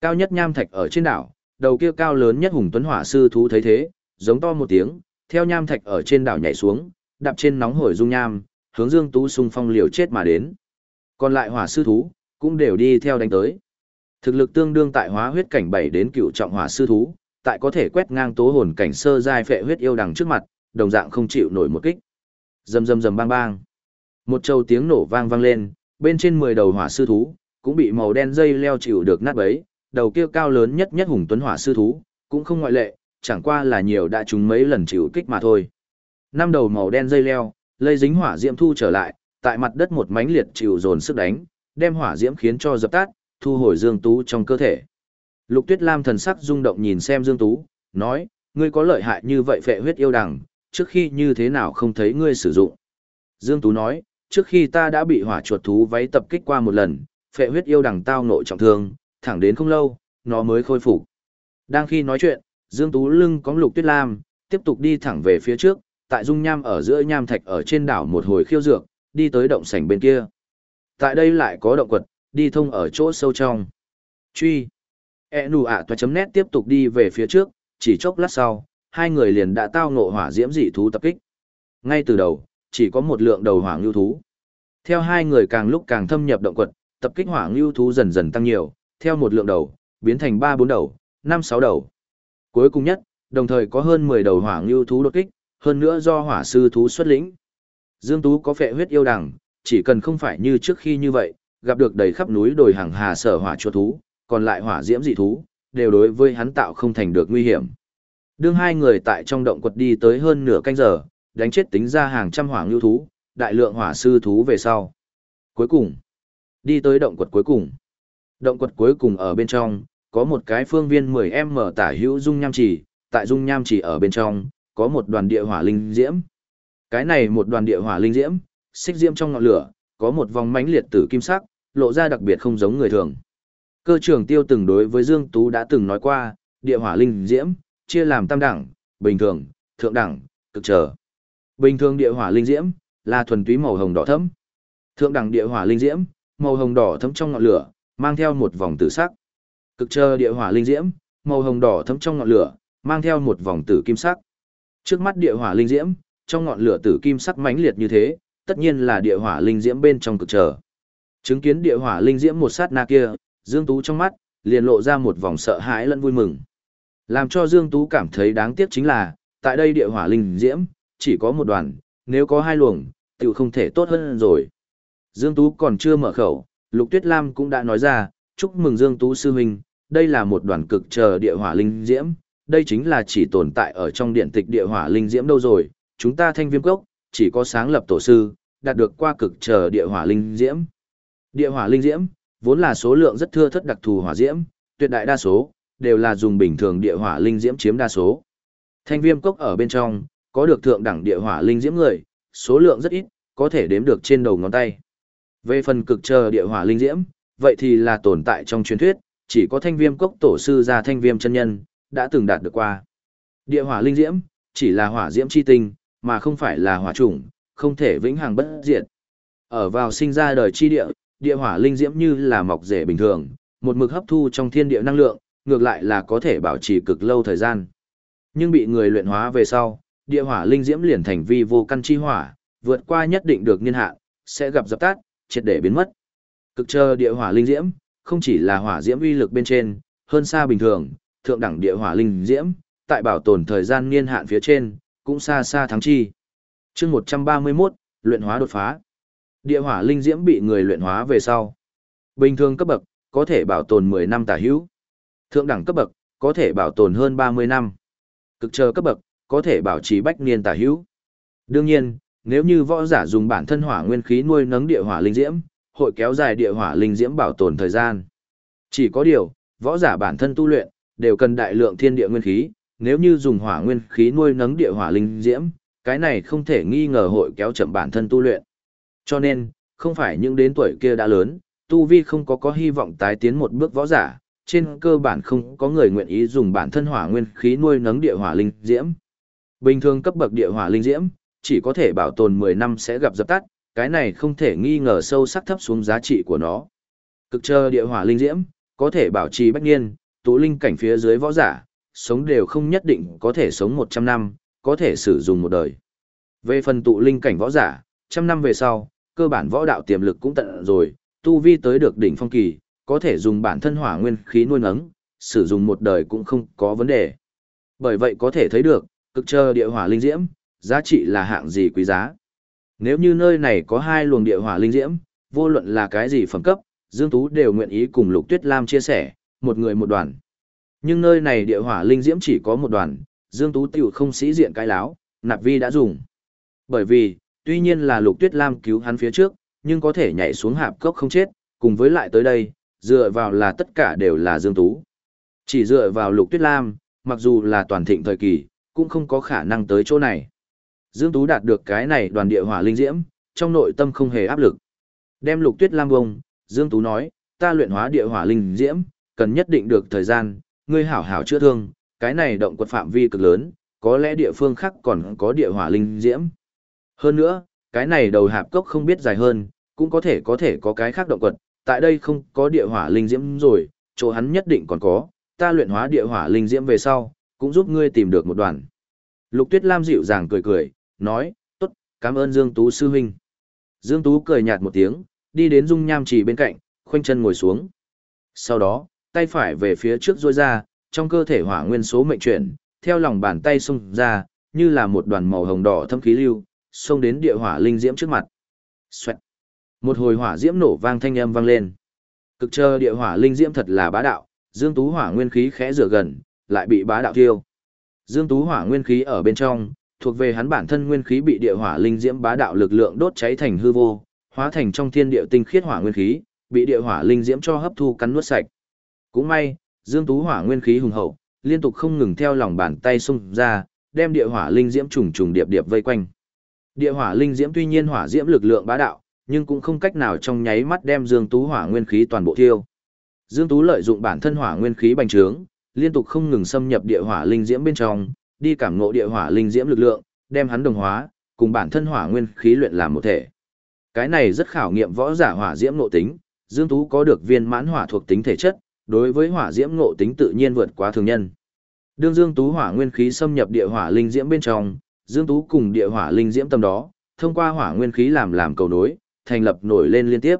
Cao nhất nham thạch ở trên đảo, đầu kia cao lớn nhất hùng tuấn hỏa sư thú thấy thế, giống to một tiếng, theo nham thạch ở trên đảo nhảy xuống, đạp trên nóng hổi dung nham, hướng Dương Tú xung phong liều chết mà đến. Còn lại hỏa sư thú, cũng đều đi theo đánh tới. Thực lực tương đương tại hóa huyết cảnh 7 đến cựu trọng hỏa sư thú, tại có thể quét ngang tố hồn cảnh sơ giai phệ huyết yêu đằng trước mặt, đồng dạng không chịu nổi một kích. Rầm rầm rầm bang bang. Một trâu tiếng nổ vang vang lên, bên trên 10 đầu hỏa sư thú, cũng bị màu đen dây leo chịu được nát bấy, đầu kia cao lớn nhất nhất hùng tuấn hỏa sư thú, cũng không ngoại lệ, chẳng qua là nhiều đã trúng mấy lần chịu kích mà thôi. Năm đầu màu đen dây leo, lây dính hỏa diễm thu trở lại, tại mặt đất một mánh liệt chịu dồn sức đánh, đem hỏa diễm khiến cho dập tắt, thu hồi Dương Tú trong cơ thể. Lục Tuyết Lam thần sắc rung động nhìn xem Dương Tú, nói, ngươi có lợi hại như vậy phệ huyết yêu đằng, trước khi như thế nào không thấy ngươi sử dụng. Dương Tú nói, trước khi ta đã bị hỏa chuột thú váy tập kích qua một lần, phệ huyết yêu đằng tao nội trọng thương, thẳng đến không lâu, nó mới khôi phục. Đang khi nói chuyện, Dương Tú lưng có lục tuyết lam, tiếp tục đi thẳng về phía trước, tại dung nham ở giữa nham thạch ở trên đảo một hồi khiêu dược, đi tới động sảnh bên kia. Tại đây lại có động quật, đi thông ở chỗ sâu trong. Truy. E nù ạ toa chấm nét tiếp tục đi về phía trước, chỉ chốc lát sau, hai người liền đã tao ngộ hỏa diễm dị thú tập kích. Ngay từ đầu, chỉ có một lượng đầu hỏa ngưu thú. Theo hai người càng lúc càng thâm nhập động quật, tập kích hỏa ngưu thú dần dần tăng nhiều, theo một lượng đầu, biến thành ba bốn đầu, năm sáu đầu. Cuối cùng nhất, đồng thời có hơn 10 đầu hỏa ngưu thú đột kích, hơn nữa do hỏa sư thú xuất lĩnh. Dương Tú có phệ huyết yêu đằng, chỉ cần không phải như trước khi như vậy, gặp được đầy khắp núi đồi hàng hà sở hỏa chuột thú, còn lại hỏa diễm dị thú, đều đối với hắn tạo không thành được nguy hiểm. Đương hai người tại trong động quật đi tới hơn nửa canh giờ, đánh chết tính ra hàng trăm hỏa ngưu thú, đại lượng hỏa sư thú về sau. Cuối cùng, đi tới động quật cuối cùng. Động quật cuối cùng ở bên trong, có một cái phương viên 10m tả hữu dung nham chỉ, tại dung nham chỉ ở bên trong, có một đoàn địa hỏa linh diễm. Cái này một đoàn địa hỏa linh diễm, xích diễm trong ngọn lửa, có một vòng mánh liệt tử kim sắc, lộ ra đặc biệt không giống người thường. Cơ trưởng tiêu từng đối với Dương Tú đã từng nói qua, địa hỏa linh diễm, chia làm tam đẳng, bình thường, thượng đẳng, cực trở. Bình thường địa hỏa linh diễm, là thuần túy màu hồng đỏ thẫm. Thượng đẳng địa hỏa linh diễm, màu hồng đỏ thẫm trong ngọn lửa, mang theo một vòng tử sắc. Cực chờ địa hỏa linh diễm, màu hồng đỏ thấm trong ngọn lửa, mang theo một vòng tử kim sắc. Trước mắt địa hỏa linh diễm, trong ngọn lửa tử kim sắc mãnh liệt như thế, tất nhiên là địa hỏa linh diễm bên trong cực chờ. Chứng kiến địa hỏa linh diễm một sát na kia, Dương Tú trong mắt liền lộ ra một vòng sợ hãi lẫn vui mừng. Làm cho Dương Tú cảm thấy đáng tiếc chính là, tại đây địa hỏa linh diễm chỉ có một đoàn, nếu có hai luồng, tiểu không thể tốt hơn rồi. Dương Tú còn chưa mở khẩu, Lục Tuyết Lam cũng đã nói ra, chúc mừng Dương Tú Sư Huynh, đây là một đoàn cực chờ địa hỏa linh diễm, đây chính là chỉ tồn tại ở trong điện tịch địa hỏa linh diễm đâu rồi, chúng ta thanh viêm cốc, chỉ có sáng lập tổ sư, đạt được qua cực chờ địa hỏa linh diễm. Địa hỏa linh diễm, vốn là số lượng rất thưa thất đặc thù hỏa diễm, tuyệt đại đa số, đều là dùng bình thường địa hỏa linh diễm chiếm đa số. Thanh viêm cốc ở bên trong, có được thượng đẳng địa hỏa linh diễm người, số lượng rất ít, có thể đếm được trên đầu ngón tay. Về phần cực chờ địa hỏa linh diễm, vậy thì là tồn tại trong truyền thuyết, chỉ có thanh viêm cốc tổ sư ra thanh viêm chân nhân, đã từng đạt được qua. Địa hỏa linh diễm, chỉ là hỏa diễm chi tinh, mà không phải là hỏa chủng, không thể vĩnh hằng bất diệt. Ở vào sinh ra đời chi địa, địa hỏa linh diễm như là mọc rễ bình thường, một mực hấp thu trong thiên địa năng lượng, ngược lại là có thể bảo trì cực lâu thời gian. Nhưng bị người luyện hóa về sau, địa hỏa linh diễm liền thành vi vô căn chi hỏa, vượt qua nhất định được niên hạn, sẽ gặp dập tắt, triệt để biến mất. Cực chờ địa hỏa linh diễm, không chỉ là hỏa diễm uy lực bên trên, hơn xa bình thường, thượng đẳng địa hỏa linh diễm, tại bảo tồn thời gian niên hạn phía trên, cũng xa xa thắng chi. chương 131, luyện hóa đột phá. Địa hỏa linh diễm bị người luyện hóa về sau. Bình thường cấp bậc, có thể bảo tồn 10 năm tả hữu. Thượng đẳng cấp bậc, có thể bảo tồn hơn 30 năm. Cực chờ cấp bậc, có thể bảo trì bách niên tả hữu. Đương nhiên, nếu như võ giả dùng bản thân hỏa nguyên khí nuôi nấng địa hỏa linh diễm, hội kéo dài địa hỏa linh diễm bảo tồn thời gian. Chỉ có điều, võ giả bản thân tu luyện, đều cần đại lượng thiên địa nguyên khí, nếu như dùng hỏa nguyên khí nuôi nấng địa hỏa linh diễm, cái này không thể nghi ngờ hội kéo chậm bản thân tu luyện. Cho nên, không phải những đến tuổi kia đã lớn, tu vi không có có hy vọng tái tiến một bước võ giả, trên cơ bản không có người nguyện ý dùng bản thân hỏa nguyên khí nuôi nấng địa hỏa linh diễm. Bình thường cấp bậc địa hỏa linh diễm, chỉ có thể bảo tồn 10 năm sẽ gặp dập tắt, cái này không thể nghi ngờ sâu sắc thấp xuống giá trị của nó. Cực chờ địa hỏa linh diễm, Có thể bảo trì bách niên, tụ linh cảnh phía dưới võ giả, sống đều không nhất định có thể sống 100 năm, có thể sử dụng một đời. Về phần tụ linh cảnh võ giả, trăm năm về sau, cơ bản võ đạo tiềm lực cũng tận rồi, tu vi tới được đỉnh phong kỳ, có thể dùng bản thân hỏa nguyên khí nuôi nấng, sử dụng một đời cũng không có vấn đề. Bởi vậy có thể thấy được, cực chờ địa hỏa linh diễm, giá trị là hạng gì quý giá. Nếu như nơi này có hai luồng địa hỏa linh diễm, vô luận là cái gì phẩm cấp, Dương Tú đều nguyện ý cùng Lục Tuyết Lam chia sẻ, một người một đoàn. Nhưng nơi này địa hỏa linh diễm chỉ có một đoàn, Dương Tú tiểu không sĩ diện cái láo, nạp vi đã dùng. Bởi vì, tuy nhiên là Lục Tuyết Lam cứu hắn phía trước, nhưng có thể nhảy xuống hạp cốc không chết, cùng với lại tới đây, dựa vào là tất cả đều là Dương Tú. Chỉ dựa vào Lục Tuyết Lam, mặc dù là toàn thịnh thời kỳ, cũng không có khả năng tới chỗ này. Dương Tú đạt được cái này đoàn địa hỏa linh diễm, trong nội tâm không hề áp lực. Đem Lục Tuyết Lam bông, Dương Tú nói, ta luyện hóa địa hỏa linh diễm, cần nhất định được thời gian, ngươi hảo hảo chữa thương, cái này động quật phạm vi cực lớn, có lẽ địa phương khác còn có địa hỏa linh diễm. Hơn nữa, cái này đầu hạp cốc không biết dài hơn, cũng có thể có thể có cái khác động quật, tại đây không có địa hỏa linh diễm rồi, chỗ hắn nhất định còn có, ta luyện hóa địa hỏa linh diễm về sau, cũng giúp ngươi tìm được một đoàn. Lục Tuyết Lam dịu dàng cười cười, nói, tốt, cảm ơn Dương Tú sư huynh. Dương Tú cười nhạt một tiếng, đi đến dung nham trì bên cạnh, khoanh chân ngồi xuống. Sau đó, tay phải về phía trước rôi ra, trong cơ thể hỏa nguyên số mệnh chuyển, theo lòng bàn tay xông ra, như là một đoàn màu hồng đỏ thâm khí lưu, xông đến địa hỏa linh diễm trước mặt. Xoẹt. Một hồi hỏa diễm nổ vang thanh âm vang lên. Cực chờ địa hỏa linh diễm thật là bá đạo, Dương Tú hỏa nguyên khí khẽ rửa gần, lại bị bá đạo tiêu. Dương Tú hỏa nguyên khí ở bên trong, thuộc về hắn bản thân nguyên khí bị địa hỏa linh diễm bá đạo lực lượng đốt cháy thành hư vô, hóa thành trong thiên địa tinh khiết hỏa nguyên khí, bị địa hỏa linh diễm cho hấp thu cắn nuốt sạch. Cũng may, Dương Tú hỏa nguyên khí hùng hậu, liên tục không ngừng theo lòng bàn tay xung ra, đem địa hỏa linh diễm trùng trùng điệp điệp vây quanh. Địa hỏa linh diễm tuy nhiên hỏa diễm lực lượng bá đạo, nhưng cũng không cách nào trong nháy mắt đem Dương Tú hỏa nguyên khí toàn bộ thiêu. Dương Tú lợi dụng bản thân hỏa nguyên khí bành trướng, liên tục không ngừng xâm nhập địa hỏa linh diễm bên trong, đi cảm ngộ địa hỏa linh diễm lực lượng, đem hắn đồng hóa, cùng bản thân hỏa nguyên khí luyện làm một thể. Cái này rất khảo nghiệm võ giả hỏa diễm nội tính, Dương Tú có được viên mãn hỏa thuộc tính thể chất, đối với hỏa diễm ngộ tính tự nhiên vượt quá thường nhân. Đương Dương Tú hỏa nguyên khí xâm nhập địa hỏa linh diễm bên trong, Dương Tú cùng địa hỏa linh diễm tâm đó, thông qua hỏa nguyên khí làm làm cầu nối, thành lập nổi lên liên tiếp.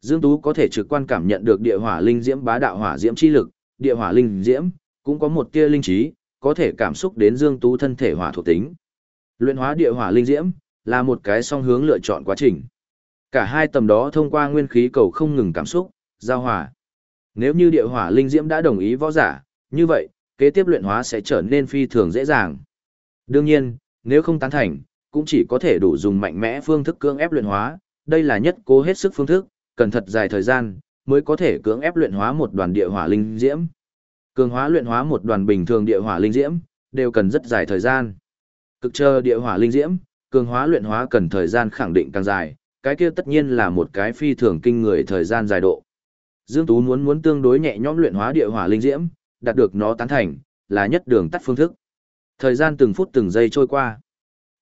Dương Tú có thể trực quan cảm nhận được địa hỏa linh diễm bá đạo hỏa diễm chi lực, địa hỏa linh diễm cũng có một tia linh trí, có thể cảm xúc đến Dương Tú thân thể hỏa thuộc tính. Luyện hóa địa hỏa linh diễm là một cái song hướng lựa chọn quá trình. Cả hai tầm đó thông qua nguyên khí cầu không ngừng cảm xúc, giao hòa. Nếu như địa hỏa linh diễm đã đồng ý võ giả, như vậy, kế tiếp luyện hóa sẽ trở nên phi thường dễ dàng. Đương nhiên, nếu không tán thành, cũng chỉ có thể đủ dùng mạnh mẽ phương thức cưỡng ép luyện hóa, đây là nhất cố hết sức phương thức, cần thật dài thời gian mới có thể cưỡng ép luyện hóa một đoàn địa hỏa linh diễm. Cường hóa luyện hóa một đoàn bình thường địa hỏa linh diễm đều cần rất dài thời gian. Cực chờ địa hỏa linh diễm, cường hóa luyện hóa cần thời gian khẳng định càng dài, cái kia tất nhiên là một cái phi thường kinh người thời gian dài độ. Dương Tú muốn muốn tương đối nhẹ nhõm luyện hóa địa hỏa linh diễm, đạt được nó tán thành, là nhất đường tắt phương thức. Thời gian từng phút từng giây trôi qua.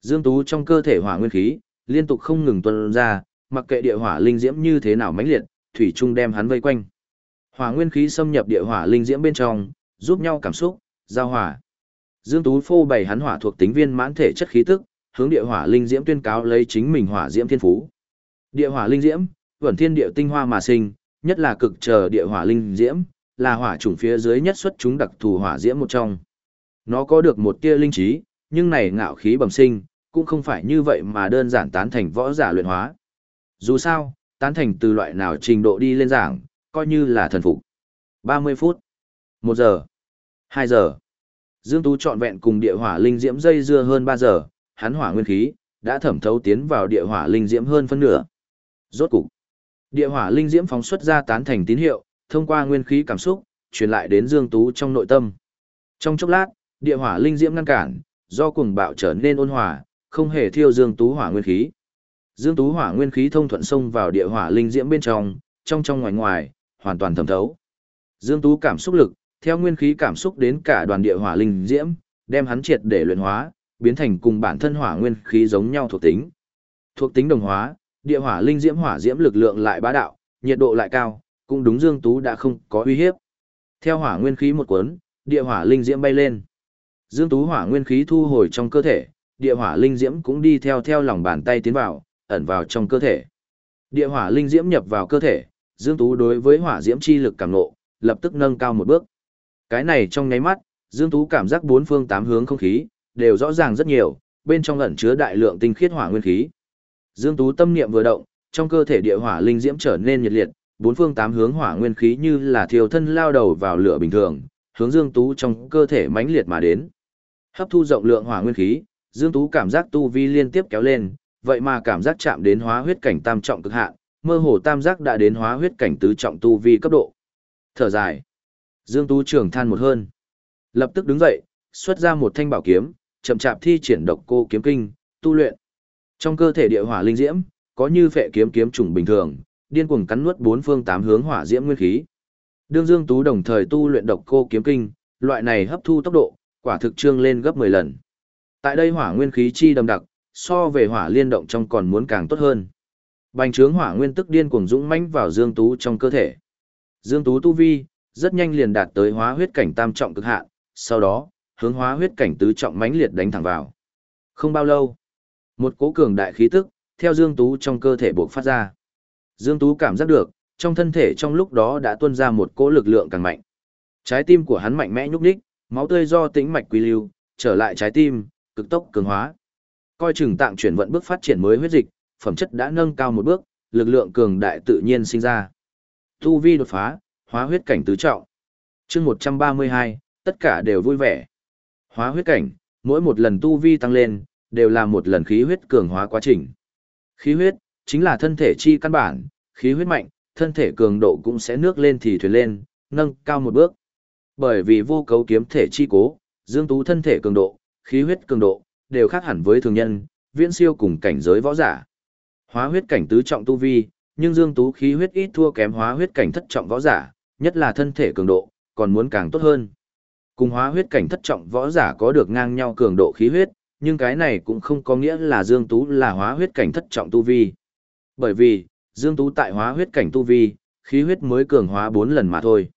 Dương Tú trong cơ thể hỏa nguyên khí, liên tục không ngừng tuôn ra, mặc kệ địa hỏa linh diễm như thế nào mãnh liệt, thủy trung đem hắn vây quanh. Hỏa nguyên khí xâm nhập địa hỏa linh diễm bên trong, giúp nhau cảm xúc, giao hỏa. Dương Tú phô bày hắn hỏa thuộc tính viên mãn thể chất khí tức, hướng địa hỏa linh diễm tuyên cáo lấy chính mình hỏa diễm thiên phú. Địa hỏa linh diễm, vẩn thiên địa tinh hoa mà sinh, nhất là cực chờ địa hỏa linh diễm, là hỏa chủng phía dưới nhất xuất chúng đặc thù hỏa diễm một trong. Nó có được một tia linh trí, nhưng này ngạo khí bẩm sinh, cũng không phải như vậy mà đơn giản tán thành võ giả luyện hóa. Dù sao, tán thành từ loại nào trình độ đi lên giảng, coi như là thần phục. 30 phút, 1 giờ, 2 giờ. Dương Tú trọn vẹn cùng địa hỏa linh diễm dây dưa hơn 3 giờ, hắn hỏa nguyên khí đã thẩm thấu tiến vào địa hỏa linh diễm hơn phân nửa. Rốt cục, địa hỏa linh diễm phóng xuất ra tán thành tín hiệu, thông qua nguyên khí cảm xúc, truyền lại đến Dương Tú trong nội tâm. Trong chốc lát, địa hỏa linh diễm ngăn cản, do cuồng bạo trở nên ôn hòa, không hề thiêu Dương Tú hỏa nguyên khí. Dương Tú hỏa nguyên khí thông thuận xông vào địa hỏa linh diễm bên trong, trong trong ngoài ngoài, hoàn toàn thẩm thấu. Dương Tú cảm xúc lực, theo nguyên khí cảm xúc đến cả đoàn địa hỏa linh diễm, đem hắn triệt để luyện hóa, biến thành cùng bản thân hỏa nguyên khí giống nhau thuộc tính. Thuộc tính đồng hóa, địa hỏa linh diễm hỏa diễm lực lượng lại bá đạo, nhiệt độ lại cao, cũng đúng Dương Tú đã không có uy hiếp. Theo hỏa nguyên khí một cuốn, địa hỏa linh diễm bay lên. Dương Tú hỏa nguyên khí thu hồi trong cơ thể, địa hỏa linh diễm cũng đi theo theo lòng bàn tay tiến vào, ẩn vào trong cơ thể. Địa hỏa linh diễm nhập vào cơ thể, Dương Tú đối với hỏa diễm chi lực cảm nộ, lập tức nâng cao một bước. Cái này trong nháy mắt, Dương Tú cảm giác bốn phương tám hướng không khí, đều rõ ràng rất nhiều, bên trong ẩn chứa đại lượng tinh khiết hỏa nguyên khí. Dương Tú tâm niệm vừa động, trong cơ thể địa hỏa linh diễm trở nên nhiệt liệt, bốn phương tám hướng hỏa nguyên khí như là thiêu thân lao đầu vào lửa bình thường, hướng Dương Tú trong cơ thể mãnh liệt mà đến. Hấp thu rộng lượng hỏa nguyên khí, Dương Tú cảm giác tu vi liên tiếp kéo lên, vậy mà cảm giác chạm đến hóa huyết cảnh tam trọng cực hạn, mơ hồ tam giác đã đến hóa huyết cảnh tứ trọng tu vi cấp độ. Thở dài. Dương Tú trưởng than một hơn. Lập tức đứng dậy, xuất ra một thanh bảo kiếm, chậm chạp thi triển độc cô kiếm kinh, tu luyện. Trong cơ thể địa hỏa linh diễm, có như phệ kiếm kiếm trùng bình thường, điên cuồng cắn nuốt bốn phương tám hướng hỏa diễm nguyên khí. Đương Dương Tú đồng thời tu luyện độc cô kiếm kinh, loại này hấp thu tốc độ, quả thực trương lên gấp 10 lần. Tại đây hỏa nguyên khí chi đậm đặc, so về hỏa liên động trong còn muốn càng tốt hơn. Bành trướng hỏa nguyên tức điên cuồng dũng mãnh vào Dương Tú trong cơ thể. Dương Tú tu vi, rất nhanh liền đạt tới hóa huyết cảnh tam trọng cực hạn, sau đó, hướng hóa huyết cảnh tứ trọng mãnh liệt đánh thẳng vào. Không bao lâu, một cố cường đại khí tức theo Dương Tú trong cơ thể bộc phát ra. Dương Tú cảm giác được, trong thân thể trong lúc đó đã tuôn ra một cỗ lực lượng càng mạnh. Trái tim của hắn mạnh mẽ nhúc nhích, máu tươi do tĩnh mạch quy lưu, trở lại trái tim, cực tốc cường hóa. Coi chừng tạng chuyển vận bước phát triển mới huyết dịch, phẩm chất đã nâng cao một bước, lực lượng cường đại tự nhiên sinh ra. Tu vi đột phá, hóa huyết cảnh tứ trọng. Chương 132, tất cả đều vui vẻ. Hóa huyết cảnh, mỗi một lần tu vi tăng lên, đều là một lần khí huyết cường hóa quá trình. Khí huyết chính là thân thể chi căn bản, khí huyết mạnh, thân thể cường độ cũng sẽ nước lên thì thuyền lên, nâng cao một bước. Bởi vì vô cấu kiếm thể chi cố, Dương Tú thân thể cường độ, khí huyết cường độ, đều khác hẳn với thường nhân, viễn siêu cùng cảnh giới võ giả. Hóa huyết cảnh tứ trọng tu vi, nhưng Dương Tú khí huyết ít thua kém hóa huyết cảnh thất trọng võ giả, nhất là thân thể cường độ, còn muốn càng tốt hơn. Cùng hóa huyết cảnh thất trọng võ giả có được ngang nhau cường độ khí huyết, nhưng cái này cũng không có nghĩa là Dương Tú là hóa huyết cảnh thất trọng tu vi. Bởi vì, Dương Tú tại hóa huyết cảnh tu vi, khí huyết mới cường hóa 4 lần mà thôi.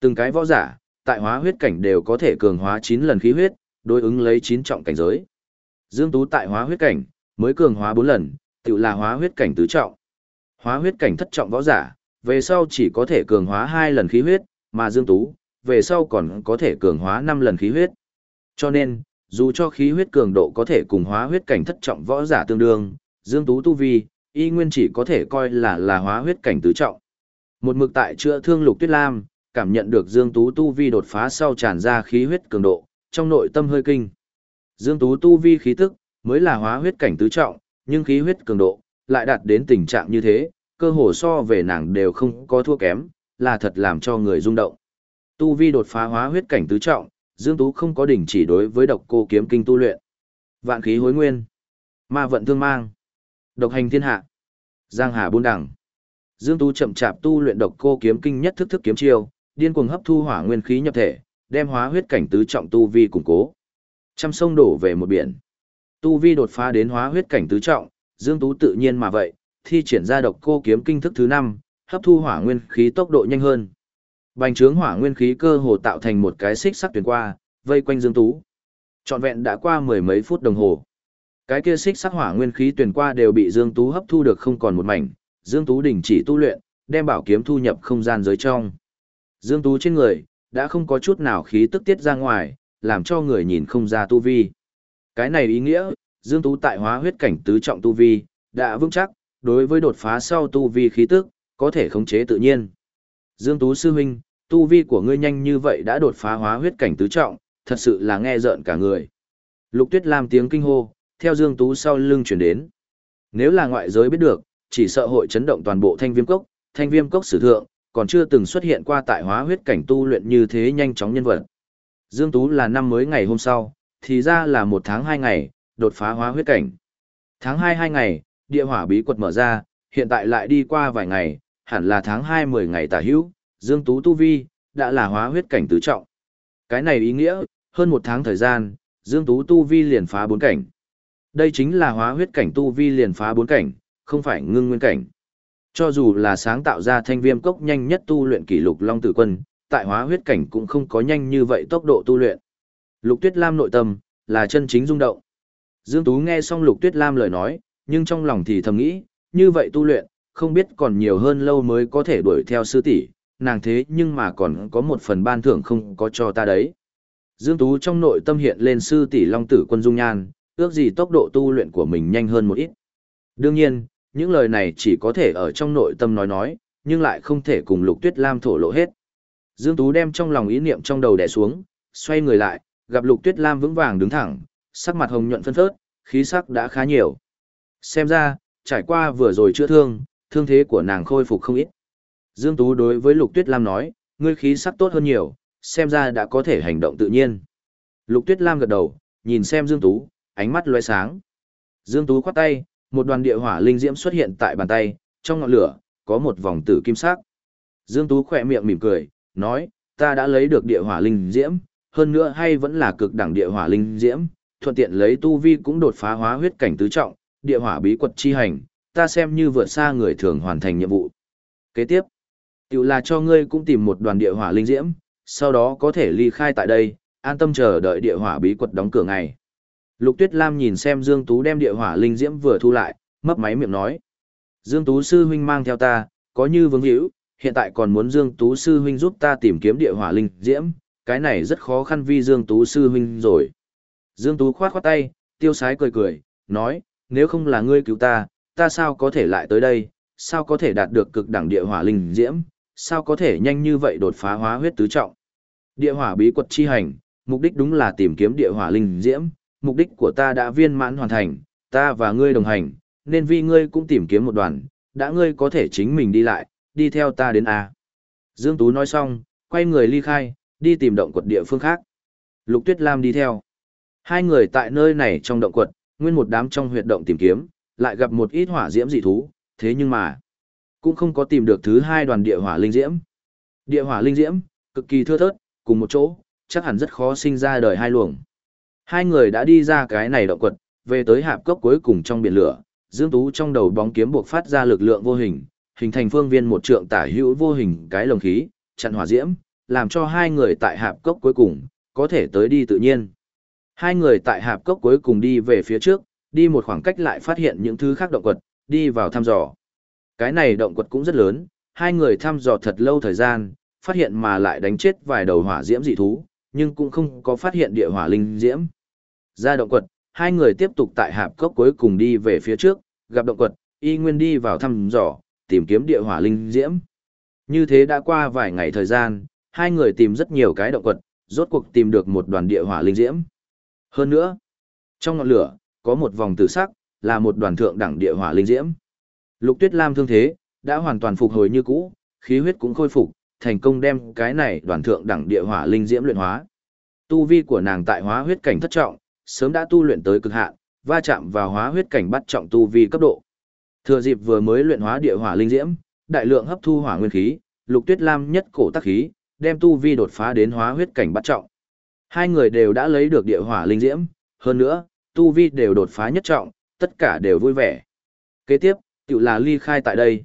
Từng cái võ giả, tại hóa huyết cảnh đều có thể cường hóa 9 lần khí huyết, đối ứng lấy 9 trọng cảnh giới. Dương Tú tại hóa huyết cảnh, mới cường hóa 4 lần, tự là hóa huyết cảnh tứ trọng. Hóa huyết cảnh thất trọng võ giả, về sau chỉ có thể cường hóa 2 lần khí huyết, mà Dương Tú, về sau còn có thể cường hóa 5 lần khí huyết. Cho nên, dù cho khí huyết cường độ có thể cùng hóa huyết cảnh thất trọng võ giả tương đương, Dương Tú tu vi, y nguyên chỉ có thể coi là là hóa huyết cảnh tứ trọng. Một mực tại chữa thương Lục Tuyết Lam, cảm nhận được Dương Tú tu vi đột phá sau tràn ra khí huyết cường độ, trong nội tâm hơi kinh. Dương Tú tu vi khí tức, mới là hóa huyết cảnh tứ trọng, nhưng khí huyết cường độ, lại đạt đến tình trạng như thế, cơ hồ so về nàng đều không có thua kém, là thật làm cho người rung động. Tu vi đột phá hóa huyết cảnh tứ trọng, Dương Tú không có đỉnh chỉ đối với độc cô kiếm kinh tu luyện. Vạn khí hối nguyên, ma vận thương mang, độc hành thiên hạ, giang hà buôn đẳng. Dương Tú chậm chạp tu luyện độc cô kiếm kinh nhất thức thức kiếm chiêu, điên cuồng hấp thu hỏa nguyên khí nhập thể, đem hóa huyết cảnh tứ trọng tu vi củng cố. Trăm sông đổ về một biển. Tu vi đột phá đến hóa huyết cảnh tứ trọng, Dương Tú tự nhiên mà vậy, thi triển ra độc cô kiếm kinh thức thứ 5, hấp thu hỏa nguyên khí tốc độ nhanh hơn. Bành trướng hỏa nguyên khí cơ hồ tạo thành một cái xích sắc tuyển qua, vây quanh Dương Tú. Trọn vẹn đã qua mười mấy phút đồng hồ. Cái kia xích sắc hỏa nguyên khí tuyển qua đều bị Dương Tú hấp thu được không còn một mảnh, Dương Tú đình chỉ tu luyện, đem bảo kiếm thu nhập không gian giới trong. Dương Tú trên người, đã không có chút nào khí tức tiết ra ngoài, làm cho người nhìn không ra tu vi. Cái này ý nghĩa, Dương Tú tại hóa huyết cảnh tứ trọng tu vi, đã vững chắc, đối với đột phá sau tu vi khí tức, có thể khống chế tự nhiên. Dương Tú sư huynh, tu vi của ngươi nhanh như vậy đã đột phá hóa huyết cảnh tứ trọng, thật sự là nghe rợn cả người. Lục Tuyết làm tiếng kinh hô, theo Dương Tú sau lưng chuyển đến. Nếu là ngoại giới biết được, chỉ sợ hội chấn động toàn bộ thanh viêm cốc, thanh viêm cốc sử thượng, còn chưa từng xuất hiện qua tại hóa huyết cảnh tu luyện như thế nhanh chóng nhân vật. Dương Tú là năm mới ngày hôm sau, thì ra là một tháng hai ngày, đột phá hóa huyết cảnh. Tháng hai hai ngày, địa hỏa bí quật mở ra, hiện tại lại đi qua vài ngày, hẳn là tháng hai mười ngày tả hữu, Dương Tú Tu Vi, đã là hóa huyết cảnh tứ trọng. Cái này ý nghĩa, hơn một tháng thời gian, Dương Tú Tu Vi liền phá bốn cảnh. Đây chính là hóa huyết cảnh Tu Vi liền phá bốn cảnh, không phải ngưng nguyên cảnh. Cho dù là sáng tạo ra thanh viêm cốc nhanh nhất tu luyện kỷ lục Long Tử Quân, tại hóa huyết cảnh cũng không có nhanh như vậy tốc độ tu luyện. Lục Tuyết Lam nội tâm là chân chính rung động. Dương Tú nghe xong Lục Tuyết Lam lời nói, nhưng trong lòng thì thầm nghĩ, như vậy tu luyện, không biết còn nhiều hơn lâu mới có thể đuổi theo sư tỷ, nàng thế nhưng mà còn có một phần ban thưởng không có cho ta đấy. Dương Tú trong nội tâm hiện lên sư tỷ Long Tử Quân Dung Nhan, ước gì tốc độ tu luyện của mình nhanh hơn một ít. Đương nhiên, những lời này chỉ có thể ở trong nội tâm nói nói, nhưng lại không thể cùng Lục Tuyết Lam thổ lộ hết. Dương Tú đem trong lòng ý niệm trong đầu đè xuống, xoay người lại, gặp Lục Tuyết Lam vững vàng đứng thẳng, sắc mặt hồng nhuận phân phớt, khí sắc đã khá nhiều. Xem ra, trải qua vừa rồi chữa thương, thương thế của nàng khôi phục không ít. Dương Tú đối với Lục Tuyết Lam nói, ngươi khí sắc tốt hơn nhiều, xem ra đã có thể hành động tự nhiên. Lục Tuyết Lam gật đầu, nhìn xem Dương Tú, ánh mắt lóe sáng. Dương Tú khoát tay, một đoàn địa hỏa linh diễm xuất hiện tại bàn tay, trong ngọn lửa, có một vòng tử kim sắc. Dương Tú khỏe miệng mỉm cười, nói, ta đã lấy được địa hỏa linh diễm, hơn nữa hay vẫn là cực đẳng địa hỏa linh diễm, thuận tiện lấy tu vi cũng đột phá hóa huyết cảnh tứ trọng, địa hỏa bí quật chi hành, ta xem như vượt xa người thường hoàn thành nhiệm vụ. Kế tiếp, tiểu là cho ngươi cũng tìm một đoàn địa hỏa linh diễm, sau đó có thể ly khai tại đây, an tâm chờ đợi địa hỏa bí quật đóng cửa ngày. Lục Tuyết Lam nhìn xem Dương Tú đem địa hỏa linh diễm vừa thu lại, mấp máy miệng nói. Dương Tú sư huynh mang theo ta, có như vướng hữu, hiện tại còn muốn Dương Tú sư huynh giúp ta tìm kiếm địa hỏa linh diễm, cái này rất khó khăn vi Dương Tú sư huynh rồi. Dương Tú khoát khoát tay, tiêu sái cười cười, nói, nếu không là ngươi cứu ta, ta sao có thể lại tới đây, sao có thể đạt được cực đẳng địa hỏa linh diễm, sao có thể nhanh như vậy đột phá hóa huyết tứ trọng. Địa hỏa bí quật chi hành, mục đích đúng là tìm kiếm địa hỏa linh diễm, mục đích của ta đã viên mãn hoàn thành, ta và ngươi đồng hành, nên vì ngươi cũng tìm kiếm một đoàn, đã ngươi có thể chính mình đi lại, đi theo ta đến A. Dương Tú nói xong, quay người ly khai, đi tìm động quật địa phương khác. Lục Tuyết Lam đi theo. Hai người tại nơi này trong động quật, nguyên một đám trong huyệt động tìm kiếm, lại gặp một ít hỏa diễm dị thú, thế nhưng mà, cũng không có tìm được thứ hai đoàn địa hỏa linh diễm. Địa hỏa linh diễm, cực kỳ thưa thớt, cùng một chỗ, chắc hẳn rất khó sinh ra đời hai luồng. Hai người đã đi ra cái này động quật, về tới hạp cốc cuối cùng trong biển lửa, Dương Tú trong đầu bóng kiếm buộc phát ra lực lượng vô hình, hình thành phương viên một trượng tả hữu vô hình cái lồng khí, chặn hỏa diễm, làm cho hai người tại hạp cốc cuối cùng, có thể tới đi tự nhiên. Hai người tại hạp cốc cuối cùng đi về phía trước, đi một khoảng cách lại phát hiện những thứ khác động quật, đi vào thăm dò. Cái này động quật cũng rất lớn, hai người thăm dò thật lâu thời gian, phát hiện mà lại đánh chết vài đầu hỏa diễm dị thú, nhưng cũng không có phát hiện địa hỏa linh diễm. Ra động quật, hai người tiếp tục tại hạp cốc cuối cùng đi về phía trước, gặp động quật, y nguyên đi vào thăm dò, tìm kiếm địa hỏa linh diễm. Như thế đã qua vài ngày thời gian, hai người tìm rất nhiều cái động quật, rốt cuộc tìm được một đoàn địa hỏa linh diễm. Hơn nữa, trong ngọn lửa, có một vòng tử sắc, là một đoàn thượng đẳng địa hỏa linh diễm. Lục Tuyết Lam thương thế, đã hoàn toàn phục hồi như cũ, khí huyết cũng khôi phục, thành công đem cái này đoàn thượng đẳng địa hỏa linh diễm luyện hóa. Tu vi của nàng tại hóa huyết cảnh thất trọng, sớm đã tu luyện tới cực hạn, va chạm vào hóa huyết cảnh bắt trọng tu vi cấp độ. Thừa dịp vừa mới luyện hóa địa hỏa linh diễm, đại lượng hấp thu hỏa nguyên khí, Lục Tuyết Lam nhất cổ tác khí, đem tu vi đột phá đến hóa huyết cảnh bắt trọng. Hai người đều đã lấy được địa hỏa linh diễm, hơn nữa, tu vi đều đột phá nhất trọng, tất cả đều vui vẻ. Kế tiếp, tự là ly khai tại đây.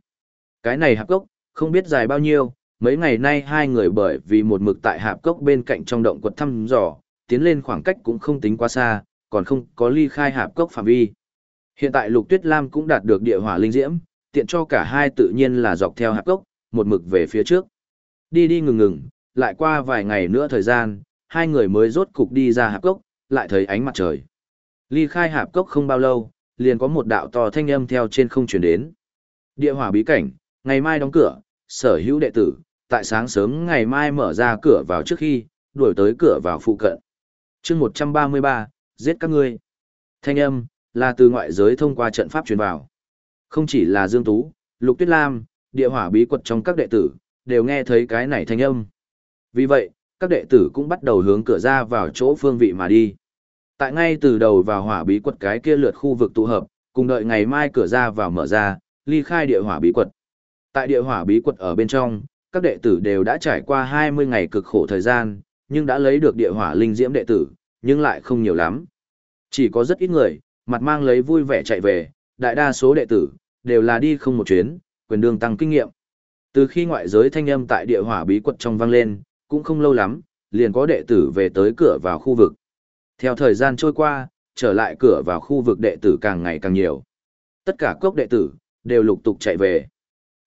Cái này hạp cốc, không biết dài bao nhiêu, mấy ngày nay hai người bởi vì một mực tại hạp cốc bên cạnh trong động quật thăm dò, tiến lên khoảng cách cũng không tính quá xa, còn không có ly khai hạp cốc phạm vi. Hiện tại Lục Tuyết Lam cũng đạt được địa hỏa linh diễm, tiện cho cả hai tự nhiên là dọc theo hạp cốc, một mực về phía trước. Đi đi ngừng ngừng, lại qua vài ngày nữa thời gian, hai người mới rốt cục đi ra hạp cốc, lại thấy ánh mặt trời. Ly khai hạp cốc không bao lâu, liền có một đạo to thanh âm theo trên không chuyển đến. Địa hỏa bí cảnh, ngày mai đóng cửa, sở hữu đệ tử, tại sáng sớm ngày mai mở ra cửa vào trước khi, đuổi tới cửa vào phụ cận. chương 133, giết các ngươi. Thanh âm, là từ ngoại giới thông qua trận pháp truyền vào. Không chỉ là Dương Tú, Lục Tuyết Lam, địa hỏa bí quật trong các đệ tử, đều nghe thấy cái này thanh âm. Vì vậy, các đệ tử cũng bắt đầu hướng cửa ra vào chỗ phương vị mà đi. Tại ngay từ đầu vào hỏa bí quật cái kia lượt khu vực tụ hợp, cùng đợi ngày mai cửa ra vào mở ra, ly khai địa hỏa bí quật. Tại địa hỏa bí quật ở bên trong, các đệ tử đều đã trải qua 20 ngày cực khổ thời gian, nhưng đã lấy được địa hỏa linh diễm đệ tử, nhưng lại không nhiều lắm. Chỉ có rất ít người, mặt mang lấy vui vẻ chạy về, đại đa số đệ tử, đều là đi không một chuyến, quyền đường tăng kinh nghiệm. Từ khi ngoại giới thanh âm tại địa hỏa bí quật trong vang lên, cũng không lâu lắm, liền có đệ tử về tới cửa vào khu vực. Theo thời gian trôi qua, trở lại cửa vào khu vực đệ tử càng ngày càng nhiều. Tất cả cốc đệ tử, đều lục tục chạy về.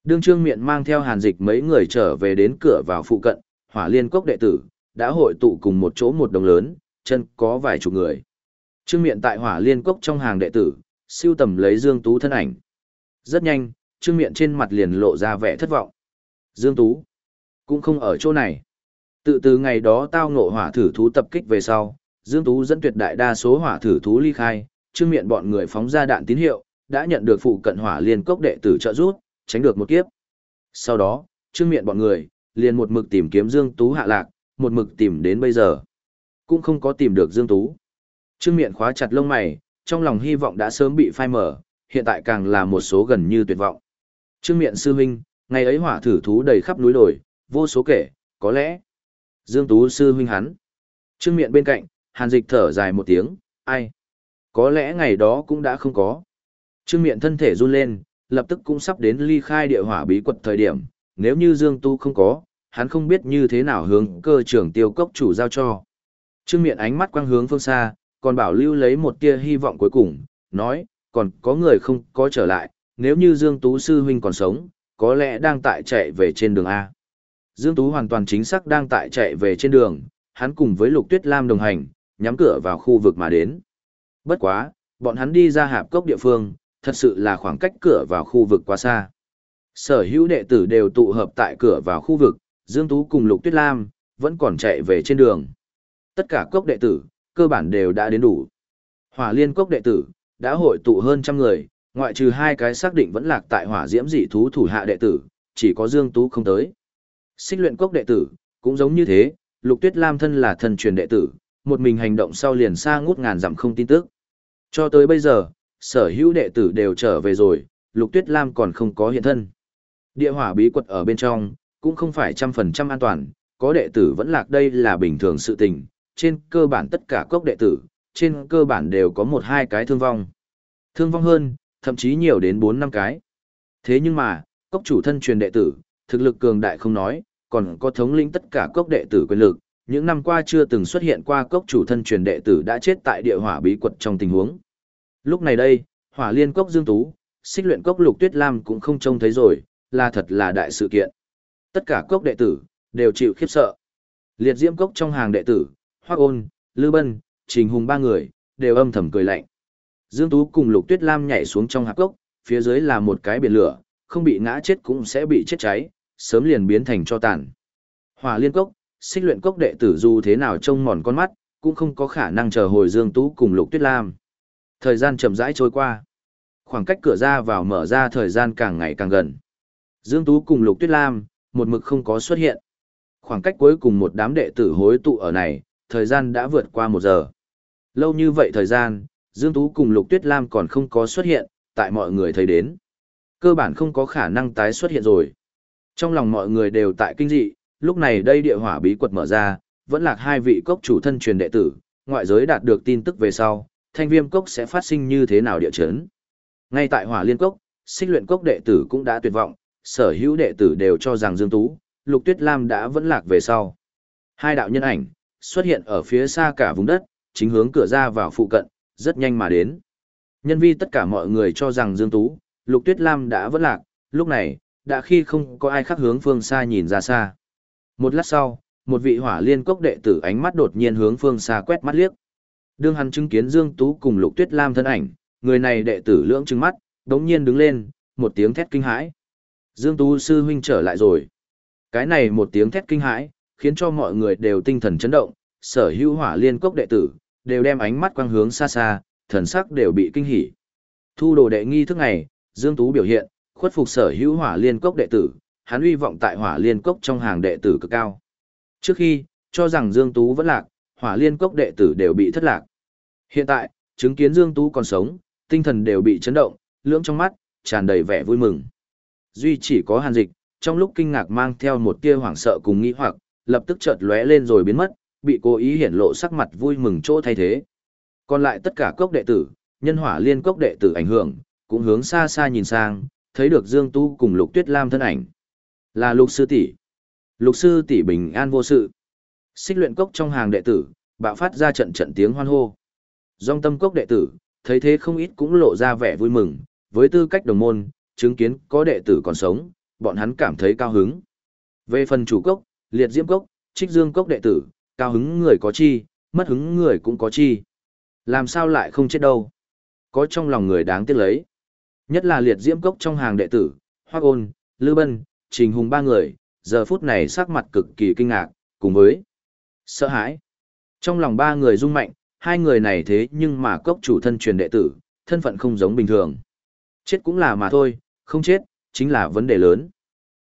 Đương trương miện mang theo hàn dịch mấy người trở về đến cửa vào phụ cận, hỏa liên cốc đệ tử, đã hội tụ cùng một chỗ một đồng lớn, chân có vài chục người. Trương miện tại hỏa liên cốc trong hàng đệ tử, siêu tầm lấy Dương Tú thân ảnh. Rất nhanh, trương miện trên mặt liền lộ ra vẻ thất vọng. Dương Tú, cũng không ở chỗ này. Tự từ ngày đó tao ngộ hỏa thử thú tập kích về sau, Dương Tú dẫn tuyệt đại đa số hỏa thử thú ly khai, trương miện bọn người phóng ra đạn tín hiệu, đã nhận được phụ cận hỏa liên cốc đệ tử trợ giúp, tránh được một kiếp. Sau đó, trương miện bọn người, liền một mực tìm kiếm Dương Tú hạ lạc, một mực tìm đến bây giờ. Cũng không có tìm được Dương Tú. Trương miện khóa chặt lông mày, trong lòng hy vọng đã sớm bị phai mở, hiện tại càng là một số gần như tuyệt vọng. Trương miện sư huynh, ngày ấy hỏa thử thú đầy khắp núi đồi, vô số kể, có lẽ. Dương Tú sư huynh hắn. Trương miện bên cạnh, hàn dịch thở dài một tiếng, ai? Có lẽ ngày đó cũng đã không có. Trương miện thân thể run lên, lập tức cũng sắp đến ly khai địa hỏa bí quật thời điểm, nếu như Dương tú không có, hắn không biết như thế nào hướng cơ trưởng tiêu cốc chủ giao cho. Trương miện ánh mắt quang hướng phương xa, còn bảo lưu lấy một tia hy vọng cuối cùng, nói, còn có người không có trở lại, nếu như Dương Tú sư huynh còn sống, có lẽ đang tại chạy về trên đường A. Dương Tú hoàn toàn chính xác đang tại chạy về trên đường, hắn cùng với Lục Tuyết Lam đồng hành, nhắm cửa vào khu vực mà đến. Bất quá, bọn hắn đi ra hạp cốc địa phương, thật sự là khoảng cách cửa vào khu vực quá xa. Sở hữu đệ tử đều tụ hợp tại cửa vào khu vực, Dương Tú cùng Lục Tuyết Lam, vẫn còn chạy về trên đường. Tất cả cốc đệ tử, cơ bản đều đã đến đủ. Hỏa liên cốc đệ tử, đã hội tụ hơn trăm người, ngoại trừ hai cái xác định vẫn lạc tại hỏa diễm dị thú thủ hạ đệ tử, chỉ có Dương Tú không tới. Xích luyện cốc đệ tử, cũng giống như thế, Lục Tuyết Lam thân là thần truyền đệ tử, một mình hành động sau liền xa ngút ngàn dặm không tin tức. Cho tới bây giờ, sở hữu đệ tử đều trở về rồi, Lục Tuyết Lam còn không có hiện thân. Địa hỏa bí quật ở bên trong, cũng không phải trăm phần trăm an toàn, có đệ tử vẫn lạc đây là bình thường sự tình, trên cơ bản tất cả cốc đệ tử, trên cơ bản đều có một hai cái thương vong. Thương vong hơn, thậm chí nhiều đến bốn năm cái. Thế nhưng mà, cốc chủ thân truyền đệ tử, thực lực cường đại không nói, còn có thống lĩnh tất cả cốc đệ tử quyền lực, những năm qua chưa từng xuất hiện qua cốc chủ thân truyền đệ tử đã chết tại địa hỏa bí quật trong tình huống. Lúc này đây, hỏa liên cốc Dương Tú, xích luyện cốc Lục Tuyết Lam cũng không trông thấy rồi, là thật là đại sự kiện. Tất cả cốc đệ tử, đều chịu khiếp sợ. Liệt diễm cốc trong hàng đệ tử, Hoác Ôn, Lư Bân, Trình Hùng ba người, đều âm thầm cười lạnh. Dương Tú cùng Lục Tuyết Lam nhảy xuống trong hạp cốc, phía dưới là một cái biển lửa, không bị ngã chết cũng sẽ bị chết cháy, sớm liền biến thành cho tàn. Hỏa liên cốc, xích luyện cốc đệ tử dù thế nào trông mòn con mắt, cũng không có khả năng chờ hồi Dương Tú cùng Lục Tuyết Lam. Thời gian chậm rãi trôi qua. Khoảng cách cửa ra vào mở ra thời gian càng ngày càng gần. Dương Tú cùng Lục Tuyết Lam, một mực không có xuất hiện. Khoảng cách cuối cùng một đám đệ tử hối tụ ở này, thời gian đã vượt qua một giờ. Lâu như vậy thời gian, Dương Tú cùng Lục Tuyết Lam còn không có xuất hiện, tại mọi người thấy đến. Cơ bản không có khả năng tái xuất hiện rồi. Trong lòng mọi người đều tại kinh dị, lúc này đây địa hỏa bí quật mở ra, vẫn là hai vị cốc chủ thân truyền đệ tử, ngoại giới đạt được tin tức về sau, thanh viêm cốc sẽ phát sinh như thế nào địa chấn. Ngay tại hỏa liên cốc, xích luyện cốc đệ tử cũng đã tuyệt vọng, sở hữu đệ tử đều cho rằng Dương Tú, Lục Tuyết Lam đã vẫn lạc về sau. Hai đạo nhân ảnh, xuất hiện ở phía xa cả vùng đất, chính hướng cửa ra vào phụ cận, rất nhanh mà đến. Nhân vi tất cả mọi người cho rằng Dương Tú, Lục Tuyết Lam đã vất lạc, lúc này, đã khi không có ai khác hướng phương xa nhìn ra xa. Một lát sau, một vị hỏa liên cốc đệ tử ánh mắt đột nhiên hướng phương xa quét mắt liếc. Đương hắn chứng kiến Dương Tú cùng Lục Tuyết Lam thân ảnh, người này đệ tử lưỡng trừng mắt, đống nhiên đứng lên, một tiếng thét kinh hãi. Dương Tú sư huynh trở lại rồi. Cái này một tiếng thét kinh hãi, khiến cho mọi người đều tinh thần chấn động, sở hữu hỏa liên cốc đệ tử, đều đem ánh mắt quang hướng xa xa, thần sắc đều bị kinh hỉ. Thu đồ đệ nghi thức này, Dương Tú biểu hiện, khuất phục sở hữu hỏa liên cốc đệ tử, hắn uy vọng tại hỏa liên cốc trong hàng đệ tử cực cao. Trước khi, cho rằng Dương Tú vẫn lạc, hỏa liên cốc đệ tử đều bị thất lạc. Hiện tại, chứng kiến Dương Tú còn sống, tinh thần đều bị chấn động, lưỡng trong mắt, tràn đầy vẻ vui mừng. Duy chỉ có hàn dịch, trong lúc kinh ngạc mang theo một tia hoảng sợ cùng nghi hoặc, lập tức chợt lóe lên rồi biến mất, bị cố ý hiển lộ sắc mặt vui mừng chỗ thay thế. Còn lại tất cả cốc đệ tử, nhân hỏa liên cốc đệ tử ảnh hưởng, cũng hướng xa xa nhìn sang, thấy được Dương Tu cùng Lục Tuyết Lam thân ảnh. Là Lục sư tỷ. Lục sư tỷ bình an vô sự. Xích luyện cốc trong hàng đệ tử, bạo phát ra trận trận tiếng hoan hô. Dòng tâm cốc đệ tử, thấy thế không ít cũng lộ ra vẻ vui mừng, với tư cách đồng môn, chứng kiến có đệ tử còn sống, bọn hắn cảm thấy cao hứng. Về phần chủ cốc, liệt diễm cốc, trích dương cốc đệ tử, cao hứng người có chi, mất hứng người cũng có chi. Làm sao lại không chết đâu? Có trong lòng người đáng tiếc lấy. Nhất là liệt diễm cốc trong hàng đệ tử, Hoác Ôn, Lư Bân, Trình Hùng ba người, giờ phút này sắc mặt cực kỳ kinh ngạc, cùng với sợ hãi. Trong lòng ba người rung mạnh, hai người này thế nhưng mà cốc chủ thân truyền đệ tử, thân phận không giống bình thường. Chết cũng là mà thôi, không chết, chính là vấn đề lớn.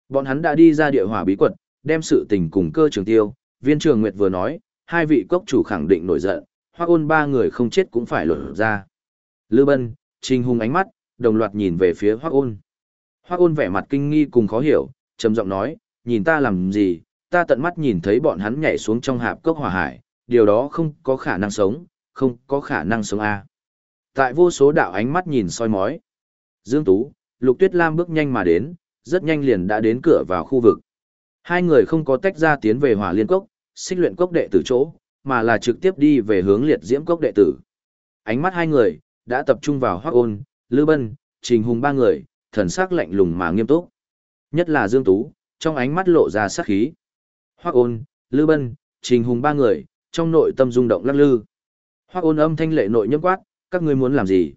Bọn hắn đã đi ra địa hỏa bí quật, đem sự tình cùng cơ trường tiêu, viên trường nguyệt vừa nói, hai vị cốc chủ khẳng định nổi giận, Hoa ôn ba người không chết cũng phải lột ra. Lư Bân, Trình Hùng ánh mắt, đồng loạt nhìn về phía Hoa ôn. Hoa ôn vẻ mặt kinh nghi cùng khó hiểu, trầm giọng nói, nhìn ta làm gì, ta tận mắt nhìn thấy bọn hắn nhảy xuống trong hạp cốc hỏa hải, điều đó không có khả năng sống, không có khả năng sống a. Tại vô số đạo ánh mắt nhìn soi mói. Dương Tú, Lục Tuyết Lam bước nhanh mà đến, rất nhanh liền đã đến cửa vào khu vực. Hai người không có tách ra tiến về hỏa liên cốc, xích luyện cốc đệ tử chỗ, mà là trực tiếp đi về hướng liệt diễm cốc đệ tử. Ánh mắt hai người, đã tập trung vào Hoác Ôn, Lư Bân, Trình Hùng ba người, thần sắc lạnh lùng mà nghiêm túc. Nhất là Dương Tú, trong ánh mắt lộ ra sát khí. Hoác Ôn, Lư Bân, Trình Hùng ba người, trong nội tâm rung động lắc lư. Hoác Ôn âm thanh lệ nội nhâm quát, các ngươi muốn làm gì?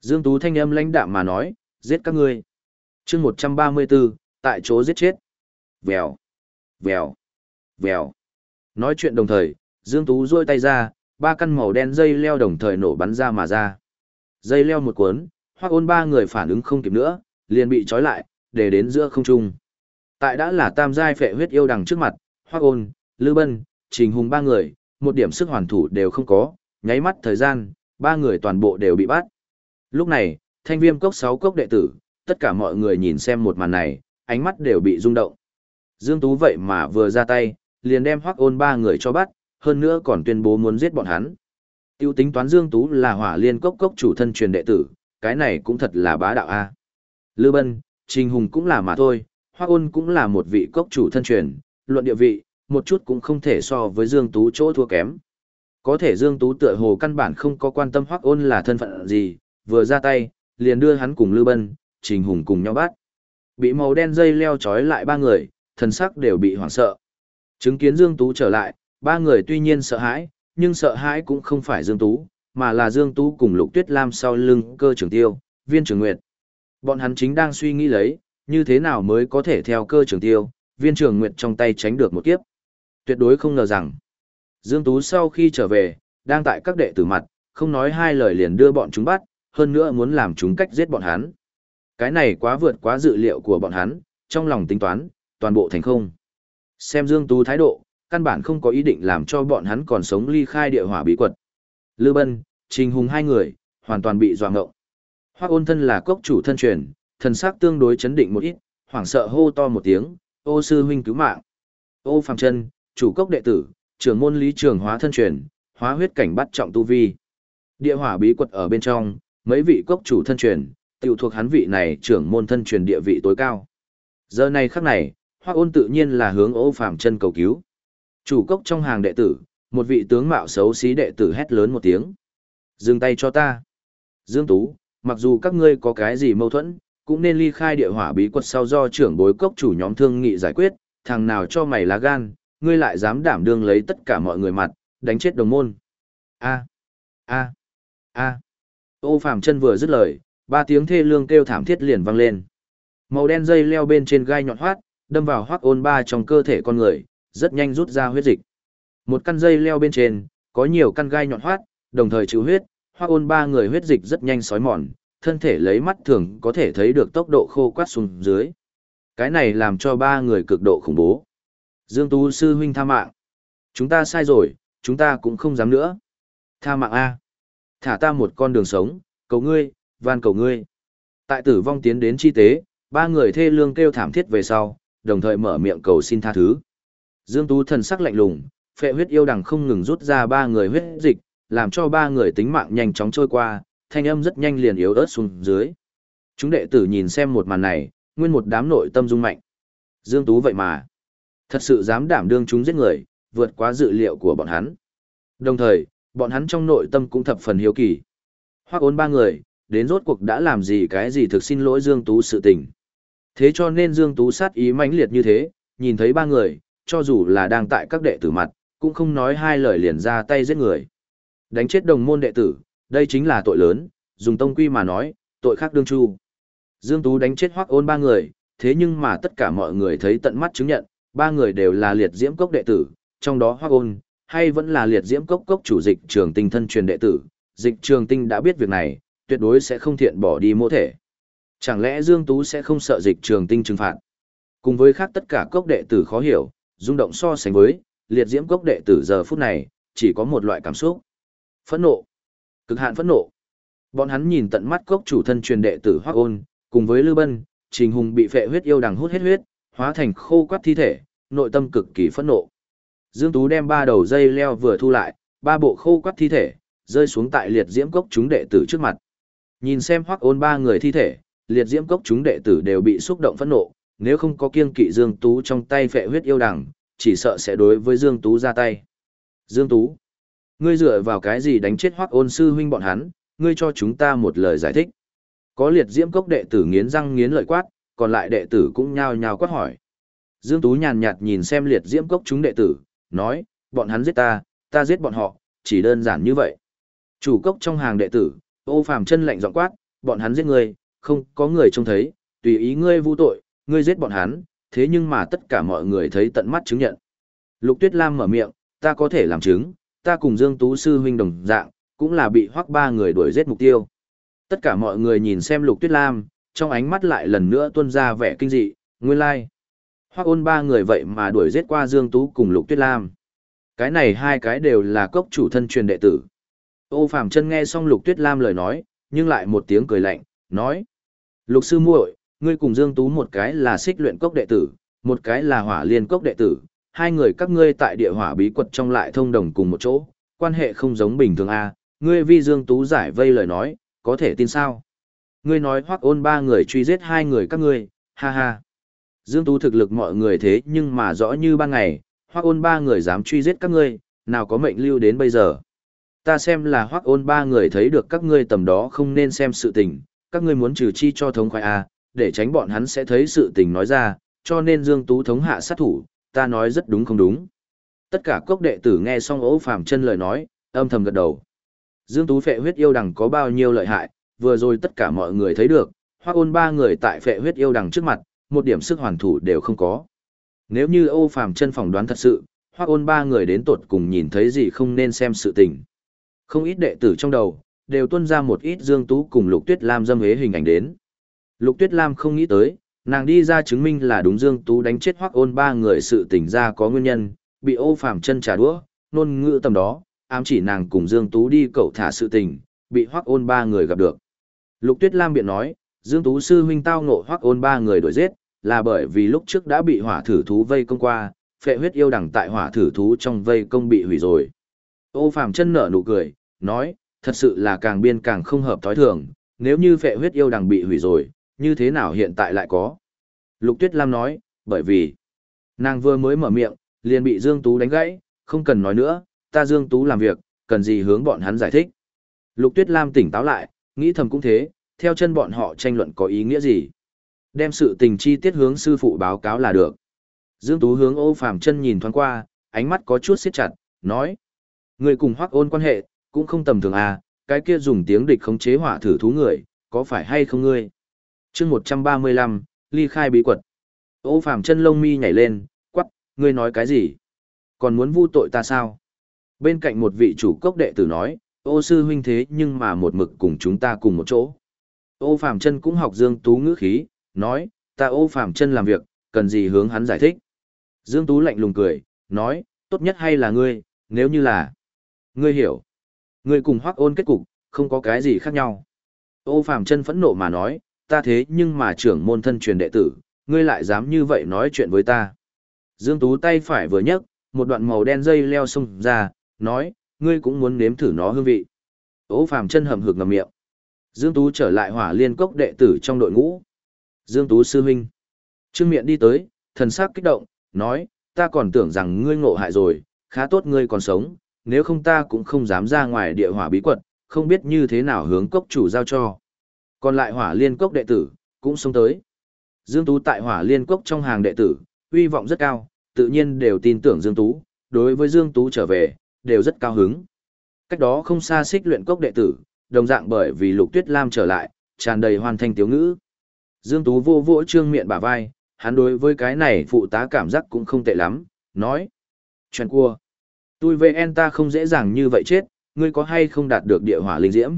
Dương Tú thanh âm lãnh đạm mà nói, giết các ngươi. chương 134, tại chỗ giết chết. Vèo, vèo, vèo. Nói chuyện đồng thời, Dương Tú rôi tay ra, ba căn màu đen dây leo đồng thời nổ bắn ra mà ra. Dây leo một cuốn, hoặc ôn ba người phản ứng không kịp nữa, liền bị trói lại, để đến giữa không trung. Tại đã là tam giai phệ huyết yêu đằng trước mặt, hoặc ôn, lư bân, trình hùng ba người, một điểm sức hoàn thủ đều không có, nháy mắt thời gian, ba người toàn bộ đều bị bắt. Lúc này, thanh viêm cốc 6 cốc đệ tử, tất cả mọi người nhìn xem một màn này, ánh mắt đều bị rung động. Dương Tú vậy mà vừa ra tay, liền đem hoác ôn ba người cho bắt, hơn nữa còn tuyên bố muốn giết bọn hắn. Tiêu tính toán Dương Tú là hỏa liên cốc cốc chủ thân truyền đệ tử, cái này cũng thật là bá đạo a. Lư Bân, Trình Hùng cũng là mà thôi, Hoắc Ôn cũng là một vị cốc chủ thân truyền, luận địa vị, một chút cũng không thể so với Dương Tú chỗ thua kém. Có thể Dương Tú tựa hồ căn bản không có quan tâm Hoắc Ôn là thân phận gì, vừa ra tay, liền đưa hắn cùng Lư Bân, Trình Hùng cùng nhau bắt. Bị màu đen dây leo trói lại ba người, thần sắc đều bị hoảng sợ. Chứng kiến Dương Tú trở lại, ba người tuy nhiên sợ hãi, nhưng sợ hãi cũng không phải Dương Tú, mà là Dương Tú cùng Lục Tuyết Lam sau lưng cơ trưởng tiêu, viên trưởng nguyệt. Bọn hắn chính đang suy nghĩ lấy, như thế nào mới có thể theo cơ trưởng tiêu, viên trưởng nguyệt trong tay tránh được một kiếp. Tuyệt đối không ngờ rằng, Dương Tú sau khi trở về, đang tại các đệ tử mặt, không nói hai lời liền đưa bọn chúng bắt, hơn nữa muốn làm chúng cách giết bọn hắn. Cái này quá vượt quá dự liệu của bọn hắn, trong lòng tính toán, toàn bộ thành không. Xem Dương Tú thái độ, căn bản không có ý định làm cho bọn hắn còn sống ly khai địa hỏa bí quật. Lư Bân, Trình Hùng hai người, hoàn toàn bị dọa ngộng. Hoác ôn thân là cốc chủ thân truyền, thần sắc tương đối chấn định một ít, hoảng sợ hô to một tiếng, ô sư huynh cứu mạng. Ô phàm chân, chủ cốc đệ tử, trưởng môn lý trường hóa thân truyền, hóa huyết cảnh bắt trọng tu vi. Địa hỏa bí quật ở bên trong, mấy vị cốc chủ thân truyền, tiểu thuộc hắn vị này trưởng môn thân truyền địa vị tối cao. Giờ này khắc này, Hoa ôn tự nhiên là hướng ô phàm chân cầu cứu. Chủ cốc trong hàng đệ tử, một vị tướng mạo xấu xí đệ tử hét lớn một tiếng. Dừng tay cho ta. Dương Tú, mặc dù các ngươi có cái gì mâu thuẫn, cũng nên ly khai địa hỏa bí quật sau do trưởng bối cốc chủ nhóm thương nghị giải quyết, thằng nào cho mày lá gan, ngươi lại dám đảm đương lấy tất cả mọi người mặt, đánh chết đồng môn. A. A. A. Ô Phàm chân vừa dứt lời, ba tiếng thê lương kêu thảm thiết liền vang lên. Màu đen dây leo bên trên gai nhọn hoắt đâm vào hoác ôn ba trong cơ thể con người, rất nhanh rút ra huyết dịch. Một căn dây leo bên trên, có nhiều căn gai nhọn hoát, đồng thời chịu huyết, hoa ôn ba người huyết dịch rất nhanh sói mòn, thân thể lấy mắt thường có thể thấy được tốc độ khô quát xuống dưới. Cái này làm cho ba người cực độ khủng bố. Dương Tú sư huynh tha mạng. Chúng ta sai rồi, chúng ta cũng không dám nữa. Tha mạng A. Thả ta một con đường sống, cầu ngươi, van cầu ngươi. Tại tử vong tiến đến chi tế, ba người thê lương kêu thảm thiết về sau, đồng thời mở miệng cầu xin tha thứ. Dương Tú thần sắc lạnh lùng, phệ huyết yêu đằng không ngừng rút ra ba người huyết dịch, làm cho ba người tính mạng nhanh chóng trôi qua, thanh âm rất nhanh liền yếu ớt xuống dưới. Chúng đệ tử nhìn xem một màn này, nguyên một đám nội tâm rung mạnh. Dương Tú vậy mà, thật sự dám đảm đương chúng giết người, vượt quá dự liệu của bọn hắn. Đồng thời, bọn hắn trong nội tâm cũng thập phần hiếu kỳ. Hoác ôn ba người, đến rốt cuộc đã làm gì cái gì thực xin lỗi Dương Tú sự tình. Thế cho nên Dương Tú sát ý mãnh liệt như thế, nhìn thấy ba người, cho dù là đang tại các đệ tử mặt, cũng không nói hai lời liền ra tay giết người. Đánh chết đồng môn đệ tử, đây chính là tội lớn, dùng tông quy mà nói, tội khác đương chu. Dương Tú đánh chết hoác ôn ba người, thế nhưng mà tất cả mọi người thấy tận mắt chứng nhận, ba người đều là liệt diễm cốc đệ tử, trong đó hoác ôn, hay vẫn là liệt diễm cốc cốc chủ dịch trường tinh thân truyền đệ tử, dịch trường tinh đã biết việc này, tuyệt đối sẽ không thiện bỏ đi mô thể. Chẳng lẽ Dương Tú sẽ không sợ dịch trường tinh trừng phạt? Cùng với khác tất cả cốc đệ tử khó hiểu, rung động so sánh với, liệt diễm cốc đệ tử giờ phút này, chỉ có một loại cảm xúc. Phẫn nộ. Cực hạn phẫn nộ. Bọn hắn nhìn tận mắt cốc chủ thân truyền đệ tử Hoắc Ôn, cùng với Lư Bân, Trình Hùng bị phệ huyết yêu đằng hút hết huyết, hóa thành khô quắt thi thể, nội tâm cực kỳ phẫn nộ. Dương Tú đem ba đầu dây leo vừa thu lại, ba bộ khô quắt thi thể, rơi xuống tại liệt diễm cốc chúng đệ tử trước mặt. Nhìn xem Hoắc Ôn ba người thi thể, liệt diễm cốc chúng đệ tử đều bị xúc động phẫn nộ, nếu không có kiêng kỵ Dương Tú trong tay phệ huyết yêu đằng, chỉ sợ sẽ đối với Dương Tú ra tay. Dương Tú, ngươi dựa vào cái gì đánh chết Hoắc Ôn sư huynh bọn hắn, ngươi cho chúng ta một lời giải thích. Có liệt diễm cốc đệ tử nghiến răng nghiến lợi quát, còn lại đệ tử cũng nhao nhao quát hỏi. Dương Tú nhàn nhạt nhìn xem liệt diễm cốc chúng đệ tử, nói, bọn hắn giết ta, ta giết bọn họ, chỉ đơn giản như vậy. Chủ cốc trong hàng đệ tử, ô phàm chân lạnh giọng quát, bọn hắn giết ngươi, không có người trông thấy, tùy ý ngươi vu tội, ngươi giết bọn hắn, thế nhưng mà tất cả mọi người thấy tận mắt chứng nhận. Lục Tuyết Lam mở miệng, ta có thể làm chứng, ta cùng Dương Tú sư huynh đồng dạng, cũng là bị hoắc ba người đuổi giết mục tiêu. Tất cả mọi người nhìn xem Lục Tuyết Lam, trong ánh mắt lại lần nữa tuôn ra vẻ kinh dị, nguyên lai. Like. Hoắc ôn ba người vậy mà đuổi giết qua Dương Tú cùng Lục Tuyết Lam. Cái này hai cái đều là cốc chủ thân truyền đệ tử. Ô Phạm chân nghe xong Lục Tuyết Lam lời nói, nhưng lại một tiếng cười lạnh, nói. Lục sư muội, ngươi cùng Dương Tú một cái là xích luyện cốc đệ tử, một cái là hỏa liên cốc đệ tử, hai người các ngươi tại địa hỏa bí quật trong lại thông đồng cùng một chỗ, quan hệ không giống bình thường a à. ngươi vi Dương Tú giải vây lời nói, có thể tin sao? Ngươi nói hoắc ôn ba người truy giết hai người các ngươi, ha ha. Dương Tú thực lực mọi người thế nhưng mà rõ như ban ngày, hoắc ôn ba người dám truy giết các ngươi, nào có mệnh lưu đến bây giờ. Ta xem là hoắc ôn ba người thấy được các ngươi tầm đó không nên xem sự tình, các ngươi muốn trừ chi cho thống khoái A, để tránh bọn hắn sẽ thấy sự tình nói ra, cho nên Dương Tú thống hạ sát thủ, ta nói rất đúng không đúng. Tất cả cốc đệ tử nghe xong ố phàm chân lời nói, âm thầm gật đầu. Dương Tú phệ huyết yêu đằng có bao nhiêu lợi hại, vừa rồi tất cả mọi người thấy được, hoác ôn ba người tại phệ huyết yêu đằng trước mặt, một điểm sức hoàn thủ đều không có. Nếu như Âu Phàm chân phỏng đoán thật sự, hoác ôn ba người đến tột cùng nhìn thấy gì không nên xem sự tình. Không ít đệ tử trong đầu, đều tuân ra một ít Dương Tú cùng Lục Tuyết Lam dâm hế hình ảnh đến. Lục Tuyết Lam không nghĩ tới, nàng đi ra chứng minh là đúng Dương Tú đánh chết hoắc ôn ba người sự tình ra có nguyên nhân, bị Âu Phàm chân trả đũa, nôn ngữ tầm đó, ám chỉ nàng cùng Dương Tú đi cậu thả sự tình, bị hoắc ôn ba người gặp được. Lục Tuyết Lam biện nói, Dương Tú sư huynh tao ngộ hoắc ôn ba người đuổi giết, là bởi vì lúc trước đã bị hỏa thử thú vây công qua, phệ huyết yêu đẳng tại hỏa thử thú trong vây công bị hủy rồi. Ô Phàm chân nở nụ cười, nói, thật sự là càng biên càng không hợp thói thường, nếu như phệ huyết yêu đằng bị hủy rồi, như thế nào hiện tại lại có? Lục Tuyết Lam nói, bởi vì, nàng vừa mới mở miệng, liền bị Dương Tú đánh gãy, không cần nói nữa, ta Dương Tú làm việc, cần gì hướng bọn hắn giải thích. Lục Tuyết Lam tỉnh táo lại, nghĩ thầm cũng thế, theo chân bọn họ tranh luận có ý nghĩa gì. Đem sự tình chi tiết hướng sư phụ báo cáo là được. Dương Tú hướng ô phàm chân nhìn thoáng qua, ánh mắt có chút siết chặt, nói. Người cùng hoác ôn quan hệ, cũng không tầm thường à, cái kia dùng tiếng địch khống chế hỏa thử thú người, có phải hay không ngươi? chương 135, ly khai bí quật. Ô phàm chân lông mi nhảy lên, quắc, ngươi nói cái gì? Còn muốn vu tội ta sao? Bên cạnh một vị chủ cốc đệ tử nói, ô sư huynh thế nhưng mà một mực cùng chúng ta cùng một chỗ. Ô phàm chân cũng học Dương Tú ngữ khí, nói, ta ô phàm chân làm việc, cần gì hướng hắn giải thích. Dương Tú lạnh lùng cười, nói, tốt nhất hay là ngươi, nếu như là, ngươi hiểu. Ngươi cùng hoác ôn kết cục, không có cái gì khác nhau. Ô Phạm chân phẫn nộ mà nói, ta thế nhưng mà trưởng môn thân truyền đệ tử, ngươi lại dám như vậy nói chuyện với ta. Dương Tú tay phải vừa nhấc, một đoạn màu đen dây leo xông ra, nói, ngươi cũng muốn nếm thử nó hương vị. Ô Phạm chân hầm hực ngầm miệng. Dương Tú trở lại hỏa liên cốc đệ tử trong đội ngũ. Dương Tú sư huynh. Trương miệng đi tới, thần sắc kích động, nói, ta còn tưởng rằng ngươi ngộ hại rồi, khá tốt ngươi còn sống, nếu không ta cũng không dám ra ngoài địa hỏa bí quật, không biết như thế nào hướng cốc chủ giao cho. Còn lại hỏa liên cốc đệ tử, cũng sống tới. Dương Tú tại hỏa liên cốc trong hàng đệ tử, uy vọng rất cao, tự nhiên đều tin tưởng Dương Tú, đối với Dương Tú trở về, đều rất cao hứng. Cách đó không xa xích luyện cốc đệ tử, đồng dạng bởi vì Lục Tuyết Lam trở lại, tràn đầy hoàn thành tiếu ngữ. Dương Tú vô vỗ trương miệng bả vai, hắn đối với cái này phụ tá cảm giác cũng không tệ lắm, nói. Chuyện cua. Tôi VN ta không dễ dàng như vậy chết, ngươi có hay không đạt được địa hỏa linh diễm?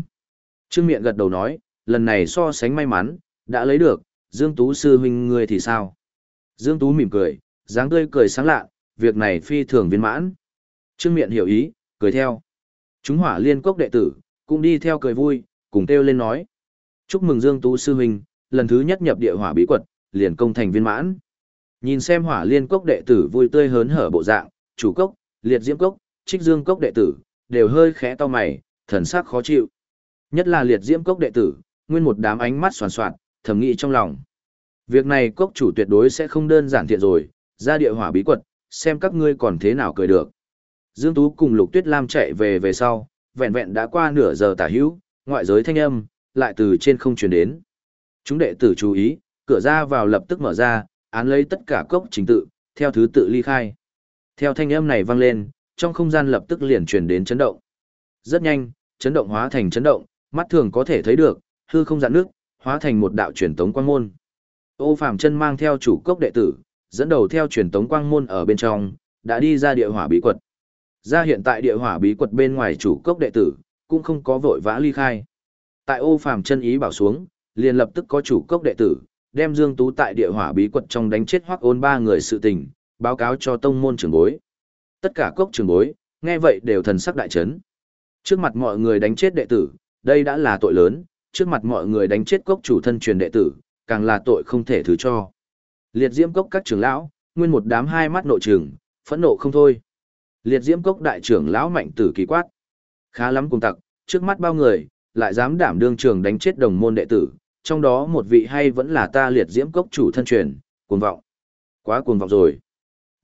Trương miệng gật đầu nói, lần này so sánh may mắn, đã lấy được, Dương Tú sư huynh ngươi thì sao? Dương Tú mỉm cười, dáng tươi cười sáng lạ, việc này phi thường viên mãn. Trương miệng hiểu ý, cười theo. Chúng hỏa liên cốc đệ tử, cũng đi theo cười vui, cùng kêu lên nói. Chúc mừng Dương Tú sư huynh, lần thứ nhất nhập địa hỏa bí quật, liền công thành viên mãn. Nhìn xem hỏa liên cốc đệ tử vui tươi hớn hở bộ dạng, chủ cốc, liệt diễm cốc, trích dương cốc đệ tử, đều hơi khẽ to mày, thần sắc khó chịu. Nhất là liệt diễm cốc đệ tử, nguyên một đám ánh mắt soàn soạn, thầm nghĩ trong lòng. Việc này cốc chủ tuyệt đối sẽ không đơn giản thiện rồi, ra địa hỏa bí quật, xem các ngươi còn thế nào cười được. Dương Tú cùng Lục Tuyết Lam chạy về về sau, vẹn vẹn đã qua nửa giờ tả hữu, ngoại giới thanh âm, lại từ trên không truyền đến. Chúng đệ tử chú ý, cửa ra vào lập tức mở ra, án lấy tất cả cốc chính tự, theo thứ tự ly khai. Theo thanh âm này vang lên, trong không gian lập tức liền truyền đến chấn động. Rất nhanh, chấn động hóa thành chấn động, mắt thường có thể thấy được, hư không dạn nước, hóa thành một đạo truyền tống quang môn. Ô Phàm chân mang theo chủ cốc đệ tử, dẫn đầu theo truyền tống quang môn ở bên trong, đã đi ra địa hỏa bí quật. Ra hiện tại địa hỏa bí quật bên ngoài chủ cốc đệ tử, cũng không có vội vã ly khai. Tại ô phàm chân ý bảo xuống, liền lập tức có chủ cốc đệ tử, đem Dương Tú tại địa hỏa bí quật trong đánh chết hoắc ôn ba người sự tình, báo cáo cho tông môn trưởng bối. Tất cả cốc trưởng bối, nghe vậy đều thần sắc đại chấn. Trước mặt mọi người đánh chết đệ tử, đây đã là tội lớn, trước mặt mọi người đánh chết cốc chủ thân truyền đệ tử, càng là tội không thể thứ cho. Liệt diễm cốc các trưởng lão, nguyên một đám hai mắt nội trường phẫn nộ không thôi. Liệt diễm cốc đại trưởng lão mạnh tử kỳ quát. Khá lắm cùng tặc, trước mắt bao người, lại dám đảm đương trường đánh chết đồng môn đệ tử, trong đó một vị hay vẫn là ta liệt diễm cốc chủ thân truyền, cuồng vọng. Quá cuồng vọng rồi.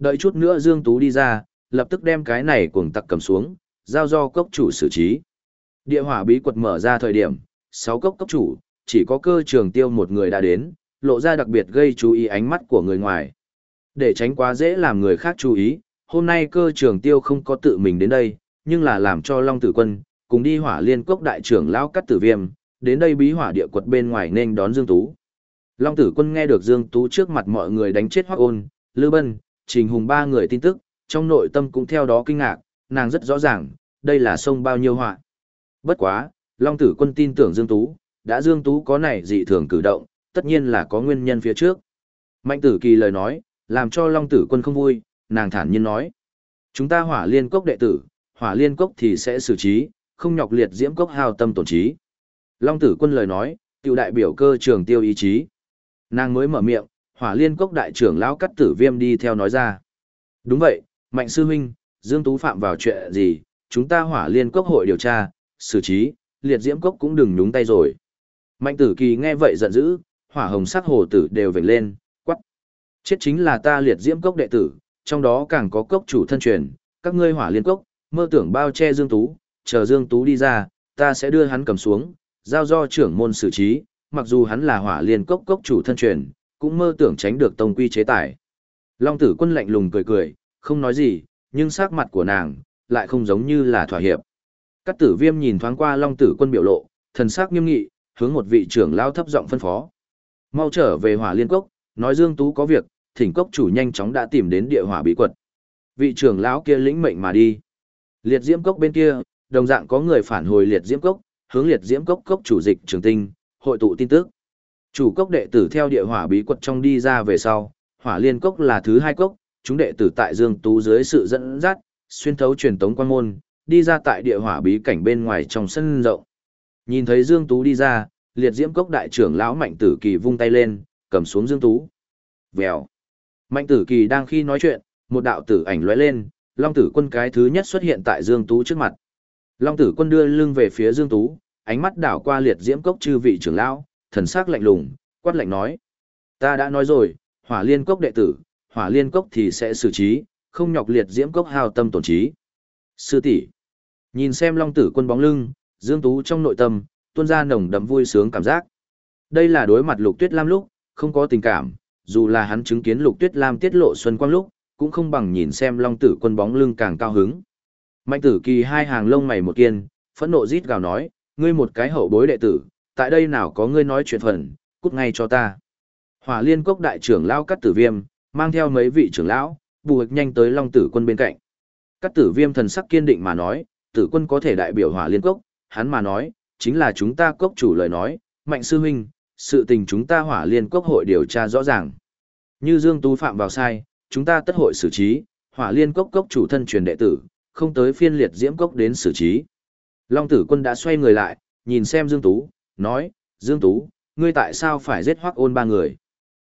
Đợi chút nữa Dương Tú đi ra, lập tức đem cái này cuồng tặc cầm xuống, giao do cốc chủ xử trí. Địa hỏa bí quật mở ra thời điểm, 6 cốc cốc chủ, chỉ có cơ trường tiêu một người đã đến, lộ ra đặc biệt gây chú ý ánh mắt của người ngoài. Để tránh quá dễ làm người khác chú ý, hôm nay cơ trường tiêu không có tự mình đến đây, nhưng là làm cho Long Tử Quân, cùng đi hỏa liên cốc đại trưởng lão cắt tử viêm, đến đây bí hỏa địa quật bên ngoài nên đón Dương Tú. Long Tử Quân nghe được Dương Tú trước mặt mọi người đánh chết hoác Ôn, Lư Bân, Trình Hùng ba người tin tức, trong nội tâm cũng theo đó kinh ngạc, nàng rất rõ ràng, đây là sông bao nhiêu họa. Bất quá, Long Tử Quân tin tưởng Dương Tú, đã Dương Tú có này dị thường cử động, tất nhiên là có nguyên nhân phía trước. Mạnh Tử Kỳ lời nói, làm cho Long Tử Quân không vui, nàng thản nhiên nói. Chúng ta hỏa liên cốc đệ tử, hỏa liên cốc thì sẽ xử trí, không nhọc liệt diễm cốc hào tâm tổn trí. Long tử quân lời nói, tiểu đại biểu cơ trường tiêu ý chí. Nàng mới mở miệng, hỏa liên cốc đại trưởng lão cắt tử viêm đi theo nói ra. Đúng vậy, mạnh sư huynh, Dương Tú phạm vào chuyện gì, chúng ta hỏa liên cốc hội điều tra, xử trí, liệt diễm cốc cũng đừng nhúng tay rồi. Mạnh tử kỳ nghe vậy giận dữ, hỏa hồng sắc hồ tử đều vểnh lên, quắc. Chết chính là ta liệt diễm cốc đệ tử, trong đó càng có cốc chủ thân truyền, các ngươi hỏa liên cốc, mơ tưởng bao che Dương Tú, chờ Dương Tú đi ra, ta sẽ đưa hắn cầm xuống, giao do trưởng môn xử trí, mặc dù hắn là hỏa liên cốc cốc chủ thân truyền, cũng mơ tưởng tránh được tông quy chế tài. Long tử quân lạnh lùng cười cười, không nói gì, nhưng sắc mặt của nàng, lại không giống như là thỏa hiệp. Các tử viêm nhìn thoáng qua long tử quân biểu lộ, thần sắc nghiêm nghị, hướng một vị trưởng lao thấp giọng phân phó. Mau trở về hỏa liên cốc, nói Dương Tú có việc, thỉnh cốc chủ nhanh chóng đã tìm đến địa hỏa bí quật. Vị trưởng lão kia lĩnh mệnh mà đi. Liệt diễm cốc bên kia, đồng dạng có người phản hồi liệt diễm cốc, hướng liệt diễm cốc cốc chủ dịch trường tinh, hội tụ tin tức. Chủ cốc đệ tử theo địa hỏa bí quật trong đi ra về sau, hỏa liên cốc là thứ hai cốc, chúng đệ tử tại Dương Tú dưới sự dẫn dắt, xuyên thấu truyền tống quan môn, đi ra tại địa hỏa bí cảnh bên ngoài trong sân rộng. Nhìn thấy Dương Tú đi ra, liệt diễm cốc đại trưởng lão Mạnh Tử Kỳ vung tay lên, cầm xuống Dương Tú. Vèo. Mạnh Tử Kỳ đang khi nói chuyện, một đạo tử ảnh lóe lên, Long Tử Quân cái thứ nhất xuất hiện tại Dương Tú trước mặt. Long Tử Quân đưa lưng về phía Dương Tú, ánh mắt đảo qua liệt diễm cốc chư vị trưởng lão, thần sắc lạnh lùng, quát lạnh nói. Ta đã nói rồi, hỏa liên cốc đệ tử, hỏa liên cốc thì sẽ xử trí, không nhọc liệt diễm cốc hào tâm tổn trí. Sư tỷ Nhìn xem long tử quân bóng lưng, Dương Tú trong nội tâm, tuôn ra nồng đậm vui sướng cảm giác. Đây là đối mặt Lục Tuyết Lam lúc, không có tình cảm, dù là hắn chứng kiến Lục Tuyết Lam tiết lộ xuân quang lúc, cũng không bằng nhìn xem long tử quân bóng lưng càng cao hứng. Mạnh tử kỳ hai hàng lông mày một kiên, phẫn nộ rít gào nói, ngươi một cái hậu bối đệ tử, tại đây nào có ngươi nói chuyện phần, cút ngay cho ta. Hỏa liên cốc đại trưởng lão cắt tử viêm, mang theo mấy vị trưởng lão, bù hịch nhanh tới long tử quân bên cạnh. Cắt tử viêm thần sắc kiên định mà nói, tử quân có thể đại biểu hỏa liên cốc, hắn mà nói, chính là chúng ta cốc chủ lời nói, mạnh sư huynh, sự tình chúng ta hỏa liên cốc hội điều tra rõ ràng. Như Dương Tú phạm vào sai, chúng ta tất hội xử trí, hỏa liên cốc cốc chủ thân truyền đệ tử, không tới phiên liệt diễm cốc đến xử trí. Long tử quân đã xoay người lại, nhìn xem Dương Tú, nói, Dương Tú, ngươi tại sao phải giết hoác ôn ba người?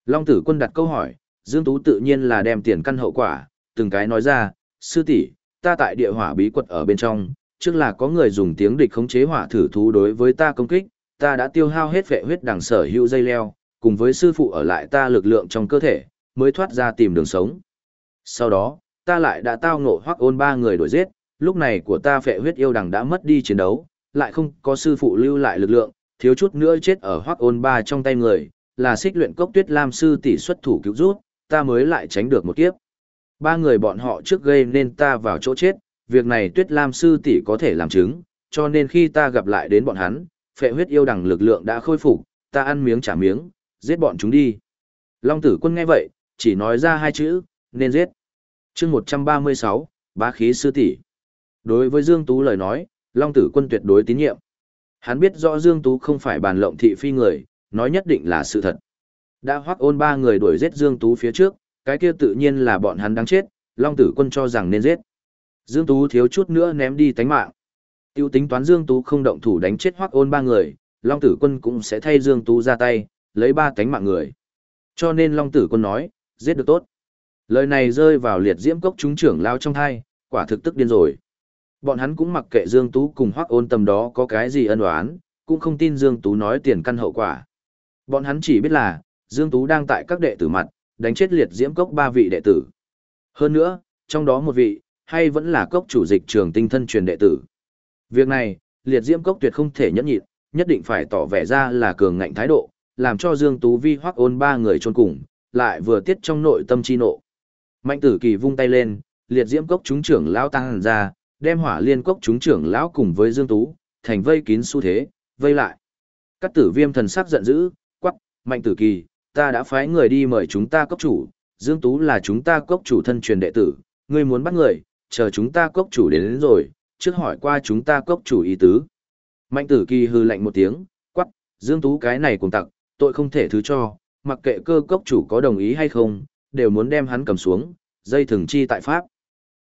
Long tử quân đặt câu hỏi, Dương Tú tự nhiên là đem tiền căn hậu quả, từng cái nói ra, sư tỷ ta tại địa hỏa bí quật ở bên trong, trước là có người dùng tiếng địch khống chế hỏa thử thú đối với ta công kích, ta đã tiêu hao hết vệ huyết đằng sở hữu dây leo, cùng với sư phụ ở lại ta lực lượng trong cơ thể, mới thoát ra tìm đường sống. Sau đó, ta lại đã tao ngộ hoắc ôn ba người đuổi giết, lúc này của ta phệ huyết yêu đằng đã mất đi chiến đấu, lại không có sư phụ lưu lại lực lượng, thiếu chút nữa chết ở hoắc ôn ba trong tay người, là xích luyện cốc tuyết lam sư tỷ xuất thủ cứu rút, ta mới lại tránh được một kiếp. Ba người bọn họ trước gây nên ta vào chỗ chết, việc này tuyết lam sư tỷ có thể làm chứng, cho nên khi ta gặp lại đến bọn hắn, phệ huyết yêu đằng lực lượng đã khôi phục, ta ăn miếng trả miếng, giết bọn chúng đi. Long tử quân nghe vậy, chỉ nói ra hai chữ, nên giết. chương 136, bá khí sư tỷ Đối với Dương Tú lời nói, Long tử quân tuyệt đối tín nhiệm. Hắn biết rõ Dương Tú không phải bàn lộng thị phi người, nói nhất định là sự thật. Đã hoác ôn ba người đuổi giết Dương Tú phía trước, cái kia tự nhiên là bọn hắn đáng chết, Long tử quân cho rằng nên giết. Dương Tú thiếu chút nữa ném đi tánh mạng. Tiêu tính toán Dương Tú không động thủ đánh chết hoác ôn ba người, Long tử quân cũng sẽ thay Dương Tú ra tay, lấy ba tánh mạng người. Cho nên Long tử quân nói, giết được tốt. Lời này rơi vào liệt diễm cốc chúng trưởng lao trong thai, quả thực tức điên rồi. Bọn hắn cũng mặc kệ Dương Tú cùng hoác ôn tầm đó có cái gì ân oán, cũng không tin Dương Tú nói tiền căn hậu quả. Bọn hắn chỉ biết là, Dương Tú đang tại các đệ tử mặt, đánh chết liệt diễm cốc ba vị đệ tử. Hơn nữa, trong đó một vị, hay vẫn là cốc chủ dịch trường tinh thân truyền đệ tử. Việc này, liệt diễm cốc tuyệt không thể nhẫn nhịn, nhất định phải tỏ vẻ ra là cường ngạnh thái độ, làm cho Dương Tú Vi hoác ôn ba người trôn cùng, lại vừa tiết trong nội tâm chi nộ. Mạnh tử kỳ vung tay lên, liệt diễm cốc chúng trưởng lão tăng ra, đem hỏa liên cốc chúng trưởng lão cùng với Dương Tú, thành vây kín xu thế, vây lại. Các tử viêm thần sắc giận dữ, quắc, mạnh tử kỳ, ta đã phái người đi mời chúng ta cốc chủ, Dương Tú là chúng ta cốc chủ thân truyền đệ tử, ngươi muốn bắt người, chờ chúng ta cốc chủ đến, đến rồi, trước hỏi qua chúng ta cốc chủ ý tứ. Mạnh tử kỳ hư lạnh một tiếng, quắc, Dương Tú cái này cùng tặc, tội không thể thứ cho, mặc kệ cơ cốc chủ có đồng ý hay không, đều muốn đem hắn cầm xuống, dây thường chi tại pháp.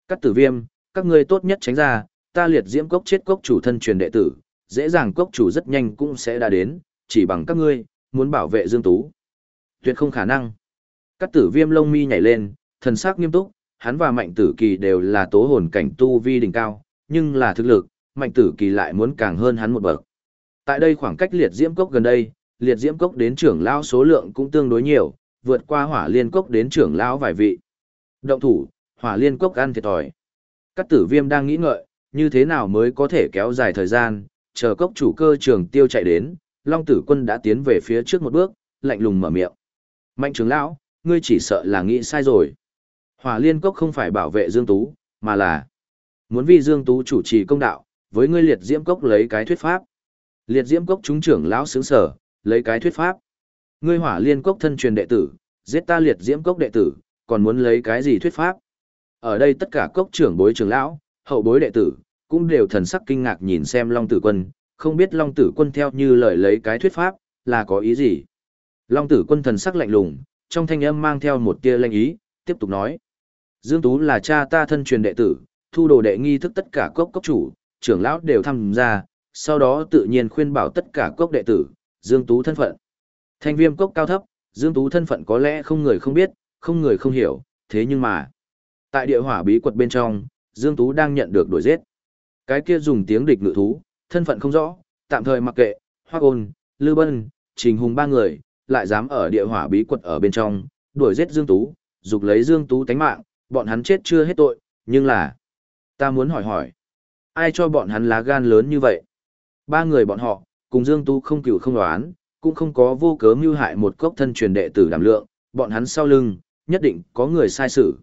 Cắt tử viêm, các ngươi tốt nhất tránh ra, ta liệt diễm cốc chết cốc chủ thân truyền đệ tử, dễ dàng cốc chủ rất nhanh cũng sẽ đã đến, chỉ bằng các ngươi, muốn bảo vệ Dương Tú. Tuyệt không khả năng. các tử viêm lông mi nhảy lên, thần sắc nghiêm túc, hắn và mạnh tử kỳ đều là tố hồn cảnh tu vi đỉnh cao, nhưng là thực lực, mạnh tử kỳ lại muốn càng hơn hắn một bậc. Tại đây khoảng cách liệt diễm cốc gần đây, liệt diễm cốc đến trưởng lão số lượng cũng tương đối nhiều, vượt qua hỏa liên cốc đến trưởng lão vài vị. Động thủ, hỏa liên cốc ăn thiệt thòi. Các tử viêm đang nghĩ ngợi, như thế nào mới có thể kéo dài thời gian, chờ cốc chủ cơ trường tiêu chạy đến, Long tử quân đã tiến về phía trước một bước, lạnh lùng mở miệng. Mạnh trưởng lão, ngươi chỉ sợ là nghĩ sai rồi. Hỏa liên cốc không phải bảo vệ Dương Tú, mà là muốn vì Dương Tú chủ trì công đạo, với ngươi liệt diễm cốc lấy cái thuyết pháp. Liệt diễm cốc chúng trưởng lão sướng sở, lấy cái thuyết pháp. Ngươi hỏa liên cốc thân truyền đệ tử, giết ta liệt diễm cốc đệ tử, còn muốn lấy cái gì thuyết pháp? Ở đây tất cả cốc trưởng bối trưởng lão, hậu bối đệ tử, cũng đều thần sắc kinh ngạc nhìn xem Long Tử Quân, không biết Long Tử Quân theo như lời lấy cái thuyết pháp, là có ý gì. Long Tử Quân thần sắc lạnh lùng, trong thanh âm mang theo một tia lanh ý, tiếp tục nói. Dương Tú là cha ta thân truyền đệ tử, thu đồ đệ nghi thức tất cả cốc cốc chủ, trưởng lão đều tham gia, sau đó tự nhiên khuyên bảo tất cả cốc đệ tử, Dương Tú thân phận. Thanh viêm cốc cao thấp, Dương Tú thân phận có lẽ không người không biết, không người không hiểu, thế nhưng mà. Tại địa hỏa bí quật bên trong, Dương Tú đang nhận được đuổi giết. Cái kia dùng tiếng địch ngự thú, thân phận không rõ, tạm thời mặc kệ, Hoắc Ôn, Lư Bân, Trình Hùng ba người, lại dám ở địa hỏa bí quật ở bên trong, đuổi giết Dương Tú, dục lấy Dương Tú tánh mạng, bọn hắn chết chưa hết tội, nhưng là... Ta muốn hỏi hỏi, ai cho bọn hắn lá gan lớn như vậy? Ba người bọn họ, cùng Dương Tú không cửu không đoán, cũng không có vô cớ mưu hại một cốc thân truyền đệ tử đảm lượng, bọn hắn sau lưng, nhất định có người sai sự.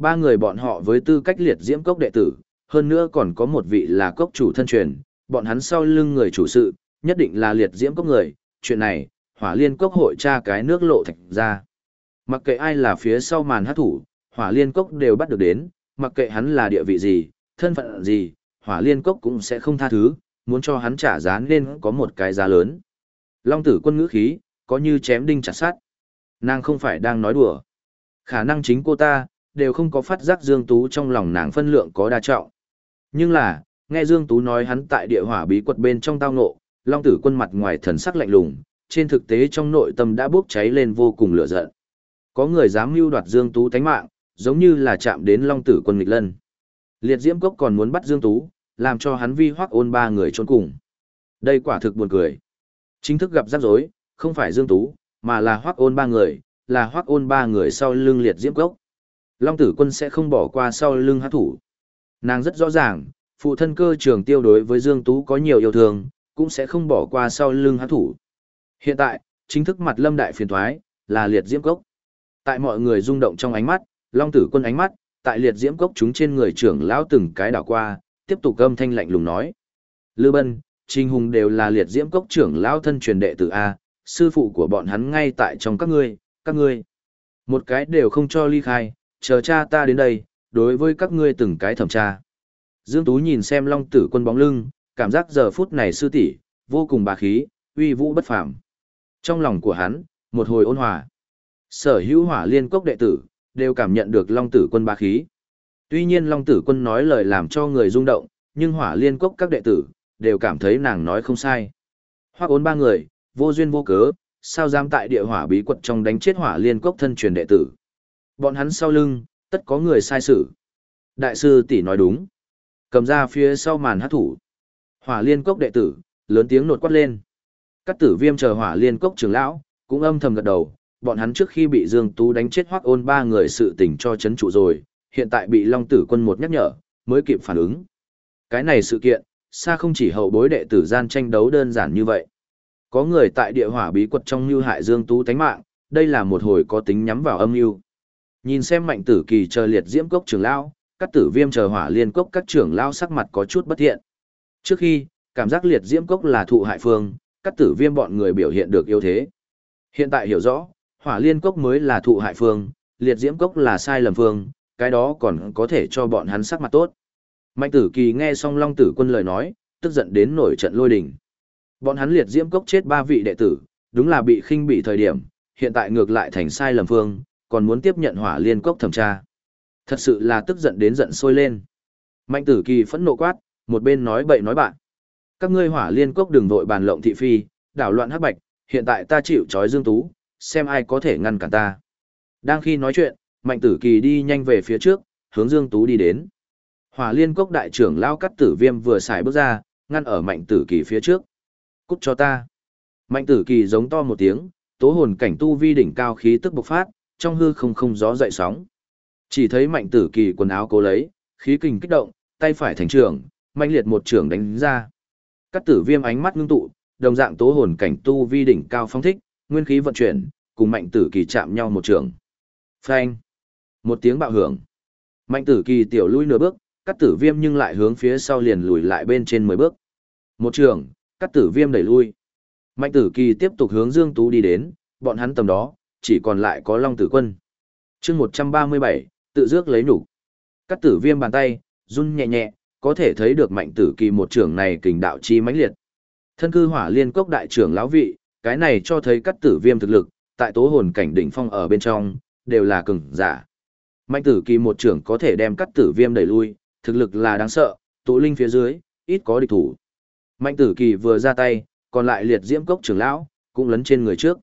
Ba người bọn họ với tư cách liệt diễm cốc đệ tử, hơn nữa còn có một vị là cốc chủ thân truyền, bọn hắn sau lưng người chủ sự, nhất định là liệt diễm cốc người, chuyện này, hỏa liên cốc hội tra cái nước lộ thạch ra. Mặc kệ ai là phía sau màn hát thủ, hỏa liên cốc đều bắt được đến, mặc kệ hắn là địa vị gì, thân phận gì, hỏa liên cốc cũng sẽ không tha thứ, muốn cho hắn trả giá nên có một cái giá lớn. Long tử quân ngữ khí, có như chém đinh chặt sát. Nàng không phải đang nói đùa. Khả năng chính cô ta, đều không có phát giác Dương Tú trong lòng nàng phân lượng có đa trọng. Nhưng là, nghe Dương Tú nói hắn tại địa hỏa bí quật bên trong tao ngộ, Long tử quân mặt ngoài thần sắc lạnh lùng, trên thực tế trong nội tâm đã bốc cháy lên vô cùng lửa giận. Có người dám mưu đoạt Dương Tú tánh mạng, giống như là chạm đến Long tử quân nghịch lân. Liệt Diễm Cốc còn muốn bắt Dương Tú, làm cho hắn vi hoác ôn ba người trốn cùng. Đây quả thực buồn cười. Chính thức gặp rắc rối, không phải Dương Tú, mà là hoác ôn ba người, là hoác ôn ba người sau lưng liệt diễm cốc. Long tử quân sẽ không bỏ qua sau lưng hát thủ. Nàng rất rõ ràng, phụ thân cơ trường tiêu đối với Dương Tú có nhiều yêu thương, cũng sẽ không bỏ qua sau lưng hát thủ. Hiện tại, chính thức mặt lâm đại phiền thoái, là liệt diễm cốc. Tại mọi người rung động trong ánh mắt, Long tử quân ánh mắt, tại liệt diễm cốc chúng trên người trưởng lão từng cái đảo qua, tiếp tục âm thanh lạnh lùng nói. Lư Bân, Trình Hùng đều là liệt diễm cốc trưởng lão thân truyền đệ tử A, sư phụ của bọn hắn ngay tại trong các ngươi, các ngươi. Một cái đều không cho ly khai, chờ cha ta đến đây, đối với các ngươi từng cái thẩm tra. Dương Tú nhìn xem long tử quân bóng lưng, cảm giác giờ phút này sư tỷ vô cùng bà khí, uy vũ bất phàm. Trong lòng của hắn, một hồi ôn hòa. Sở hữu hỏa liên cốc đệ tử, đều cảm nhận được long tử quân bà khí. Tuy nhiên long tử quân nói lời làm cho người rung động, nhưng hỏa liên cốc các đệ tử, đều cảm thấy nàng nói không sai. Hoa ốn ba người, vô duyên vô cớ, sao dám tại địa hỏa bí quật trong đánh chết hỏa liên cốc thân truyền đệ tử. Bọn hắn sau lưng, tất có người sai sự. Đại sư tỷ nói đúng. Cầm ra phía sau màn hát thủ. Hỏa liên cốc đệ tử, lớn tiếng nột quát lên. Các tử viêm chờ hỏa liên cốc trưởng lão, cũng âm thầm gật đầu. Bọn hắn trước khi bị Dương Tú đánh chết hoác ôn ba người sự tình cho chấn trụ rồi, hiện tại bị Long tử quân một nhắc nhở, mới kịp phản ứng. Cái này sự kiện, xa không chỉ hậu bối đệ tử gian tranh đấu đơn giản như vậy. Có người tại địa hỏa bí quật trong mưu hại Dương Tú tánh mạng, đây là một hồi có tính nhắm vào âm mưu. Nhìn xem mạnh tử kỳ chờ liệt diễm cốc trưởng lão, các tử viêm chờ hỏa liên cốc các trưởng lão sắc mặt có chút bất thiện. Trước khi, cảm giác liệt diễm cốc là thụ hại phương, các tử viêm bọn người biểu hiện được yếu thế. Hiện tại hiểu rõ, hỏa liên cốc mới là thụ hại phương, liệt diễm cốc là sai lầm phương, cái đó còn có thể cho bọn hắn sắc mặt tốt. Mạnh tử kỳ nghe xong long tử quân lời nói, tức giận đến nổi trận lôi đình. Bọn hắn liệt diễm cốc chết ba vị đệ tử, đúng là bị khinh bị thời điểm, hiện tại ngược lại thành sai lầm phương, còn muốn tiếp nhận hỏa liên cốc thẩm tra. Thật sự là tức giận đến giận sôi lên. Mạnh tử kỳ phẫn nộ quát, một bên nói bậy nói bạn. Các ngươi hỏa liên cốc đừng vội bàn lộng thị phi, đảo loạn hắc bạch, hiện tại ta chịu trói dương tú, xem ai có thể ngăn cản ta. Đang khi nói chuyện, mạnh tử kỳ đi nhanh về phía trước, hướng dương tú đi đến. Hỏa liên cốc đại trưởng lao cắt tử viêm vừa xài bước ra, ngăn ở mạnh tử kỳ phía trước. Cút cho ta. Mạnh tử kỳ giống to một tiếng, tố hồn cảnh tu vi đỉnh cao khí tức bộc phát, trong hư không không gió dậy sóng. Chỉ thấy mạnh tử kỳ quần áo cố lấy, khí kình kích động, tay phải thành trường, mạnh liệt một trường đánh ra. Cắt tử viêm ánh mắt ngưng tụ, đồng dạng tố hồn cảnh tu vi đỉnh cao phong thích, nguyên khí vận chuyển, cùng mạnh tử kỳ chạm nhau một trường. Phanh. Một tiếng bạo hưởng. Mạnh tử kỳ tiểu lui nửa bước, cắt tử viêm nhưng lại hướng phía sau liền lùi lại bên trên 10 bước. Một trường, cắt tử viêm đẩy lui. Mạnh tử kỳ tiếp tục hướng Dương Tú đi đến, bọn hắn tầm đó, chỉ còn lại có Long tử quân. chương 137, tự dước lấy nhục Cắt tử viêm bàn tay, run nhẹ nhẹ, có thể thấy được mạnh tử kỳ một trưởng này kình đạo chi mãnh liệt. Thân cư hỏa liên cốc đại trưởng lão vị, cái này cho thấy cắt tử viêm thực lực, tại tố hồn cảnh đỉnh phong ở bên trong, đều là cường giả. Mạnh tử kỳ một trưởng có thể đem cắt tử viêm đẩy lui, thực lực là đáng sợ, tụ linh phía dưới, ít có địch thủ. Mạnh tử kỳ vừa ra tay, còn lại liệt diễm cốc trưởng lão, cũng lấn trên người trước.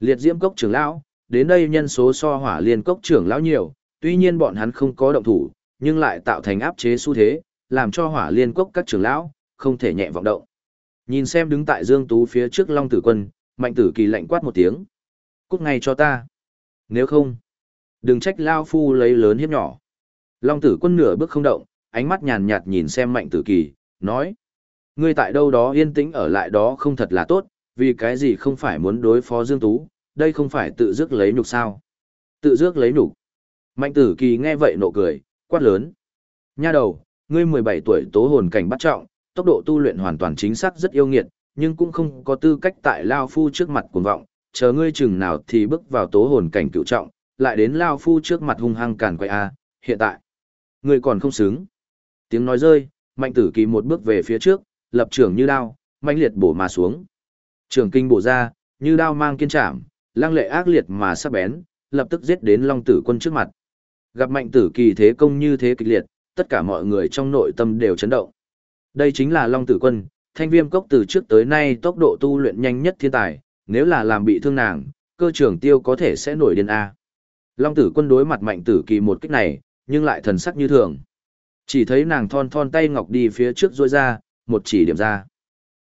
Liệt diễm cốc trưởng lão, đến đây nhân số so hỏa liên cốc trưởng lão nhiều, tuy nhiên bọn hắn không có động thủ, nhưng lại tạo thành áp chế xu thế, làm cho hỏa liên cốc các trưởng lão, không thể nhẹ vọng động. Nhìn xem đứng tại Dương Tú phía trước Long Tử Quân, Mạnh Tử Kỳ lạnh quát một tiếng. Cút ngay cho ta. Nếu không, đừng trách Lao Phu lấy lớn hiếp nhỏ. Long Tử Quân nửa bước không động, ánh mắt nhàn nhạt nhìn xem Mạnh Tử Kỳ, nói. Ngươi tại đâu đó yên tĩnh ở lại đó không thật là tốt, vì cái gì không phải muốn đối phó Dương Tú, đây không phải tự dứt lấy nhục sao. Tự dứt lấy nhục. Mạnh Tử Kỳ nghe vậy nộ cười, quát lớn. Nha đầu, ngươi 17 tuổi tố hồn cảnh bắt trọng, tốc độ tu luyện hoàn toàn chính xác rất yêu nghiệt, nhưng cũng không có tư cách tại Lao Phu trước mặt cuồng vọng, chờ ngươi chừng nào thì bước vào tố hồn cảnh cựu trọng, lại đến Lao Phu trước mặt hung hăng càn quay a hiện tại, ngươi còn không xứng. Tiếng nói rơi, mạnh tử kỳ một bước về phía trước, lập trường như đao, mạnh liệt bổ mà xuống. Trường kinh bổ ra, như đao mang kiên trảm, lăng lệ ác liệt mà sắc bén, lập tức giết đến Long Tử Quân trước mặt. Gặp mạnh tử kỳ thế công như thế kịch liệt, tất cả mọi người trong nội tâm đều chấn động. Đây chính là Long Tử Quân, thanh viêm cốc từ trước tới nay tốc độ tu luyện nhanh nhất thiên tài, nếu là làm bị thương nàng, cơ trưởng tiêu có thể sẽ nổi điên A. Long Tử Quân đối mặt mạnh tử kỳ một kích này, nhưng lại thần sắc như thường. Chỉ thấy nàng thon thon tay ngọc đi phía trước duỗi ra, một chỉ điểm ra.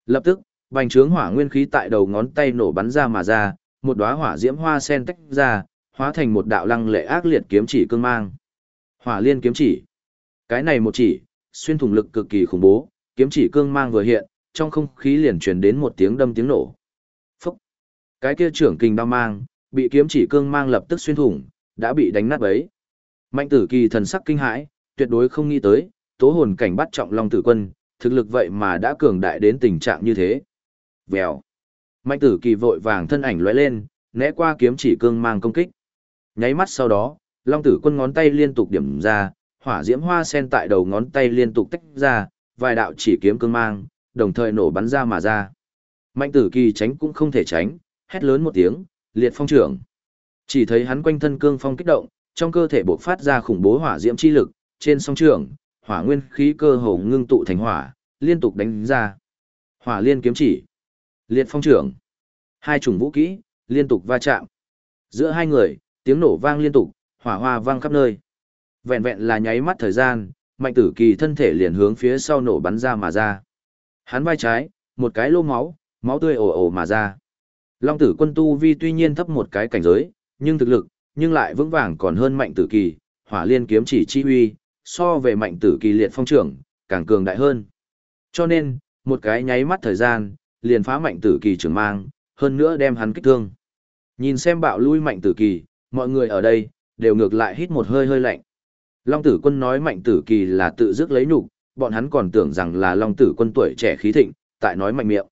Lập tức, bành trướng hỏa nguyên khí tại đầu ngón tay nổ bắn ra mà ra, một đóa hỏa diễm hoa sen tách ra, hóa thành một đạo lăng lệ ác liệt kiếm chỉ cương mang. Hỏa liên kiếm chỉ. Cái này một chỉ, xuyên thủng lực cực kỳ khủng bố, kiếm chỉ cương mang vừa hiện, trong không khí liền truyền đến một tiếng đâm tiếng nổ. Phốc. Cái kia trưởng kình đao mang, bị kiếm chỉ cương mang lập tức xuyên thủng, đã bị đánh nát bấy. Mạnh tử kỳ thần sắc kinh hãi, tuyệt đối không nghĩ tới, tố hồn cảnh bắt trọng long tử quân, thực lực vậy mà đã cường đại đến tình trạng như thế. Vèo! Mạnh tử kỳ vội vàng thân ảnh lóe lên, né qua kiếm chỉ cương mang công kích. Nháy mắt sau đó, long tử quân ngón tay liên tục điểm ra, hỏa diễm hoa sen tại đầu ngón tay liên tục tách ra, vài đạo chỉ kiếm cương mang, đồng thời nổ bắn ra mà ra. Mạnh tử kỳ tránh cũng không thể tránh, hét lớn một tiếng, liệt phong trưởng. Chỉ thấy hắn quanh thân cương phong kích động, trong cơ thể bộc phát ra khủng bố hỏa diễm chi lực, trên song trưởng, hỏa nguyên khí cơ hồ ngưng tụ thành hỏa, liên tục đánh ra. Hỏa liên kiếm chỉ, liệt phong trưởng. Hai chủng vũ kỹ, liên tục va chạm. Giữa hai người, tiếng nổ vang liên tục, hỏa hoa vang khắp nơi. Vẹn vẹn là nháy mắt thời gian, mạnh tử kỳ thân thể liền hướng phía sau nổ bắn ra mà ra. Hắn vai trái, một cái lô máu, máu tươi ồ ồ mà ra. Long tử quân tu vi tuy nhiên thấp một cái cảnh giới, nhưng thực lực, nhưng lại vững vàng còn hơn mạnh tử kỳ, hỏa liên kiếm chỉ chi huy, so về mạnh tử kỳ liệt phong trưởng, càng cường đại hơn. Cho nên, một cái nháy mắt thời gian, liền phá mạnh tử kỳ trưởng mang, hơn nữa đem hắn kích thương. Nhìn xem bạo lui mạnh tử kỳ, mọi người ở đây, đều ngược lại hít một hơi hơi lạnh. Long tử quân nói mạnh tử kỳ là tự dứt lấy nhục bọn hắn còn tưởng rằng là Long tử quân tuổi trẻ khí thịnh, tại nói mạnh miệng.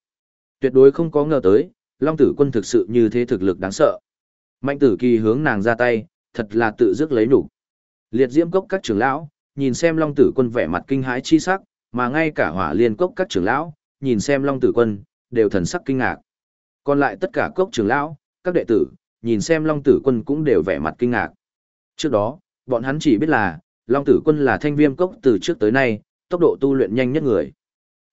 Tuyệt đối không có ngờ tới, Long tử quân thực sự như thế thực lực đáng sợ. Mạnh tử kỳ hướng nàng ra tay, thật là tự dứt lấy nhục Liệt diễm cốc các trưởng lão, nhìn xem Long tử quân vẻ mặt kinh hãi chi sắc, mà ngay cả hỏa liên cốc các trưởng lão, nhìn xem Long tử quân, đều thần sắc kinh ngạc. Còn lại tất cả cốc trưởng lão, các đệ tử, nhìn xem Long tử quân cũng đều vẻ mặt kinh ngạc. Trước đó, bọn hắn chỉ biết là, Long tử quân là thanh viêm cốc từ trước tới nay, tốc độ tu luyện nhanh nhất người.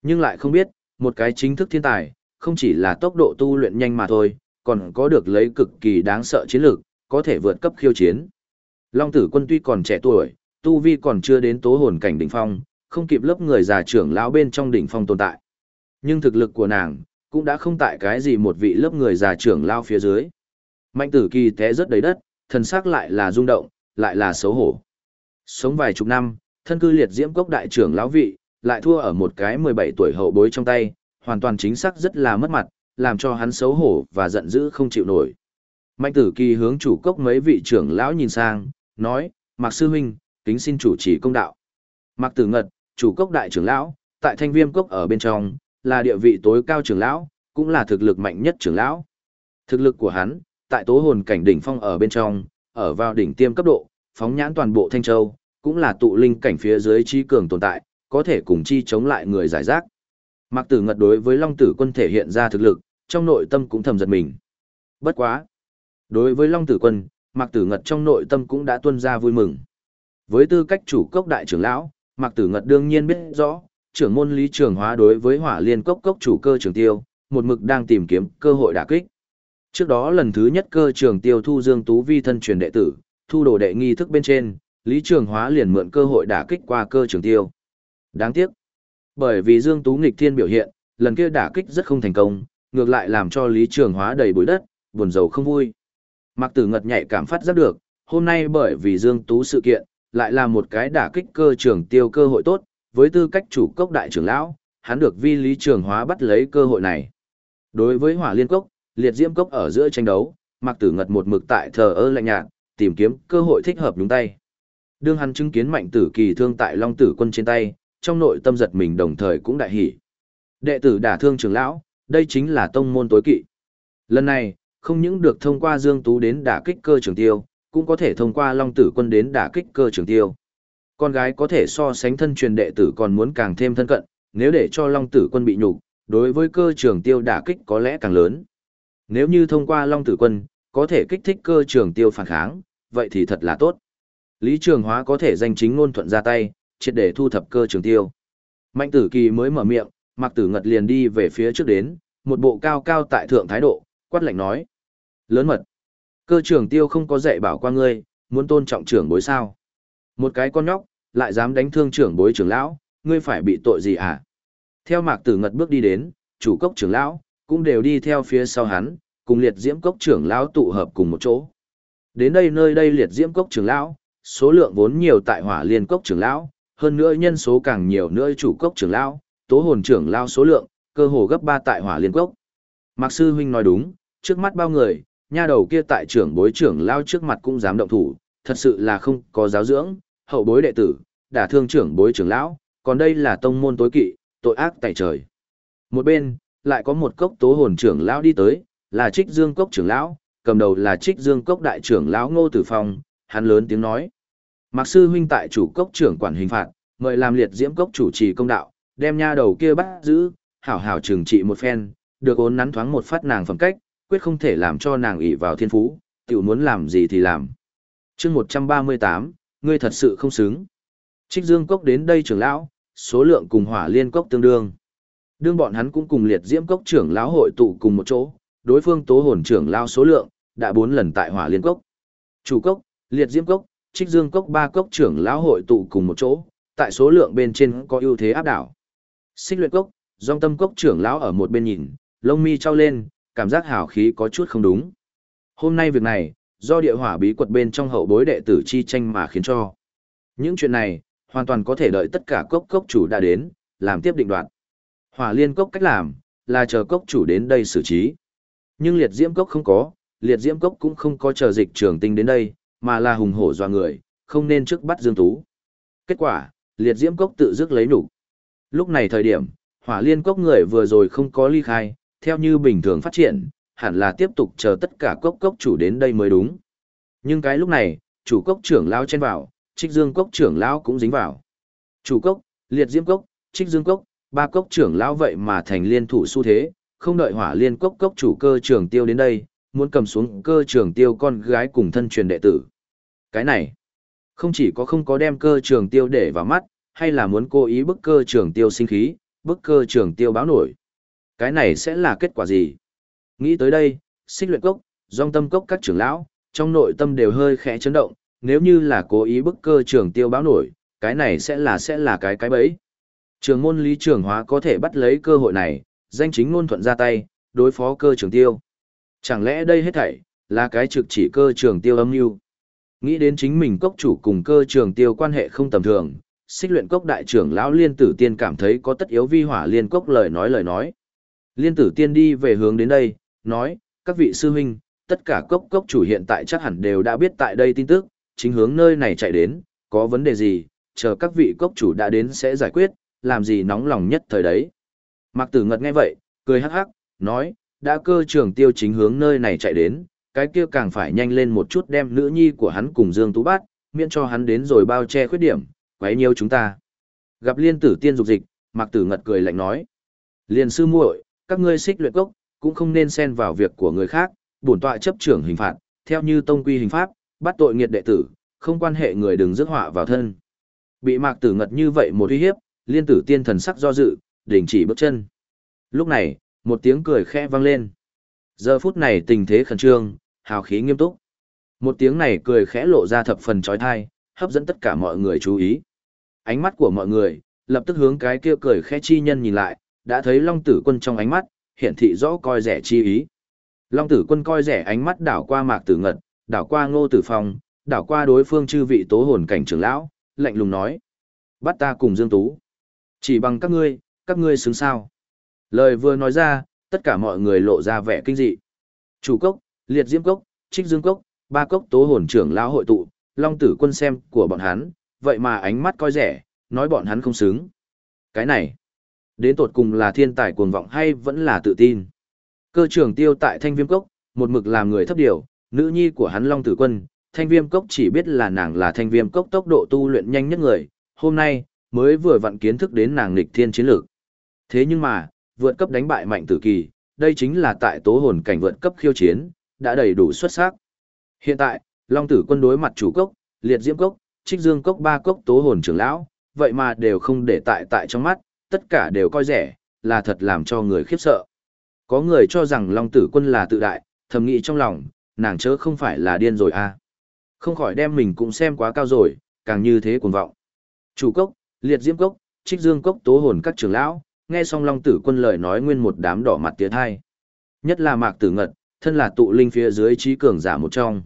Nhưng lại không biết, một cái chính thức thiên tài, không chỉ là tốc độ tu luyện nhanh mà thôi, còn có được lấy cực kỳ đáng sợ chiến lược, có thể vượt cấp khiêu chiến. Long tử quân tuy còn trẻ tuổi, tu vi còn chưa đến tố hồn cảnh đỉnh phong, không kịp lớp người già trưởng lão bên trong đỉnh phong tồn tại. Nhưng thực lực của nàng, cũng đã không tại cái gì một vị lớp người già trưởng lao phía dưới. Mạnh tử kỳ té rất đầy đất, thần sắc lại là rung động, lại là xấu hổ. Sống vài chục năm, thân cư liệt diễm cốc đại trưởng lão vị, lại thua ở một cái 17 tuổi hậu bối trong tay, hoàn toàn chính xác rất là mất mặt, làm cho hắn xấu hổ và giận dữ không chịu nổi. Mạnh tử kỳ hướng chủ cốc mấy vị trưởng lão nhìn sang, nói, Mạc Sư Huynh, kính xin chủ trì công đạo. Mạc Tử Ngật, chủ cốc đại trưởng lão, tại thanh viêm cốc ở bên trong, là địa vị tối cao trưởng lão, cũng là thực lực mạnh nhất trưởng lão. Thực lực của hắn, tại tố hồn cảnh đỉnh phong ở bên trong, ở vào đỉnh tiêm cấp độ, phóng nhãn toàn bộ Thanh Châu, cũng là tụ linh cảnh phía dưới chi cường tồn tại, có thể cùng chi chống lại người giải rác. Mạc Tử Ngật đối với Long Tử Quân thể hiện ra thực lực, trong nội tâm cũng thầm giật mình. Bất quá. Đối với Long Tử Quân, Mạc Tử Ngật trong nội tâm cũng đã tuân ra vui mừng. Với tư cách chủ cốc đại trưởng lão, Mạc Tử Ngật đương nhiên biết rõ, trưởng môn lý trường hóa đối với hỏa liên cốc cốc chủ cơ trường tiêu, một mực đang tìm kiếm cơ hội đả kích. Trước đó lần thứ nhất cơ trường tiêu thu Dương Tú Vi thân truyền đệ tử, thu đồ đệ nghi thức bên trên, Lý Trường Hóa liền mượn cơ hội đả kích qua cơ trường tiêu. Đáng tiếc, bởi vì Dương Tú nghịch thiên biểu hiện, lần kia đả kích rất không thành công, ngược lại làm cho Lý Trường Hóa đầy bụi đất, buồn rầu không vui. Mạc Tử Ngật nhạy cảm phát giác được, hôm nay bởi vì Dương Tú sự kiện, lại là một cái đả kích cơ trường tiêu cơ hội tốt, với tư cách chủ cốc đại trưởng lão, hắn được vi Lý Trường Hóa bắt lấy cơ hội này. Đối với Hỏa Liên Cốc, liệt diễm cốc ở giữa tranh đấu, Mạc Tử Ngật một mực tại thờ ơ lạnh nhạt, tìm kiếm cơ hội thích hợp nhúng tay. Đương hắn chứng kiến mạnh tử kỳ thương tại Long Tử Quân trên tay, trong nội tâm giật mình đồng thời cũng đại hỉ. Đệ tử đả thương trưởng lão, đây chính là tông môn tối kỵ. Lần này, không những được thông qua Dương Tú đến đả kích cơ trưởng tiêu, cũng có thể thông qua Long Tử Quân đến đả kích cơ trưởng tiêu. Con gái có thể so sánh thân truyền đệ tử còn muốn càng thêm thân cận, nếu để cho Long Tử Quân bị nhục, đối với cơ trường tiêu đả kích có lẽ càng lớn. Nếu như thông qua Long Tử Quân, có thể kích thích cơ trường tiêu phản kháng, vậy thì thật là tốt. Lý Trường Hóa có thể danh chính ngôn thuận ra tay, triệt để thu thập cơ trường tiêu. Mạnh tử kỳ mới mở miệng, mặc tử ngật liền đi về phía trước đến, một bộ cao cao tại thượng thái độ, quát lạnh nói. Lớn mật. Cơ trường tiêu không có dạy bảo qua ngươi, muốn tôn trọng trưởng bối sao. Một cái con nhóc, lại dám đánh thương trưởng bối trưởng lão, ngươi phải bị tội gì hả? Theo mạc tử ngật bước đi đến, chủ cốc trưởng lão, cũng đều đi theo phía sau hắn, cùng liệt diễm cốc trưởng lão tụ hợp cùng một chỗ. Đến đây nơi đây liệt diễm cốc trưởng lão, số lượng vốn nhiều tại hỏa liên cốc trưởng lão, hơn nữa nhân số càng nhiều nữa chủ cốc trưởng lão, tố hồn trưởng lão số lượng, cơ hồ gấp 3 tại hỏa liên cốc. Mạc sư huynh nói đúng, trước mắt bao người, nha đầu kia tại trưởng bối trưởng lão trước mặt cũng dám động thủ, thật sự là không có giáo dưỡng, hậu bối đệ tử, đả thương trưởng bối trưởng lão, còn đây là tông môn tối kỵ, tội ác tại trời. Một bên, lại có một cốc tố hồn trưởng lão đi tới, là Trích Dương cốc trưởng lão, cầm đầu là Trích Dương cốc đại trưởng lão Ngô Tử Phong, hắn lớn tiếng nói: Mạc sư huynh tại chủ cốc trưởng quản hình phạt, mời làm liệt diễm cốc chủ trì công đạo, đem nha đầu kia bắt giữ, hảo hảo trừng trị một phen, được ốn nắn thoáng một phát nàng phẩm cách, quyết không thể làm cho nàng ỷ vào thiên phú, tiểu muốn làm gì thì làm. chương 138, ngươi thật sự không xứng. Trích dương cốc đến đây trưởng lão, số lượng cùng hỏa liên cốc tương đương. Đương bọn hắn cũng cùng liệt diễm cốc trưởng lão hội tụ cùng một chỗ, đối phương tố hồn trưởng lão số lượng, đã bốn lần tại hỏa liên cốc. Chủ cốc, liệt diễm cốc, trích dương cốc ba cốc trưởng lão hội tụ cùng một chỗ, tại số lượng bên trên có ưu thế áp đảo. Xích luyện cốc, dòng tâm cốc trưởng lão ở một bên nhìn, lông mi trao lên, cảm giác hào khí có chút không đúng. Hôm nay việc này, do địa hỏa bí quật bên trong hậu bối đệ tử chi tranh mà khiến cho. Những chuyện này, hoàn toàn có thể đợi tất cả cốc cốc chủ đã đến, làm tiếp định đoạn. Hỏa liên cốc cách làm, là chờ cốc chủ đến đây xử trí. Nhưng liệt diễm cốc không có, liệt diễm cốc cũng không có chờ dịch trường tinh đến đây, mà là hùng hổ doa người, không nên trước bắt Dương Tú. Kết quả, liệt diễm cốc tự dứt lấy đủ Lúc này thời điểm, hỏa liên cốc người vừa rồi không có ly khai, theo như bình thường phát triển, hẳn là tiếp tục chờ tất cả cốc cốc chủ đến đây mới đúng. Nhưng cái lúc này, chủ cốc trưởng lao chen vào, trích dương cốc trưởng lao cũng dính vào. Chủ cốc, liệt diễm cốc, trích dương cốc, ba cốc trưởng lao vậy mà thành liên thủ xu thế, không đợi hỏa liên cốc cốc chủ cơ trưởng tiêu đến đây, muốn cầm xuống cơ trưởng tiêu con gái cùng thân truyền đệ tử. Cái này, không chỉ có không có đem cơ trưởng tiêu để vào mắt, hay là muốn cố ý bức cơ trưởng tiêu sinh khí, bức cơ trưởng tiêu báo nổi. Cái này sẽ là kết quả gì? Nghĩ tới đây, xích luyện cốc, dòng tâm cốc các trưởng lão, trong nội tâm đều hơi khẽ chấn động, nếu như là cố ý bức cơ trưởng tiêu báo nổi, cái này sẽ là sẽ là cái cái bẫy. Trường môn lý trường hóa có thể bắt lấy cơ hội này, danh chính ngôn thuận ra tay, đối phó cơ trường tiêu. Chẳng lẽ đây hết thảy, là cái trực chỉ cơ trường tiêu âm mưu Nghĩ đến chính mình cốc chủ cùng cơ trường tiêu quan hệ không tầm thường, xích luyện cốc đại trưởng lão liên tử tiên cảm thấy có tất yếu vi hỏa liên cốc lời nói lời nói. Liên tử tiên đi về hướng đến đây, nói, các vị sư huynh, tất cả cốc cốc chủ hiện tại chắc hẳn đều đã biết tại đây tin tức, chính hướng nơi này chạy đến, có vấn đề gì, chờ các vị cốc chủ đã đến sẽ giải quyết, làm gì nóng lòng nhất thời đấy. Mạc tử ngật nghe vậy, cười hắc hắc, nói, đã cơ trưởng tiêu chính hướng nơi này chạy đến, cái kia càng phải nhanh lên một chút đem nữ nhi của hắn cùng Dương Tú Bát miễn cho hắn đến rồi bao che khuyết điểm, quấy nhiêu chúng ta. Gặp liên tử tiên dục dịch, Mạc Tử Ngật cười lạnh nói: "Liên sư muội, các ngươi xích luyện cốc, cũng không nên xen vào việc của người khác, bổn tọa chấp trưởng hình phạt, theo như tông quy hình pháp, bắt tội nghiệt đệ tử, không quan hệ người đừng rước họa vào thân." Bị Mạc Tử Ngật như vậy một uy hiếp, liên tử tiên thần sắc do dự, đình chỉ bước chân. Lúc này, một tiếng cười khẽ vang lên. Giờ phút này tình thế khẩn trương, hào khí nghiêm túc. Một tiếng này cười khẽ lộ ra thập phần trói thai, hấp dẫn tất cả mọi người chú ý. Ánh mắt của mọi người, lập tức hướng cái kia cười khẽ chi nhân nhìn lại, đã thấy Long Tử Quân trong ánh mắt, hiện thị rõ coi rẻ chi ý. Long Tử Quân coi rẻ ánh mắt đảo qua Mạc Tử Ngật, đảo qua Ngô Tử Phong, đảo qua đối phương chư vị tố hồn cảnh trưởng lão, lạnh lùng nói: "Bắt ta cùng Dương Tú, chỉ bằng các ngươi, các ngươi xứng sao?" Lời vừa nói ra, tất cả mọi người lộ ra vẻ kinh dị. Chủ cốc, liệt diễm cốc, trích dương cốc, ba cốc tố hồn trưởng lão hội tụ, Long Tử Quân xem của bọn hắn, vậy mà ánh mắt coi rẻ, nói bọn hắn không xứng. Cái này, đến tột cùng là thiên tài cuồng vọng hay vẫn là tự tin. Cơ trưởng tiêu tại thanh viêm cốc, một mực làm người thấp điều, nữ nhi của hắn Long Tử Quân, thanh viêm cốc chỉ biết là nàng là thanh viêm cốc tốc độ tu luyện nhanh nhất người, hôm nay, mới vừa vặn kiến thức đến nàng nghịch thiên chiến lược. Thế nhưng mà, vượt cấp đánh bại mạnh tử kỳ, đây chính là tại tố hồn cảnh vượt cấp khiêu chiến, đã đầy đủ xuất sắc. Hiện tại, Long Tử Quân đối mặt chủ cốc, liệt diễm cốc, trích dương cốc ba cốc tố hồn trưởng lão, vậy mà đều không để tại tại trong mắt, tất cả đều coi rẻ, là thật làm cho người khiếp sợ. Có người cho rằng Long Tử Quân là tự đại, thầm nghĩ trong lòng, nàng chớ không phải là điên rồi à. Không khỏi đem mình cũng xem quá cao rồi, càng như thế cuồng vọng. Chủ cốc, liệt diễm cốc, trích dương cốc tố hồn các trưởng lão, nghe xong Long Tử Quân lời nói nguyên một đám đỏ mặt tiến hai. Nhất là Mạc Tử Ngật, thân là tụ linh phía dưới trí cường giả một trong.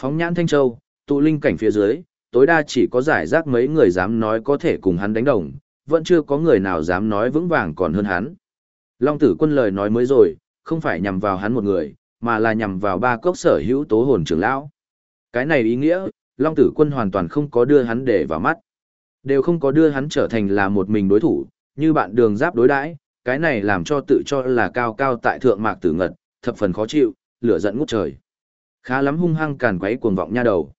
Phóng nhãn Thanh Châu, tụ linh cảnh phía dưới, tối đa chỉ có giải rác mấy người dám nói có thể cùng hắn đánh đồng, vẫn chưa có người nào dám nói vững vàng còn hơn hắn. Long tử quân lời nói mới rồi, không phải nhằm vào hắn một người, mà là nhằm vào ba cốc sở hữu tố hồn trưởng lão. Cái này ý nghĩa, Long tử quân hoàn toàn không có đưa hắn để vào mắt. Đều không có đưa hắn trở thành là một mình đối thủ, như bạn đường giáp đối đãi, cái này làm cho tự cho là cao cao tại thượng mạc tử ngật, thập phần khó chịu, lửa giận ngút trời. Khá lắm hung hăng càn quấy cuồng vọng nha đầu.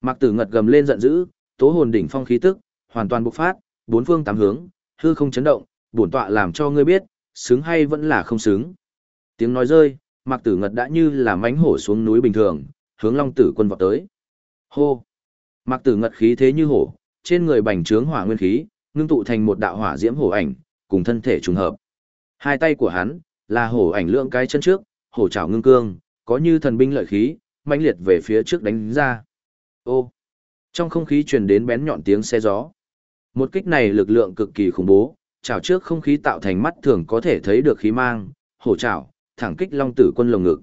Mạc Tử Ngật gầm lên giận dữ, tố hồn đỉnh phong khí tức, hoàn toàn bộc phát, bốn phương tám hướng, hư không chấn động, bổn tọa làm cho ngươi biết, xứng hay vẫn là không xứng. Tiếng nói rơi, Mạc Tử Ngật đã như là mánh hổ xuống núi bình thường, hướng Long Tử Quân vọt tới. Hô! Mạc Tử Ngật khí thế như hổ, trên người bành trướng hỏa nguyên khí, ngưng tụ thành một đạo hỏa diễm hổ ảnh, cùng thân thể trùng hợp. Hai tay của hắn là hổ ảnh lượng cái chân trước, hổ trảo ngưng cương, có như thần binh lợi khí, mãnh liệt về phía trước đánh ra. Ô! Trong không khí truyền đến bén nhọn tiếng xe gió. Một kích này lực lượng cực kỳ khủng bố, chảo trước không khí tạo thành mắt thường có thể thấy được khí mang, hổ chảo, thẳng kích long tử quân lồng ngực.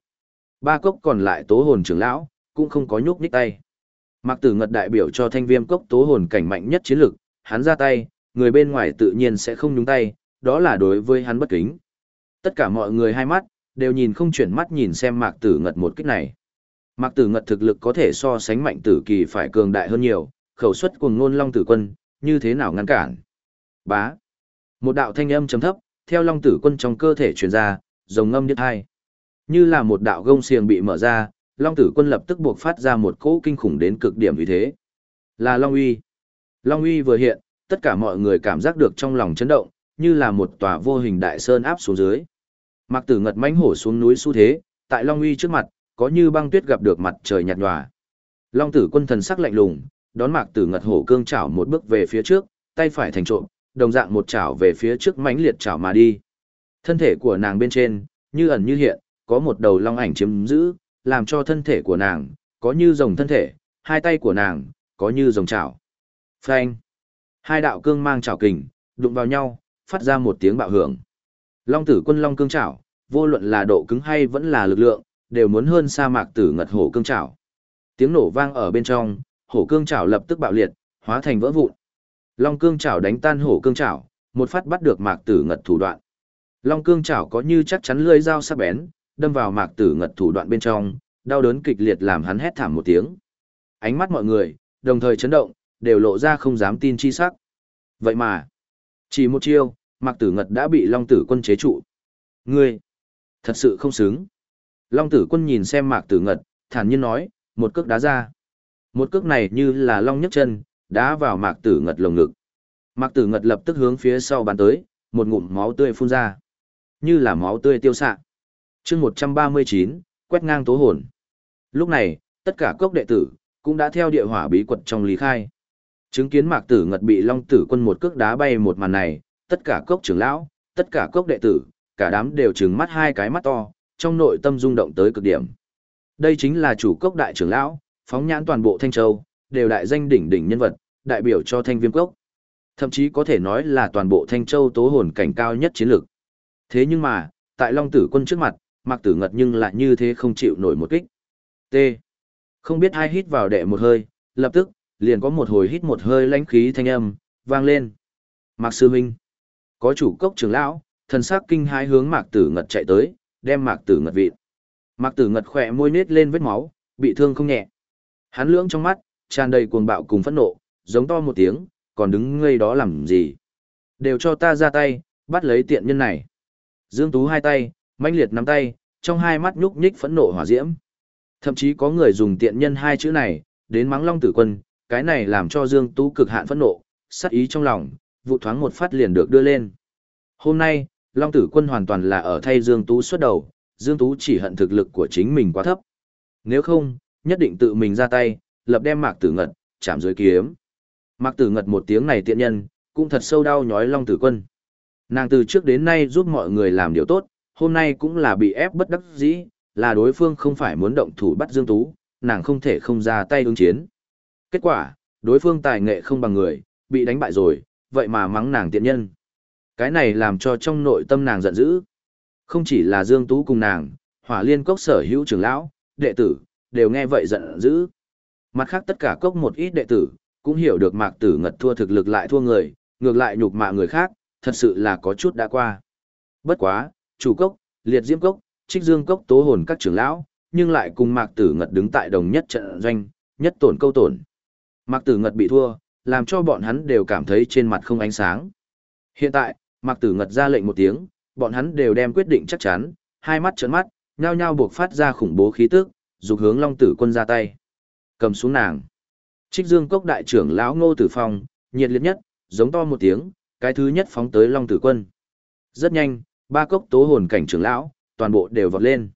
Ba cốc còn lại tố hồn trưởng lão, cũng không có nhúc nhích tay. Mạc Tử Ngật đại biểu cho thanh viêm cốc tố hồn cảnh mạnh nhất chiến lực, hắn ra tay, người bên ngoài tự nhiên sẽ không nhúng tay, đó là đối với hắn bất kính. Tất cả mọi người hai mắt, đều nhìn không chuyển mắt nhìn xem Mạc Tử Ngật một kích này. Mạc Tử Ngật thực lực có thể so sánh mạnh tử kỳ phải cường đại hơn nhiều, khẩu suất cuồng ngôn long tử quân, như thế nào ngăn cản. Bá. Một đạo thanh âm trầm thấp, theo long tử quân trong cơ thể truyền ra, rồng ngâm nhất hai. Như là một đạo gông xiềng bị mở ra, long tử quân lập tức buộc phát ra một cỗ kinh khủng đến cực điểm vì thế. Là long uy. Long uy vừa hiện, tất cả mọi người cảm giác được trong lòng chấn động, như là một tòa vô hình đại sơn áp xuống dưới. Mạc Tử Ngật mãnh hổ xuống núi xu thế, tại Long Uy trước mặt, có như băng tuyết gặp được mặt trời nhạt nhòa. Long Tử Quân thần sắc lạnh lùng, đón Mạc Tử Ngật hổ cương chảo một bước về phía trước, tay phải thành trộm, đồng dạng một chảo về phía trước mãnh liệt chảo mà đi. Thân thể của nàng bên trên, như ẩn như hiện, có một đầu long ảnh chiếm giữ, làm cho thân thể của nàng có như rồng thân thể, hai tay của nàng có như rồng chảo. Phanh! Hai đạo cương mang chảo kình, đụng vào nhau, phát ra một tiếng bạo hưởng. Long tử quân long cương chảo, vô luận là độ cứng hay vẫn là lực lượng, đều muốn hơn sa mạc tử ngật hổ cương chảo. Tiếng nổ vang ở bên trong, hổ cương chảo lập tức bạo liệt, hóa thành vỡ vụn. Long cương chảo đánh tan hổ cương chảo, một phát bắt được mạc tử ngật thủ đoạn. Long cương chảo có như chắc chắn lưỡi dao sắc bén, đâm vào mạc tử ngật thủ đoạn bên trong, đau đớn kịch liệt làm hắn hét thảm một tiếng. Ánh mắt mọi người, đồng thời chấn động, đều lộ ra không dám tin chi sắc. Vậy mà, chỉ một chiêu, Mạc Tử Ngật đã bị Long Tử Quân chế trụ. Ngươi, thật sự không xứng. Long Tử Quân nhìn xem Mạc Tử Ngật, thản nhiên nói, một cước đá ra. Một cước này như là long nhấc chân, đá vào Mạc Tử Ngật lồng ngực. Mạc Tử Ngật lập tức hướng phía sau bắn tới, một ngụm máu tươi phun ra. Như là máu tươi tiêu xạ. chương 139, quét ngang tố hồn. Lúc này, tất cả cốc đệ tử, cũng đã theo địa hỏa bí quật trong lý khai. Chứng kiến Mạc Tử Ngật bị Long Tử Quân một cước đá bay một màn này, tất cả cốc trưởng lão, tất cả cốc đệ tử, cả đám đều trừng mắt hai cái mắt to, trong nội tâm rung động tới cực điểm. Đây chính là chủ cốc đại trưởng lão, phóng nhãn toàn bộ Thanh Châu, đều đại danh đỉnh đỉnh nhân vật, đại biểu cho Thanh Viêm cốc. Thậm chí có thể nói là toàn bộ Thanh Châu tố hồn cảnh cao nhất chiến lược. Thế nhưng mà, tại Long Tử Quân trước mặt, Mạc Tử Ngật nhưng lại như thế không chịu nổi một kích. T. Không biết ai hít vào đệ một hơi, lập tức, liền có một hồi hít một hơi lãnh khí thanh âm, vang lên. Mạc Sư Minh. Có chủ cốc trưởng lão, thần sắc kinh hãi hướng Mạc Tử Ngật chạy tới, đem Mạc Tử Ngật vịt. Mạc Tử Ngật khỏe môi nết lên vết máu, bị thương không nhẹ. Hắn lưỡng trong mắt, tràn đầy cuồng bạo cùng phẫn nộ, giống to một tiếng, còn đứng ngây đó làm gì? Đều cho ta ra tay, bắt lấy tiện nhân này. Dương Tú hai tay, mãnh liệt nắm tay, trong hai mắt nhúc nhích phẫn nộ hỏa diễm. Thậm chí có người dùng tiện nhân hai chữ này, đến mắng Long Tử Quân, cái này làm cho Dương Tú cực hạn phẫn nộ, sát ý trong lòng, vụ thoáng một phát liền được đưa lên. Hôm nay, Long Tử Quân hoàn toàn là ở thay Dương Tú xuất đầu, Dương Tú chỉ hận thực lực của chính mình quá thấp. Nếu không, nhất định tự mình ra tay, lập đem Mạc Tử Ngật, chạm dưới kiếm. Mạc Tử Ngật một tiếng này tiện nhân, cũng thật sâu đau nhói Long Tử Quân. Nàng từ trước đến nay giúp mọi người làm điều tốt, hôm nay cũng là bị ép bất đắc dĩ, là đối phương không phải muốn động thủ bắt Dương Tú, nàng không thể không ra tay ứng chiến. Kết quả, đối phương tài nghệ không bằng người, bị đánh bại rồi, vậy mà mắng nàng tiện nhân. Cái này làm cho trong nội tâm nàng giận dữ. Không chỉ là Dương Tú cùng nàng, hỏa liên cốc sở hữu trưởng lão, đệ tử, đều nghe vậy giận dữ. Mặt khác tất cả cốc một ít đệ tử, cũng hiểu được mạc tử ngật thua thực lực lại thua người, ngược lại nhục mạ người khác, thật sự là có chút đã qua. Bất quá, chủ cốc, liệt diễm cốc, trích dương cốc tố hồn các trưởng lão, nhưng lại cùng mạc tử ngật đứng tại đồng nhất trận doanh, nhất tổn câu tổn. Mạc tử ngật bị thua, làm cho bọn hắn đều cảm thấy trên mặt không ánh sáng. Hiện tại, mạc tử ngật ra lệnh một tiếng, bọn hắn đều đem quyết định chắc chắn, hai mắt trợn mắt, nhao nhao buộc phát ra khủng bố khí tức, dục hướng long tử quân ra tay. Cầm xuống nàng. Trích dương cốc đại trưởng lão ngô tử phong, nhiệt liệt nhất, giống to một tiếng, cái thứ nhất phóng tới long tử quân. Rất nhanh, ba cốc tố hồn cảnh trưởng lão, toàn bộ đều vọt lên.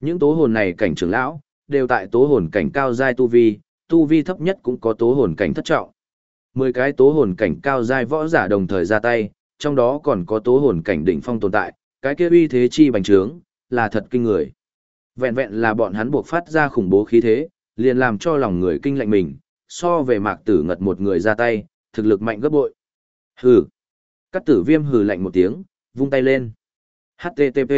Những tố hồn này cảnh trưởng lão, đều tại tố hồn cảnh cao giai tu vi, tu vi thấp nhất cũng có tố hồn cảnh thất trọng. Mười cái tố hồn cảnh cao giai võ giả đồng thời ra tay, trong đó còn có tố hồn cảnh đỉnh phong tồn tại, cái kia uy thế chi bành trướng, là thật kinh người. Vẹn vẹn là bọn hắn buộc phát ra khủng bố khí thế, liền làm cho lòng người kinh lạnh mình, so về mạc tử ngật một người ra tay, thực lực mạnh gấp bội. Hừ. Cắt tử viêm hừ lạnh một tiếng, vung tay lên. HTTP.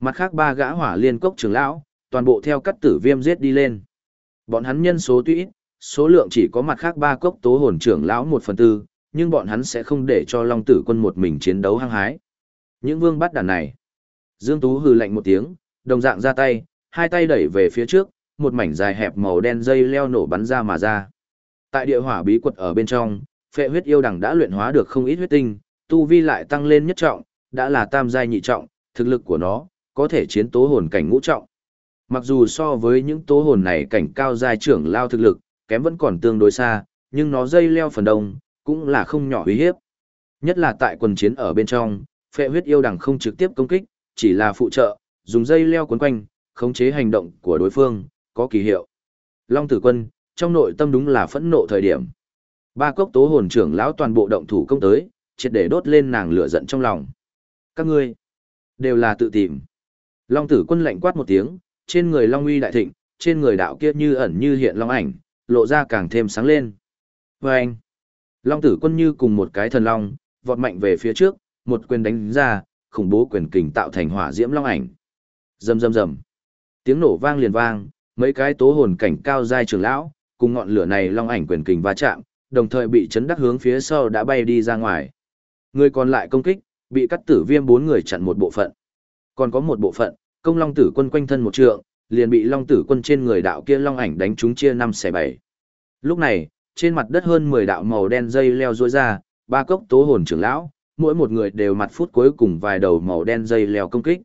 Mặt khác ba gã hỏa liên cốc trưởng lão, toàn bộ theo cắt tử viêm giết đi lên. Bọn hắn nhân số tuy ít, số lượng chỉ có mặt khác ba cốc tố hồn trưởng lão một phần tư, nhưng bọn hắn sẽ không để cho Long Tử quân một mình chiến đấu hăng hái. Những vương bắt đàn này. Dương Tú hừ lạnh một tiếng, đồng dạng ra tay, hai tay đẩy về phía trước, một mảnh dài hẹp màu đen dây leo nổ bắn ra mà ra. Tại địa hỏa bí quật ở bên trong, phệ huyết yêu đằng đã luyện hóa được không ít huyết tinh, tu vi lại tăng lên nhất trọng, đã là tam giai nhị trọng, thực lực của nó có thể chiến tố hồn cảnh ngũ trọng. Mặc dù so với những tố hồn này cảnh cao giai trưởng lao thực lực, kém vẫn còn tương đối xa, nhưng nó dây leo phần đông, cũng là không nhỏ uy hiếp. Nhất là tại quần chiến ở bên trong, phệ huyết yêu đằng không trực tiếp công kích, chỉ là phụ trợ, dùng dây leo cuốn quanh, khống chế hành động của đối phương, có kỳ hiệu. Long tử quân, trong nội tâm đúng là phẫn nộ thời điểm. Ba cốc tố hồn trưởng lão toàn bộ động thủ công tới, triệt để đốt lên nàng lửa giận trong lòng. Các ngươi, đều là tự tìm. Long tử quân lạnh quát một tiếng, trên người Long uy đại thịnh, trên người đạo kia như ẩn như hiện Long ảnh, lộ ra càng thêm sáng lên. Và anh, Long tử quân như cùng một cái thần long, vọt mạnh về phía trước, một quyền đánh ra, khủng bố quyền kình tạo thành hỏa diễm Long ảnh. Rầm rầm rầm. Tiếng nổ vang liền vang, mấy cái tố hồn cảnh cao giai trưởng lão, cùng ngọn lửa này Long ảnh quyền kình va chạm, đồng thời bị chấn đắc hướng phía sau đã bay đi ra ngoài. Người còn lại công kích, bị cắt tử viêm bốn người chặn một bộ phận. Còn có một bộ phận, công long tử quân quanh thân một trượng, liền bị long tử quân trên người đạo kia long ảnh đánh trúng chia năm xẻ bảy. Lúc này, trên mặt đất hơn 10 đạo màu đen dây leo rối ra, ba cốc tố hồn trưởng lão, mỗi một người đều mặt phút cuối cùng vài đầu màu đen dây leo công kích.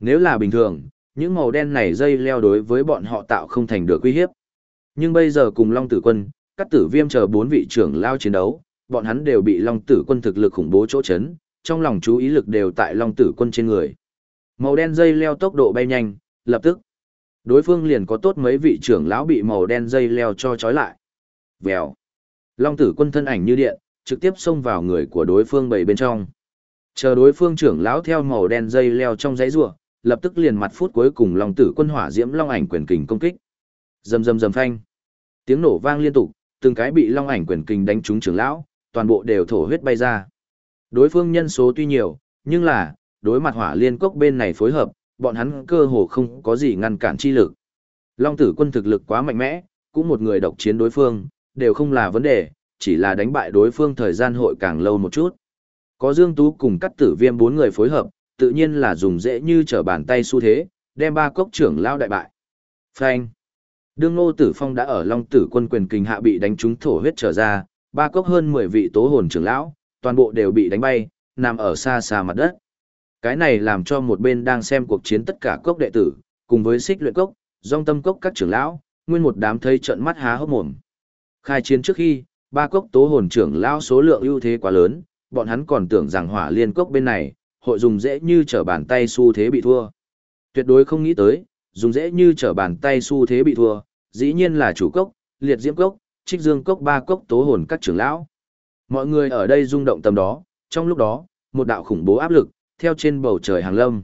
Nếu là bình thường, những màu đen này dây leo đối với bọn họ tạo không thành được uy hiếp. Nhưng bây giờ cùng Long Tử Quân, các tử viêm chờ bốn vị trưởng lao chiến đấu, bọn hắn đều bị Long Tử Quân thực lực khủng bố chỗ chấn, trong lòng chú ý lực đều tại Long Tử Quân trên người. Màu đen dây leo tốc độ bay nhanh, lập tức. Đối phương liền có tốt mấy vị trưởng lão bị màu đen dây leo cho trói lại. Vèo. Long Tử Quân thân ảnh như điện, trực tiếp xông vào người của đối phương bảy bên trong. Chờ đối phương trưởng lão theo màu đen dây leo trong dãy rùa, lập tức liền mặt phút cuối cùng Long Tử Quân hỏa diễm long ảnh quyền kình công kích. Rầm rầm rầm phanh. Tiếng nổ vang liên tục, từng cái bị long ảnh quyền kình đánh trúng trưởng lão, toàn bộ đều thổ huyết bay ra. Đối phương nhân số tuy nhiều, nhưng là, đối mặt hỏa liên cốc bên này phối hợp, bọn hắn cơ hồ không có gì ngăn cản chi lực. Long tử quân thực lực quá mạnh mẽ, cũng một người độc chiến đối phương, đều không là vấn đề, chỉ là đánh bại đối phương thời gian hội càng lâu một chút. Có Dương Tú cùng cắt tử viêm bốn người phối hợp, tự nhiên là dùng dễ như trở bàn tay xu thế, đem ba cốc trưởng lao đại bại. Phanh. Đương Ngô Tử Phong đã ở Long Tử Quân quyền kình hạ bị đánh trúng thổ huyết trở ra, ba cốc hơn 10 vị tố hồn trưởng lão, toàn bộ đều bị đánh bay, nằm ở xa xa mặt đất. Cái này làm cho một bên đang xem cuộc chiến tất cả cốc đệ tử, cùng với xích luyện cốc, dòng tâm cốc các trưởng lão, nguyên một đám thấy trận mắt há hốc mồm. Khai chiến trước khi, ba cốc tố hồn trưởng lão số lượng ưu thế quá lớn, bọn hắn còn tưởng rằng hỏa liên cốc bên này, hội dùng dễ như trở bàn tay xu thế bị thua. Tuyệt đối không nghĩ tới, dùng dễ như trở bàn tay xu thế bị thua, dĩ nhiên là chủ cốc, liệt diễm cốc, trích dương cốc ba cốc tố hồn các trưởng lão. Mọi người ở đây rung động tầm đó, trong lúc đó, một đạo khủng bố áp lực, theo trên bầu trời hàng lâm.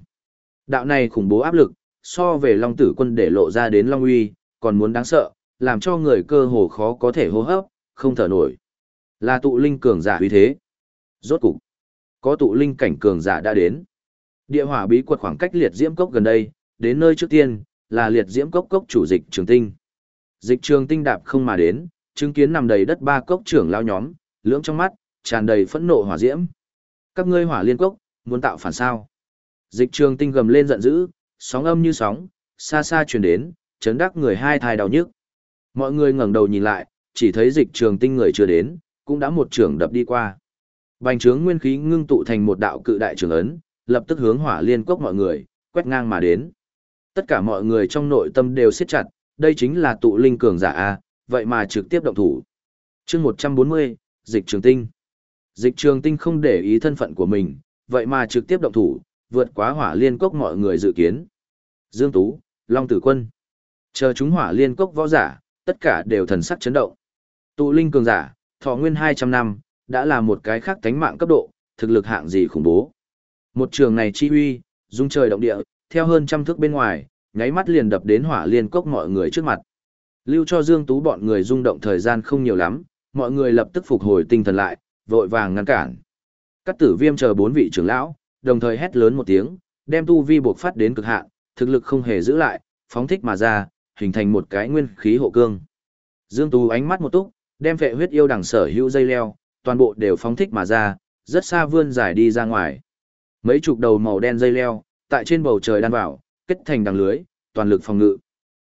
Đạo này khủng bố áp lực, so về Long Tử Quân để lộ ra đến Long Uy, còn muốn đáng sợ, làm cho người cơ hồ khó có thể hô hấp, không thở nổi. Là tụ linh cường giả uy thế. Rốt cục, có tụ linh cảnh cường giả đã đến. Địa hỏa bí quật khoảng cách liệt diễm cốc gần đây, đến nơi trước tiên, là liệt diễm cốc cốc chủ dịch trường tinh. Dịch trường tinh đạp không mà đến, chứng kiến nằm đầy đất ba cốc trưởng lao nhóm, lưỡng trong mắt, tràn đầy phẫn nộ hỏa diễm. Các ngươi hỏa liên cốc, muốn tạo phản sao? Dịch trường tinh gầm lên giận dữ, sóng âm như sóng, xa xa truyền đến, chấn đắc người hai thai đau nhức. Mọi người ngẩng đầu nhìn lại, chỉ thấy dịch trường tinh người chưa đến, cũng đã một trưởng đập đi qua. Bành trướng nguyên khí ngưng tụ thành một đạo cự đại trường ấn, lập tức hướng hỏa liên cốc mọi người, quét ngang mà đến. Tất cả mọi người trong nội tâm đều siết chặt, đây chính là tụ linh cường giả A, vậy mà trực tiếp động thủ. chương 140, dịch trường tinh. Dịch trường tinh không để ý thân phận của mình, vậy mà trực tiếp động thủ, vượt quá hỏa liên cốc mọi người dự kiến. Dương Tú, Long Tử Quân. Chờ chúng hỏa liên cốc võ giả, tất cả đều thần sắc chấn động. Tụ linh cường giả, thọ nguyên 200 năm, đã là một cái khác tánh mạng cấp độ, thực lực hạng gì khủng bố. Một trường này chi huy, dung trời động địa, theo hơn trăm thước bên ngoài, nháy mắt liền đập đến hỏa liên cốc mọi người trước mặt. Lưu cho Dương Tú bọn người rung động thời gian không nhiều lắm, mọi người lập tức phục hồi tinh thần lại, vội vàng ngăn cản. Các tử viêm chờ bốn vị trưởng lão, đồng thời hét lớn một tiếng, đem tu vi buộc phát đến cực hạn, thực lực không hề giữ lại, phóng thích mà ra, hình thành một cái nguyên khí hộ cương. Dương Tú ánh mắt một túc, đem vệ huyết yêu đằng sở hữu dây leo, toàn bộ đều phóng thích mà ra, rất xa vươn dài đi ra ngoài. Mấy chục đầu màu đen dây leo, tại trên bầu trời đan vào, kết thành đằng lưới, toàn lực phòng ngự.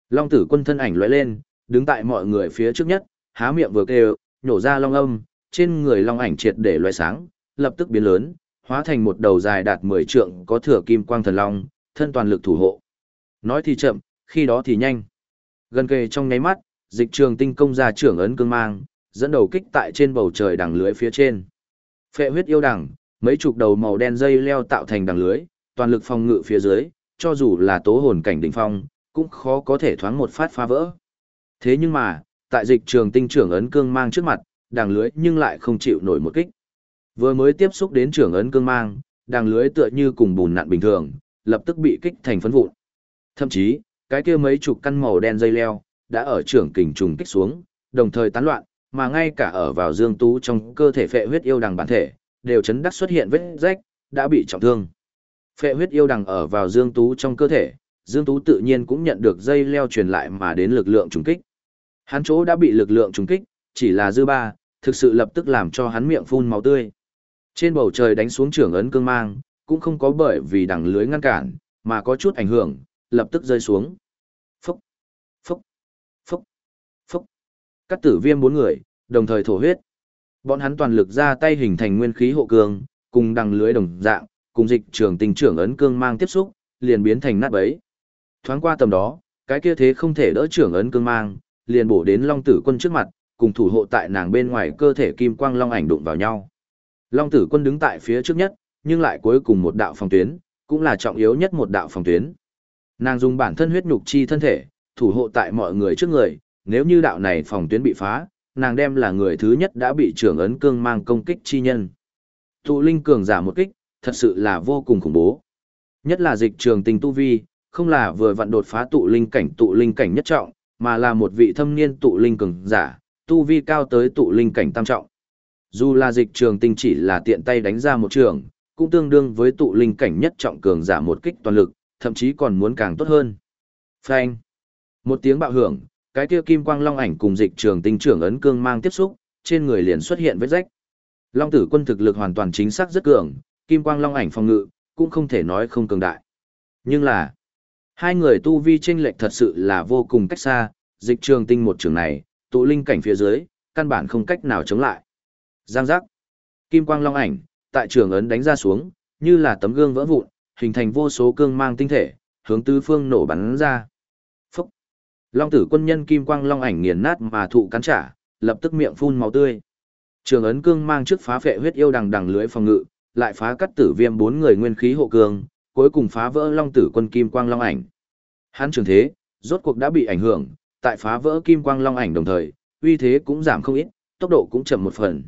Long tử quân thân ảnh lóe lên, đứng tại mọi người phía trước nhất, há miệng vừa kêu, nhổ ra long âm, trên người long ảnh triệt để lóe sáng, lập tức biến lớn, hóa thành một đầu dài đạt 10 trượng có thừa kim quang thần long, thân toàn lực thủ hộ. Nói thì chậm, khi đó thì nhanh. Gần kề trong nháy mắt, dịch trường tinh công ra trưởng ấn cương mang, dẫn đầu kích tại trên bầu trời đằng lưới phía trên. Phệ huyết yêu đằng, mấy chục đầu màu đen dây leo tạo thành đằng lưới, toàn lực phòng ngự phía dưới, cho dù là tố hồn cảnh đỉnh phong, cũng khó có thể thoáng một phát phá vỡ. Thế nhưng mà, tại dịch trường tinh trưởng ấn cương mang trước mặt, đằng lưới nhưng lại không chịu nổi một kích. Vừa mới tiếp xúc đến trưởng ấn cương mang, đằng lưới tựa như cùng bùn nặn bình thường, lập tức bị kích thành phấn vụn. Thậm chí, cái kia mấy chục căn màu đen dây leo, đã ở trưởng kình trùng kích xuống, đồng thời tán loạn, mà ngay cả ở vào dương tú trong cơ thể phệ huyết yêu đằng bản thể, đều chấn đắc xuất hiện vết rách, đã bị trọng thương. Phệ huyết yêu đằng ở vào Dương Tú trong cơ thể, Dương Tú tự nhiên cũng nhận được dây leo truyền lại mà đến lực lượng trùng kích. Hắn chỗ đã bị lực lượng trùng kích, chỉ là dư ba, thực sự lập tức làm cho hắn miệng phun máu tươi. Trên bầu trời đánh xuống trưởng ấn cương mang, cũng không có bởi vì đằng lưới ngăn cản, mà có chút ảnh hưởng, lập tức rơi xuống. Phúc, phúc, phúc, phúc. Cắt tử viêm bốn người, đồng thời thổ huyết. Bọn hắn toàn lực ra tay hình thành nguyên khí hộ cương, cùng đằng lưới đồng dạng, cùng dịch trường tình trưởng ấn cương mang tiếp xúc, liền biến thành nát bấy. Thoáng qua tầm đó, cái kia thế không thể đỡ trưởng ấn cương mang, liền bổ đến Long Tử Quân trước mặt, cùng thủ hộ tại nàng bên ngoài cơ thể kim quang long ảnh đụng vào nhau. Long Tử Quân đứng tại phía trước nhất, nhưng lại cuối cùng một đạo phòng tuyến, cũng là trọng yếu nhất một đạo phòng tuyến. Nàng dùng bản thân huyết nhục chi thân thể, thủ hộ tại mọi người trước người, nếu như đạo này phòng tuyến bị phá, nàng đem là người thứ nhất đã bị trưởng ấn cương mang công kích chi nhân. Tụ linh cường giả một kích, thật sự là vô cùng khủng bố. Nhất là dịch trường tình tu vi, không là vừa vặn đột phá tụ linh cảnh tụ linh cảnh nhất trọng, mà là một vị thâm niên tụ linh cường giả, tu vi cao tới tụ linh cảnh tam trọng. Dù là dịch trường tinh chỉ là tiện tay đánh ra một trường, cũng tương đương với tụ linh cảnh nhất trọng cường giả một kích toàn lực, thậm chí còn muốn càng tốt hơn. Phanh. Một tiếng bạo hưởng, cái kia kim quang long ảnh cùng dịch trường tinh trưởng ấn cương mang tiếp xúc, trên người liền xuất hiện vết rách. Long tử quân thực lực hoàn toàn chính xác rất cường, kim quang long ảnh phòng ngự, cũng không thể nói không cường đại. Nhưng là, hai người tu vi chênh lệch thật sự là vô cùng cách xa, dịch trường tinh một trường này, tụ linh cảnh phía dưới, căn bản không cách nào chống lại. Giang giác. Kim quang long ảnh, tại trường ấn đánh ra xuống, như là tấm gương vỡ vụn, hình thành vô số cương mang tinh thể, hướng tứ phương nổ bắn ra. Long tử quân nhân kim quang long ảnh nghiền nát mà thụ cắn trả, lập tức miệng phun máu tươi. Trường ấn cương mang trước phá phệ huyết yêu đằng đằng lưới phòng ngự, lại phá cắt tử viêm bốn người nguyên khí hộ cương, cuối cùng phá vỡ long tử quân kim quang long ảnh. Hắn trường thế, rốt cuộc đã bị ảnh hưởng, tại phá vỡ kim quang long ảnh đồng thời, uy thế cũng giảm không ít, tốc độ cũng chậm một phần.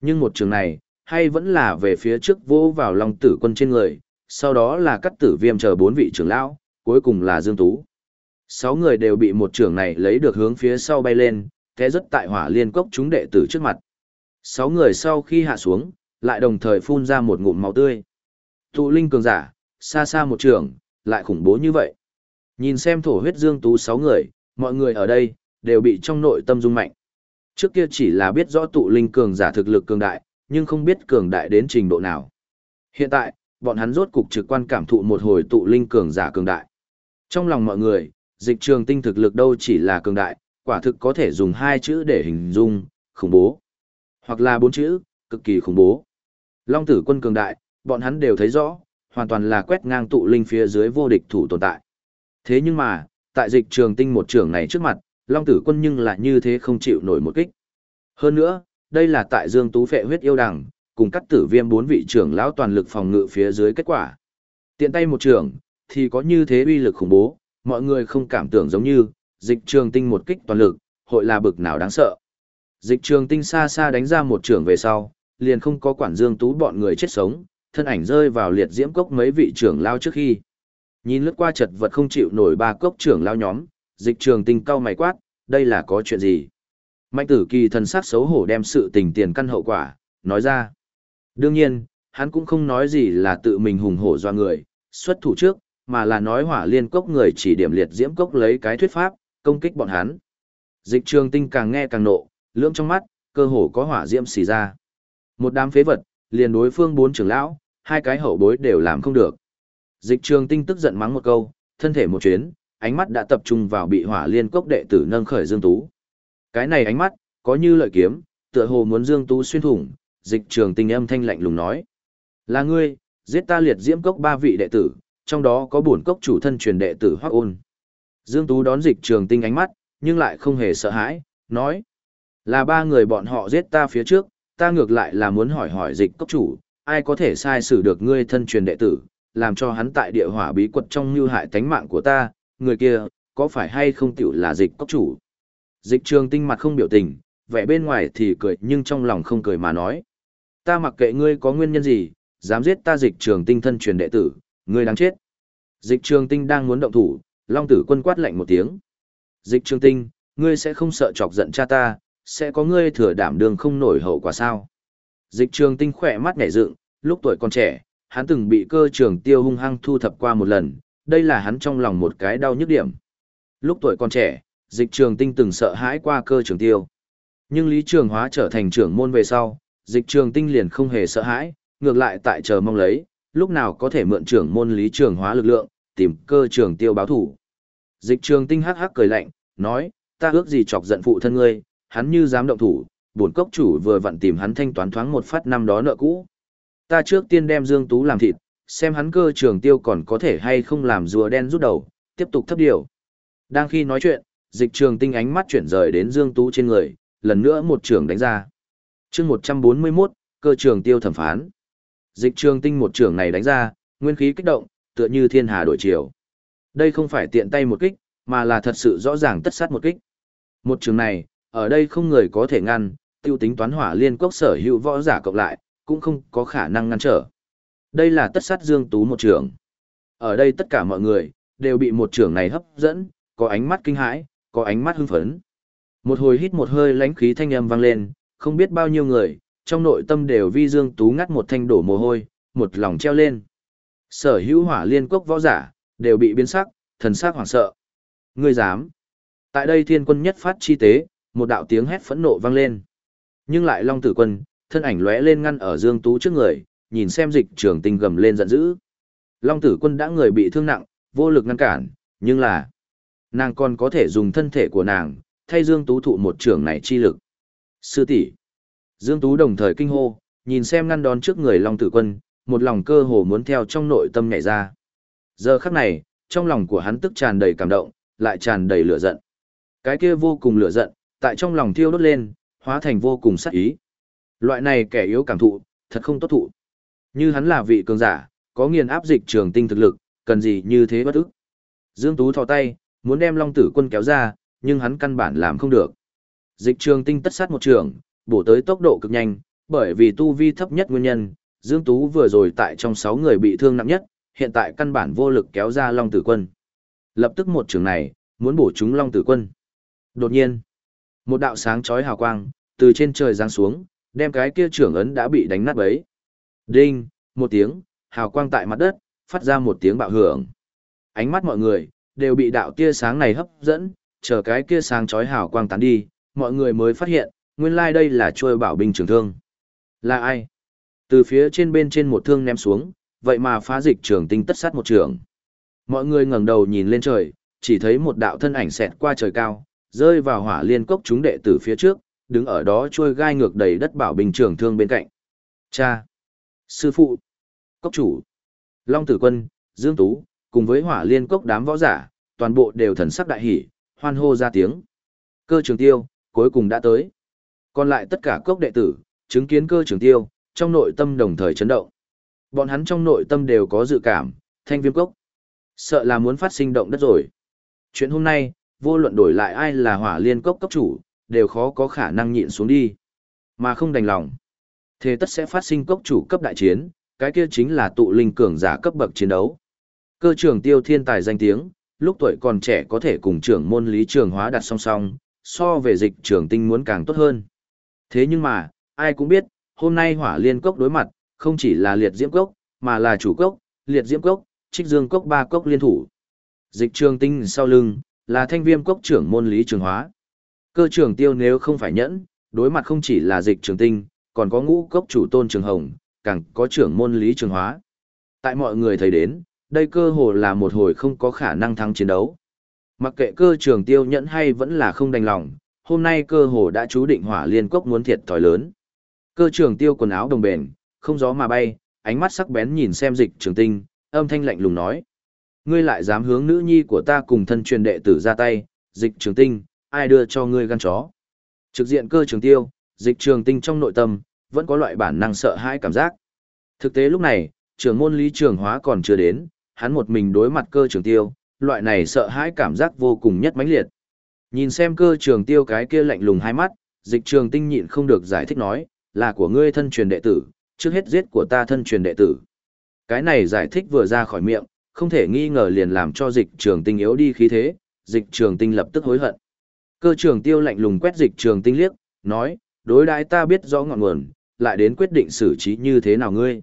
Nhưng một trường này, hay vẫn là về phía trước vô vào long tử quân trên người, sau đó là cắt tử viêm chờ bốn vị trưởng lão, cuối cùng là Dương Tú. Sáu người đều bị một trường này lấy được hướng phía sau bay lên, té rất tại hỏa liên cốc chúng đệ tử trước mặt. Sáu người sau khi hạ xuống, lại đồng thời phun ra một ngụm máu tươi. Tụ linh cường giả, xa xa một trường, lại khủng bố như vậy. Nhìn xem thổ huyết Dương Tú sáu người, mọi người ở đây, đều bị trong nội tâm rung mạnh. Trước kia chỉ là biết rõ tụ linh cường giả thực lực cường đại, nhưng không biết cường đại đến trình độ nào. Hiện tại, bọn hắn rốt cục trực quan cảm thụ một hồi tụ linh cường giả cường đại. Trong lòng mọi người, dịch trường tinh thực lực đâu chỉ là cường đại, quả thực có thể dùng hai chữ để hình dung, khủng bố. Hoặc là bốn chữ, cực kỳ khủng bố. Long tử quân cường đại, bọn hắn đều thấy rõ, hoàn toàn là quét ngang tụ linh phía dưới vô địch thủ tồn tại. Thế nhưng mà, tại dịch trường tinh một trường này trước mặt, Long tử quân nhưng lại như thế không chịu nổi một kích. Hơn nữa, đây là tại Dương Tú phệ huyết yêu đằng, cùng cắt tử viêm bốn vị trưởng lão toàn lực phòng ngự phía dưới kết quả. Tiện tay một trường, thì có như thế uy lực khủng bố, mọi người không cảm tưởng giống như, dịch trường tinh một kích toàn lực, hội là bực nào đáng sợ. Dịch trường tinh xa xa đánh ra một trường về sau, liền không có quản Dương Tú bọn người chết sống, thân ảnh rơi vào liệt diễm cốc mấy vị trưởng lao trước khi. Nhìn lướt qua chật vật không chịu nổi ba cốc trưởng lao nhóm, dịch trường tinh cau mày quát, đây là có chuyện gì? Mạnh tử kỳ thần sắc xấu hổ đem sự tình tiền căn hậu quả, nói ra. Đương nhiên, hắn cũng không nói gì là tự mình hùng hổ do người, xuất thủ trước, mà là nói hỏa liên cốc người chỉ điểm liệt diễm cốc lấy cái thuyết pháp, công kích bọn hắn. Dịch trường tinh càng nghe càng nộ, lưỡng trong mắt, cơ hồ có hỏa diễm xì ra. Một đám phế vật, liền đối phương bốn trưởng lão, hai cái hậu bối đều làm không được. Dịch trường tinh tức giận mắng một câu, thân thể một chuyến, ánh mắt đã tập trung vào bị hỏa liên cốc đệ tử nâng khởi Dương Tú. Cái này ánh mắt, có như lợi kiếm, tựa hồ muốn Dương Tú xuyên thủng, dịch trường tinh âm thanh lạnh lùng nói. Là ngươi, giết ta liệt diễm cốc ba vị đệ tử, trong đó có bổn cốc chủ thân truyền đệ tử Hoắc Ôn. Dương Tú đón dịch trường tinh ánh mắt, nhưng lại không hề sợ hãi, nói. Là ba người bọn họ giết ta phía trước, ta ngược lại là muốn hỏi hỏi dịch cốc chủ, ai có thể sai xử được ngươi thân truyền đệ tử, làm cho hắn tại địa hỏa bí quật trong như hại tánh mạng của ta, người kia, có phải hay không tiểu là dịch cốc chủ. Dịch trường tinh mặt không biểu tình, vẻ bên ngoài thì cười nhưng trong lòng không cười mà nói. Ta mặc kệ ngươi có nguyên nhân gì, dám giết ta dịch trường tinh thân truyền đệ tử, ngươi đáng chết. Dịch trường tinh đang muốn động thủ, long tử quân quát lạnh một tiếng. Dịch trường tinh, ngươi sẽ không sợ chọc giận cha ta, sẽ có ngươi thừa đảm đường không nổi hậu quả sao. Dịch trường tinh khỏe mắt nhảy dựng, lúc tuổi còn trẻ, hắn từng bị cơ trường tiêu hung hăng thu thập qua một lần, đây là hắn trong lòng một cái đau nhức điểm. Lúc tuổi còn trẻ, dịch trường tinh từng sợ hãi qua cơ trường tiêu. Nhưng lý trường hóa trở thành trưởng môn về sau, dịch trường tinh liền không hề sợ hãi, ngược lại tại chờ mong lấy, lúc nào có thể mượn trưởng môn lý trường hóa lực lượng, tìm cơ trường tiêu báo thủ. Dịch trường tinh hắc hắc cười lạnh, nói, ta ước gì chọc giận phụ thân ngươi, hắn như dám động thủ, bổn cốc chủ vừa vặn tìm hắn thanh toán thoáng một phát năm đó nợ cũ. Ta trước tiên đem Dương Tú làm thịt, xem hắn cơ trường tiêu còn có thể hay không làm rùa đen rút đầu, tiếp tục thấp điều. Đang khi nói chuyện, dịch trường tinh ánh mắt chuyển rời đến Dương Tú trên người, lần nữa một trường đánh ra. chương 141, cơ trường tiêu thẩm phán. Dịch trường tinh một trường này đánh ra, nguyên khí kích động, tựa như thiên hà đổi chiều. Đây không phải tiện tay một kích, mà là thật sự rõ ràng tất sát một kích. Một trường này, ở đây không người có thể ngăn, tiêu tính toán hỏa liên quốc sở hữu võ giả cộng lại, cũng không có khả năng ngăn trở. Đây là tất sát Dương Tú một trường. Ở đây tất cả mọi người, đều bị một trường này hấp dẫn, có ánh mắt kinh hãi, có ánh mắt hưng phấn. Một hồi hít một hơi lánh khí thanh âm vang lên, không biết bao nhiêu người, trong nội tâm đều vi Dương Tú ngắt một thanh đổ mồ hôi, một lòng treo lên. Sở hữu hỏa liên cốc võ giả, đều bị biến sắc, thần sắc hoảng sợ. Ngươi dám. Tại đây thiên quân nhất phát chi tế, một đạo tiếng hét phẫn nộ vang lên. Nhưng lại Long Tử Quân, thân ảnh lóe lên ngăn ở Dương Tú trước người, nhìn xem dịch trường tinh gầm lên giận dữ. Long Tử Quân đã người bị thương nặng, vô lực ngăn cản, nhưng là nàng còn có thể dùng thân thể của nàng, thay Dương Tú thụ một trường này chi lực. Sư tỷ Dương Tú đồng thời kinh hô, nhìn xem ngăn đón trước người Long Tử Quân, một lòng cơ hồ muốn theo trong nội tâm nhảy ra. Giờ khắc này, trong lòng của hắn tức tràn đầy cảm động, lại tràn đầy lửa giận. Cái kia vô cùng lửa giận, tại trong lòng thiêu đốt lên, hóa thành vô cùng sát ý. Loại này kẻ yếu cảm thụ, thật không tốt thụ. Như hắn là vị cường giả, có nghiền áp dịch trường tinh thực lực, cần gì như thế bất ức. Dương Tú thò tay, muốn đem Long Tử Quân kéo ra, nhưng hắn căn bản làm không được. Dịch trường tinh tất sát một trường, bổ tới tốc độ cực nhanh, bởi vì tu vi thấp nhất nguyên nhân, Dương Tú vừa rồi tại trong 6 người bị thương nặng nhất, hiện tại căn bản vô lực kéo ra Long Tử Quân. Lập tức một trường này, muốn bổ trúng Long Tử Quân. Đột nhiên, một đạo sáng chói hào quang, từ trên trời giáng xuống, đem cái kia trưởng ấn đã bị đánh nát bấy. Đinh, một tiếng, hào quang tại mặt đất, phát ra một tiếng bạo hưởng. Ánh mắt mọi người, đều bị đạo tia sáng này hấp dẫn, chờ cái kia sáng chói hào quang tán đi, mọi người mới phát hiện, nguyên lai like đây là trôi bảo binh trường thương. Là ai? Từ phía trên bên trên một thương ném xuống, vậy mà phá dịch trường tinh tất sát một trường. Mọi người ngẩng đầu nhìn lên trời, chỉ thấy một đạo thân ảnh xẹt qua trời cao, rơi vào hỏa liên cốc chúng đệ tử phía trước, đứng ở đó trôi gai ngược đầy đất bảo bình trường thương bên cạnh. Cha! Sư phụ! Cốc chủ! Long tử quân, Dương Tú, cùng với hỏa liên cốc đám võ giả, toàn bộ đều thần sắc đại hỷ, hoan hô ra tiếng. Cơ trường tiêu, cuối cùng đã tới. Còn lại tất cả cốc đệ tử, chứng kiến cơ trường tiêu, trong nội tâm đồng thời chấn động. Bọn hắn trong nội tâm đều có dự cảm, thanh viêm cốc. Sợ là muốn phát sinh động đất rồi. Chuyện hôm nay, vô luận đổi lại ai là hỏa liên cốc cấp chủ, đều khó có khả năng nhịn xuống đi. Mà không đành lòng. Thế tất sẽ phát sinh cốc chủ cấp đại chiến, cái kia chính là tụ linh cường giả cấp bậc chiến đấu. Cơ trưởng tiêu thiên tài danh tiếng, lúc tuổi còn trẻ có thể cùng trưởng môn lý trường hóa đặt song song, so về dịch trưởng tinh muốn càng tốt hơn. Thế nhưng mà, ai cũng biết, hôm nay hỏa liên cốc đối mặt, không chỉ là liệt diễm cốc, mà là chủ cốc, liệt diễm cốc, trích dương cốc ba cốc liên thủ. Dịch trường tinh sau lưng, là thanh viêm cốc trưởng môn lý trường hóa. Cơ trưởng tiêu nếu không phải nhẫn, đối mặt không chỉ là dịch trường tinh, còn có ngũ cốc chủ tôn trường hồng, càng có trưởng môn lý trường hóa. Tại mọi người thấy đến, đây cơ hồ là một hồi không có khả năng thắng chiến đấu. Mặc kệ cơ trường tiêu nhẫn hay vẫn là không đành lòng, hôm nay cơ hồ đã chú định hỏa liên cốc muốn thiệt thòi lớn. Cơ trường tiêu quần áo đồng bền, không gió mà bay, ánh mắt sắc bén nhìn xem dịch trường tinh, âm thanh lạnh lùng nói. Ngươi lại dám hướng nữ nhi của ta cùng thân truyền đệ tử ra tay, dịch trường tinh, ai đưa cho ngươi gan chó. Trực diện cơ trường tiêu, dịch trường tinh trong nội tâm, vẫn có loại bản năng sợ hãi cảm giác. Thực tế lúc này, trưởng môn lý trường hóa còn chưa đến, hắn một mình đối mặt cơ trường tiêu, loại này sợ hãi cảm giác vô cùng nhất mãnh liệt. Nhìn xem cơ trường tiêu cái kia lạnh lùng hai mắt, dịch trường tinh nhịn không được giải thích nói, là của ngươi thân truyền đệ tử, trước hết giết của ta thân truyền đệ tử. Cái này giải thích vừa ra khỏi miệng, không thể nghi ngờ liền làm cho dịch trường tinh yếu đi khí thế, dịch trường tinh lập tức hối hận. Cơ trường tiêu lạnh lùng quét dịch trường tinh liếc, nói, đối đãi ta biết rõ ngọn nguồn, lại đến quyết định xử trí như thế nào ngươi.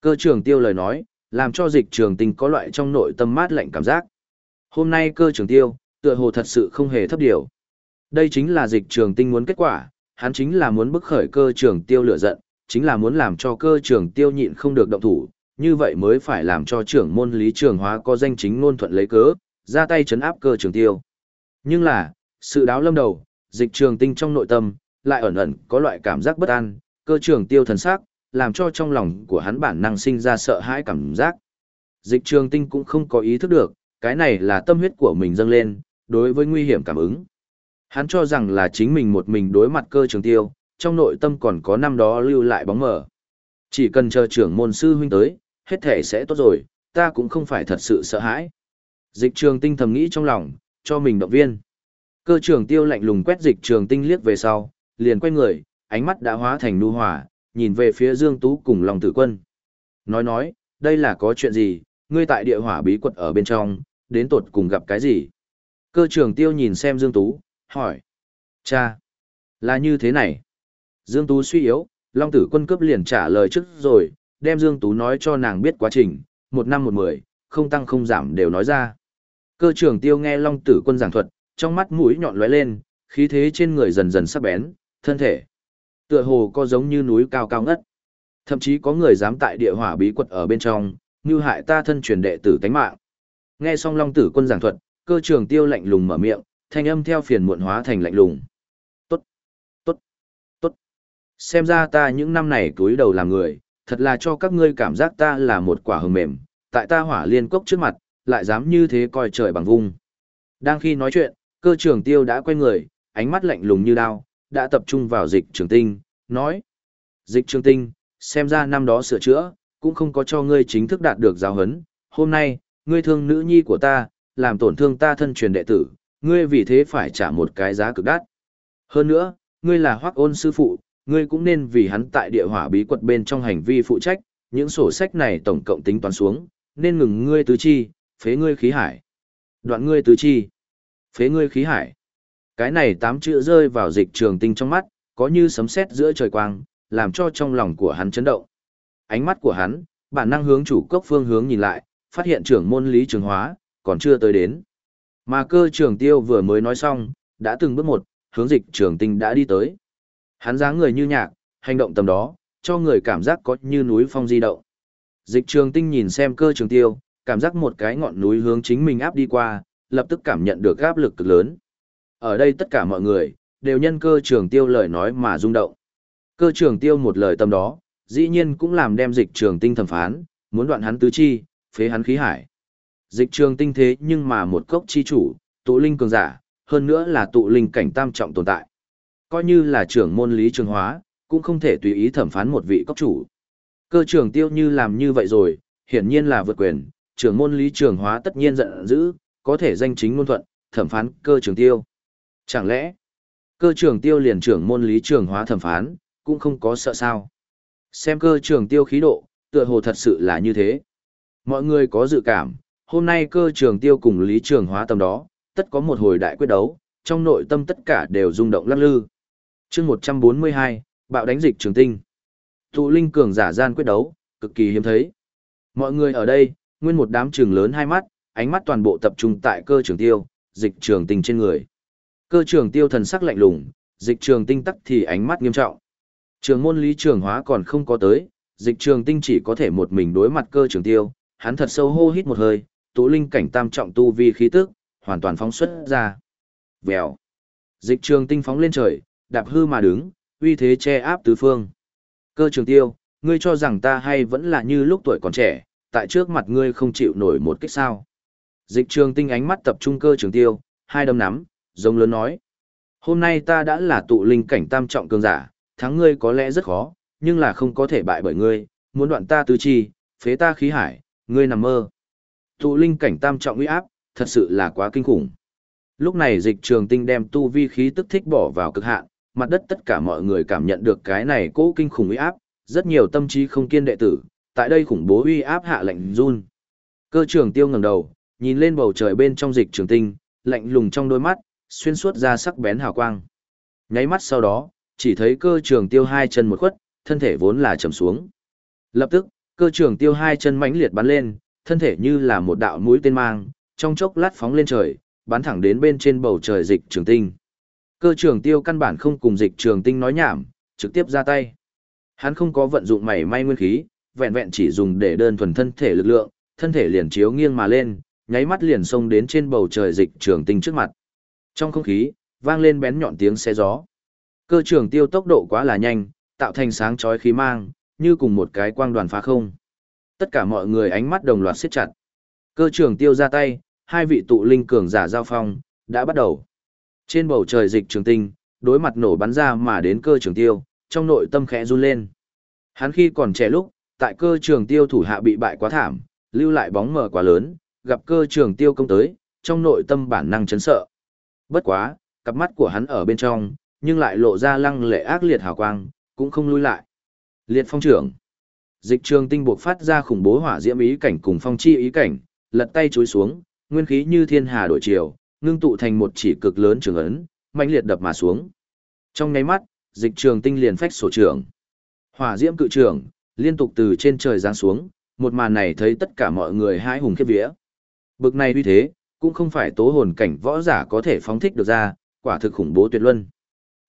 Cơ trường tiêu lời nói, làm cho dịch trường tinh có loại trong nội tâm mát lạnh cảm giác. Hôm nay cơ trường tiêu, tựa hồ thật sự không hề thấp điều. Đây chính là dịch trường tinh muốn kết quả, hắn chính là muốn bức khởi cơ trường tiêu lửa giận, chính là muốn làm cho cơ trường tiêu nhịn không được động thủ, như vậy mới phải làm cho trưởng môn lý trường hóa có danh chính ngôn thuận lấy cớ, ra tay chấn áp cơ trường tiêu. Nhưng là, sự đáo lâm đầu, dịch trường tinh trong nội tâm, lại ẩn ẩn có loại cảm giác bất an, cơ trường tiêu thần sắc, làm cho trong lòng của hắn bản năng sinh ra sợ hãi cảm giác. Dịch trường tinh cũng không có ý thức được, cái này là tâm huyết của mình dâng lên, đối với nguy hiểm cảm ứng. Hắn cho rằng là chính mình một mình đối mặt cơ trường tiêu, trong nội tâm còn có năm đó lưu lại bóng mờ. Chỉ cần chờ trưởng môn sư huynh tới, hết thể sẽ tốt rồi, ta cũng không phải thật sự sợ hãi. Dịch trường tinh thầm nghĩ trong lòng, cho mình động viên. Cơ trưởng tiêu lạnh lùng quét dịch trường tinh liếc về sau, liền quay người, ánh mắt đã hóa thành nu hòa, nhìn về phía Dương Tú cùng lòng tử quân. Nói nói, đây là có chuyện gì, ngươi tại địa hỏa bí quật ở bên trong, đến tột cùng gặp cái gì? Cơ trưởng tiêu nhìn xem Dương Tú, hỏi. Cha, là như thế này. Dương Tú suy yếu, Long tử quân cấp liền trả lời trước rồi, đem Dương Tú nói cho nàng biết quá trình, một năm một mười, không tăng không giảm đều nói ra. Cơ trưởng tiêu nghe Long tử quân giảng thuật, trong mắt mũi nhọn lóe lên, khí thế trên người dần dần sắp bén, thân thể. Tựa hồ có giống như núi cao cao ngất. Thậm chí có người dám tại địa hỏa bí quật ở bên trong, như hại ta thân truyền đệ tử tánh mạng. Nghe xong Long tử quân giảng thuật, cơ trưởng tiêu lạnh lùng mở miệng, thanh âm theo phiền muộn hóa thành lạnh lùng. Tốt, tốt, tốt. Xem ra ta những năm này túi đầu làm người, thật là cho các ngươi cảm giác ta là một quả hồng mềm, tại ta hỏa liên cốc trước mặt, lại dám như thế coi trời bằng vung. Đang khi nói chuyện, cơ trưởng tiêu đã quay người, ánh mắt lạnh lùng như đao, đã tập trung vào dịch trường tinh, nói. Dịch trường tinh, xem ra năm đó sửa chữa, cũng không có cho ngươi chính thức đạt được giáo huấn. Hôm nay, ngươi thương nữ nhi của ta, làm tổn thương ta thân truyền đệ tử, ngươi vì thế phải trả một cái giá cực đắt. Hơn nữa, ngươi là hoác ôn sư phụ, ngươi cũng nên vì hắn tại địa hỏa bí quật bên trong hành vi phụ trách, những sổ sách này tổng cộng tính toán xuống, nên ngừng ngươi tứ chi, phế ngươi khí hải. Đoạn ngươi tứ chi, phế ngươi khí hải. Cái này tám chữ rơi vào dịch trường tinh trong mắt, có như sấm sét giữa trời quang, làm cho trong lòng của hắn chấn động. Ánh mắt của hắn, bản năng hướng chủ cốc phương hướng nhìn lại, phát hiện trưởng môn lý trường hóa, còn chưa tới đến. Mà cơ trường tiêu vừa mới nói xong, đã từng bước một, hướng dịch trường tinh đã đi tới. Hắn dáng người như nhạc, hành động tầm đó, cho người cảm giác có như núi phong di động. Dịch trường tinh nhìn xem cơ trường tiêu, cảm giác một cái ngọn núi hướng chính mình áp đi qua, lập tức cảm nhận được áp lực cực lớn. Ở đây tất cả mọi người, đều nhân cơ trường tiêu lời nói mà rung động. Cơ trường tiêu một lời tâm đó, dĩ nhiên cũng làm đem dịch trường tinh thẩm phán, muốn đoạn hắn tứ chi, phế hắn khí hải. Dịch trường tinh thế nhưng mà một cốc chi chủ, tụ linh cường giả, hơn nữa là tụ linh cảnh tam trọng tồn tại. Coi như là trưởng môn lý trường hóa, cũng không thể tùy ý thẩm phán một vị cốc chủ. Cơ trưởng tiêu như làm như vậy rồi, hiển nhiên là vượt quyền, trưởng môn lý trường hóa tất nhiên giận dữ, có thể danh chính ngôn thuận, thẩm phán cơ trưởng tiêu. Chẳng lẽ, cơ trưởng tiêu liền trưởng môn lý trường hóa thẩm phán, cũng không có sợ sao. Xem cơ trưởng tiêu khí độ, tựa hồ thật sự là như thế. Mọi người có dự cảm, hôm nay cơ trường tiêu cùng lý trường hóa tầm đó, tất có một hồi đại quyết đấu, trong nội tâm tất cả đều rung động lắc lư. chương 142, bạo đánh dịch trường tinh. Tụ linh cường giả gian quyết đấu, cực kỳ hiếm thấy. Mọi người ở đây, nguyên một đám trường lớn hai mắt, ánh mắt toàn bộ tập trung tại cơ trường tiêu, dịch trường tinh trên người. Cơ trường tiêu thần sắc lạnh lùng, dịch trường tinh tắc thì ánh mắt nghiêm trọng. Trường môn lý trường hóa còn không có tới, dịch trường tinh chỉ có thể một mình đối mặt cơ trường tiêu, hắn thật sâu hô hít một hơi, tụ linh cảnh tam trọng tu vi khí tức, hoàn toàn phóng xuất ra. Vèo. Dịch trường tinh phóng lên trời, đạp hư mà đứng, uy thế che áp tứ phương. Cơ trường tiêu, ngươi cho rằng ta hay vẫn là như lúc tuổi còn trẻ, tại trước mặt ngươi không chịu nổi một kích sao. Dịch trường tinh ánh mắt tập trung cơ trường tiêu, hai đấm nắm, giống lớn nói. Hôm nay ta đã là tụ linh cảnh tam trọng cường giả, thắng ngươi có lẽ rất khó, nhưng là không có thể bại bởi ngươi, muốn đoạn ta tứ chi, phế ta khí hải, ngươi nằm mơ. Tụ linh cảnh tam trọng uy áp, thật sự là quá kinh khủng. Lúc này dịch trường tinh đem tu vi khí tức thích bỏ vào cực hạn, mặt đất tất cả mọi người cảm nhận được cái này cố kinh khủng uy áp, rất nhiều tâm trí không kiên đệ tử, tại đây khủng bố uy áp hạ lạnh run. Cơ trường tiêu ngẩng đầu, nhìn lên bầu trời bên trong dịch trường tinh, lạnh lùng trong đôi mắt, xuyên suốt ra sắc bén hào quang. Nháy mắt sau đó, chỉ thấy cơ trường tiêu hai chân một khuất, thân thể vốn là trầm xuống. Lập tức, cơ trường tiêu hai chân mãnh liệt bắn lên, thân thể như là một đạo mũi tên mang, trong chốc lát phóng lên trời, bắn thẳng đến bên trên bầu trời dịch trường tinh. Cơ trường tiêu căn bản không cùng dịch trường tinh nói nhảm, trực tiếp ra tay. Hắn không có vận dụng mảy may nguyên khí, vẹn vẹn chỉ dùng để đơn thuần thân thể lực lượng, thân thể liền chiếu nghiêng mà lên, nháy mắt liền xông đến trên bầu trời dịch trường tinh trước mặt. Trong không khí, vang lên bén nhọn tiếng xe gió. Cơ trường tiêu tốc độ quá là nhanh, tạo thành sáng chói khí mang, như cùng một cái quang đoàn phá không. Tất cả mọi người ánh mắt đồng loạt siết chặt. Cơ trường tiêu ra tay, hai vị tụ linh cường giả giao phong, đã bắt đầu. Trên bầu trời dịch trường tinh, đối mặt nổ bắn ra mà đến cơ trường tiêu, trong nội tâm khẽ run lên. Hắn khi còn trẻ lúc, tại cơ trường tiêu thủ hạ bị bại quá thảm, lưu lại bóng mờ quá lớn, gặp cơ trường tiêu công tới, trong nội tâm bản năng chấn sợ. Bất quá, cặp mắt của hắn ở bên trong, nhưng lại lộ ra lăng lệ ác liệt hào quang, cũng không lui lại. Liệt phong trưởng. Dịch trường tinh buộc phát ra khủng bố hỏa diễm ý cảnh cùng phong chi ý cảnh, lật tay chối xuống, nguyên khí như thiên hà đổi chiều, ngưng tụ thành một chỉ cực lớn trường ấn, mạnh liệt đập mà xuống. Trong nháy mắt, dịch trường tinh liền phách sổ trưởng. Hỏa diễm cự trưởng, liên tục từ trên trời giáng xuống, một màn này thấy tất cả mọi người hãi hùng khiếp vía. Bực này uy thế, cũng không phải tố hồn cảnh võ giả có thể phóng thích được ra, quả thực khủng bố tuyệt luân.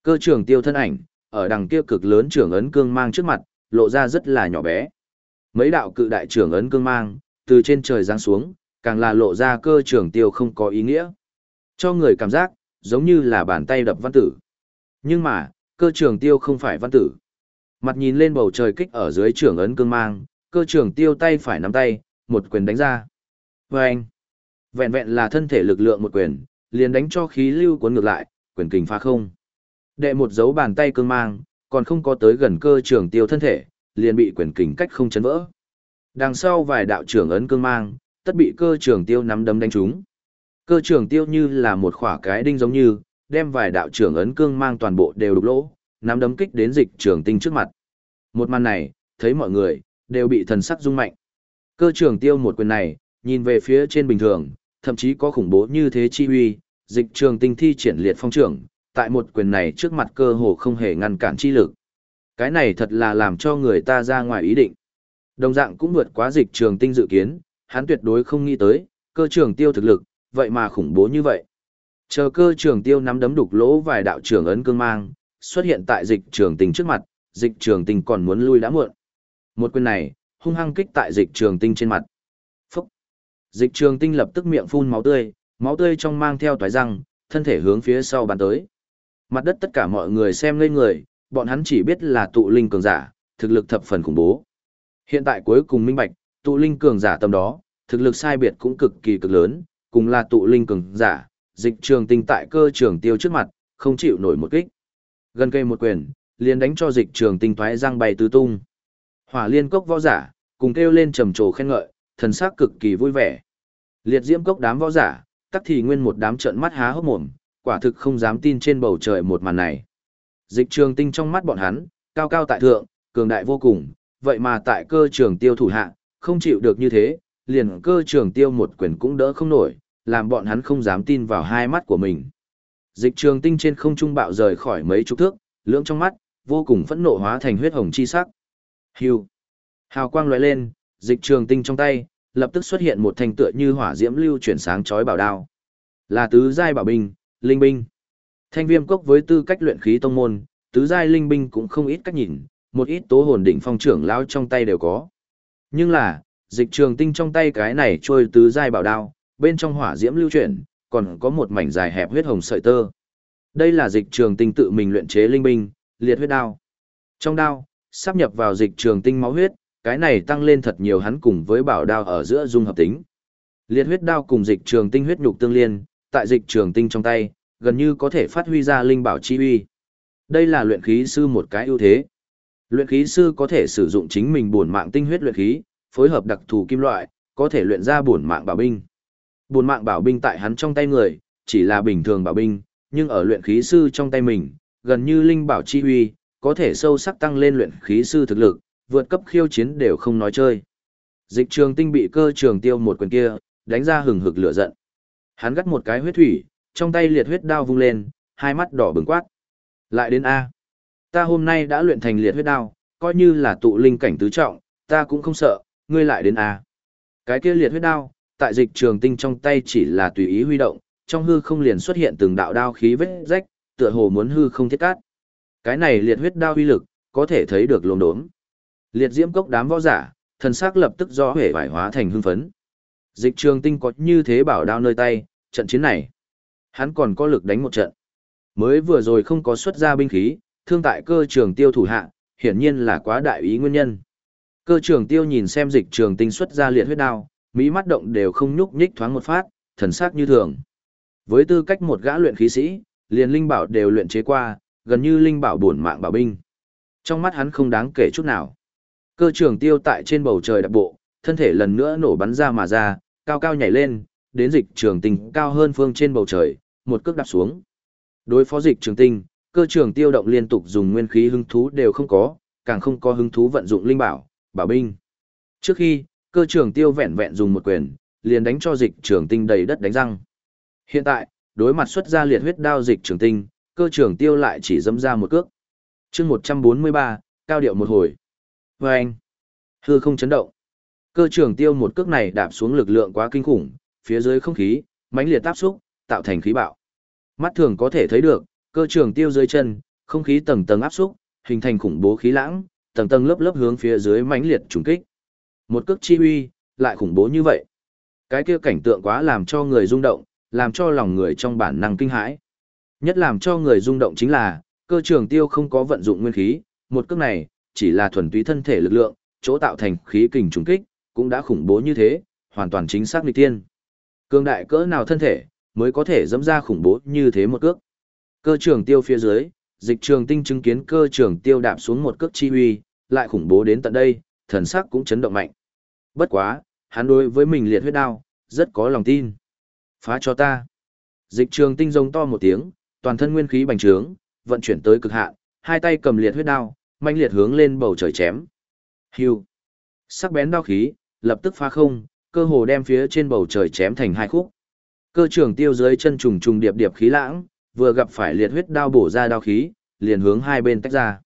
Cơ trưởng tiêu thân ảnh, ở đằng kia cực lớn trưởng ấn cương mang trước mặt, lộ ra rất là nhỏ bé. Mấy đạo cự đại trưởng ấn cương mang, từ trên trời giáng xuống, càng là lộ ra cơ trưởng tiêu không có ý nghĩa. Cho người cảm giác, giống như là bàn tay đập văn tử. Nhưng mà, cơ trưởng tiêu không phải văn tử. Mặt nhìn lên bầu trời kích ở dưới trưởng ấn cương mang, cơ trưởng tiêu tay phải nắm tay, một quyền đánh ra. Và anh, vẹn vẹn là thân thể lực lượng một quyền, liền đánh cho khí lưu cuốn ngược lại, quyền kình phá không. Đệ một dấu bàn tay cương mang, còn không có tới gần cơ trường tiêu thân thể, liền bị quyền kình cách không chấn vỡ. Đằng sau vài đạo trưởng ấn cương mang, tất bị cơ trường tiêu nắm đấm đánh trúng. Cơ trường tiêu như là một khỏa cái đinh giống như, đem vài đạo trưởng ấn cương mang toàn bộ đều đục lỗ, nắm đấm kích đến dịch trường tinh trước mặt. Một màn này, thấy mọi người, đều bị thần sắc rung mạnh. Cơ trường tiêu một quyền này, nhìn về phía trên bình thường, thậm chí có khủng bố như thế chi huy, dịch trường tinh thi triển liệt phong trưởng, tại một quyền này trước mặt cơ hồ không hề ngăn cản chi lực. Cái này thật là làm cho người ta ra ngoài ý định. Đồng dạng cũng vượt quá dịch trường tinh dự kiến, hắn tuyệt đối không nghĩ tới, cơ trường tiêu thực lực, vậy mà khủng bố như vậy. Chờ cơ trường tiêu nắm đấm đục lỗ vài đạo trưởng ấn cương mang, xuất hiện tại dịch trường tinh trước mặt, dịch trường tinh còn muốn lui đã muộn. Một quyền này, hung hăng kích tại dịch trường tinh trên mặt. Phúc! Dịch trường tinh lập tức miệng phun máu tươi, máu tươi trong mang theo toái răng, thân thể hướng phía sau bàn tới. Mặt đất tất cả mọi người xem ngây người, bọn hắn chỉ biết là tụ linh cường giả, thực lực thập phần khủng bố. Hiện tại cuối cùng minh bạch, tụ linh cường giả tầm đó, thực lực sai biệt cũng cực kỳ cực lớn, cùng là tụ linh cường giả, dịch trường tinh tại cơ trường tiêu trước mặt, không chịu nổi một kích. Gần cây một quyền, liền đánh cho dịch trường tinh thoái răng bay tứ tung. Hỏa liên cốc võ giả, cùng kêu lên trầm trồ khen ngợi, thần sắc cực kỳ vui vẻ. Liệt diễm cốc đám võ giả, tắc thì nguyên một đám trợn mắt há hốc mồm, quả thực không dám tin trên bầu trời một màn này. Dịch trường tinh trong mắt bọn hắn, cao cao tại thượng, cường đại vô cùng, vậy mà tại cơ trường tiêu thủ hạ, không chịu được như thế, liền cơ trường tiêu một quyền cũng đỡ không nổi, làm bọn hắn không dám tin vào hai mắt của mình. Dịch trường tinh trên không trung bạo rời khỏi mấy chục thước, lưỡng trong mắt, vô cùng phẫn nộ hóa thành huyết hồng chi sắc. Hưu. Hào quang lóe lên, dịch trường tinh trong tay, lập tức xuất hiện một thanh tựa như hỏa diễm lưu chuyển sáng chói bảo đao. Là tứ giai bảo binh, linh binh. Thanh viêm cốc với tư cách luyện khí tông môn, tứ giai linh binh cũng không ít cách nhìn, một ít tố hồn đỉnh phong trưởng lão trong tay đều có. Nhưng là, dịch trường tinh trong tay cái này trôi tứ giai bảo đao, bên trong hỏa diễm lưu chuyển, còn có một mảnh dài hẹp huyết hồng sợi tơ. Đây là dịch trường tinh tự mình luyện chế linh binh, liệt huyết đao. Trong đao, sắp nhập vào dịch trường tinh máu huyết, cái này tăng lên thật nhiều hắn cùng với bảo đao ở giữa dung hợp tính. Liệt huyết đao cùng dịch trường tinh huyết nhục tương liên, tại dịch trường tinh trong tay, gần như có thể phát huy ra linh bảo chi uy. Đây là luyện khí sư một cái ưu thế. Luyện khí sư có thể sử dụng chính mình bổn mạng tinh huyết luyện khí, phối hợp đặc thù kim loại, có thể luyện ra bổn mạng bảo binh. Bổn mạng bảo binh tại hắn trong tay người, chỉ là bình thường bảo binh, nhưng ở luyện khí sư trong tay mình, gần như linh bảo chi uy, có thể sâu sắc tăng lên luyện khí sư thực lực, vượt cấp khiêu chiến đều không nói chơi. Dịch trường tinh bị cơ trường tiêu một quyền kia, đánh ra hừng hực lửa giận. Hắn gắt một cái huyết thủy, trong tay liệt huyết đao vung lên, hai mắt đỏ bừng quát. Lại đến A. Ta hôm nay đã luyện thành liệt huyết đao, coi như là tụ linh cảnh tứ trọng, ta cũng không sợ, ngươi lại đến A. Cái kia liệt huyết đao, tại dịch trường tinh trong tay chỉ là tùy ý huy động, trong hư không liền xuất hiện từng đạo đao khí vết rách, tựa hồ muốn hư không thiết cát. Cái này liệt huyết đao uy lực, có thể thấy được lồn đốm. Liệt diễm cốc đám võ giả, thần sắc lập tức do hể vải hóa thành hưng phấn. Dịch trường tinh có như thế bảo đao nơi tay, trận chiến này. Hắn còn có lực đánh một trận. Mới vừa rồi không có xuất ra binh khí, thương tại cơ trường tiêu thủ hạ, hiển nhiên là quá đại ý nguyên nhân. Cơ trường tiêu nhìn xem dịch trường tinh xuất ra liệt huyết đao, mỹ mắt động đều không nhúc nhích thoáng một phát, thần sắc như thường. Với tư cách một gã luyện khí sĩ, liền linh bảo đều luyện chế qua, gần như linh bảo bổn mạng bảo binh. Trong mắt hắn không đáng kể chút nào. Cơ trường tiêu tại trên bầu trời đặc bộ, thân thể lần nữa nổ bắn ra mà ra, cao cao nhảy lên, đến dịch trường tinh cao hơn phương trên bầu trời, một cước đạp xuống. Đối phó dịch trường tinh, cơ trường tiêu động liên tục dùng nguyên khí hứng thú đều không có, càng không có hứng thú vận dụng linh bảo, bảo binh. Trước khi, cơ trường tiêu vẹn vẹn dùng một quyền, liền đánh cho dịch trường tinh đầy đất đánh răng. Hiện tại, đối mặt xuất ra liệt huyết đao dịch trường tinh, cơ trường tiêu lại chỉ dâm ra một cước. chương 143, cao điệu một hồi. Và anh, hư không chấn động. Cơ trường tiêu một cước này đạp xuống lực lượng quá kinh khủng, phía dưới không khí, mãnh liệt táp xúc, tạo thành khí bạo. Mắt thường có thể thấy được, cơ trường tiêu dưới chân, không khí tầng tầng áp xúc, hình thành khủng bố khí lãng, tầng tầng lớp lớp hướng phía dưới mãnh liệt trùng kích. Một cước chi uy, lại khủng bố như vậy. Cái kia cảnh tượng quá làm cho người rung động, làm cho lòng người trong bản năng kinh hãi. Nhất làm cho người rung động chính là, cơ trường tiêu không có vận dụng nguyên khí, một cước này, chỉ là thuần túy thân thể lực lượng, chỗ tạo thành khí kình trùng kích, cũng đã khủng bố như thế, hoàn toàn chính xác nghịch tiên. Cường đại cỡ nào thân thể, mới có thể dẫm ra khủng bố như thế một cước. Cơ trường tiêu phía dưới, dịch trường tinh chứng kiến cơ trường tiêu đạp xuống một cước chi huy, lại khủng bố đến tận đây, thần sắc cũng chấn động mạnh. Bất quá, hắn đối với mình liệt huyết đao, rất có lòng tin. Phá cho ta. Dịch trường tinh rống to một tiếng, toàn thân nguyên khí bành trướng, vận chuyển tới cực hạn, hai tay cầm liệt huyết đao, manh liệt hướng lên bầu trời chém. Hưu. Sắc bén đao khí, lập tức phá không, cơ hồ đem phía trên bầu trời chém thành hai khúc. Cơ trường tiêu dưới chân trùng trùng điệp điệp khí lãng, vừa gặp phải liệt huyết đao bổ ra đao khí, liền hướng hai bên tách ra.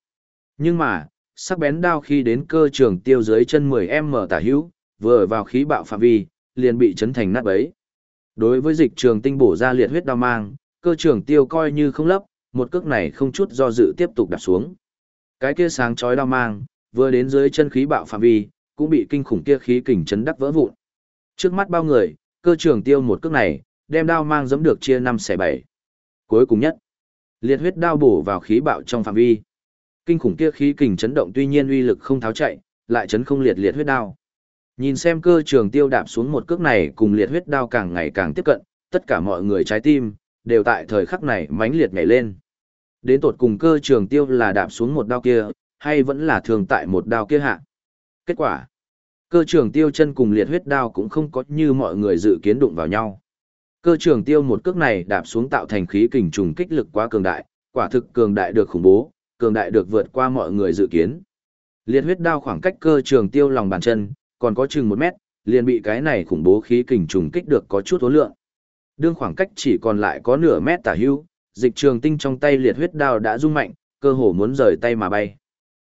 Nhưng mà, sắc bén đao khi đến cơ trường tiêu dưới chân 10m tả hữu, vừa vào khí bạo phạm vi, liền bị chấn thành nát bấy. Đối với dịch trường tinh bổ ra liệt huyết đao mang, cơ trường tiêu coi như không lấp, một cước này không chút do dự tiếp tục đạp xuống. Cái kia sáng chói đao mang, vừa đến dưới chân khí bạo phạm vi, cũng bị kinh khủng kia khí kình chấn đắc vỡ vụn. Trước mắt bao người, cơ trường tiêu một cước này, đem đao mang giẫm được chia năm xẻ bảy. Cuối cùng nhất, liệt huyết đao bổ vào khí bạo trong phạm vi. Kinh khủng kia khí kình chấn động tuy nhiên uy lực không tháo chạy, lại chấn không liệt liệt huyết đao. Nhìn xem cơ trường tiêu đạp xuống một cước này cùng liệt huyết đao càng ngày càng tiếp cận, tất cả mọi người trái tim, đều tại thời khắc này mãnh liệt nhảy lên. Đến tột cùng cơ trường tiêu là đạp xuống một đao kia, hay vẫn là thường tại một đao kia hạ. Kết quả, cơ trường tiêu chân cùng liệt huyết đao cũng không có như mọi người dự kiến đụng vào nhau. Cơ trường tiêu một cước này đạp xuống tạo thành khí kình trùng kích lực quá cường đại, quả thực cường đại được khủng bố, cường đại được vượt qua mọi người dự kiến. Liệt huyết đao khoảng cách cơ trường tiêu lòng bàn chân, còn có chừng một mét, liền bị cái này khủng bố khí kình trùng kích được có chút ố lượng. Đương khoảng cách chỉ còn lại có nửa mét tả hưu, dịch trường tinh trong tay liệt huyết đao đã rung mạnh, cơ hồ muốn rời tay mà bay.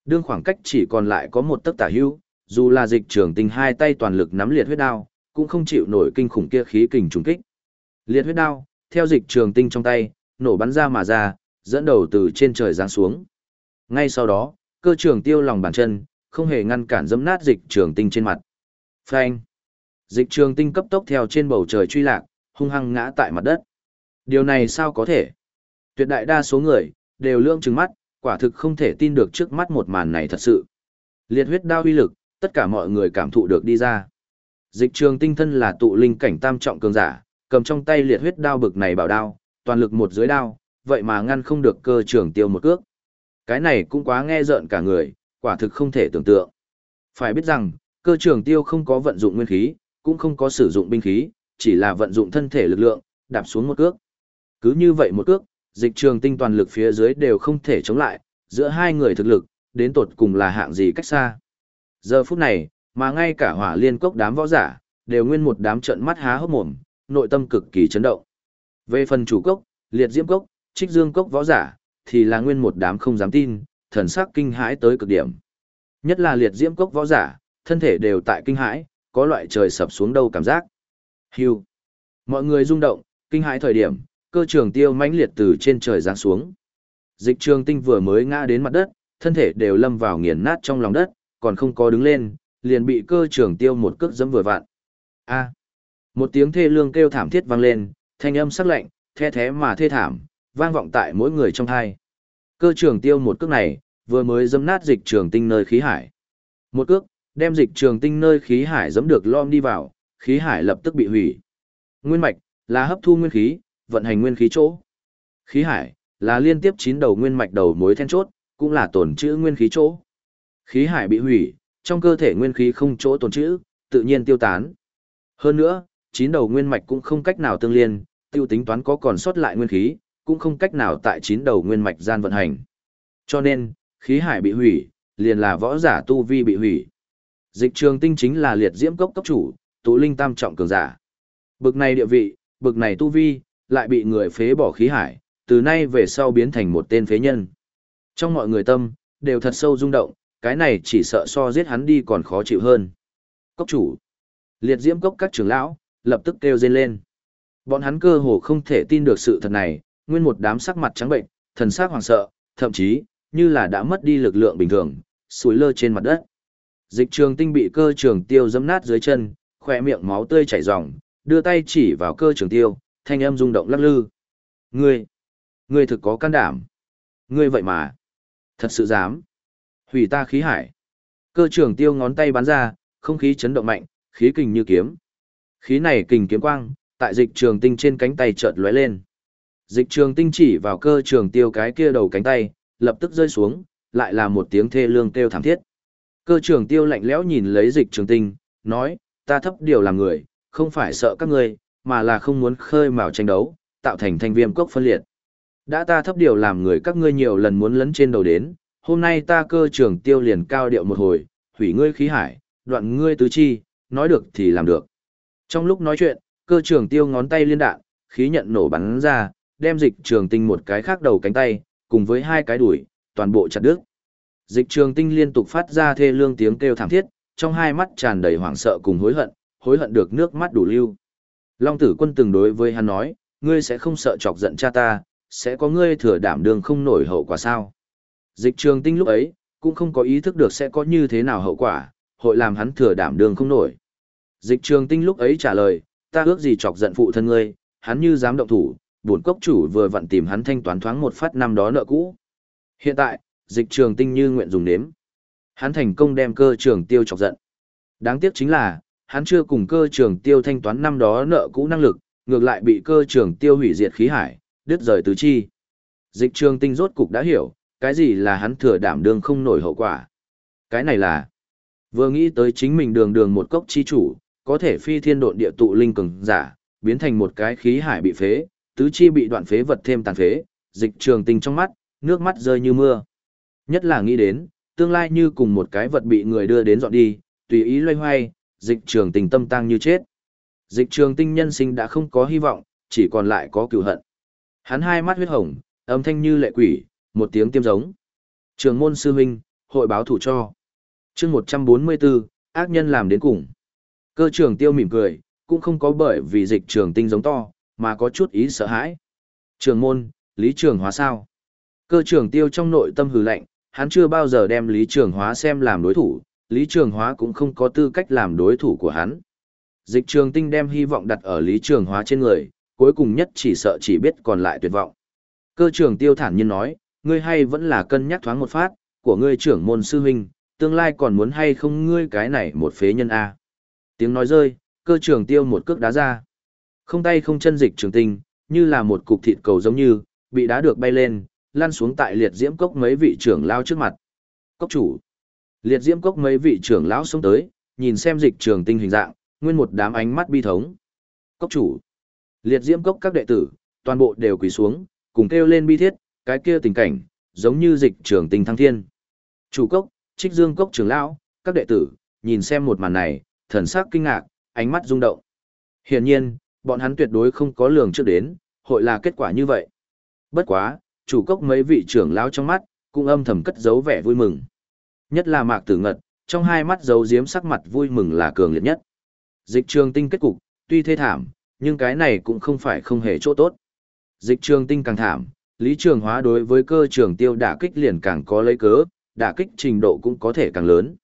Đương khoảng cách chỉ còn lại có một tấc tả hưu, dù là dịch trường tinh hai tay toàn lực nắm liệt huyết đao, cũng không chịu nổi kinh khủng kia khí kình trùng kích. Liệt huyết đao, theo dịch trường tinh trong tay, nổ bắn ra mà ra, dẫn đầu từ trên trời giáng xuống. Ngay sau đó, cơ trường tiêu lòng bàn chân, không hề ngăn cản dẫm nát dịch trường tinh trên mặt. Phanh! Dịch trường tinh cấp tốc theo trên bầu trời truy lạc, hung hăng ngã tại mặt đất. Điều này sao có thể? Tuyệt đại đa số người, đều lương trừng mắt, quả thực không thể tin được trước mắt một màn này thật sự. Liệt huyết đao uy lực, tất cả mọi người cảm thụ được đi ra. Dịch trường tinh thân là tụ linh cảnh tam trọng cường giả, cầm trong tay liệt huyết đao bực này bảo đao, toàn lực một dưới đao, vậy mà ngăn không được cơ trưởng tiêu một cước. Cái này cũng quá nghe rợn cả người, quả thực không thể tưởng tượng. Phải biết rằng, cơ trưởng tiêu không có vận dụng nguyên khí, cũng không có sử dụng binh khí, chỉ là vận dụng thân thể lực lượng, đạp xuống một cước. Cứ như vậy một cước, dịch trường tinh toàn lực phía dưới đều không thể chống lại, giữa hai người thực lực, đến tột cùng là hạng gì cách xa. Giờ phút này, mà ngay cả hỏa liên cốc đám võ giả, đều nguyên một đám trận mắt há hốc mồm, nội tâm cực kỳ chấn động. Về phần chủ cốc, liệt diễm cốc, trích dương cốc võ giả, thì là nguyên một đám không dám tin, thần sắc kinh hãi tới cực điểm. Nhất là liệt diễm cốc võ giả, thân thể đều tại kinh hãi, có loại trời sập xuống đâu cảm giác. Hưu. Mọi người rung động, kinh hãi thời điểm, cơ trường tiêu mãnh liệt từ trên trời giáng xuống. Dịch trường tinh vừa mới ngã đến mặt đất, thân thể đều lâm vào nghiền nát trong lòng đất, còn không có đứng lên, liền bị cơ trường tiêu một cước dẫm vừa vặn. A. Một tiếng thê lương kêu thảm thiết vang lên, thanh âm sắc lạnh, the thế mà thê thảm, vang vọng tại mỗi người trong hai. Cơ trường tiêu một cước này, vừa mới dẫm nát dịch trường tinh nơi khí hải. Một cước, đem dịch trường tinh nơi khí hải dẫm được lom đi vào, khí hải lập tức bị hủy. Nguyên mạch, là hấp thu nguyên khí, vận hành nguyên khí chỗ. Khí hải, là liên tiếp chín đầu nguyên mạch đầu mối then chốt, cũng là tổn trữ nguyên khí chỗ. Khí hải bị hủy, trong cơ thể nguyên khí không chỗ tồn trữ, tự nhiên tiêu tán. Hơn nữa, chín đầu nguyên mạch cũng không cách nào tương liên, tiêu tính toán có còn sót lại nguyên khí, cũng không cách nào tại chín đầu nguyên mạch gian vận hành. Cho nên, khí hải bị hủy, liền là võ giả tu vi bị hủy. Dịch trường tinh chính là liệt diễm cốc cấp chủ, tụ linh tam trọng cường giả. Bực này địa vị, bực này tu vi, lại bị người phế bỏ khí hải, từ nay về sau biến thành một tên phế nhân. Trong mọi người tâm, đều thật sâu rung động, cái này chỉ sợ so giết hắn đi còn khó chịu hơn. Cốc chủ, liệt diễm cốc các trưởng lão, lập tức kêu rên lên. Bọn hắn cơ hồ không thể tin được sự thật này, nguyên một đám sắc mặt trắng bệnh, thần sắc hoảng sợ, thậm chí, như là đã mất đi lực lượng bình thường, sủi lơ trên mặt đất. Dịch trường tinh bị cơ trường tiêu dẫm nát dưới chân, khỏe miệng máu tươi chảy ròng, đưa tay chỉ vào cơ trường tiêu, thanh âm rung động lắc lư. Ngươi, ngươi thực có can đảm. Ngươi vậy mà, thật sự dám. Hủy ta khí hải. Cơ trường tiêu ngón tay bắn ra, không khí chấn động mạnh, khí kình như kiếm. Khí này kình kiếm quang, tại dịch trường tinh trên cánh tay chợt lóe lên. Dịch trường tinh chỉ vào cơ trường tiêu cái kia đầu cánh tay, lập tức rơi xuống, lại là một tiếng thê lương kêu thảm thiết. Cơ trường tiêu lạnh lẽo nhìn lấy dịch trường tinh, nói, ta thấp điều làm người, không phải sợ các ngươi, mà là không muốn khơi mào tranh đấu, tạo thành thanh viêm cốc phân liệt. Đã ta thấp điều làm người các ngươi nhiều lần muốn lấn trên đầu đến, hôm nay ta cơ trường tiêu liền cao điệu một hồi, hủy ngươi khí hải, đoạn ngươi tứ chi, nói được thì làm được. Trong lúc nói chuyện, cơ trường tiêu ngón tay liên đạn, khí nhận nổ bắn ra, đem dịch trường tinh một cái khác đầu cánh tay, cùng với hai cái đuổi, toàn bộ chặt đứt. Dịch trường tinh liên tục phát ra thê lương tiếng kêu thảm thiết, trong hai mắt tràn đầy hoảng sợ cùng hối hận, hối hận được nước mắt đủ lưu. Long tử quân từng đối với hắn nói, ngươi sẽ không sợ chọc giận cha ta, sẽ có ngươi thừa đảm đường không nổi hậu quả sao. Dịch trường tinh lúc ấy, cũng không có ý thức được sẽ có như thế nào hậu quả, hội làm hắn thừa đảm đường không nổi. Dịch trường tinh lúc ấy trả lời, ta ước gì chọc giận phụ thân ngươi, hắn như dám động thủ, bổn cốc chủ vừa vặn tìm hắn thanh toán thoáng một phát năm đó nợ cũ. Hiện tại, dịch trường tinh như nguyện dùng nếm. Hắn thành công đem cơ trường tiêu chọc giận. Đáng tiếc chính là, hắn chưa cùng cơ trường tiêu thanh toán năm đó nợ cũ năng lực, ngược lại bị cơ trường tiêu hủy diệt khí hải, đứt rời tứ chi. Dịch trường tinh rốt cục đã hiểu, cái gì là hắn thừa đảm đương không nổi hậu quả. Cái này là, vừa nghĩ tới chính mình đường đường một cốc chi chủ, có thể phi thiên độn địa tụ linh cường giả, biến thành một cái khí hải bị phế, tứ chi bị đoạn phế vật thêm tàn phế, dịch trường tinh trong mắt, nước mắt rơi như mưa. Nhất là nghĩ đến, tương lai như cùng một cái vật bị người đưa đến dọn đi, tùy ý loay hoay, dịch trường tình tâm tăng như chết. Dịch trường tinh nhân sinh đã không có hy vọng, chỉ còn lại có cựu hận. Hắn hai mắt huyết hồng, âm thanh như lệ quỷ, một tiếng tiêm giống. Trường môn sư huynh, hội báo thủ cho. chương 144, ác nhân làm đến cùng. Cơ trường tiêu mỉm cười, cũng không có bởi vì dịch trường tinh giống to, mà có chút ý sợ hãi. Trường môn, lý trường hóa sao? Cơ trường tiêu trong nội tâm hừ lạnh, hắn chưa bao giờ đem lý trường hóa xem làm đối thủ, lý trường hóa cũng không có tư cách làm đối thủ của hắn. Dịch trường tinh đem hy vọng đặt ở lý trường hóa trên người, cuối cùng nhất chỉ sợ chỉ biết còn lại tuyệt vọng. Cơ trường tiêu thản nhiên nói, ngươi hay vẫn là cân nhắc thoáng một phát, của ngươi trưởng môn sư huynh, tương lai còn muốn hay không ngươi cái này một phế nhân A. Tiếng nói rơi, cơ trường tiêu một cước đá ra. Không tay không chân dịch trường tinh, như là một cục thịt cầu giống như, bị đá được bay lên, lăn xuống tại liệt diễm cốc mấy vị trưởng lao trước mặt. Cốc chủ. Liệt diễm cốc mấy vị trưởng lão xuống tới, nhìn xem dịch trường tinh hình dạng, nguyên một đám ánh mắt bi thống. Cốc chủ. Liệt diễm cốc các đệ tử, toàn bộ đều quỳ xuống, cùng kêu lên bi thiết, cái kia tình cảnh, giống như dịch trường tinh thăng thiên. Chủ cốc, trích dương cốc trưởng lão, các đệ tử, nhìn xem một màn này, thần sắc kinh ngạc, ánh mắt rung động. Hiển nhiên, bọn hắn tuyệt đối không có lường trước đến, hội là kết quả như vậy. Bất quá, chủ cốc mấy vị trưởng lão trong mắt, cũng âm thầm cất giấu vẻ vui mừng. Nhất là mạc tử ngật, trong hai mắt giấu giếm sắc mặt vui mừng là cường liệt nhất. Dịch trường tinh kết cục, tuy thê thảm, nhưng cái này cũng không phải không hề chỗ tốt. Dịch trường tinh càng thảm, lý trường hóa đối với cơ trường tiêu đả kích liền càng có lấy cớ, đả kích trình độ cũng có thể càng lớn.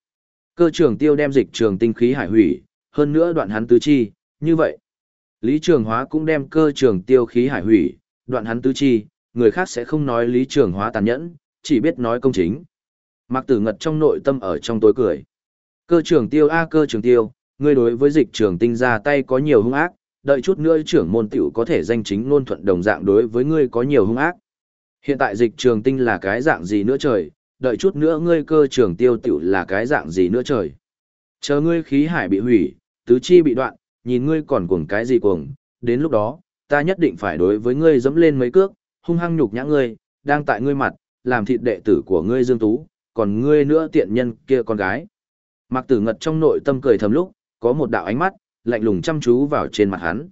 Cơ trường tiêu đem dịch trường tinh khí hải hủy, hơn nữa đoạn hắn tứ chi, như vậy. Lý trường hóa cũng đem cơ trường tiêu khí hải hủy, đoạn hắn tứ chi, người khác sẽ không nói lý trường hóa tàn nhẫn, chỉ biết nói công chính. Mạc tử ngật trong nội tâm ở trong tối cười. Cơ trường tiêu a cơ trường tiêu, ngươi đối với dịch trường tinh ra tay có nhiều hung ác, đợi chút nữa trưởng môn tiểu có thể danh chính ngôn thuận đồng dạng đối với ngươi có nhiều hung ác. Hiện tại dịch trường tinh là cái dạng gì nữa trời, đợi chút nữa ngươi cơ trường tiêu tiểu là cái dạng gì nữa trời. Chờ ngươi khí hải bị hủy, tứ chi bị đoạn, nhìn ngươi còn cuồng cái gì cuồng, đến lúc đó, ta nhất định phải đối với ngươi dẫm lên mấy cước, hung hăng nhục nhã ngươi, đang tại ngươi mặt, làm thịt đệ tử của ngươi Dương Tú, còn ngươi nữa tiện nhân kia con gái. Mạc Tử Ngật trong nội tâm cười thầm lúc, có một đạo ánh mắt, lạnh lùng chăm chú vào trên mặt hắn.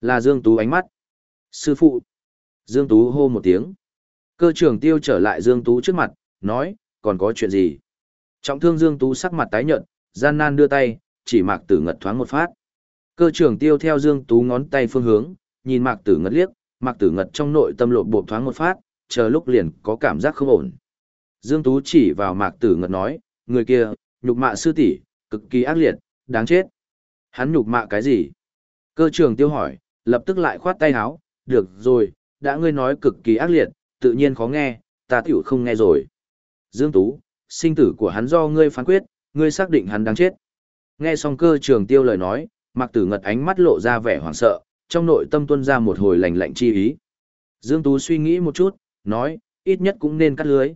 Là Dương Tú ánh mắt. Sư phụ. Dương Tú hô một tiếng. Cơ trưởng tiêu trở lại Dương Tú trước mặt, nói, còn có chuyện gì? Trọng thương Dương Tú sắc mặt tái nhợt, gian nan đưa tay, chỉ Mạc Tử Ngật thoáng một phát. Cơ trưởng tiêu theo Dương Tú ngón tay phương hướng, nhìn Mạc Tử Ngật liếc, Mạc Tử Ngật trong nội tâm lộn bộ thoáng một phát, chờ lúc liền có cảm giác không ổn. Dương Tú chỉ vào Mạc Tử Ngật nói, người kia, nhục mạ sư tỷ, cực kỳ ác liệt, đáng chết. Hắn nhục mạ cái gì? Cơ trưởng tiêu hỏi, lập tức lại khoát tay áo, được rồi, đã ngươi nói cực kỳ ác liệt, tự nhiên khó nghe, ta tiểu không nghe rồi. Dương Tú, sinh tử của hắn do ngươi phán quyết, ngươi xác định hắn đáng chết. Nghe xong cơ trường tiêu lời nói, Mạc Tử Ngật ánh mắt lộ ra vẻ hoảng sợ, trong nội tâm tuôn ra một hồi lạnh lạnh chi ý. Dương Tú suy nghĩ một chút, nói, ít nhất cũng nên cắt lưới.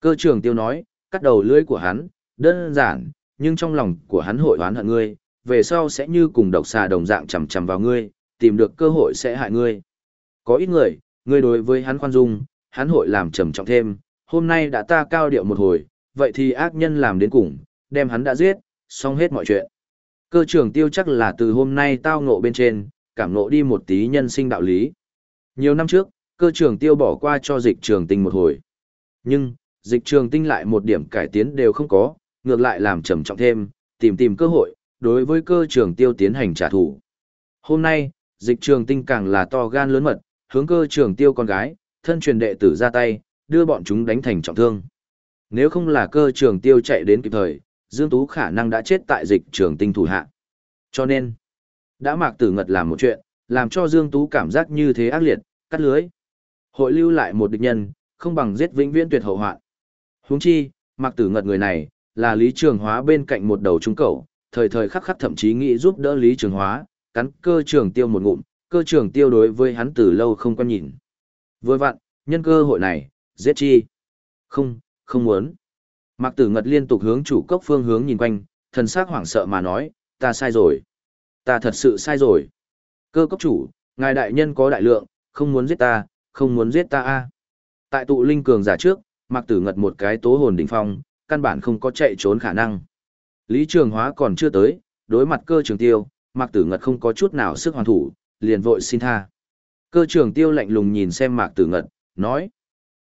Cơ trường tiêu nói, cắt đầu lưới của hắn, đơn giản, nhưng trong lòng của hắn hội oán hận ngươi, về sau sẽ như cùng độc xà đồng dạng chầm chầm vào ngươi, tìm được cơ hội sẽ hại ngươi. Có ít người, ngươi đối với hắn khoan dung, hắn hội làm trầm trọng thêm, hôm nay đã ta cao điệu một hồi, vậy thì ác nhân làm đến cùng, đem hắn đã giết, xong hết mọi chuyện. Cơ trưởng tiêu chắc là từ hôm nay tao ngộ bên trên, cảm ngộ đi một tí nhân sinh đạo lý. Nhiều năm trước, cơ trưởng tiêu bỏ qua cho dịch trường tinh một hồi. Nhưng, dịch trường tinh lại một điểm cải tiến đều không có, ngược lại làm trầm trọng thêm, tìm tìm cơ hội, đối với cơ trưởng tiêu tiến hành trả thù. Hôm nay, dịch trường tinh càng là to gan lớn mật, hướng cơ trưởng tiêu con gái, thân truyền đệ tử ra tay, đưa bọn chúng đánh thành trọng thương. Nếu không là cơ trường tiêu chạy đến kịp thời, Dương Tú khả năng đã chết tại dịch trường tinh thủ hạ. Cho nên, đã mạc tử ngật làm một chuyện, làm cho Dương Tú cảm giác như thế ác liệt, cắt lưới. Hội lưu lại một địch nhân, không bằng giết vĩnh viễn tuyệt hậu hoạn. Huống chi, mạc tử ngật người này, là lý trường hóa bên cạnh một đầu trung cầu, thời thời khắc khắc thậm chí nghĩ giúp đỡ lý trường hóa, cắn cơ trường tiêu một ngụm, cơ trường tiêu đối với hắn từ lâu không quan nhìn. Vừa vặn, nhân cơ hội này, giết chi. Không, không muốn. Mạc Tử Ngật liên tục hướng chủ cốc phương hướng nhìn quanh, thần sắc hoảng sợ mà nói, ta sai rồi. Ta thật sự sai rồi. Cơ cốc chủ, ngài đại nhân có đại lượng, không muốn giết ta, không muốn giết ta a. Tại tụ linh cường giả trước, Mạc Tử Ngật một cái tố hồn đỉnh phong, căn bản không có chạy trốn khả năng. Lý Trường Hóa còn chưa tới, đối mặt cơ trường tiêu, Mạc Tử Ngật không có chút nào sức hoàn thủ, liền vội xin tha. Cơ trường tiêu lạnh lùng nhìn xem Mạc Tử Ngật, nói.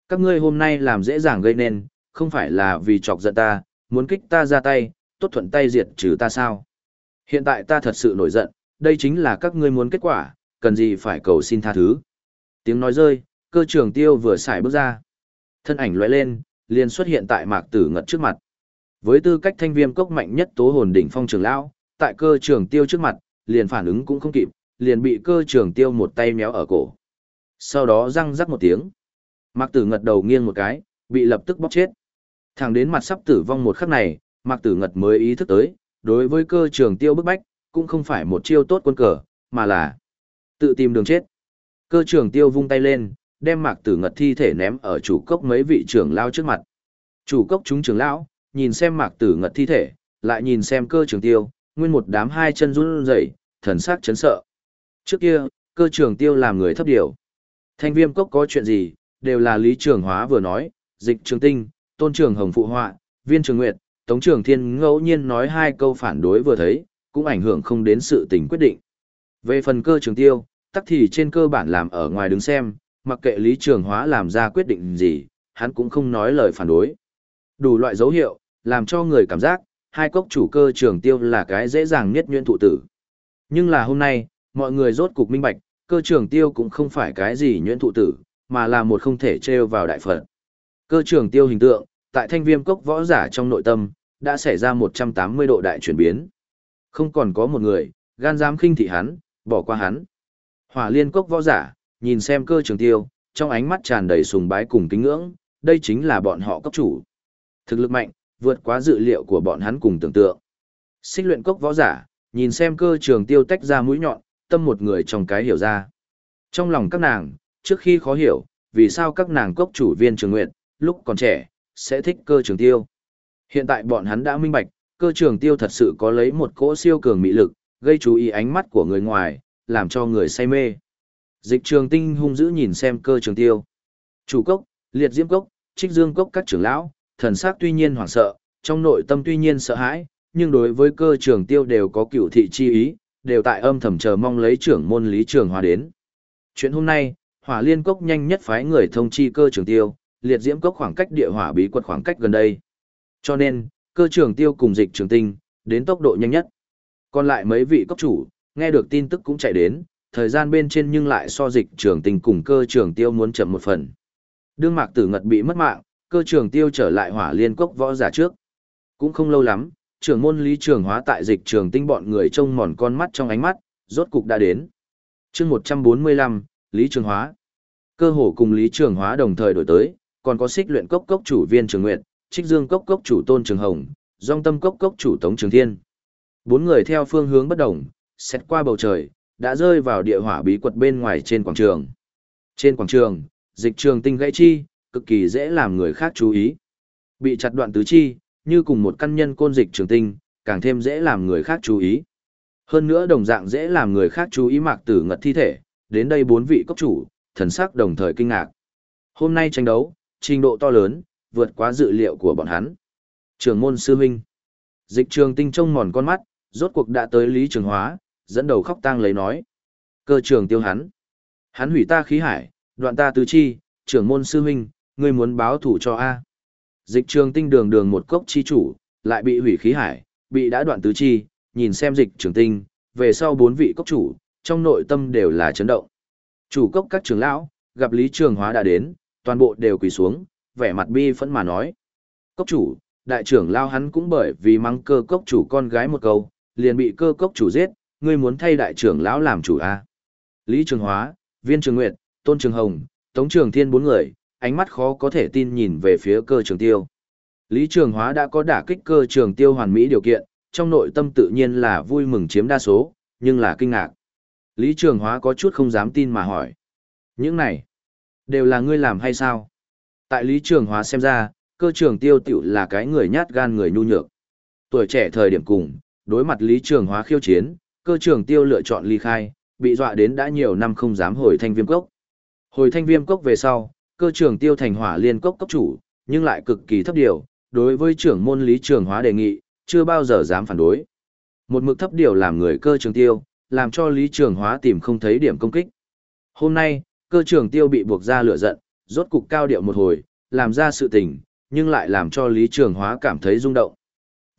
Các ngươi hôm nay làm dễ dàng gây nên, không phải là vì chọc giận ta, muốn kích ta ra tay, tốt thuận tay diệt trừ ta sao. Hiện tại ta thật sự nổi giận, đây chính là các ngươi muốn kết quả, cần gì phải cầu xin tha thứ. Tiếng nói rơi, cơ trường tiêu vừa xài bước ra. Thân ảnh lóe lên, liền xuất hiện tại mạc tử ngật trước mặt. Với tư cách thanh viêm cốc mạnh nhất tố hồn đỉnh phong trường lão, tại cơ trường tiêu trước mặt, liền phản ứng cũng không kịp, liền bị cơ trường tiêu một tay méo ở cổ. Sau đó răng rắc một tiếng. Mạc Tử Ngật đầu nghiêng một cái, bị lập tức bóp chết. Thẳng đến mặt sắp tử vong một khắc này, Mạc Tử Ngật mới ý thức tới, đối với cơ trường tiêu bức bách, cũng không phải một chiêu tốt quân cờ, mà là tự tìm đường chết. Cơ trường tiêu vung tay lên, đem Mạc Tử Ngật thi thể ném ở chủ cốc mấy vị trưởng lao trước mặt. Chủ cốc chúng trưởng lão, nhìn xem Mạc Tử Ngật thi thể, lại nhìn xem cơ trường tiêu, nguyên một đám hai chân run rẩy, thần sắc chấn sợ. Trước kia, cơ trường tiêu làm người thấp điều. Thanh viêm cốc có chuyện gì, đều là Lý Trường Hóa vừa nói, dịch trường tinh, tôn trường hồng phụ họa, viên trường nguyệt, tống trường thiên ngẫu nhiên nói hai câu phản đối vừa thấy, cũng ảnh hưởng không đến sự tình quyết định. Về phần cơ trường tiêu, tắc thì trên cơ bản làm ở ngoài đứng xem, mặc kệ Lý Trường Hóa làm ra quyết định gì, hắn cũng không nói lời phản đối. Đủ loại dấu hiệu, làm cho người cảm giác, hai cốc chủ cơ trường tiêu là cái dễ dàng nhất nhuyễn thụ tử. Nhưng là hôm nay, mọi người rốt cục minh bạch, cơ trường tiêu cũng không phải cái gì nhuyễn thụ tử, mà là một không thể trêu vào đại phật. Cơ trường tiêu hình tượng, tại thanh viêm cốc võ giả trong nội tâm, đã xảy ra 180 độ đại chuyển biến. Không còn có một người, gan dám khinh thị hắn, bỏ qua hắn. Hỏa liên cốc võ giả, nhìn xem cơ trường tiêu, trong ánh mắt tràn đầy sùng bái cùng kính ngưỡng, đây chính là bọn họ cấp chủ. Thực lực mạnh, vượt quá dự liệu của bọn hắn cùng tưởng tượng. Xích luyện cốc võ giả, nhìn xem cơ trường tiêu tách ra mũi nhọn, tâm một người trong cái hiểu ra. Trong lòng các nàng, trước khi khó hiểu, vì sao các nàng cốc chủ viên trường nguyện, lúc còn trẻ, sẽ thích cơ trường tiêu. Hiện tại bọn hắn đã minh bạch, cơ trường tiêu thật sự có lấy một cỗ siêu cường mỹ lực, gây chú ý ánh mắt của người ngoài, làm cho người say mê. Dịch trường tinh hung dữ nhìn xem cơ trường tiêu. Chủ cốc, liệt diễm cốc, trích dương cốc các trưởng lão, thần sắc tuy nhiên hoảng sợ, trong nội tâm tuy nhiên sợ hãi, nhưng đối với cơ trường tiêu đều có cựu thị chi ý, đều tại âm thầm chờ mong lấy trưởng môn lý trường hòa đến. Chuyện hôm nay, hỏa liên cốc nhanh nhất phái người thông chi cơ trường tiêu, liệt diễm cốc khoảng cách địa hỏa bí quật khoảng cách gần đây. Cho nên, cơ trường tiêu cùng dịch trường tinh, đến tốc độ nhanh nhất. Còn lại mấy vị cốc chủ, nghe được tin tức cũng chạy đến, thời gian bên trên nhưng lại so dịch trường tinh cùng cơ trường tiêu muốn chậm một phần. Đương mạc tử ngật bị mất mạng, cơ trường tiêu trở lại hỏa liên cốc võ giả trước. Cũng không lâu lắm, trưởng môn lý trường hóa tại dịch trường tinh bọn người trông mòn con mắt trong ánh mắt, rốt cục đã đến. chương 145, Lý Trường Hóa. Cơ hồ cùng Lý Trường Hóa đồng thời đổi tới, còn có xích luyện cốc cốc chủ viên trường Nguyệt trích dương cốc cốc chủ tôn trường hồng, dòng tâm cốc cốc chủ tống trường thiên. Bốn người theo phương hướng bất đồng, xét qua bầu trời, đã rơi vào địa hỏa bí quật bên ngoài trên quảng trường. Trên quảng trường, dịch trường tinh gãy chi, cực kỳ dễ làm người khác chú ý. Bị chặt đoạn tứ chi, như cùng một căn nhân côn dịch trường tinh, càng thêm dễ làm người khác chú ý. Hơn nữa đồng dạng dễ làm người khác chú ý mạc tử ngật thi thể, đến đây bốn vị cốc chủ, thần sắc đồng thời kinh ngạc. Hôm nay tranh đấu, trình độ to lớn, vượt quá dự liệu của bọn hắn. Trường môn sư huynh. Dịch trường tinh trông mòn con mắt, rốt cuộc đã tới Lý Trường Hóa, dẫn đầu khóc tang lấy nói. Cơ trường tiêu hắn. Hắn hủy ta khí hải, đoạn ta tứ chi, trưởng môn sư huynh, ngươi muốn báo thủ cho A. Dịch trường tinh đường đường một cốc chi chủ, lại bị hủy khí hải, bị đã đoạn tứ chi, nhìn xem dịch trường tinh, về sau bốn vị cốc chủ, trong nội tâm đều là chấn động. Chủ cốc các trưởng lão, gặp Lý Trường Hóa đã đến, toàn bộ đều quỳ xuống, vẻ mặt bi phẫn mà nói. Cốc chủ, đại trưởng lao hắn cũng bởi vì mắng cơ cốc chủ con gái một câu, liền bị cơ cốc chủ giết, ngươi muốn thay đại trưởng lão làm chủ a à? Lý Trường Hóa, Viên Trường Nguyệt, Tôn Trường Hồng, Tống Trường Thiên bốn người, ánh mắt khó có thể tin nhìn về phía cơ trường tiêu. Lý Trường Hóa đã có đả kích cơ trường tiêu hoàn mỹ điều kiện, trong nội tâm tự nhiên là vui mừng chiếm đa số, nhưng là kinh ngạc. Lý Trường Hóa có chút không dám tin mà hỏi. Những này, đều là ngươi làm hay sao? Tại Lý Trường Hóa xem ra, cơ trường tiêu tiểu là cái người nhát gan người nhu nhược. Tuổi trẻ thời điểm cùng, đối mặt Lý Trường Hóa khiêu chiến, cơ trường tiêu lựa chọn ly khai, bị dọa đến đã nhiều năm không dám hồi thanh viêm cốc. Hồi thanh viêm cốc về sau, cơ trường tiêu thành hỏa liên cốc cấp chủ, nhưng lại cực kỳ thấp điều, đối với trưởng môn Lý Trường Hóa đề nghị, chưa bao giờ dám phản đối. Một mực thấp điều làm người cơ trường tiêu, làm cho Lý Trường Hóa tìm không thấy điểm công kích. Hôm nay, cơ trường tiêu bị buộc ra lửa giận, rốt cục cao điệu một hồi, làm ra sự tình, nhưng lại làm cho Lý Trường Hóa cảm thấy rung động.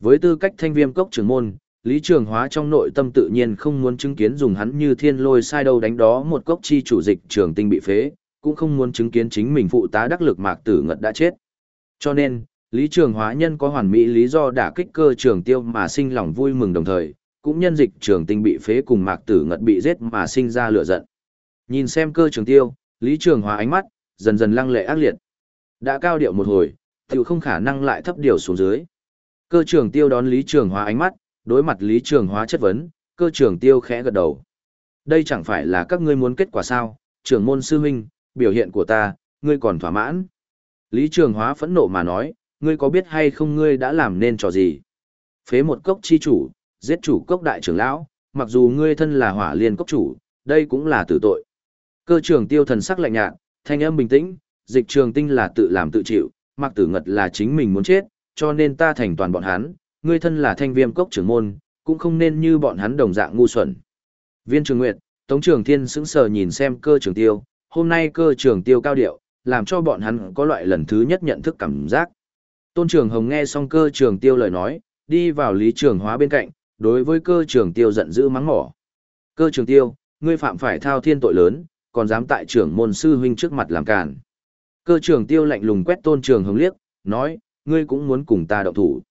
Với tư cách thanh viêm cốc trưởng môn, Lý Trường Hóa trong nội tâm tự nhiên không muốn chứng kiến dùng hắn như thiên lôi sai đâu đánh đó một cốc chi chủ dịch trường tinh bị phế, cũng không muốn chứng kiến chính mình phụ tá đắc lực mạc tử ngật đã chết. Cho nên, Lý Trường Hóa nhân có hoàn mỹ lý do đả kích cơ trường tiêu mà sinh lòng vui mừng đồng thời, cũng nhân dịch trường tinh bị phế cùng mạc tử ngật bị giết mà sinh ra lửa giận. Nhìn xem cơ trường tiêu, Lý Trường hòa ánh mắt, dần dần lăng lệ ác liệt. Đã cao điệu một hồi, tiểu không khả năng lại thấp điều xuống dưới. Cơ trường tiêu đón Lý Trường Hóa ánh mắt, đối mặt Lý Trường Hóa chất vấn, cơ trường tiêu khẽ gật đầu. Đây chẳng phải là các ngươi muốn kết quả sao, trưởng môn sư huynh, biểu hiện của ta, ngươi còn thỏa mãn. Lý Trường Hóa phẫn nộ mà nói, ngươi có biết hay không ngươi đã làm nên trò gì? Phế một cốc chi chủ, giết chủ cốc đại trưởng lão, mặc dù ngươi thân là hỏa liên cốc chủ, đây cũng là tử tội. Cơ trường tiêu thần sắc lạnh nhạt, thanh âm bình tĩnh, dịch trường tinh là tự làm tự chịu, mặc tử ngật là chính mình muốn chết, cho nên ta thành toàn bọn hắn, ngươi thân là thanh viêm cốc trưởng môn, cũng không nên như bọn hắn đồng dạng ngu xuẩn. Viên trường nguyệt, Tống trường thiên sững sờ nhìn xem cơ trường tiêu, hôm nay cơ trường tiêu cao điệu, làm cho bọn hắn có loại lần thứ nhất nhận thức cảm giác. Tôn trường hồng nghe xong cơ trường tiêu lời nói, đi vào lý trường hóa bên cạnh, đối với cơ trường tiêu giận dữ mắng mỏ. Cơ trường tiêu, ngươi phạm phải thao thiên tội lớn, còn dám tại trưởng môn sư huynh trước mặt làm càn. Cơ trường tiêu lạnh lùng quét tôn trường hồng liếc, nói, ngươi cũng muốn cùng ta động thủ.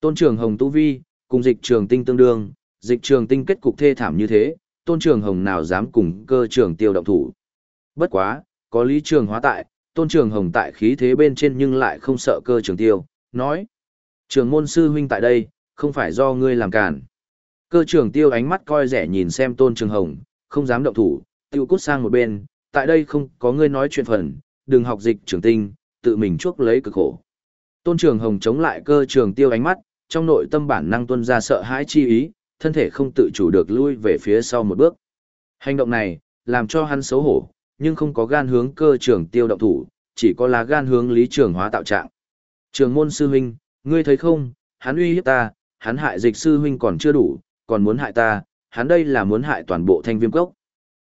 Tôn trường hồng tu vi, cùng dịch trường tinh tương đương, dịch trường tinh kết cục thê thảm như thế, tôn trường hồng nào dám cùng cơ trường tiêu động thủ. Bất quá, có lý trường hóa tại, tôn trường hồng tại khí thế bên trên nhưng lại không sợ cơ trường tiêu, nói. Trường môn sư huynh tại đây, không phải do ngươi làm cản. Cơ trưởng tiêu ánh mắt coi rẻ nhìn xem tôn trường hồng, không dám động thủ, tiêu cút sang một bên, tại đây không có ngươi nói chuyện phần, đừng học dịch trường tinh, tự mình chuốc lấy cực khổ. Tôn trường hồng chống lại cơ trường tiêu ánh mắt, trong nội tâm bản năng tuân ra sợ hãi chi ý, thân thể không tự chủ được lui về phía sau một bước. Hành động này, làm cho hắn xấu hổ, nhưng không có gan hướng cơ trường tiêu động thủ, chỉ có là gan hướng lý trường hóa tạo trạng. Trường môn sư huynh, ngươi thấy không, hắn uy hiếp ta, hắn hại dịch sư huynh còn chưa đủ, còn muốn hại ta, hắn đây là muốn hại toàn bộ thanh viêm cốc.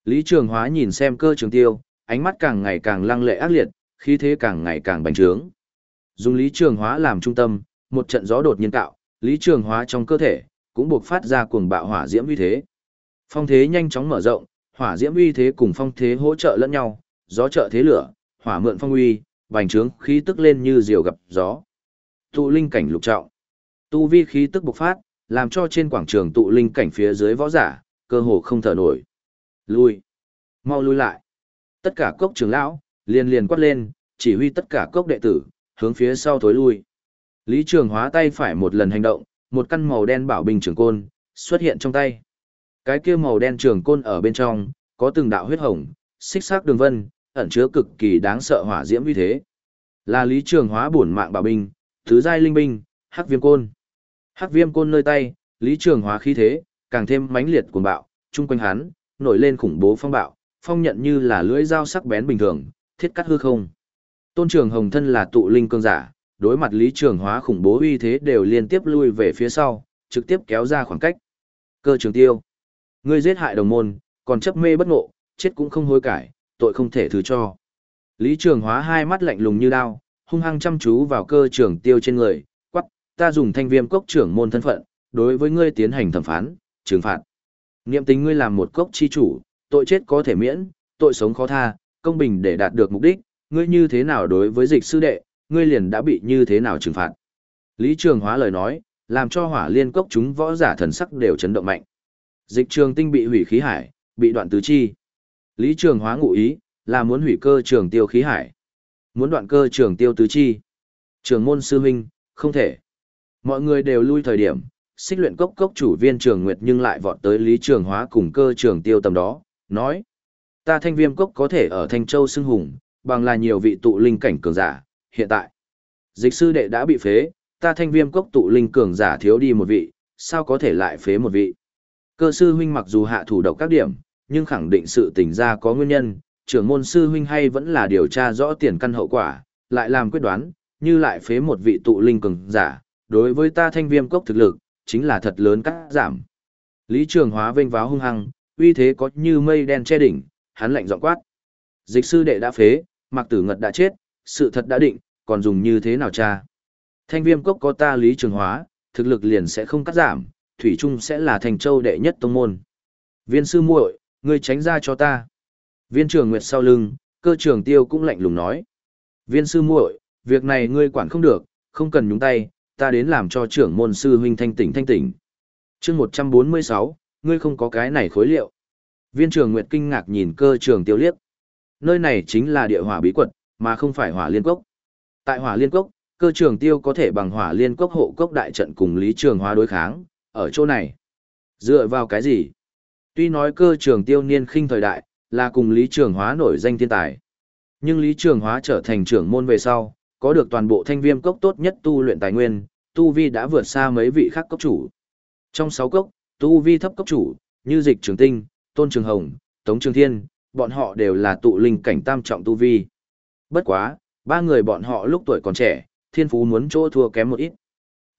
Lý trường hóa nhìn xem cơ trường tiêu, ánh mắt càng ngày càng lăng lệ ác liệt, khí thế càng ngày càng bành trướng. Dùng Lý Trường Hóa làm trung tâm, một trận gió đột nhiên tạo, Lý Trường Hóa trong cơ thể cũng buộc phát ra cuồng bạo hỏa diễm uy thế. Phong thế nhanh chóng mở rộng, hỏa diễm uy thế cùng phong thế hỗ trợ lẫn nhau, gió trợ thế lửa, hỏa mượn phong uy, bành trướng khí tức lên như diều gặp gió. Tụ linh cảnh lục trọng. Tu vi khí tức bộc phát, làm cho trên quảng trường tụ linh cảnh phía dưới võ giả, cơ hồ không thở nổi. Lui. Mau lui lại. Tất cả cốc trưởng lão, liền liền quát lên, chỉ huy tất cả cốc đệ tử, hướng phía sau thối lui. Lý Trường hóa tay phải một lần hành động, một căn màu đen bảo bình trường côn, xuất hiện trong tay. Cái kia màu đen trường côn ở bên trong, có từng đạo huyết hồng, xích sắc đường vân, ẩn chứa cực kỳ đáng sợ hỏa diễm uy thế. Là Lý Trường hóa bổn mạng bảo binh, thứ giai linh binh, hắc viêm côn. Hắc viêm côn nơi tay, Lý Trường hóa khí thế, càng thêm mãnh liệt cuồng bạo, chung quanh hắn, nổi lên khủng bố phong bạo, phong nhận như là lưỡi dao sắc bén bình thường, thiết cắt hư không. Tôn Trường Hồng thân là tụ linh cương giả, đối mặt Lý Trường Hóa khủng bố uy thế đều liên tiếp lui về phía sau, trực tiếp kéo ra khoảng cách. Cơ trường tiêu. Ngươi giết hại đồng môn, còn chấp mê bất ngộ, chết cũng không hối cải, tội không thể thứ cho. Lý Trường Hóa hai mắt lạnh lùng như đao, hung hăng chăm chú vào cơ trường tiêu trên người, ta dùng thanh viêm cốc trưởng môn thân phận, đối với ngươi tiến hành thẩm phán, trừng phạt. Niệm tính ngươi làm một cốc chi chủ, tội chết có thể miễn, tội sống khó tha, công bình để đạt được mục đích, ngươi như thế nào đối với dịch sư đệ, ngươi liền đã bị như thế nào trừng phạt. Lý Trường Hóa lời nói, làm cho hỏa liên cốc chúng võ giả thần sắc đều chấn động mạnh. Dịch trường tinh bị hủy khí hải, bị đoạn tứ chi. Lý Trường Hóa ngụ ý, là muốn hủy cơ trường tiêu khí hải. Muốn đoạn cơ trường tiêu tứ chi. Trường môn sư huynh, không thể. Mọi người đều lui thời điểm, xích luyện cốc cốc chủ viên trường nguyệt nhưng lại vọt tới Lý Trường Hóa cùng cơ trường tiêu tầm đó, nói. Ta thanh viêm cốc có thể ở Thanh Châu xưng hùng, bằng là nhiều vị tụ linh cảnh cường giả, hiện tại. Dịch sư đệ đã bị phế, ta thanh viêm cốc tụ linh cường giả thiếu đi một vị, sao có thể lại phế một vị. Cơ sư huynh mặc dù hạ thủ độc các điểm, nhưng khẳng định sự tình ra có nguyên nhân, trưởng môn sư huynh hay vẫn là điều tra rõ tiền căn hậu quả, lại làm quyết đoán, như lại phế một vị tụ linh cường giả, đối với ta thanh viêm cốc thực lực, chính là thật lớn cắt giảm. Lý Trường Hóa vênh váo hung hăng, uy thế có như mây đen che đỉnh, hắn lạnh giọng quát. Dịch sư đệ đã phế, Mạc Tử Ngật đã chết, sự thật đã định, còn dùng như thế nào cha? Thanh viêm cốc có ta Lý Trường Hóa, thực lực liền sẽ không cắt giảm, thủy trung sẽ là thành châu đệ nhất tông môn. Viên sư muội, ngươi tránh ra cho ta. Viên trường nguyệt sau lưng, cơ trường tiêu cũng lạnh lùng nói. Viên sư muội, việc này ngươi quản không được, không cần nhúng tay, ta đến làm cho trưởng môn sư huynh thanh tỉnh thanh tỉnh. chương 146, ngươi không có cái này khối liệu. Viên trưởng nguyệt kinh ngạc nhìn cơ trường tiêu liếc. Nơi này chính là địa hỏa bí quật, mà không phải hỏa liên cốc. Tại hỏa liên cốc, cơ trường tiêu có thể bằng hỏa liên cốc hộ cốc đại trận cùng lý trường hóa đối kháng, ở chỗ này. Dựa vào cái gì? Tuy nói cơ trường tiêu niên khinh thời đại, là cùng lý trường hóa nổi danh thiên tài. Nhưng lý trường hóa trở thành trưởng môn về sau, có được toàn bộ thanh viêm cốc tốt nhất tu luyện tài nguyên, tu vi đã vượt xa mấy vị khác cốc chủ. Trong sáu cốc, tu vi thấp cốc chủ, như dịch trường tinh, tôn trường hồng, tống trường thiên, bọn họ đều là tụ linh cảnh tam trọng tu vi. Bất quá, ba người bọn họ lúc tuổi còn trẻ, thiên phú muốn chỗ thua kém một ít.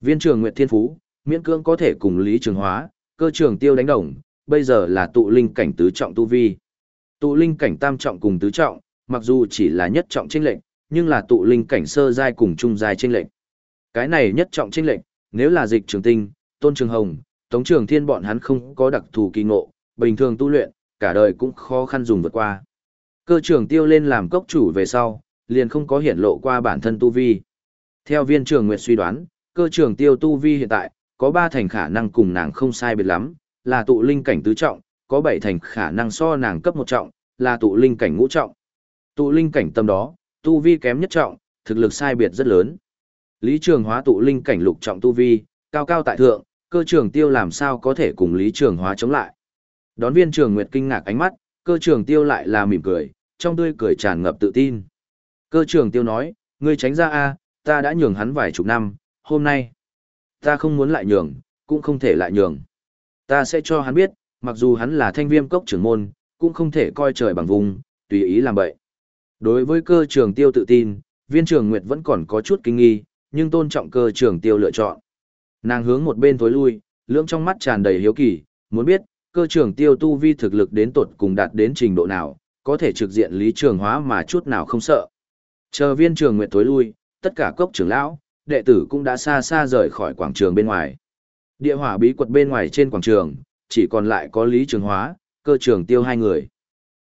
Viên trường Nguyệt Thiên Phú, miễn cưỡng có thể cùng Lý Trường Hóa, cơ trường tiêu đánh đồng, bây giờ là tụ linh cảnh tứ trọng tu vi. Tụ linh cảnh tam trọng cùng tứ trọng, mặc dù chỉ là nhất trọng chênh lệnh, nhưng là tụ linh cảnh sơ giai cùng trung giai chênh lệnh. Cái này nhất trọng chênh lệnh, nếu là dịch trường tinh, tôn trường hồng, tống trường thiên bọn hắn không có đặc thù kỳ ngộ, bình thường tu luyện, cả đời cũng khó khăn dùng vượt qua. Cơ trường tiêu lên làm cốc chủ về sau, liền không có hiển lộ qua bản thân tu vi. Theo viên trường Nguyệt suy đoán, cơ trường tiêu tu vi hiện tại, có ba thành khả năng cùng nàng không sai biệt lắm, là tụ linh cảnh tứ trọng, có bảy thành khả năng so nàng cấp một trọng, là tụ linh cảnh ngũ trọng. Tụ linh cảnh tâm đó, tu vi kém nhất trọng, thực lực sai biệt rất lớn. Lý Trường Hóa tụ linh cảnh lục trọng tu vi, cao cao tại thượng, cơ trường tiêu làm sao có thể cùng Lý Trường Hóa chống lại. Đón viên trường Nguyệt kinh ngạc ánh mắt, cơ trường tiêu lại là mỉm cười, trong tươi cười tràn ngập tự tin. Cơ trường tiêu nói, ngươi tránh ra a, ta đã nhường hắn vài chục năm, hôm nay, ta không muốn lại nhường, cũng không thể lại nhường. Ta sẽ cho hắn biết, mặc dù hắn là thanh viêm cốc trưởng môn, cũng không thể coi trời bằng vùng, tùy ý làm bậy. Đối với cơ trường tiêu tự tin, viên trường Nguyệt vẫn còn có chút kinh nghi, nhưng tôn trọng cơ trường tiêu lựa chọn. Nàng hướng một bên tối lui, lưỡng trong mắt tràn đầy hiếu kỳ, muốn biết, cơ trường tiêu tu vi thực lực đến tột cùng đạt đến trình độ nào, có thể trực diện lý trường hóa mà chút nào không sợ. Chờ viên trường nguyệt tối lui, tất cả cốc trưởng lão, đệ tử cũng đã xa xa rời khỏi quảng trường bên ngoài. Địa hỏa bí quật bên ngoài trên quảng trường, chỉ còn lại có Lý Trường Hóa, cơ trường tiêu hai người.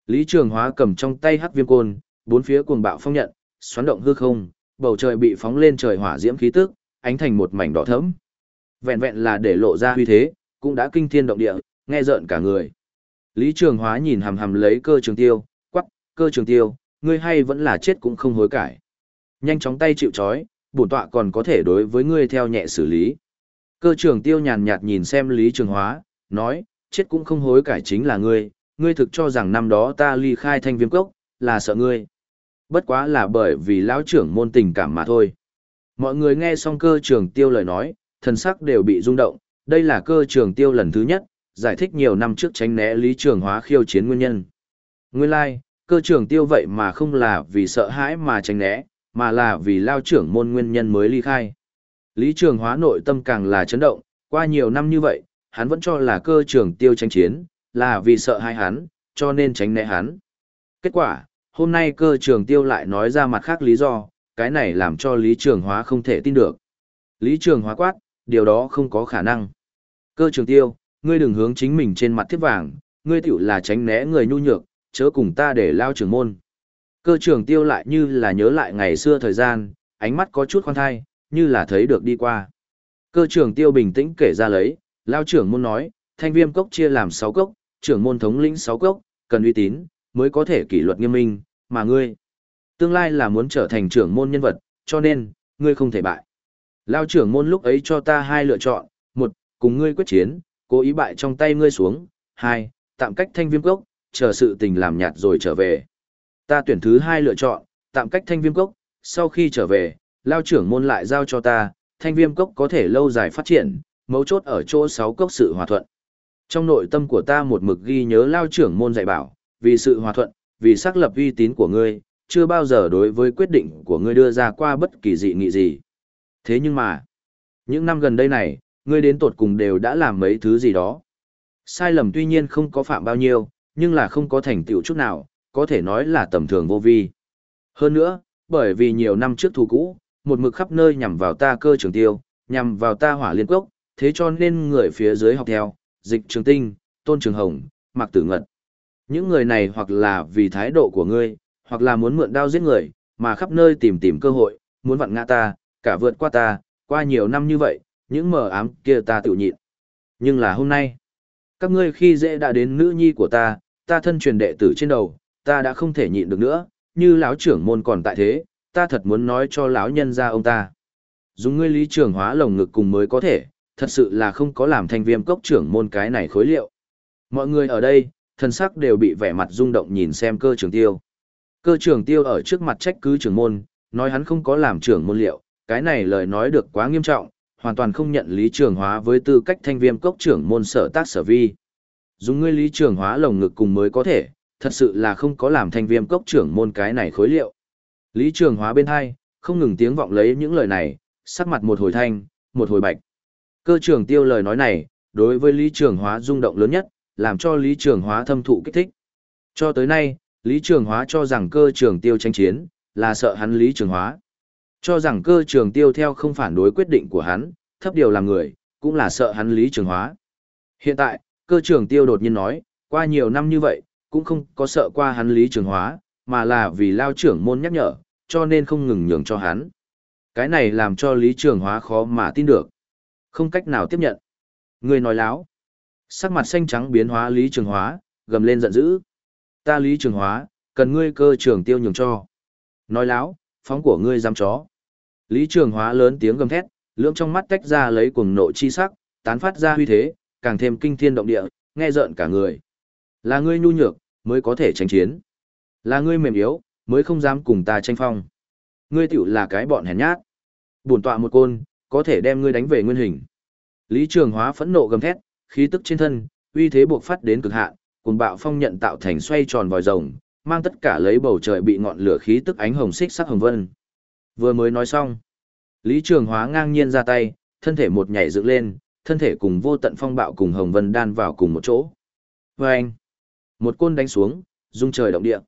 Lý Trường Hóa cầm trong tay hắc viêm côn, bốn phía cuồng bạo phong nhận, xoắn động hư không, bầu trời bị phóng lên trời hỏa diễm khí tức, ánh thành một mảnh đỏ thẫm. Vẹn vẹn là để lộ ra huy thế, cũng đã kinh thiên động địa, nghe rợn cả người. Lý Trường Hóa nhìn hằm hằm lấy cơ trường tiêu, quắc, cơ trường tiêu, ngươi hay vẫn là chết cũng không hối cải. Nhanh chóng tay chịu chói, bổn tọa còn có thể đối với ngươi theo nhẹ xử lý. Cơ trường tiêu nhàn nhạt nhìn xem Lý Trường Hóa, nói, chết cũng không hối cải chính là ngươi, ngươi thực cho rằng năm đó ta ly khai thanh viêm cốc, là sợ ngươi. Bất quá là bởi vì lão trưởng môn tình cảm mà thôi. Mọi người nghe xong cơ trường tiêu lời nói, thần sắc đều bị rung động, đây là cơ trường tiêu lần thứ nhất, giải thích nhiều năm trước tránh né lý trường hóa khiêu chiến nguyên nhân. Nguyên lai, like, cơ trường tiêu vậy mà không là vì sợ hãi mà tránh né, mà là vì lao trưởng môn nguyên nhân mới ly khai. Lý trường hóa nội tâm càng là chấn động, qua nhiều năm như vậy, hắn vẫn cho là cơ trường tiêu tranh chiến, là vì sợ hai hắn, cho nên tránh né hắn. Kết quả, hôm nay cơ trường tiêu lại nói ra mặt khác lý do, cái này làm cho Lý Trường Hóa không thể tin được. Lý Trường Hóa quát, điều đó không có khả năng. Cơ trường tiêu, ngươi đừng hướng chính mình trên mặt thiết vàng, ngươi tiểu là tránh né người nhu nhược, chớ cùng ta để lao trường môn. Cơ trường tiêu lại như là nhớ lại ngày xưa thời gian, ánh mắt có chút khoan thai, như là thấy được đi qua. Cơ trường tiêu bình tĩnh kể ra lấy, lao trưởng môn nói, thanh viêm cốc chia làm 6 cốc, trưởng môn thống lĩnh 6 cốc, cần uy tín, mới có thể kỷ luật nghiêm minh, mà ngươi, tương lai là muốn trở thành trưởng môn nhân vật, cho nên, ngươi không thể bại. Lao trưởng môn lúc ấy cho ta hai lựa chọn, một, cùng ngươi quyết chiến, cố ý bại trong tay ngươi xuống, hai, tạm cách thanh viêm cốc, chờ sự tình làm nhạt rồi trở về. Ta tuyển thứ hai lựa chọn, tạm cách thanh viêm cốc, sau khi trở về, lao trưởng môn lại giao cho ta, thanh viêm cốc có thể lâu dài phát triển, mấu chốt ở chỗ sáu cốc sự hòa thuận. Trong nội tâm của ta một mực ghi nhớ lao trưởng môn dạy bảo, vì sự hòa thuận, vì xác lập uy tín của ngươi, chưa bao giờ đối với quyết định của ngươi đưa ra qua bất kỳ dị nghị gì. Thế nhưng mà, những năm gần đây này, ngươi đến tột cùng đều đã làm mấy thứ gì đó. Sai lầm tuy nhiên không có phạm bao nhiêu, nhưng là không có thành tựu chút nào, có thể nói là tầm thường vô vi. Hơn nữa, bởi vì nhiều năm trước thù cũ, một mực khắp nơi nhằm vào ta cơ trường tiêu, nhằm vào ta hỏa liên quốc, thế cho nên người phía dưới học theo, dịch trường tinh, tôn trường hồng, mạc tử ngật. Những người này hoặc là vì thái độ của ngươi, hoặc là muốn mượn đao giết người, mà khắp nơi tìm tìm cơ hội, muốn vặn ngã ta, cả vượt qua ta, qua nhiều năm như vậy, những mờ ám kia ta tự nhịn. Nhưng là hôm nay, các ngươi khi dễ đã đến nữ nhi của ta, ta thân truyền đệ tử trên đầu, ta đã không thể nhịn được nữa, như lão trưởng môn còn tại thế, ta thật muốn nói cho lão nhân ra ông ta. Dùng ngươi lý trưởng hóa lồng ngực cùng mới có thể, thật sự là không có làm thành viêm cốc trưởng môn cái này khối liệu. Mọi người ở đây, thân sắc đều bị vẻ mặt rung động nhìn xem cơ trưởng tiêu. Cơ trưởng tiêu ở trước mặt trách cứ trưởng môn, nói hắn không có làm trưởng môn liệu, cái này lời nói được quá nghiêm trọng, hoàn toàn không nhận lý trường hóa với tư cách thanh viêm cốc trưởng môn sở tác sở vi. Dùng ngươi lý trường hóa lồng ngực cùng mới có thể, thật sự là không có làm thanh viêm cốc trưởng môn cái này khối liệu. Lý trường hóa bên hai, không ngừng tiếng vọng lấy những lời này, sắc mặt một hồi thanh, một hồi bạch. Cơ trưởng tiêu lời nói này, đối với lý trường hóa rung động lớn nhất, làm cho lý trường hóa thâm thụ kích thích. Cho tới nay, lý trường hóa cho rằng cơ trường tiêu tranh chiến, là sợ hắn lý trường hóa. Cho rằng cơ trường tiêu theo không phản đối quyết định của hắn, thấp điều làm người, cũng là sợ hắn lý trường hóa. Hiện tại, cơ trường tiêu đột nhiên nói, qua nhiều năm như vậy, cũng không có sợ qua hắn lý trường hóa, mà là vì lao trưởng môn nhắc nhở, cho nên không ngừng nhường cho hắn. Cái này làm cho lý trường hóa khó mà tin được. Không cách nào tiếp nhận. Người nói láo. Sắc mặt xanh trắng biến hóa lý trường hóa, gầm lên giận dữ. Ta lý trường hóa, cần ngươi cơ trường tiêu nhường cho. Nói láo, phóng của ngươi dám chó. Lý trường hóa lớn tiếng gầm thét, lưỡng trong mắt tách ra lấy cuồng nộ chi sắc, tán phát ra huy thế, càng thêm kinh thiên động địa, nghe rợn cả người. Là ngươi nhu nhược, mới có thể tranh chiến. Là ngươi mềm yếu, mới không dám cùng ta tranh phong. Ngươi tiểu là cái bọn hèn nhát. Bổn tọa một côn, có thể đem ngươi đánh về nguyên hình. Lý Trường Hóa phẫn nộ gầm thét, khí tức trên thân, uy thế buộc phát đến cực hạn, cùng bạo phong nhận tạo thành xoay tròn vòi rồng, mang tất cả lấy bầu trời bị ngọn lửa khí tức ánh hồng xích sắc hồng vân. Vừa mới nói xong, Lý Trường Hóa ngang nhiên ra tay, thân thể một nhảy dựng lên, thân thể cùng vô tận phong bạo cùng hồng vân đan vào cùng một chỗ. Và anh, một côn đánh xuống, rung trời động địa.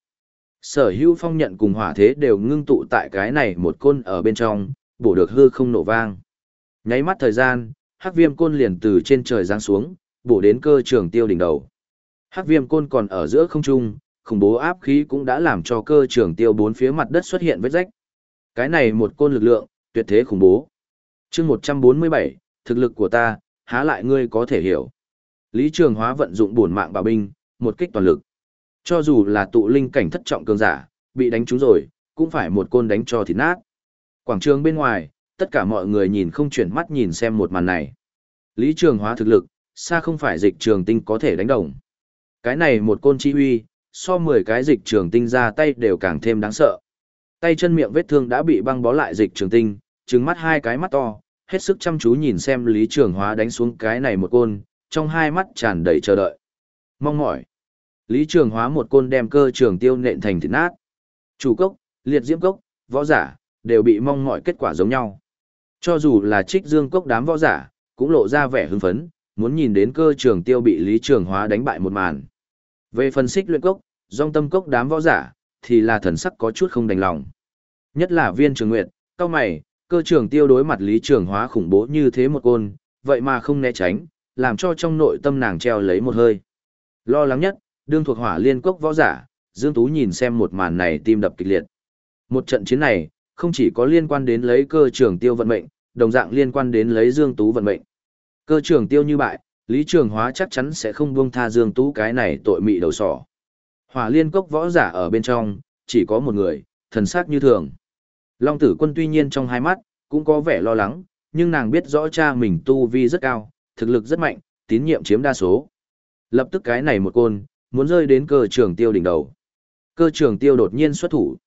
Sở hữu phong nhận cùng hỏa thế đều ngưng tụ tại cái này một côn ở bên trong, bổ được hư không nổ vang. Nháy mắt thời gian, hắc viêm côn liền từ trên trời giáng xuống, bổ đến cơ trường tiêu đỉnh đầu. Hắc viêm côn còn ở giữa không trung, khủng bố áp khí cũng đã làm cho cơ trường tiêu bốn phía mặt đất xuất hiện vết rách. Cái này một côn lực lượng, tuyệt thế khủng bố. chương 147, thực lực của ta, há lại ngươi có thể hiểu. Lý Trường Hóa vận dụng bổn mạng bảo binh, một kích toàn lực. Cho dù là tụ linh cảnh thất trọng cường giả, bị đánh trúng rồi, cũng phải một côn đánh cho thịt nát. Quảng trường bên ngoài, tất cả mọi người nhìn không chuyển mắt nhìn xem một màn này. Lý Trường Hóa thực lực, xa không phải dịch trường tinh có thể đánh đồng. Cái này một côn chi huy, so 10 cái dịch trường tinh ra tay đều càng thêm đáng sợ. Tay chân miệng vết thương đã bị băng bó lại dịch trường tinh, trừng mắt hai cái mắt to, hết sức chăm chú nhìn xem Lý Trường Hóa đánh xuống cái này một côn, trong hai mắt tràn đầy chờ đợi. Mong mỏi. Lý Trường Hóa một côn đem cơ trường tiêu nện thành thịt nát. Chủ cốc, liệt diễm cốc, võ giả, đều bị mong mỏi kết quả giống nhau. Cho dù là trích dương cốc đám võ giả, cũng lộ ra vẻ hưng phấn, muốn nhìn đến cơ trường tiêu bị Lý Trường Hóa đánh bại một màn. Về phân xích luyện cốc, dòng tâm cốc đám võ giả, thì là thần sắc có chút không đành lòng. Nhất là viên trường nguyệt, cao mày, cơ trường tiêu đối mặt Lý Trường Hóa khủng bố như thế một côn, vậy mà không né tránh, làm cho trong nội tâm nàng treo lấy một hơi. Lo lắng nhất, đương thuộc hỏa liên cốc võ giả, Dương Tú nhìn xem một màn này tim đập kịch liệt. Một trận chiến này, không chỉ có liên quan đến lấy cơ trường tiêu vận mệnh, đồng dạng liên quan đến lấy Dương Tú vận mệnh. Cơ trường tiêu như bại, Lý Trường Hóa chắc chắn sẽ không buông tha Dương Tú cái này tội mị đầu sỏ. Hỏa liên cốc võ giả ở bên trong, chỉ có một người, thần sắc như thường. Long tử quân tuy nhiên trong hai mắt, cũng có vẻ lo lắng, nhưng nàng biết rõ cha mình tu vi rất cao, thực lực rất mạnh, tín nhiệm chiếm đa số. Lập tức cái này một côn, muốn rơi đến cơ trường tiêu đỉnh đầu. Cơ trường tiêu đột nhiên xuất thủ.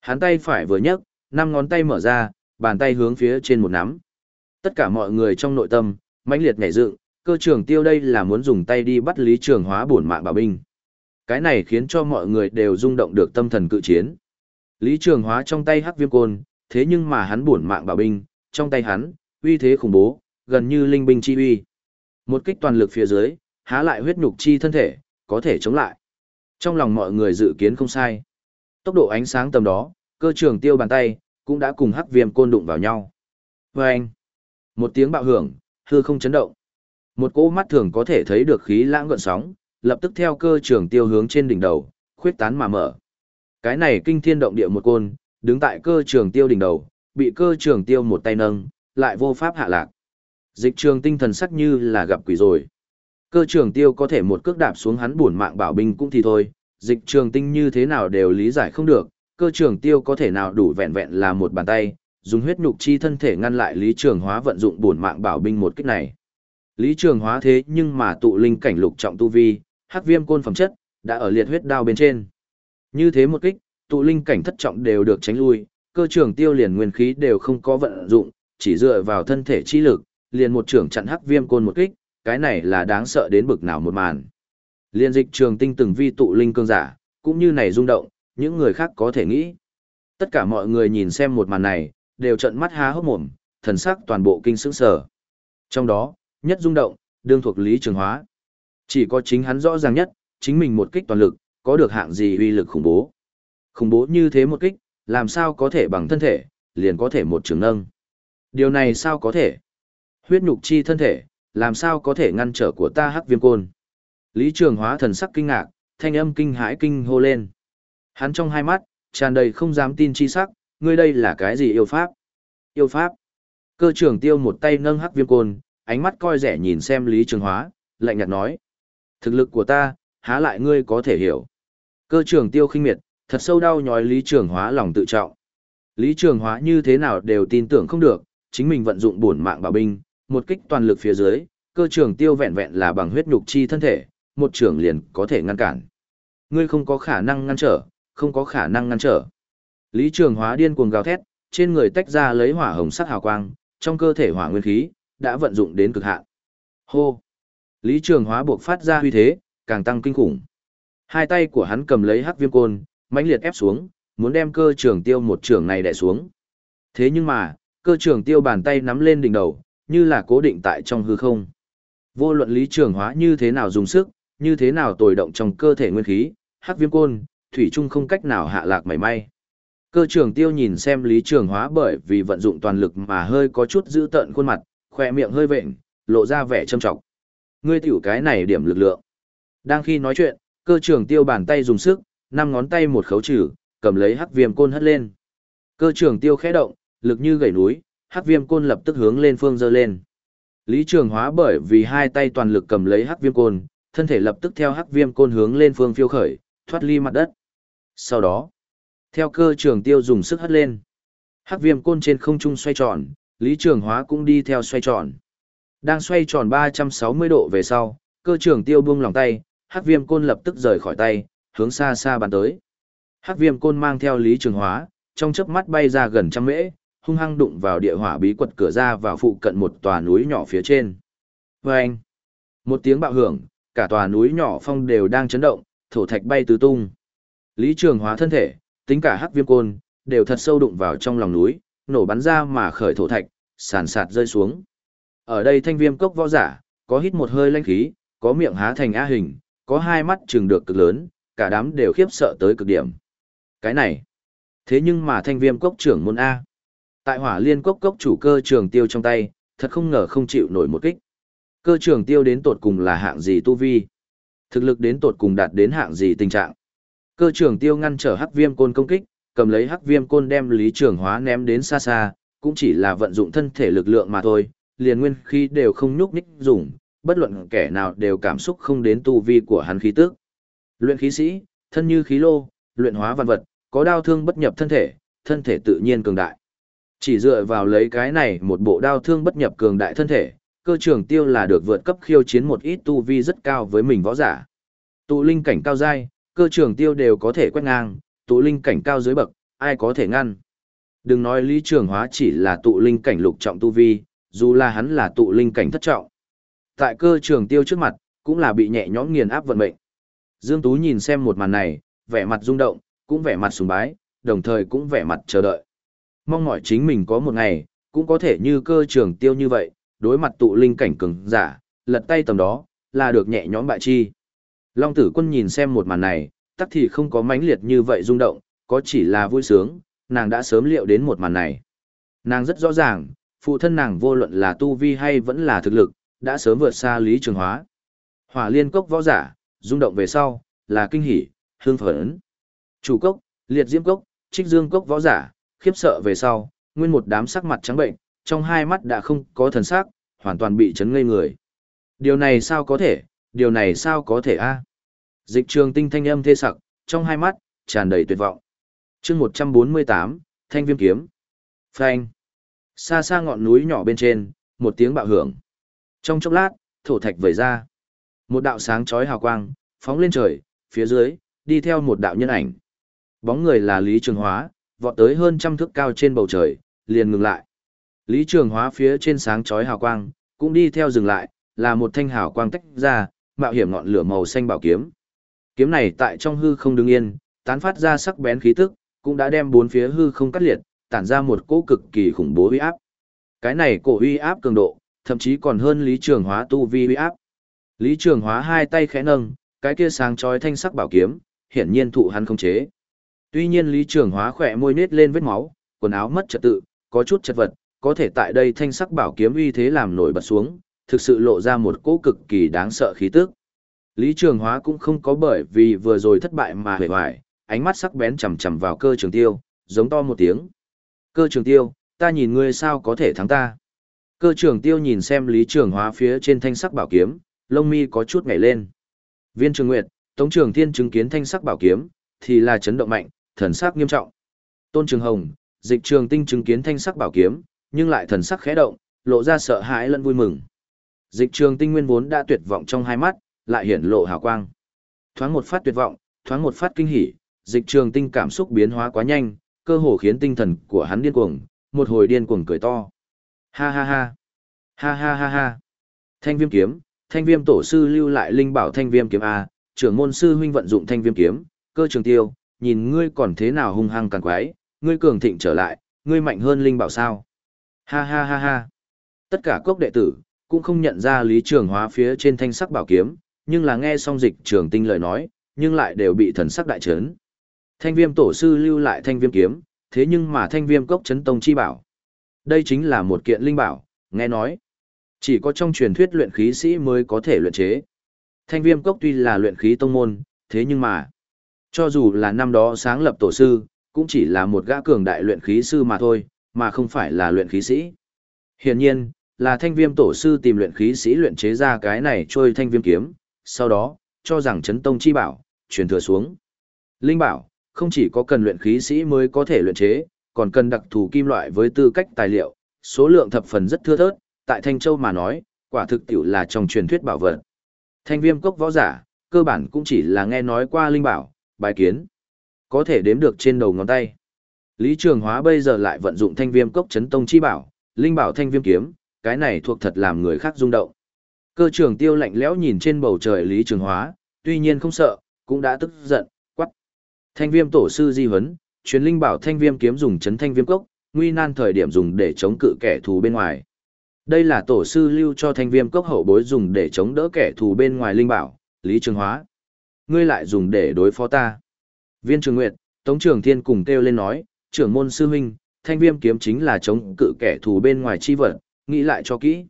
Hắn tay phải vừa nhấc, năm ngón tay mở ra, bàn tay hướng phía trên một nắm. Tất cả mọi người trong nội tâm, mãnh liệt nhảy dựng, cơ trường tiêu đây là muốn dùng tay đi bắt lý trường hóa bổn mạng bảo binh. Cái này khiến cho mọi người đều rung động được tâm thần cự chiến. Lý trường hóa trong tay hắc viêm côn, thế nhưng mà hắn bổn mạng bảo binh, trong tay hắn, uy thế khủng bố, gần như linh binh chi uy. Một kích toàn lực phía dưới, há lại huyết nhục chi thân thể, có thể chống lại. Trong lòng mọi người dự kiến không sai. Tốc độ ánh sáng tầm đó, cơ trường tiêu bàn tay, cũng đã cùng hắc viêm côn đụng vào nhau. Và anh, một tiếng bạo hưởng, hư không chấn động. Một cỗ mắt thường có thể thấy được khí lãng gợn sóng, lập tức theo cơ trường tiêu hướng trên đỉnh đầu, khuyết tán mà mở. Cái này kinh thiên động địa một côn, đứng tại cơ trường tiêu đỉnh đầu, bị cơ trường tiêu một tay nâng, lại vô pháp hạ lạc. Dịch trường tinh thần sắc như là gặp quỷ rồi. Cơ trường tiêu có thể một cước đạp xuống hắn buồn mạng bảo binh cũng thì thôi, dịch trường tinh như thế nào đều lý giải không được, cơ trường tiêu có thể nào đủ vẹn vẹn là một bàn tay, dùng huyết nhục chi thân thể ngăn lại lý trường hóa vận dụng bổn mạng bảo binh một kích này. Lý trường hóa thế nhưng mà tụ linh cảnh lục trọng tu vi, hắc viêm côn phẩm chất, đã ở liệt huyết đao bên trên. Như thế một kích, tụ linh cảnh thất trọng đều được tránh lui, cơ trường tiêu liền nguyên khí đều không có vận dụng, chỉ dựa vào thân thể chi lực, liền một trưởng chặn hắc viêm côn một kích, cái này là đáng sợ đến bực nào một màn. Liên dịch trường tinh từng vi tụ linh cương giả, cũng như này rung động, những người khác có thể nghĩ. Tất cả mọi người nhìn xem một màn này, đều trợn mắt há hốc mồm, thần sắc toàn bộ kinh sững sờ. Trong đó, nhất rung động, đương thuộc Lý Trường Hóa. Chỉ có chính hắn rõ ràng nhất, chính mình một kích toàn lực, có được hạng gì uy lực khủng bố. Khủng bố như thế một kích, làm sao có thể bằng thân thể, liền có thể một trường nâng. Điều này sao có thể? Huyết nhục chi thân thể, làm sao có thể ngăn trở của ta hắc viêm côn? Lý Trường Hóa thần sắc kinh ngạc, thanh âm kinh hãi kinh hô lên. Hắn trong hai mắt, tràn đầy không dám tin chi sắc, ngươi đây là cái gì yêu pháp? Yêu pháp? Cơ trưởng tiêu một tay nâng hắc viêm côn, ánh mắt coi rẻ nhìn xem Lý Trường Hóa, lạnh nhạt nói. Thực lực của ta, há lại ngươi có thể hiểu. Cơ trưởng tiêu khinh miệt, thật sâu đau nhói Lý Trường Hóa lòng tự trọng. Lý Trường Hóa như thế nào đều tin tưởng không được, chính mình vận dụng bổn mạng bảo binh, một kích toàn lực phía dưới, cơ trưởng tiêu vẹn vẹn là bằng huyết nhục chi thân thể, một trưởng liền có thể ngăn cản. Ngươi không có khả năng ngăn trở, không có khả năng ngăn trở. Lý Trường Hóa điên cuồng gào thét, trên người tách ra lấy hỏa hồng sắc hào quang, trong cơ thể hỏa nguyên khí đã vận dụng đến cực hạn. Hô! Lý Trường Hóa buộc phát ra huy thế, càng tăng kinh khủng. Hai tay của hắn cầm lấy hắc viêm côn, mãnh liệt ép xuống, muốn đem cơ trường tiêu một trường này đè xuống. Thế nhưng mà, cơ trường tiêu bàn tay nắm lên đỉnh đầu, như là cố định tại trong hư không. Vô luận lý trường hóa như thế nào dùng sức, như thế nào tồi động trong cơ thể nguyên khí, hắc viêm côn, thủy trung không cách nào hạ lạc mảy may. Cơ trưởng tiêu nhìn xem Lý Trường Hóa bởi vì vận dụng toàn lực mà hơi có chút giữ tợn khuôn mặt, khỏe miệng hơi vệnh, lộ ra vẻ trâm trọng. Ngươi tiểu cái này điểm lực lượng. Đang khi nói chuyện, cơ trưởng tiêu bàn tay dùng sức, năm ngón tay một khấu trừ, cầm lấy hắc viêm côn hất lên. Cơ trưởng tiêu khẽ động, lực như gầy núi, hắc viêm côn lập tức hướng lên phương dơ lên. Lý Trường Hóa bởi vì hai tay toàn lực cầm lấy hắc viêm côn, thân thể lập tức theo hắc viêm côn hướng lên phương phiêu khởi, thoát ly mặt đất. Sau đó, theo cơ trường tiêu dùng sức hất lên, hắc viêm côn trên không trung xoay tròn, Lý Trường Hóa cũng đi theo xoay tròn. Đang xoay tròn 360 độ về sau, cơ trường tiêu buông lòng tay, hắc viêm côn lập tức rời khỏi tay, hướng xa xa bàn tới. Hắc viêm côn mang theo Lý Trường Hóa, trong chớp mắt bay ra gần trăm mễ, hung hăng đụng vào địa hỏa bí quật cửa ra vào phụ cận một tòa núi nhỏ phía trên. Vâng! Một tiếng bạo hưởng, cả tòa núi nhỏ phong đều đang chấn động, thổ thạch bay tứ tung. Lý Trường Hóa thân thể, tính cả hắc viêm côn, đều thật sâu đụng vào trong lòng núi, nổ bắn ra mà khởi thổ thạch, sàn sạt rơi xuống. Ở đây thanh viêm cốc võ giả, có hít một hơi lãnh khí, có miệng há thành A hình, có hai mắt trừng được cực lớn, cả đám đều khiếp sợ tới cực điểm. Cái này, thế nhưng mà thanh viêm cốc trưởng môn A. Tại hỏa liên cốc cốc chủ cơ trường tiêu trong tay, thật không ngờ không chịu nổi một kích. Cơ trường tiêu đến tột cùng là hạng gì tu vi? Thực lực đến tột cùng đạt đến hạng gì tình trạng? Cơ trường tiêu ngăn trở hắc viêm côn công kích, cầm lấy hắc viêm côn đem lý trường hóa ném đến xa xa, cũng chỉ là vận dụng thân thể lực lượng mà thôi, liền nguyên khí đều không nhúc nhích dùng, bất luận kẻ nào đều cảm xúc không đến tu vi của hắn khí tức. Luyện khí sĩ, thân như khí lô, luyện hóa văn vật, có đau thương bất nhập thân thể, thân thể tự nhiên cường đại. Chỉ dựa vào lấy cái này một bộ đao thương bất nhập cường đại thân thể, cơ trường tiêu là được vượt cấp khiêu chiến một ít tu vi rất cao với mình võ giả. Tụ linh cảnh cao giai cơ trường tiêu đều có thể quét ngang, tụ linh cảnh cao dưới bậc, ai có thể ngăn. Đừng nói lý trường hóa chỉ là tụ linh cảnh lục trọng tu vi, dù là hắn là tụ linh cảnh thất trọng. Tại cơ trường tiêu trước mặt, cũng là bị nhẹ nhõm nghiền áp vận mệnh. Dương Tú nhìn xem một màn này, vẻ mặt rung động, cũng vẻ mặt sùng bái, đồng thời cũng vẻ mặt chờ đợi. Mong mỏi chính mình có một ngày, cũng có thể như cơ trường tiêu như vậy, đối mặt tụ linh cảnh cường giả, lật tay tầm đó, là được nhẹ nhõm bại chi. Long tử quân nhìn xem một màn này, tắc thì không có mãnh liệt như vậy rung động, có chỉ là vui sướng, nàng đã sớm liệu đến một màn này. Nàng rất rõ ràng, phụ thân nàng vô luận là tu vi hay vẫn là thực lực, đã sớm vượt xa lý trường hóa. Hỏa liên cốc võ giả, rung động về sau, là kinh hỉ, hương phấn. Chủ cốc, liệt diễm cốc, trích dương cốc võ giả, khiếp sợ về sau, nguyên một đám sắc mặt trắng bệnh, trong hai mắt đã không có thần sắc, hoàn toàn bị chấn ngây người. Điều này sao có thể, điều này sao có thể a? Dịch trường tinh thanh âm thê sặc, trong hai mắt, tràn đầy tuyệt vọng. chương 148, thanh viêm kiếm. Phanh. Xa xa ngọn núi nhỏ bên trên, một tiếng bạo hưởng. Trong chốc lát, thổ thạch vẩy ra. Một đạo sáng chói hào quang, phóng lên trời, phía dưới, đi theo một đạo nhân ảnh. Bóng người là Lý Trường Hóa, vọt tới hơn trăm thước cao trên bầu trời, liền ngừng lại. Lý Trường Hóa phía trên sáng chói hào quang, cũng đi theo dừng lại, là một thanh hào quang tách ra, mạo hiểm ngọn lửa màu xanh bảo kiếm. Kiếm này tại trong hư không đứng yên, tán phát ra sắc bén khí tức, cũng đã đem bốn phía hư không cắt liệt, tản ra một cỗ cực kỳ khủng bố uy áp. Cái này cổ uy áp cường độ, thậm chí còn hơn Lý Trường Hóa tu vi uy áp. Lý Trường Hóa hai tay khẽ nâng, cái kia sáng chói thanh sắc bảo kiếm, hiển nhiên thụ hắn không chế. Tuy nhiên Lý Trường Hóa khỏe môi nết lên vết máu, quần áo mất trật tự, có chút chật vật, có thể tại đây thanh sắc bảo kiếm uy thế làm nổi bật xuống, thực sự lộ ra một cỗ cực kỳ đáng sợ khí tức. Lý Trường Hóa cũng không có bởi vì vừa rồi thất bại mà hề hoài, ánh mắt sắc bén chầm chầm vào cơ trường tiêu, giống to một tiếng. Cơ trường tiêu, ta nhìn ngươi sao có thể thắng ta. Cơ trường tiêu nhìn xem Lý Trường Hóa phía trên thanh sắc bảo kiếm, lông mi có chút ngảy lên. Viên Trường Nguyệt, Tống Trường Thiên chứng kiến thanh sắc bảo kiếm, thì là chấn động mạnh, thần sắc nghiêm trọng. Tôn Trường Hồng, Dịch Trường Tinh chứng kiến thanh sắc bảo kiếm, nhưng lại thần sắc khẽ động, lộ ra sợ hãi lẫn vui mừng. Dịch Trường Tinh nguyên vốn đã tuyệt vọng trong hai mắt, lại hiển lộ hào quang. Thoáng một phát tuyệt vọng, thoáng một phát kinh hỉ, Dịch Trường Tinh cảm xúc biến hóa quá nhanh, cơ hồ khiến tinh thần của hắn điên cuồng, một hồi điên cuồng cười to. Ha ha ha. Ha ha ha ha. Thanh Viêm kiếm, Thanh Viêm tổ sư lưu lại linh bảo Thanh Viêm kiếm a, trưởng môn sư huynh vận dụng Thanh Viêm kiếm, cơ trường tiêu, nhìn ngươi còn thế nào hung hăng càng quái, ngươi cường thịnh trở lại, ngươi mạnh hơn linh bảo sao. Ha ha ha ha. Tất cả cốc đệ tử, cũng không nhận ra lý trường hóa phía trên thanh sắc bảo kiếm, nhưng là nghe xong dịch trường tinh lời nói, nhưng lại đều bị thần sắc đại chấn. Thanh viêm tổ sư lưu lại thanh viêm kiếm, thế nhưng mà thanh viêm cốc chấn tông chi bảo. Đây chính là một kiện linh bảo, nghe nói. Chỉ có trong truyền thuyết luyện khí sĩ mới có thể luyện chế. Thanh viêm cốc tuy là luyện khí tông môn, thế nhưng mà, cho dù là năm đó sáng lập tổ sư, cũng chỉ là một gã cường đại luyện khí sư mà thôi, mà không phải là luyện khí sĩ. Hiển nhiên, là thanh viêm tổ sư tìm luyện khí sĩ luyện chế ra cái này trôi thanh viêm kiếm, sau đó, cho rằng chấn tông chi bảo, truyền thừa xuống. Linh bảo, không chỉ có cần luyện khí sĩ mới có thể luyện chế, còn cần đặc thù kim loại với tư cách tài liệu, số lượng thập phần rất thưa thớt, tại Thanh Châu mà nói, quả thực tiểu là trong truyền thuyết bảo vật. Thanh viêm cốc võ giả, cơ bản cũng chỉ là nghe nói qua linh bảo, bài kiến. Có thể đếm được trên đầu ngón tay. Lý Trường Hóa bây giờ lại vận dụng thanh viêm cốc chấn tông chi bảo, linh bảo thanh viêm kiếm, cái này thuộc thật làm người khác rung động. Cơ trưởng tiêu lạnh lẽo nhìn trên bầu trời Lý Trường Hóa, tuy nhiên không sợ, cũng đã tức giận, quắc. Thanh viêm tổ sư di huấn, truyền linh bảo thanh viêm kiếm dùng chấn thanh viêm cốc, nguy nan thời điểm dùng để chống cự kẻ thù bên ngoài. Đây là tổ sư lưu cho thanh viêm cốc hậu bối dùng để chống đỡ kẻ thù bên ngoài linh bảo, Lý Trường Hóa. Ngươi lại dùng để đối phó ta. Viên Trường Nguyệt, Tống Trường Thiên cùng kêu lên nói, trưởng môn sư huynh, thanh viêm kiếm chính là chống cự kẻ thù bên ngoài chi vật, nghĩ lại cho kỹ.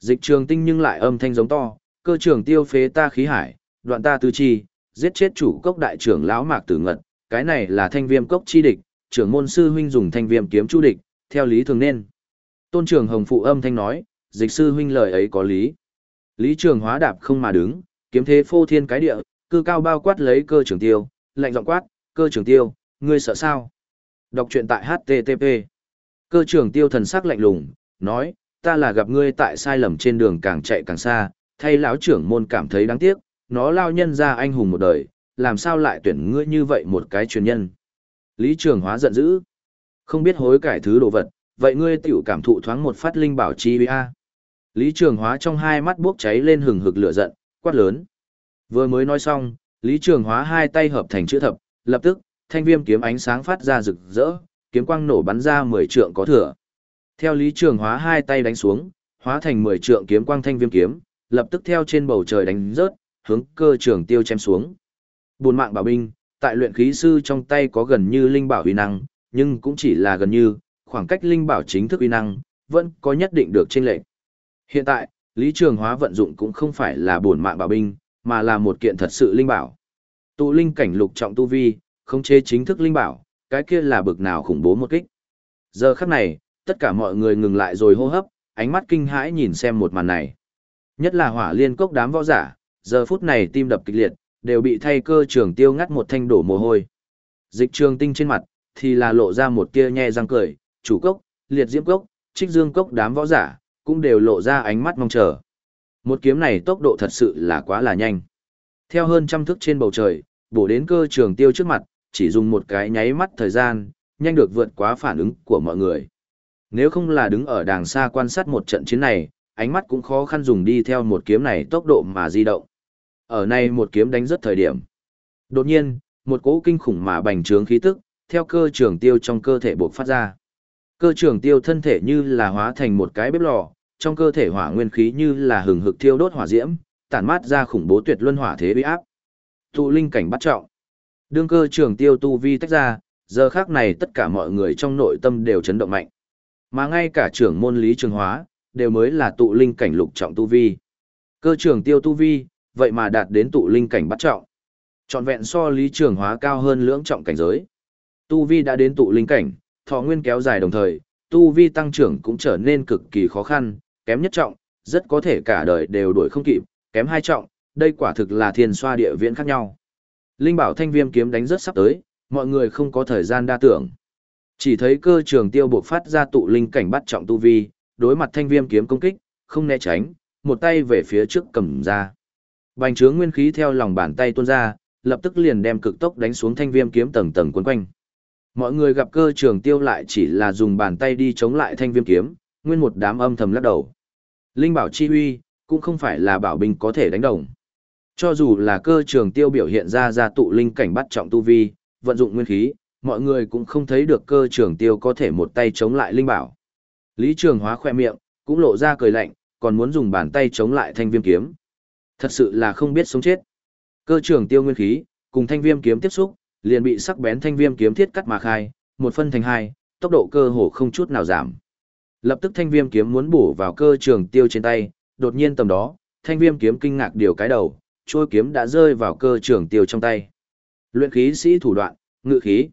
Dịch trường tinh nhưng lại âm thanh giống to, cơ trường tiêu phế ta khí hải, đoạn ta tư chi, giết chết chủ cốc đại trưởng lão mạc tử ngật, cái này là thanh viêm cốc chi địch, trưởng môn sư huynh dùng thanh viêm kiếm chu địch, theo lý thường nên. Tôn trưởng hồng phụ âm thanh nói, dịch sư huynh lời ấy có lý. Lý trường hóa đạp không mà đứng, kiếm thế phô thiên cái địa, cư cao bao quát lấy cơ trường tiêu, lạnh giọng quát, cơ trường tiêu, ngươi sợ sao? Đọc truyện tại HTTP. Cơ trường tiêu thần sắc lạnh lùng, nói, ta là gặp ngươi tại sai lầm trên đường càng chạy càng xa, thay lão trưởng môn cảm thấy đáng tiếc, nó lao nhân ra anh hùng một đời, làm sao lại tuyển ngươi như vậy một cái truyền nhân. Lý trường hóa giận dữ, không biết hối cải thứ đồ vật, vậy ngươi tiểu cảm thụ thoáng một phát linh bảo chi a. Lý trường hóa trong hai mắt bốc cháy lên hừng hực lửa giận, quát lớn. Vừa mới nói xong, Lý trường hóa hai tay hợp thành chữ thập, lập tức, thanh viêm kiếm ánh sáng phát ra rực rỡ, kiếm quang nổ bắn ra mười trượng có thừa. Theo Lý Trường Hóa hai tay đánh xuống, hóa thành mười trượng kiếm quang thanh viêm kiếm, lập tức theo trên bầu trời đánh rớt, hướng cơ trường tiêu chém xuống. Buồn mạng bảo binh, tại luyện khí sư trong tay có gần như linh bảo uy năng, nhưng cũng chỉ là gần như, khoảng cách linh bảo chính thức uy năng, vẫn có nhất định được chênh lệch. Hiện tại, Lý Trường Hóa vận dụng cũng không phải là buồn mạng bảo binh, mà là một kiện thật sự linh bảo. Tụ linh cảnh lục trọng tu vi, không chế chính thức linh bảo, cái kia là bực nào khủng bố một kích. Giờ khắc này, tất cả mọi người ngừng lại rồi hô hấp, ánh mắt kinh hãi nhìn xem một màn này. Nhất là hỏa liên cốc đám võ giả, giờ phút này tim đập kịch liệt, đều bị thay cơ trường tiêu ngắt một thanh đổ mồ hôi. Dịch trường tinh trên mặt, thì là lộ ra một tia nhe răng cười, chủ cốc, liệt diễm cốc, trích dương cốc đám võ giả, cũng đều lộ ra ánh mắt mong chờ. Một kiếm này tốc độ thật sự là quá là nhanh. Theo hơn trăm thước trên bầu trời, bổ đến cơ trường tiêu trước mặt, chỉ dùng một cái nháy mắt thời gian, nhanh được vượt quá phản ứng của mọi người. Nếu không là đứng ở đàng xa quan sát một trận chiến này, ánh mắt cũng khó khăn dùng đi theo một kiếm này tốc độ mà di động. Ở này một kiếm đánh rất thời điểm. Đột nhiên, một cỗ kinh khủng mà bành trướng khí tức, theo cơ trường tiêu trong cơ thể bộc phát ra. Cơ trường tiêu thân thể như là hóa thành một cái bếp lò, trong cơ thể hỏa nguyên khí như là hừng hực thiêu đốt hỏa diễm, tản mát ra khủng bố tuyệt luân hỏa thế uy áp. Tụ linh cảnh bắt trọng. Đương cơ trường tiêu tu vi tách ra, giờ khác này tất cả mọi người trong nội tâm đều chấn động mạnh. Mà ngay cả trưởng môn lý trường hóa, đều mới là tụ linh cảnh lục trọng tu vi. Cơ trưởng tiêu tu vi, vậy mà đạt đến tụ linh cảnh bắt trọng. Trọn vẹn so lý trường hóa cao hơn lưỡng trọng cảnh giới. Tu vi đã đến tụ linh cảnh, thọ nguyên kéo dài đồng thời, tu vi tăng trưởng cũng trở nên cực kỳ khó khăn, kém nhất trọng, rất có thể cả đời đều đuổi không kịp, kém hai trọng, đây quả thực là thiên xoa địa viễn khác nhau. Linh bảo thanh viêm kiếm đánh rất sắp tới, mọi người không có thời gian đa tưởng. Chỉ thấy cơ trường tiêu buộc phát ra tụ linh cảnh bắt trọng tu vi, đối mặt thanh viêm kiếm công kích, không né tránh, một tay về phía trước cầm ra. Bành trướng nguyên khí theo lòng bàn tay tuôn ra, lập tức liền đem cực tốc đánh xuống thanh viêm kiếm tầng tầng cuốn quanh. Mọi người gặp cơ trường tiêu lại chỉ là dùng bàn tay đi chống lại thanh viêm kiếm, nguyên một đám âm thầm lắc đầu. Linh bảo chi huy, cũng không phải là bảo binh có thể đánh đồng. Cho dù là cơ trường tiêu biểu hiện ra ra tụ linh cảnh bắt trọng tu vi, vận dụng nguyên khí, mọi người cũng không thấy được cơ trường tiêu có thể một tay chống lại linh bảo. Lý trường hóa khoe miệng, cũng lộ ra cười lạnh, còn muốn dùng bàn tay chống lại thanh viêm kiếm. Thật sự là không biết sống chết. Cơ trường tiêu nguyên khí, cùng thanh viêm kiếm tiếp xúc, liền bị sắc bén thanh viêm kiếm thiết cắt mà khai, một phân thành hai, tốc độ cơ hồ không chút nào giảm. Lập tức thanh viêm kiếm muốn bổ vào cơ trường tiêu trên tay, đột nhiên tầm đó, thanh viêm kiếm kinh ngạc điều cái đầu, chuôi kiếm đã rơi vào cơ trường tiêu trong tay. Luyện khí sĩ thủ đoạn, ngự khí.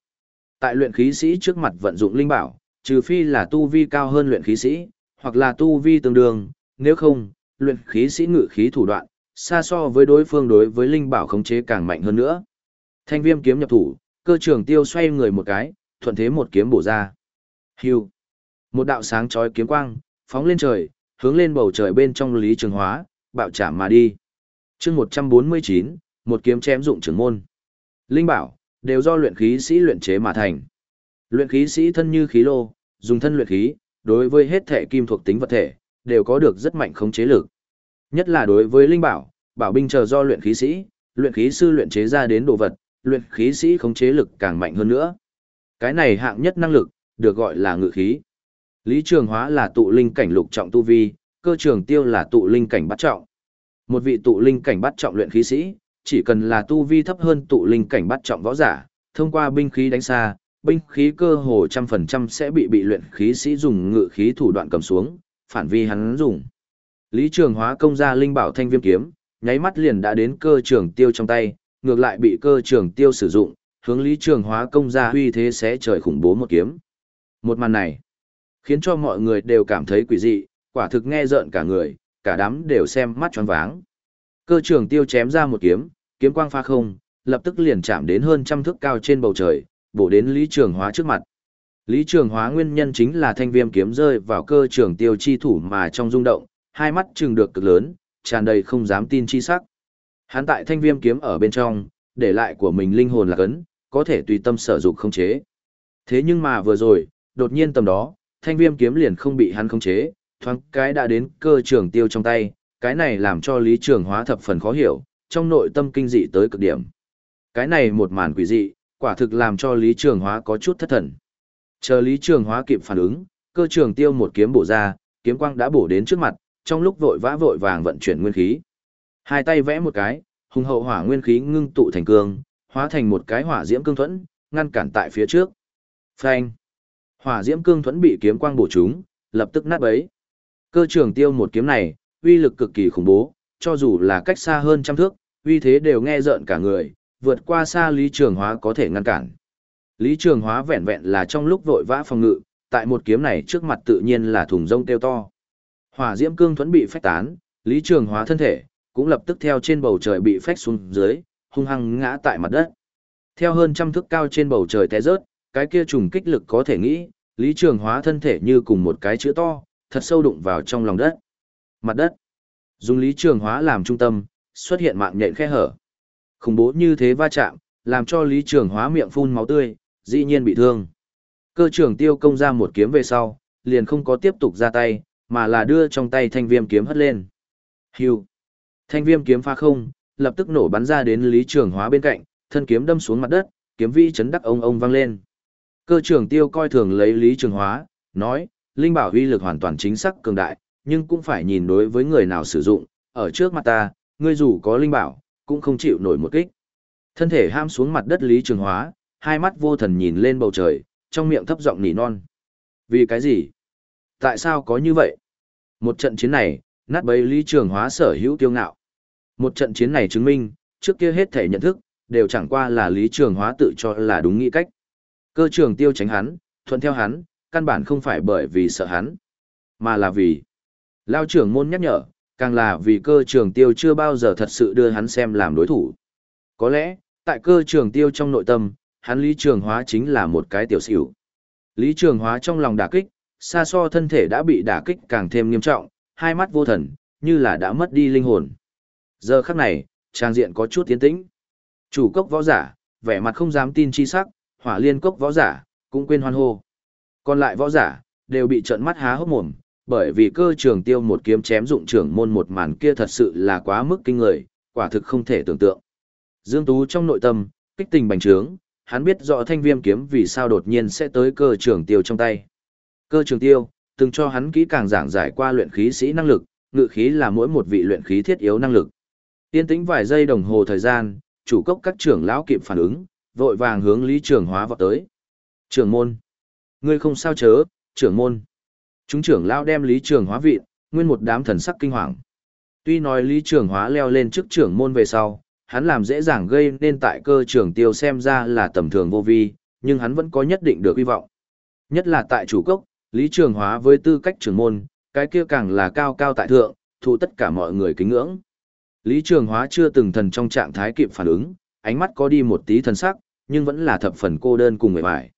Tại luyện khí sĩ trước mặt vận dụng linh bảo, trừ phi là tu vi cao hơn luyện khí sĩ, hoặc là tu vi tương đương, nếu không, luyện khí sĩ ngự khí thủ đoạn, xa so với đối phương đối với linh bảo khống chế càng mạnh hơn nữa. Thanh viêm kiếm nhập thủ, cơ trường tiêu xoay người một cái, thuận thế một kiếm bổ ra. Hưu. Một đạo sáng chói kiếm quang, phóng lên trời, hướng lên bầu trời bên trong lý trường hóa, bạo chạm mà đi. chương 149, một kiếm chém dụng trưởng môn. Linh bảo, đều do luyện khí sĩ luyện chế mà thành. Luyện khí sĩ thân như khí lô, dùng thân luyện khí, đối với hết thể kim thuộc tính vật thể, đều có được rất mạnh khống chế lực. Nhất là đối với linh bảo, bảo binh chờ do luyện khí sĩ, luyện khí sư luyện chế ra đến đồ vật, luyện khí sĩ khống chế lực càng mạnh hơn nữa. Cái này hạng nhất năng lực, được gọi là ngự khí. Lý Trường Hóa là tụ linh cảnh lục trọng tu vi, cơ trường tiêu là tụ linh cảnh bắt trọng. Một vị tụ linh cảnh bắt trọng luyện khí sĩ, chỉ cần là tu vi thấp hơn tụ linh cảnh bắt trọng võ giả, thông qua binh khí đánh xa, binh khí cơ hồ trăm phần trăm sẽ bị bị luyện khí sĩ dùng ngự khí thủ đoạn cầm xuống, phản vi hắn dùng. Lý Trường Hóa công ra linh bảo thanh viêm kiếm, nháy mắt liền đã đến cơ trường tiêu trong tay, ngược lại bị cơ trường tiêu sử dụng, hướng Lý Trường Hóa công ra huy thế sẽ trời khủng bố một kiếm. Một màn này, khiến cho mọi người đều cảm thấy quỷ dị, quả thực nghe rợn cả người, cả đám đều xem mắt tròn váng. Cơ trường tiêu chém ra một kiếm, kiếm quang pha không, lập tức liền chạm đến hơn trăm thước cao trên bầu trời, bổ đến Lý Trường Hóa trước mặt. Lý Trường Hóa nguyên nhân chính là thanh viêm kiếm rơi vào cơ trường tiêu chi thủ mà trong rung động, hai mắt trừng được cực lớn, tràn đầy không dám tin chi sắc. Hắn tại thanh viêm kiếm ở bên trong, để lại của mình linh hồn là cấn, có thể tùy tâm sở dụng không chế. Thế nhưng mà vừa rồi, đột nhiên tầm đó, thanh viêm kiếm liền không bị hắn khống chế, thoáng cái đã đến cơ trường tiêu trong tay, cái này làm cho Lý Trường Hóa thập phần khó hiểu, trong nội tâm kinh dị tới cực điểm. Cái này một màn quỷ dị, quả thực làm cho Lý Trường Hóa có chút thất thần. Chờ Lý Trường Hóa kịp phản ứng, cơ trường tiêu một kiếm bổ ra, kiếm quang đã bổ đến trước mặt, trong lúc vội vã vội vàng vận chuyển nguyên khí. Hai tay vẽ một cái, hùng hậu hỏa nguyên khí ngưng tụ thành cương, hóa thành một cái hỏa diễm cương thuẫn, ngăn cản tại phía trước. Phanh! Hỏa diễm cương thuẫn bị kiếm quang bổ trúng, lập tức nát bấy. Cơ trường tiêu một kiếm này, uy lực cực kỳ khủng bố, cho dù là cách xa hơn trăm thước, uy thế đều nghe rợn cả người, vượt qua xa Lý Trường Hóa có thể ngăn cản. Lý Trường Hóa vẹn vẹn là trong lúc vội vã phòng ngự, tại một kiếm này trước mặt tự nhiên là thùng rông tiêu to. Hỏa diễm cương thuẫn bị phách tán, Lý Trường Hóa thân thể cũng lập tức theo trên bầu trời bị phách xuống dưới, hung hăng ngã tại mặt đất. Theo hơn trăm thước cao trên bầu trời té rớt, cái kia trùng kích lực có thể nghĩ, Lý Trường Hóa thân thể như cùng một cái chữ to, thật sâu đụng vào trong lòng đất. Mặt đất. Dùng Lý Trường Hóa làm trung tâm, xuất hiện mạng nhện khe hở. Khủng bố như thế va chạm, làm cho Lý Trường Hóa miệng phun máu tươi, dĩ nhiên bị thương. Cơ trưởng tiêu công ra một kiếm về sau, liền không có tiếp tục ra tay, mà là đưa trong tay thanh viêm kiếm hất lên. Hưu. Thanh viêm kiếm pha không, lập tức nổ bắn ra đến Lý Trường Hóa bên cạnh, thân kiếm đâm xuống mặt đất, kiếm vi chấn đắc ông ông vang lên. Cơ trưởng tiêu coi thường lấy Lý Trường Hóa, nói, linh bảo uy lực hoàn toàn chính xác cường đại, nhưng cũng phải nhìn đối với người nào sử dụng, ở trước mặt ta, ngươi dù có linh bảo, cũng không chịu nổi một kích. Thân thể ham xuống mặt đất Lý Trường Hóa, hai mắt vô thần nhìn lên bầu trời, trong miệng thấp giọng nỉ non. Vì cái gì? Tại sao có như vậy? Một trận chiến này, nát bấy Lý Trường Hóa sở hữu tiêu ngạo. Một trận chiến này chứng minh, trước kia hết thể nhận thức, đều chẳng qua là Lý Trường Hóa tự cho là đúng nghĩ cách. Cơ trường tiêu tránh hắn, thuận theo hắn, căn bản không phải bởi vì sợ hắn, mà là vì Lao trưởng môn nhắc nhở, càng là vì cơ trường tiêu chưa bao giờ thật sự đưa hắn xem làm đối thủ. Có lẽ, tại cơ trường tiêu trong nội tâm, hắn Lý Trường Hóa chính là một cái tiểu xỉu. Lý Trường Hóa trong lòng đả kích, xa so thân thể đã bị đả kích càng thêm nghiêm trọng, hai mắt vô thần, như là đã mất đi linh hồn. Giờ khắc này, trang diện có chút tiến tĩnh. Chủ cốc võ giả, vẻ mặt không dám tin chi sắc, hỏa liên cốc võ giả, cũng quên hoan hô. Còn lại võ giả, đều bị trợn mắt há hốc mồm, bởi vì cơ trường tiêu một kiếm chém dụng trưởng môn một màn kia thật sự là quá mức kinh người, quả thực không thể tưởng tượng. Dương Tú trong nội tâm, kích tình bành trướng, hắn biết rõ thanh viêm kiếm vì sao đột nhiên sẽ tới cơ trường tiêu trong tay. Cơ trường tiêu, từng cho hắn kỹ càng giảng giải qua luyện khí sĩ năng lực, ngự khí là mỗi một vị luyện khí thiết yếu năng lực. Tiên tĩnh vài giây đồng hồ thời gian, chủ cốc các trưởng lão kịp phản ứng, vội vàng hướng Lý Trường Hóa vọt tới. Trưởng môn. Ngươi không sao chớ, trưởng môn. Chúng trưởng lao đem Lý Trường Hóa vị, nguyên một đám thần sắc kinh hoàng. Tuy nói Lý Trường Hóa leo lên trước trưởng môn về sau, hắn làm dễ dàng gây nên tại cơ trưởng tiêu xem ra là tầm thường vô vi, nhưng hắn vẫn có nhất định được hy vọng. Nhất là tại chủ cốc, Lý Trường Hóa với tư cách trưởng môn, cái kia càng là cao cao tại thượng, thụ tất cả mọi người kính ngưỡng. Lý Trường Hóa chưa từng thần trong trạng thái kịp phản ứng, ánh mắt có đi một tí thần sắc, nhưng vẫn là thập phần cô đơn cùng người bại.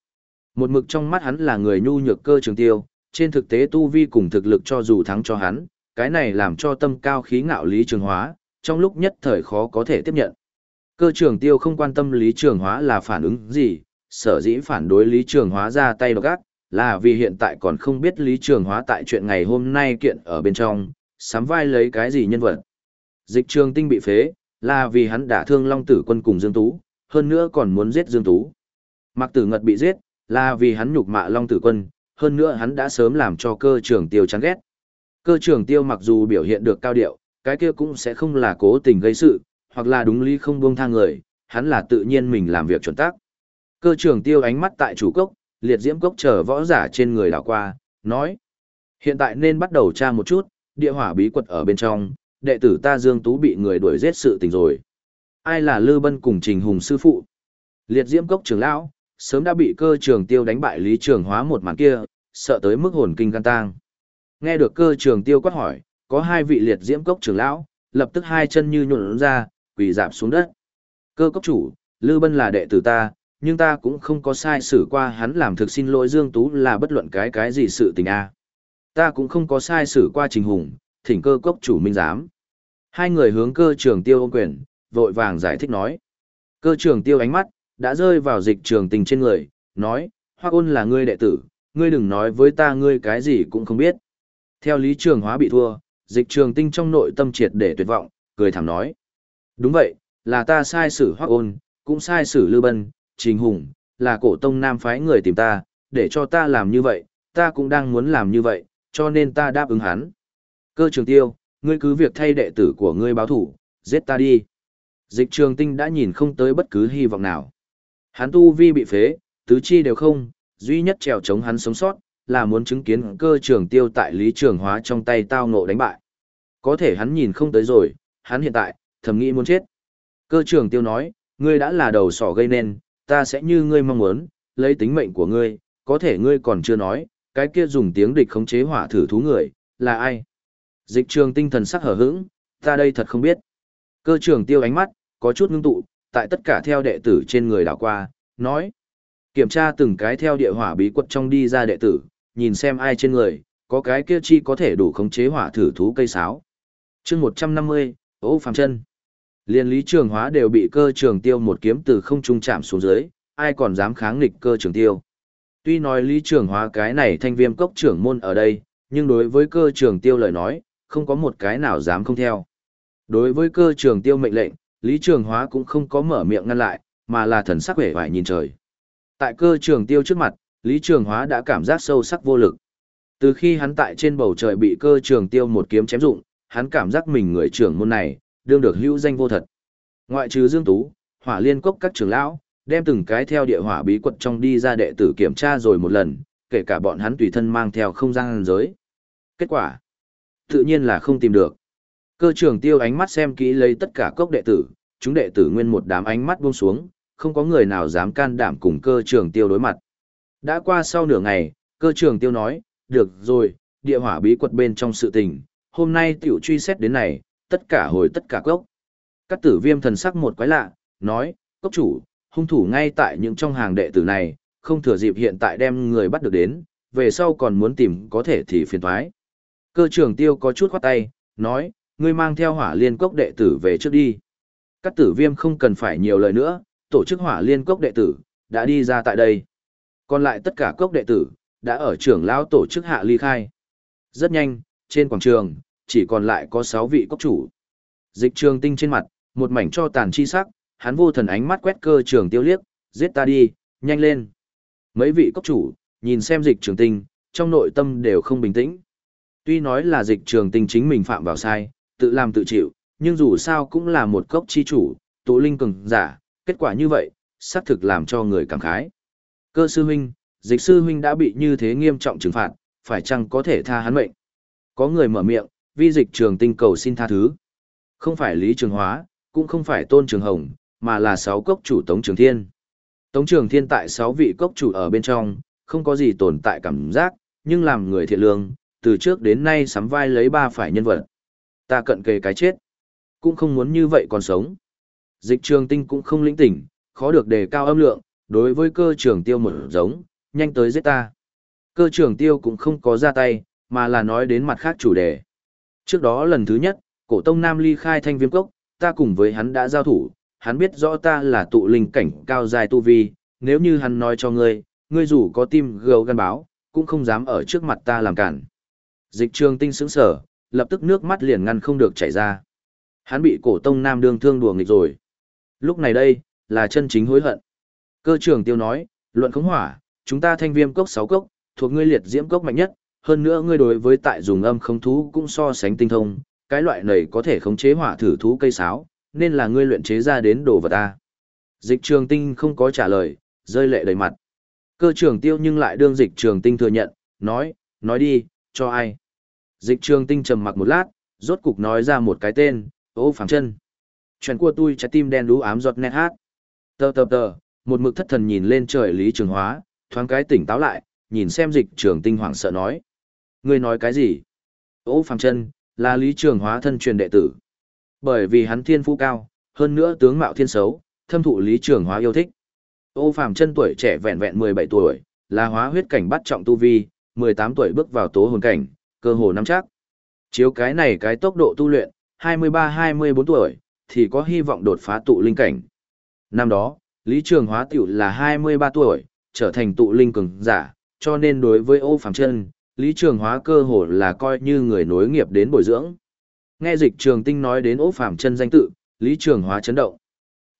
Một mực trong mắt hắn là người nhu nhược cơ trường tiêu, trên thực tế tu vi cùng thực lực cho dù thắng cho hắn, cái này làm cho tâm cao khí ngạo Lý Trường Hóa, trong lúc nhất thời khó có thể tiếp nhận. Cơ trường tiêu không quan tâm Lý Trường Hóa là phản ứng gì, sở dĩ phản đối Lý Trường Hóa ra tay độc ác, là vì hiện tại còn không biết Lý Trường Hóa tại chuyện ngày hôm nay kiện ở bên trong, sắm vai lấy cái gì nhân vật. Dịch trường tinh bị phế, là vì hắn đã thương Long Tử quân cùng Dương Tú, hơn nữa còn muốn giết Dương Tú. Mạc Tử Ngật bị giết, là vì hắn nhục mạ Long Tử quân, hơn nữa hắn đã sớm làm cho cơ trưởng tiêu chán ghét. Cơ trưởng tiêu mặc dù biểu hiện được cao điệu, cái kia cũng sẽ không là cố tình gây sự, hoặc là đúng lý không buông tha người, hắn là tự nhiên mình làm việc chuẩn tác. Cơ trưởng tiêu ánh mắt tại chủ cốc, liệt diễm cốc chờ võ giả trên người đảo qua, nói. Hiện tại nên bắt đầu tra một chút, địa hỏa bí quật ở bên trong, đệ tử ta Dương Tú bị người đuổi giết sự tình rồi. Ai là Lư Bân cùng Trình Hùng sư phụ? Liệt diễm cốc trưởng lão, sớm đã bị cơ trường tiêu đánh bại lý trường hóa một màn kia, sợ tới mức hồn kinh gan tang. Nghe được cơ trường tiêu quát hỏi, có hai vị liệt diễm cốc trưởng lão, lập tức hai chân như nhuộn ra, quỳ dạp xuống đất. Cơ cốc chủ, Lư Bân là đệ tử ta, nhưng ta cũng không có sai xử qua hắn làm thực xin lỗi Dương Tú là bất luận cái cái gì sự tình a. Ta cũng không có sai xử qua Trình Hùng, thỉnh cơ cốc chủ minh giám. Hai người hướng cơ trường tiêu ôm quyền, vội vàng giải thích nói. Cơ trường tiêu ánh mắt, đã rơi vào dịch trường tình trên người, nói, hoa ôn là ngươi đệ tử, ngươi đừng nói với ta ngươi cái gì cũng không biết. Theo lý trường hóa bị thua, dịch trường tinh trong nội tâm triệt để tuyệt vọng, cười thảm nói. Đúng vậy, là ta sai xử Hoác ôn, cũng sai xử Lưu Bân, Trình Hùng, là cổ tông nam phái người tìm ta, để cho ta làm như vậy, ta cũng đang muốn làm như vậy, cho nên ta đáp ứng hắn. Cơ trường tiêu, ngươi cứ việc thay đệ tử của ngươi báo thủ, giết ta đi. Dịch trường tinh đã nhìn không tới bất cứ hy vọng nào. Hắn tu vi bị phế, tứ chi đều không, duy nhất trèo chống hắn sống sót, là muốn chứng kiến cơ trường tiêu tại lý trường hóa trong tay tao ngộ đánh bại. Có thể hắn nhìn không tới rồi, hắn hiện tại, thầm nghĩ muốn chết. Cơ trường tiêu nói, ngươi đã là đầu sỏ gây nên, ta sẽ như ngươi mong muốn, lấy tính mệnh của ngươi, có thể ngươi còn chưa nói, cái kia dùng tiếng địch khống chế hỏa thử thú người, là ai? Dịch trường tinh thần sắc hở hững, ta đây thật không biết. Cơ trường tiêu ánh mắt, có chút ngưng tụ, tại tất cả theo đệ tử trên người đảo qua, nói. Kiểm tra từng cái theo địa hỏa bí quật trong đi ra đệ tử, nhìn xem ai trên người, có cái kia chi có thể đủ khống chế hỏa thử thú cây sáo. chương 150, ô phàm chân. Liên lý trường hóa đều bị cơ trường tiêu một kiếm từ không trung chạm xuống dưới, ai còn dám kháng nghịch cơ trường tiêu. Tuy nói lý trường hóa cái này thanh viêm cốc trưởng môn ở đây, nhưng đối với cơ trường tiêu lời nói, không có một cái nào dám không theo. Đối với cơ trường tiêu mệnh lệnh, lý trường hóa cũng không có mở miệng ngăn lại, mà là thần sắc vẻ vải nhìn trời. Tại cơ trường tiêu trước mặt, lý trường hóa đã cảm giác sâu sắc vô lực. Từ khi hắn tại trên bầu trời bị cơ trường tiêu một kiếm chém dụng, hắn cảm giác mình người trưởng môn này, đương được hữu danh vô thật. Ngoại trừ Dương Tú, hỏa liên cốc các trưởng lão, đem từng cái theo địa hỏa bí quật trong đi ra đệ tử kiểm tra rồi một lần, kể cả bọn hắn tùy thân mang theo không gian giới. Kết quả, tự nhiên là không tìm được. Cơ trưởng tiêu ánh mắt xem kỹ lấy tất cả cốc đệ tử, chúng đệ tử nguyên một đám ánh mắt buông xuống, không có người nào dám can đảm cùng cơ trưởng tiêu đối mặt. Đã qua sau nửa ngày, cơ trưởng tiêu nói, được rồi, địa hỏa bí quật bên trong sự tình, hôm nay tiểu truy xét đến này, tất cả hồi tất cả cốc. Các tử viêm thần sắc một quái lạ, nói, cốc chủ, hung thủ ngay tại những trong hàng đệ tử này, không thừa dịp hiện tại đem người bắt được đến, về sau còn muốn tìm có thể thì phiền thoái. Cơ trưởng tiêu có chút khoát tay, nói, ngươi mang theo hỏa liên cốc đệ tử về trước đi. Các tử viêm không cần phải nhiều lời nữa, tổ chức hỏa liên cốc đệ tử, đã đi ra tại đây. Còn lại tất cả cốc đệ tử, đã ở trưởng lão tổ chức hạ ly khai. Rất nhanh, trên quảng trường, chỉ còn lại có 6 vị cốc chủ. Dịch trường tinh trên mặt, một mảnh cho tàn chi sắc, hắn vô thần ánh mắt quét cơ trường tiêu liếc, giết ta đi, nhanh lên. Mấy vị cốc chủ, nhìn xem dịch trường tinh, trong nội tâm đều không bình tĩnh. Tuy nói là dịch trường tinh chính mình phạm vào sai, tự làm tự chịu, nhưng dù sao cũng là một cốc chi chủ, tụ linh cường giả, kết quả như vậy, xác thực làm cho người cảm khái. Cơ sư huynh, dịch sư huynh đã bị như thế nghiêm trọng trừng phạt, phải chăng có thể tha hắn mệnh? Có người mở miệng, vi dịch trường tinh cầu xin tha thứ. Không phải Lý Trường Hóa, cũng không phải Tôn Trường Hồng, mà là sáu cốc chủ Tống Trường Thiên. Tống Trường Thiên tại sáu vị cốc chủ ở bên trong, không có gì tồn tại cảm giác, nhưng làm người thiện lương, từ trước đến nay sắm vai lấy ba phải nhân vật. Ta cận kề cái chết, cũng không muốn như vậy còn sống. Dịch trường tinh cũng không lĩnh tỉnh, khó được đề cao âm lượng, đối với cơ trường tiêu một giống, nhanh tới giết ta. Cơ trường tiêu cũng không có ra tay, mà là nói đến mặt khác chủ đề. Trước đó lần thứ nhất, cổ tông Nam ly khai thanh viêm cốc, ta cùng với hắn đã giao thủ, hắn biết rõ ta là tụ linh cảnh cao dài tu vi, nếu như hắn nói cho ngươi, ngươi dù có tim gầu gan báo, cũng không dám ở trước mặt ta làm cản. Dịch trường tinh sững sở, lập tức nước mắt liền ngăn không được chảy ra. Hắn bị cổ tông Nam đương thương đùa nghịch rồi. Lúc này đây, là chân chính hối hận. Cơ trưởng tiêu nói, luận khống hỏa, chúng ta thanh viêm cốc 6 cốc, thuộc ngươi liệt diễm cốc mạnh nhất, hơn nữa ngươi đối với tại dùng âm không thú cũng so sánh tinh thông, cái loại này có thể khống chế hỏa thử thú cây sáo, nên là ngươi luyện chế ra đến đồ vật ta. Dịch trường tinh không có trả lời, rơi lệ đầy mặt. Cơ trưởng tiêu nhưng lại đương dịch trường tinh thừa nhận, nói, nói đi, cho ai. Dịch trường tinh trầm mặc một lát, rốt cục nói ra một cái tên, ô phẳng chân. Chuyện của tôi trái tim đen đú ám giọt nét hát. Tờ tờ tờ, một mực thất thần nhìn lên trời lý trường hóa, thoáng cái tỉnh táo lại, nhìn xem dịch trường tinh hoảng sợ nói. Ngươi nói cái gì? Ô phẳng chân, là lý trường hóa thân truyền đệ tử. Bởi vì hắn thiên phú cao, hơn nữa tướng mạo thiên xấu, thâm thụ lý trường hóa yêu thích. Ô phàm chân tuổi trẻ vẹn vẹn 17 tuổi, là hóa huyết cảnh bắt trọng tu vi, 18 tuổi bước vào tố hồn cảnh, cơ hồ nắm chắc. Chiếu cái này cái tốc độ tu luyện, 23-24 tuổi, thì có hy vọng đột phá tụ linh cảnh. Năm đó, Lý Trường Hóa tiểu là 23 tuổi, trở thành tụ linh cường giả, cho nên đối với ô phàm chân, Lý Trường Hóa cơ hồ là coi như người nối nghiệp đến bồi dưỡng. Nghe dịch trường tinh nói đến ô phàm chân danh tự, Lý Trường Hóa chấn động.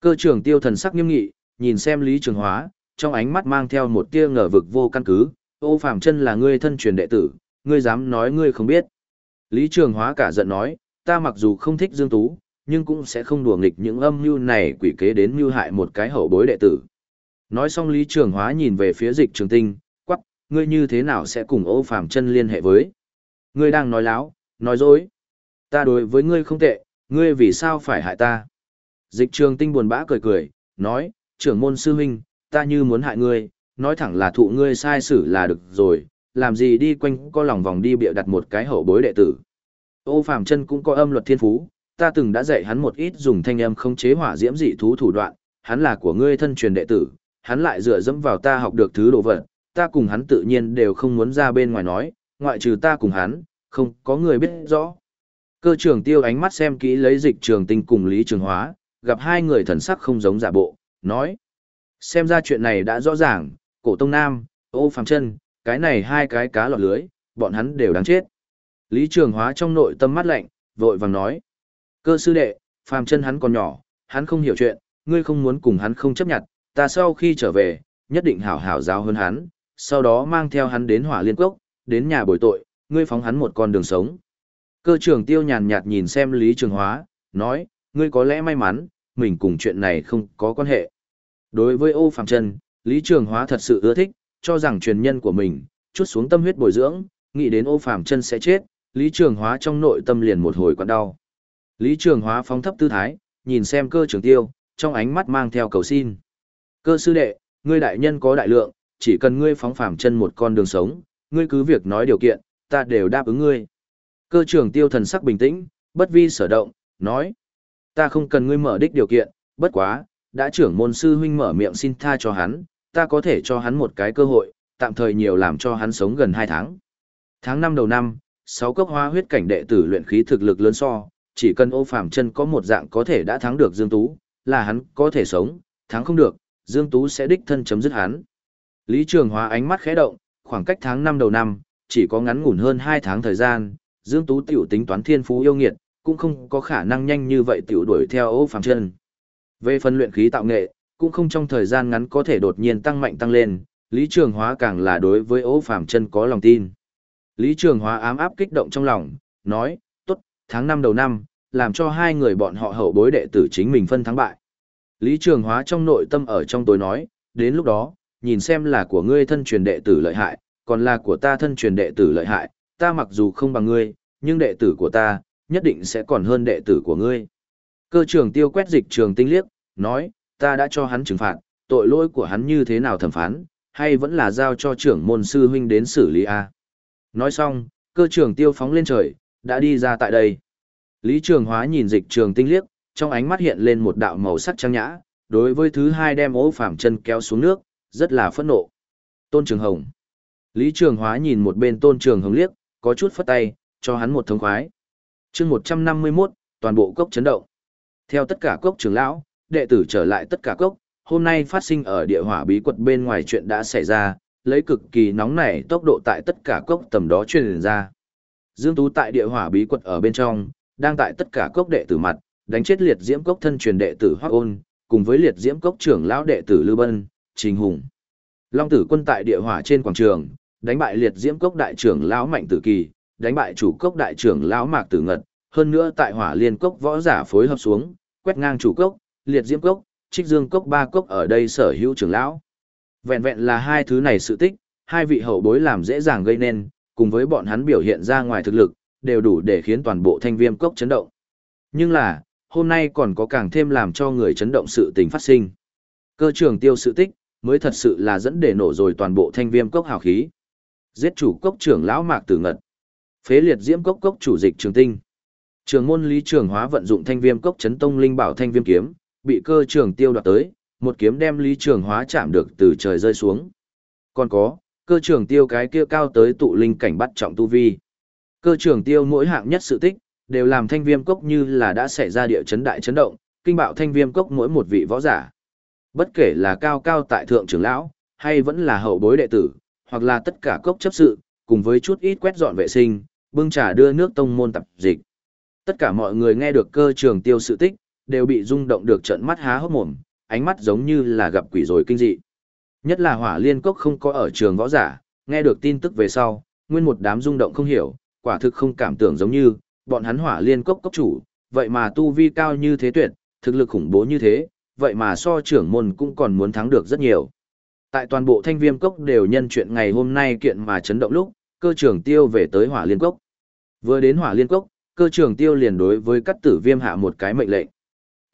Cơ trưởng tiêu thần sắc nghiêm nghị, nhìn xem Lý Trường Hóa, trong ánh mắt mang theo một tia ngờ vực vô căn cứ, ô phàm chân là ngươi thân truyền đệ tử, ngươi dám nói ngươi không biết. Lý Trường Hóa cả giận nói, ta mặc dù không thích Dương Tú, nhưng cũng sẽ không đùa nghịch những âm mưu này quỷ kế đến mưu hại một cái hậu bối đệ tử. Nói xong Lý Trường Hóa nhìn về phía dịch trường tinh, quắc, ngươi như thế nào sẽ cùng ô phàm chân liên hệ với? Ngươi đang nói láo, nói dối. Ta đối với ngươi không tệ, ngươi vì sao phải hại ta? Dịch trường tinh buồn bã cười cười, nói, trưởng môn sư huynh, ta như muốn hại ngươi, nói thẳng là thụ ngươi sai xử là được rồi, làm gì đi quanh có lòng vòng đi bịa đặt một cái hậu bối đệ tử. Ô Phàm chân cũng có âm luật thiên phú, ta từng đã dạy hắn một ít dùng thanh âm không chế hỏa diễm dị thú thủ đoạn, hắn là của ngươi thân truyền đệ tử, hắn lại dựa dẫm vào ta học được thứ đồ vật, ta cùng hắn tự nhiên đều không muốn ra bên ngoài nói, ngoại trừ ta cùng hắn, không có người biết rõ. Cơ trưởng tiêu ánh mắt xem kỹ lấy dịch trường tinh cùng Lý Trường Hóa, gặp hai người thần sắc không giống giả bộ, nói. Xem ra chuyện này đã rõ ràng, cổ tông nam, ô phàm chân, cái này hai cái cá lọt lưới, bọn hắn đều đáng chết. Lý Trường Hóa trong nội tâm mắt lạnh, vội vàng nói. Cơ sư đệ, phàm chân hắn còn nhỏ, hắn không hiểu chuyện, ngươi không muốn cùng hắn không chấp nhận, ta sau khi trở về, nhất định hảo hảo giáo hơn hắn, sau đó mang theo hắn đến hỏa liên cốc, đến nhà bồi tội, ngươi phóng hắn một con đường sống. Cơ trưởng tiêu nhàn nhạt nhìn xem Lý Trường Hóa, nói, ngươi có lẽ may mắn, mình cùng chuyện này không có quan hệ. Đối với ô phàm chân, Lý Trường Hóa thật sự ưa thích, cho rằng truyền nhân của mình, chút xuống tâm huyết bồi dưỡng, nghĩ đến ô phàm chân sẽ chết, Lý Trường Hóa trong nội tâm liền một hồi quặn đau. Lý Trường Hóa phóng thấp tư thái, nhìn xem cơ trường tiêu, trong ánh mắt mang theo cầu xin. Cơ sư đệ, ngươi đại nhân có đại lượng, chỉ cần ngươi phóng phàm chân một con đường sống, ngươi cứ việc nói điều kiện, ta đều đáp ứng ngươi. Cơ trưởng tiêu thần sắc bình tĩnh, bất vi sở động, nói. Ta không cần ngươi mở đích điều kiện, bất quá, đã trưởng môn sư huynh mở miệng xin tha cho hắn, ta có thể cho hắn một cái cơ hội, tạm thời nhiều làm cho hắn sống gần 2 tháng. Tháng 5 đầu năm, 6 cấp hóa huyết cảnh đệ tử luyện khí thực lực lớn so, chỉ cần ô phàm chân có một dạng có thể đã thắng được Dương Tú, là hắn có thể sống, thắng không được, Dương Tú sẽ đích thân chấm dứt hắn. Lý Trường Hóa ánh mắt khẽ động, khoảng cách tháng năm đầu năm, chỉ có ngắn ngủn hơn 2 tháng thời gian, Dương Tú tiểu tính toán thiên phú yêu nghiệt, cũng không có khả năng nhanh như vậy tiểu đuổi theo ô phàm chân. Về phần luyện khí tạo nghệ, cũng không trong thời gian ngắn có thể đột nhiên tăng mạnh tăng lên, Lý Trường Hóa càng là đối với ô phàm chân có lòng tin. Lý Trường Hóa ám áp kích động trong lòng, nói, tháng năm đầu năm, làm cho hai người bọn họ hậu bối đệ tử chính mình phân thắng bại. Lý Trường Hóa trong nội tâm ở trong tối nói, đến lúc đó, nhìn xem là của ngươi thân truyền đệ tử lợi hại, còn là của ta thân truyền đệ tử lợi hại, ta mặc dù không bằng ngươi, nhưng đệ tử của ta, nhất định sẽ còn hơn đệ tử của ngươi. Cơ trưởng tiêu quét dịch trường tinh liếc, nói, ta đã cho hắn trừng phạt, tội lỗi của hắn như thế nào thẩm phán, hay vẫn là giao cho trưởng môn sư huynh đến xử lý a Nói xong, cơ trưởng tiêu phóng lên trời, đã đi ra tại đây. Lý Trường Hóa nhìn dịch trường tinh liếc, trong ánh mắt hiện lên một đạo màu sắc trang nhã, đối với thứ hai đem ố phạm chân kéo xuống nước, rất là phẫn nộ. Tôn Trường Hồng. Lý Trường Hóa nhìn một bên Tôn Trường Hồng liếc, có chút phất tay, cho hắn một thông khoái. chương 151, toàn bộ cốc chấn động. Theo tất cả cốc trưởng lão, đệ tử trở lại tất cả cốc, hôm nay phát sinh ở địa hỏa bí quật bên ngoài chuyện đã xảy ra, lấy cực kỳ nóng nảy tốc độ tại tất cả cốc tầm đó truyền ra. Dương Tú tại địa hỏa bí quật ở bên trong, đang tại tất cả cốc đệ tử mặt, đánh chết liệt diễm cốc thân truyền đệ tử Hoắc Ôn, cùng với liệt diễm cốc trưởng lão đệ tử Lưu Bân, Trình Hùng. Long tử quân tại địa hỏa trên quảng trường, đánh bại liệt diễm cốc đại trưởng lão Mạnh Tử Kỳ, đánh bại chủ cốc đại trưởng lão Mạc Tử Ngật, hơn nữa tại hỏa liên cốc võ giả phối hợp xuống, quét ngang chủ cốc, liệt diễm cốc, trích dương cốc ba cốc ở đây sở hữu trưởng lão. Vẹn vẹn là hai thứ này sự tích, hai vị hậu bối làm dễ dàng gây nên, cùng với bọn hắn biểu hiện ra ngoài thực lực, đều đủ để khiến toàn bộ thanh viêm cốc chấn động. Nhưng là, hôm nay còn có càng thêm làm cho người chấn động sự tình phát sinh. Cơ trường tiêu sự tích, mới thật sự là dẫn để nổ rồi toàn bộ thanh viêm cốc hào khí. Giết chủ cốc trưởng lão mạc tử ngật. Phế liệt diễm cốc cốc chủ dịch trường tinh. Trường môn lý trường hóa vận dụng thanh viêm cốc chấn tông linh bảo thanh viêm kiếm, bị cơ trường tiêu đoạt tới, một kiếm đem lý trường hóa chạm được từ trời rơi xuống. Còn có, cơ trường tiêu cái kia cao tới tụ linh cảnh bắt trọng tu vi. Cơ trường tiêu mỗi hạng nhất sự tích, đều làm thanh viêm cốc như là đã xảy ra địa chấn đại chấn động, kinh bạo thanh viêm cốc mỗi một vị võ giả. Bất kể là cao cao tại thượng trưởng lão, hay vẫn là hậu bối đệ tử, hoặc là tất cả cốc chấp sự, cùng với chút ít quét dọn vệ sinh, bưng trà đưa nước tông môn tập dịch. Tất cả mọi người nghe được cơ trường tiêu sự tích, đều bị rung động được trận mắt há hốc mồm, ánh mắt giống như là gặp quỷ rồi kinh dị. Nhất là hỏa liên cốc không có ở trường võ giả, nghe được tin tức về sau, nguyên một đám rung động không hiểu, quả thực không cảm tưởng giống như, bọn hắn hỏa liên cốc cốc chủ, vậy mà tu vi cao như thế tuyệt, thực lực khủng bố như thế, vậy mà so trưởng môn cũng còn muốn thắng được rất nhiều. Tại toàn bộ thanh viêm cốc đều nhân chuyện ngày hôm nay kiện mà chấn động lúc, cơ trưởng tiêu về tới hỏa liên cốc. Vừa đến hỏa liên cốc, cơ trưởng tiêu liền đối với các tử viêm hạ một cái mệnh lệnh.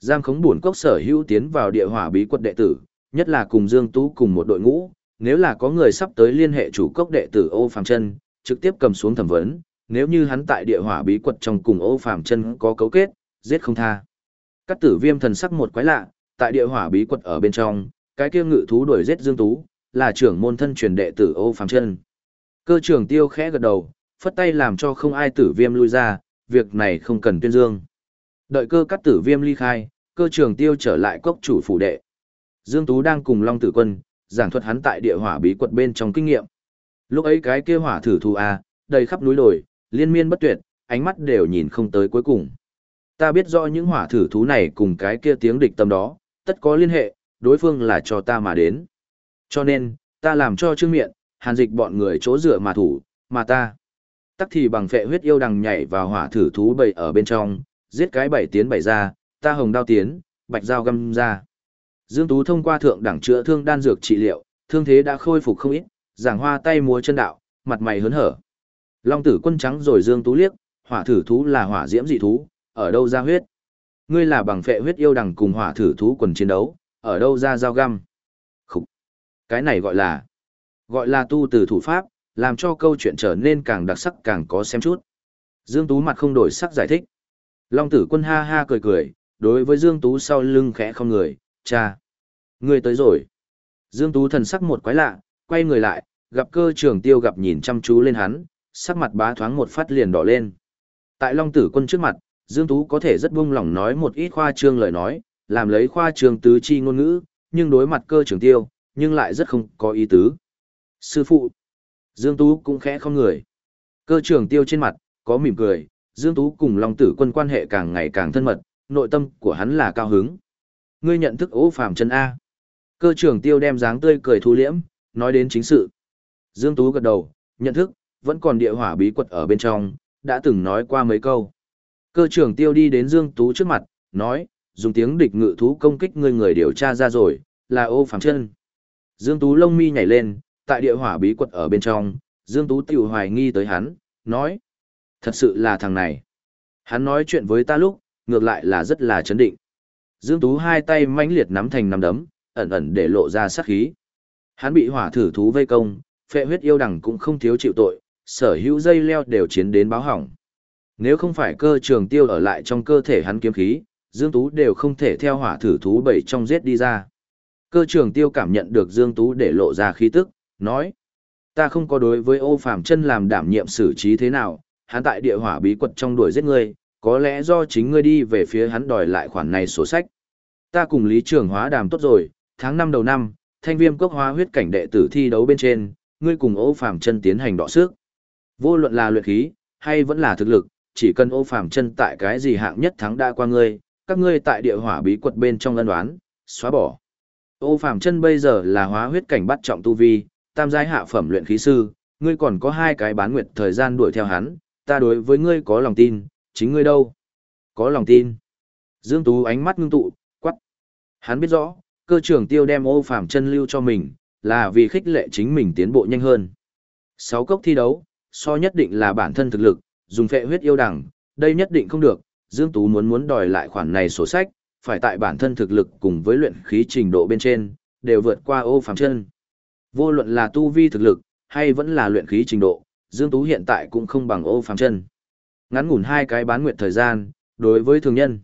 Giam khống buồn cốc sở hữu tiến vào địa hỏa bí quật đệ tử, nhất là cùng Dương Tú cùng một đội ngũ, nếu là có người sắp tới liên hệ chủ cốc đệ tử ô phàm chân, trực tiếp cầm xuống thẩm vấn, nếu như hắn tại địa hỏa bí quật trong cùng ô phàm chân có cấu kết, giết không tha. Các tử viêm thần sắc một quái lạ, tại địa hỏa bí quật ở bên trong, cái kia ngự thú đuổi giết Dương Tú, là trưởng môn thân truyền đệ tử ô phàm chân. Cơ trưởng tiêu khẽ gật đầu, phất tay làm cho không ai tử viêm lui ra, việc này không cần tuyên dương. Đợi cơ cắt tử viêm ly khai, cơ trường tiêu trở lại cốc chủ phủ đệ. Dương Tú đang cùng Long Tử Quân, giảng thuật hắn tại địa hỏa bí quật bên trong kinh nghiệm. Lúc ấy cái kia hỏa thử thu A, đầy khắp núi đồi, liên miên bất tuyệt, ánh mắt đều nhìn không tới cuối cùng. Ta biết rõ những hỏa thử thú này cùng cái kia tiếng địch tâm đó, tất có liên hệ, đối phương là cho ta mà đến. Cho nên, ta làm cho trương miệng, hàn dịch bọn người chỗ dựa mà thủ, mà ta. Tắc thì bằng phệ huyết yêu đằng nhảy vào hỏa thử thú bầy ở bên trong, giết cái bảy tiến bảy ra, ta hồng đao tiến, bạch dao găm ra. Dương Tú thông qua thượng đẳng chữa thương đan dược trị liệu, thương thế đã khôi phục không ít, giảng hoa tay múa chân đạo, mặt mày hớn hở. Long tử quân trắng rồi Dương Tú liếc, hỏa thử thú là hỏa diễm dị thú, ở đâu ra huyết? Ngươi là bằng phệ huyết yêu đằng cùng hỏa thử thú quần chiến đấu, ở đâu ra dao găm? Khúc! Cái này gọi là... Gọi là tu từ thủ pháp, làm cho câu chuyện trở nên càng đặc sắc càng có xem chút. Dương Tú mặt không đổi sắc giải thích. Long tử quân ha ha cười cười, đối với Dương Tú sau lưng khẽ không người, cha. Người tới rồi. Dương Tú thần sắc một quái lạ, quay người lại, gặp cơ trường tiêu gặp nhìn chăm chú lên hắn, sắc mặt bá thoáng một phát liền đỏ lên. Tại Long tử quân trước mặt, Dương Tú có thể rất buông lỏng nói một ít khoa trương lời nói, làm lấy khoa trương tứ chi ngôn ngữ, nhưng đối mặt cơ trường tiêu, nhưng lại rất không có ý tứ. Sư phụ, Dương Tú cũng khẽ không người. Cơ trường tiêu trên mặt, có mỉm cười, Dương Tú cùng Long Tử Quân quan hệ càng ngày càng thân mật, nội tâm của hắn là cao hứng. Ngươi nhận thức ố phàm chân A. Cơ trưởng tiêu đem dáng tươi cười thu liễm, nói đến chính sự. Dương Tú gật đầu, nhận thức, vẫn còn địa hỏa bí quật ở bên trong, đã từng nói qua mấy câu. Cơ trưởng tiêu đi đến Dương Tú trước mặt, nói, dùng tiếng địch ngự thú công kích ngươi người điều tra ra rồi, là ô phàm chân. Dương Tú lông mi nhảy lên, tại địa hỏa bí quật ở bên trong, Dương Tú tiểu hoài nghi tới hắn, nói. Thật sự là thằng này. Hắn nói chuyện với ta lúc, ngược lại là rất là chấn định. Dương Tú hai tay mãnh liệt nắm thành nắm đấm, ẩn ẩn để lộ ra sát khí. Hắn bị hỏa thử thú vây công, phệ huyết yêu đằng cũng không thiếu chịu tội, sở hữu dây leo đều chiến đến báo hỏng. Nếu không phải cơ trường tiêu ở lại trong cơ thể hắn kiếm khí, Dương Tú đều không thể theo hỏa thử thú bảy trong giết đi ra. Cơ trường tiêu cảm nhận được Dương Tú để lộ ra khí tức, nói. Ta không có đối với ô phàm chân làm đảm nhiệm xử trí thế nào, hắn tại địa hỏa bí quật trong đuổi giết ngươi, có lẽ do chính ngươi đi về phía hắn đòi lại khoản này sổ sách. Ta cùng Lý Trường Hóa đàm tốt rồi, tháng 5 đầu năm, thanh viêm cốc hóa huyết cảnh đệ tử thi đấu bên trên, ngươi cùng ô phàm chân tiến hành đọ sức. Vô luận là luyện khí, hay vẫn là thực lực, chỉ cần ô phàm chân tại cái gì hạng nhất thắng đã qua ngươi, các ngươi tại địa hỏa bí quật bên trong ân đoán, xóa bỏ. Ô phàm chân bây giờ là hóa huyết cảnh bắt trọng tu vi, tam giai hạ phẩm luyện khí sư, ngươi còn có hai cái bán nguyệt thời gian đuổi theo hắn, ta đối với ngươi có lòng tin, chính ngươi đâu? Có lòng tin. Dương Tú ánh mắt ngưng tụ, quắc. Hắn biết rõ, cơ trưởng tiêu đem ô phàm chân lưu cho mình, là vì khích lệ chính mình tiến bộ nhanh hơn. Sáu cốc thi đấu, so nhất định là bản thân thực lực, dùng phệ huyết yêu đẳng, đây nhất định không được, Dương Tú muốn muốn đòi lại khoản này sổ sách, phải tại bản thân thực lực cùng với luyện khí trình độ bên trên, đều vượt qua ô phàm chân. Vô luận là tu vi thực lực, hay vẫn là luyện khí trình độ, Dương Tú hiện tại cũng không bằng ô phàm chân. Ngắn ngủn hai cái bán nguyện thời gian, đối với thường nhân.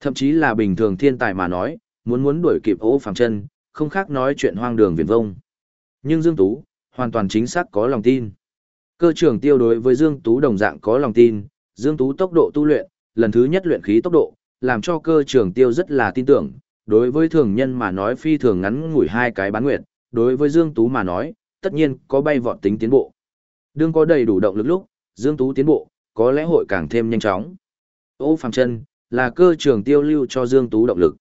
Thậm chí là bình thường thiên tài mà nói, muốn muốn đuổi kịp ô phẳng chân, không khác nói chuyện hoang đường viển vông. Nhưng Dương Tú, hoàn toàn chính xác có lòng tin. Cơ trưởng tiêu đối với Dương Tú đồng dạng có lòng tin, Dương Tú tốc độ tu luyện, lần thứ nhất luyện khí tốc độ, làm cho cơ trưởng tiêu rất là tin tưởng. Đối với thường nhân mà nói phi thường ngắn ngủi hai cái bán nguyện, đối với Dương Tú mà nói, tất nhiên có bay vọt tính tiến bộ. Đương có đầy đủ động lực lúc, Dương Tú tiến bộ, có lẽ hội càng thêm nhanh chóng. Ô Phàm Chân là cơ trưởng tiêu lưu cho Dương Tú động lực.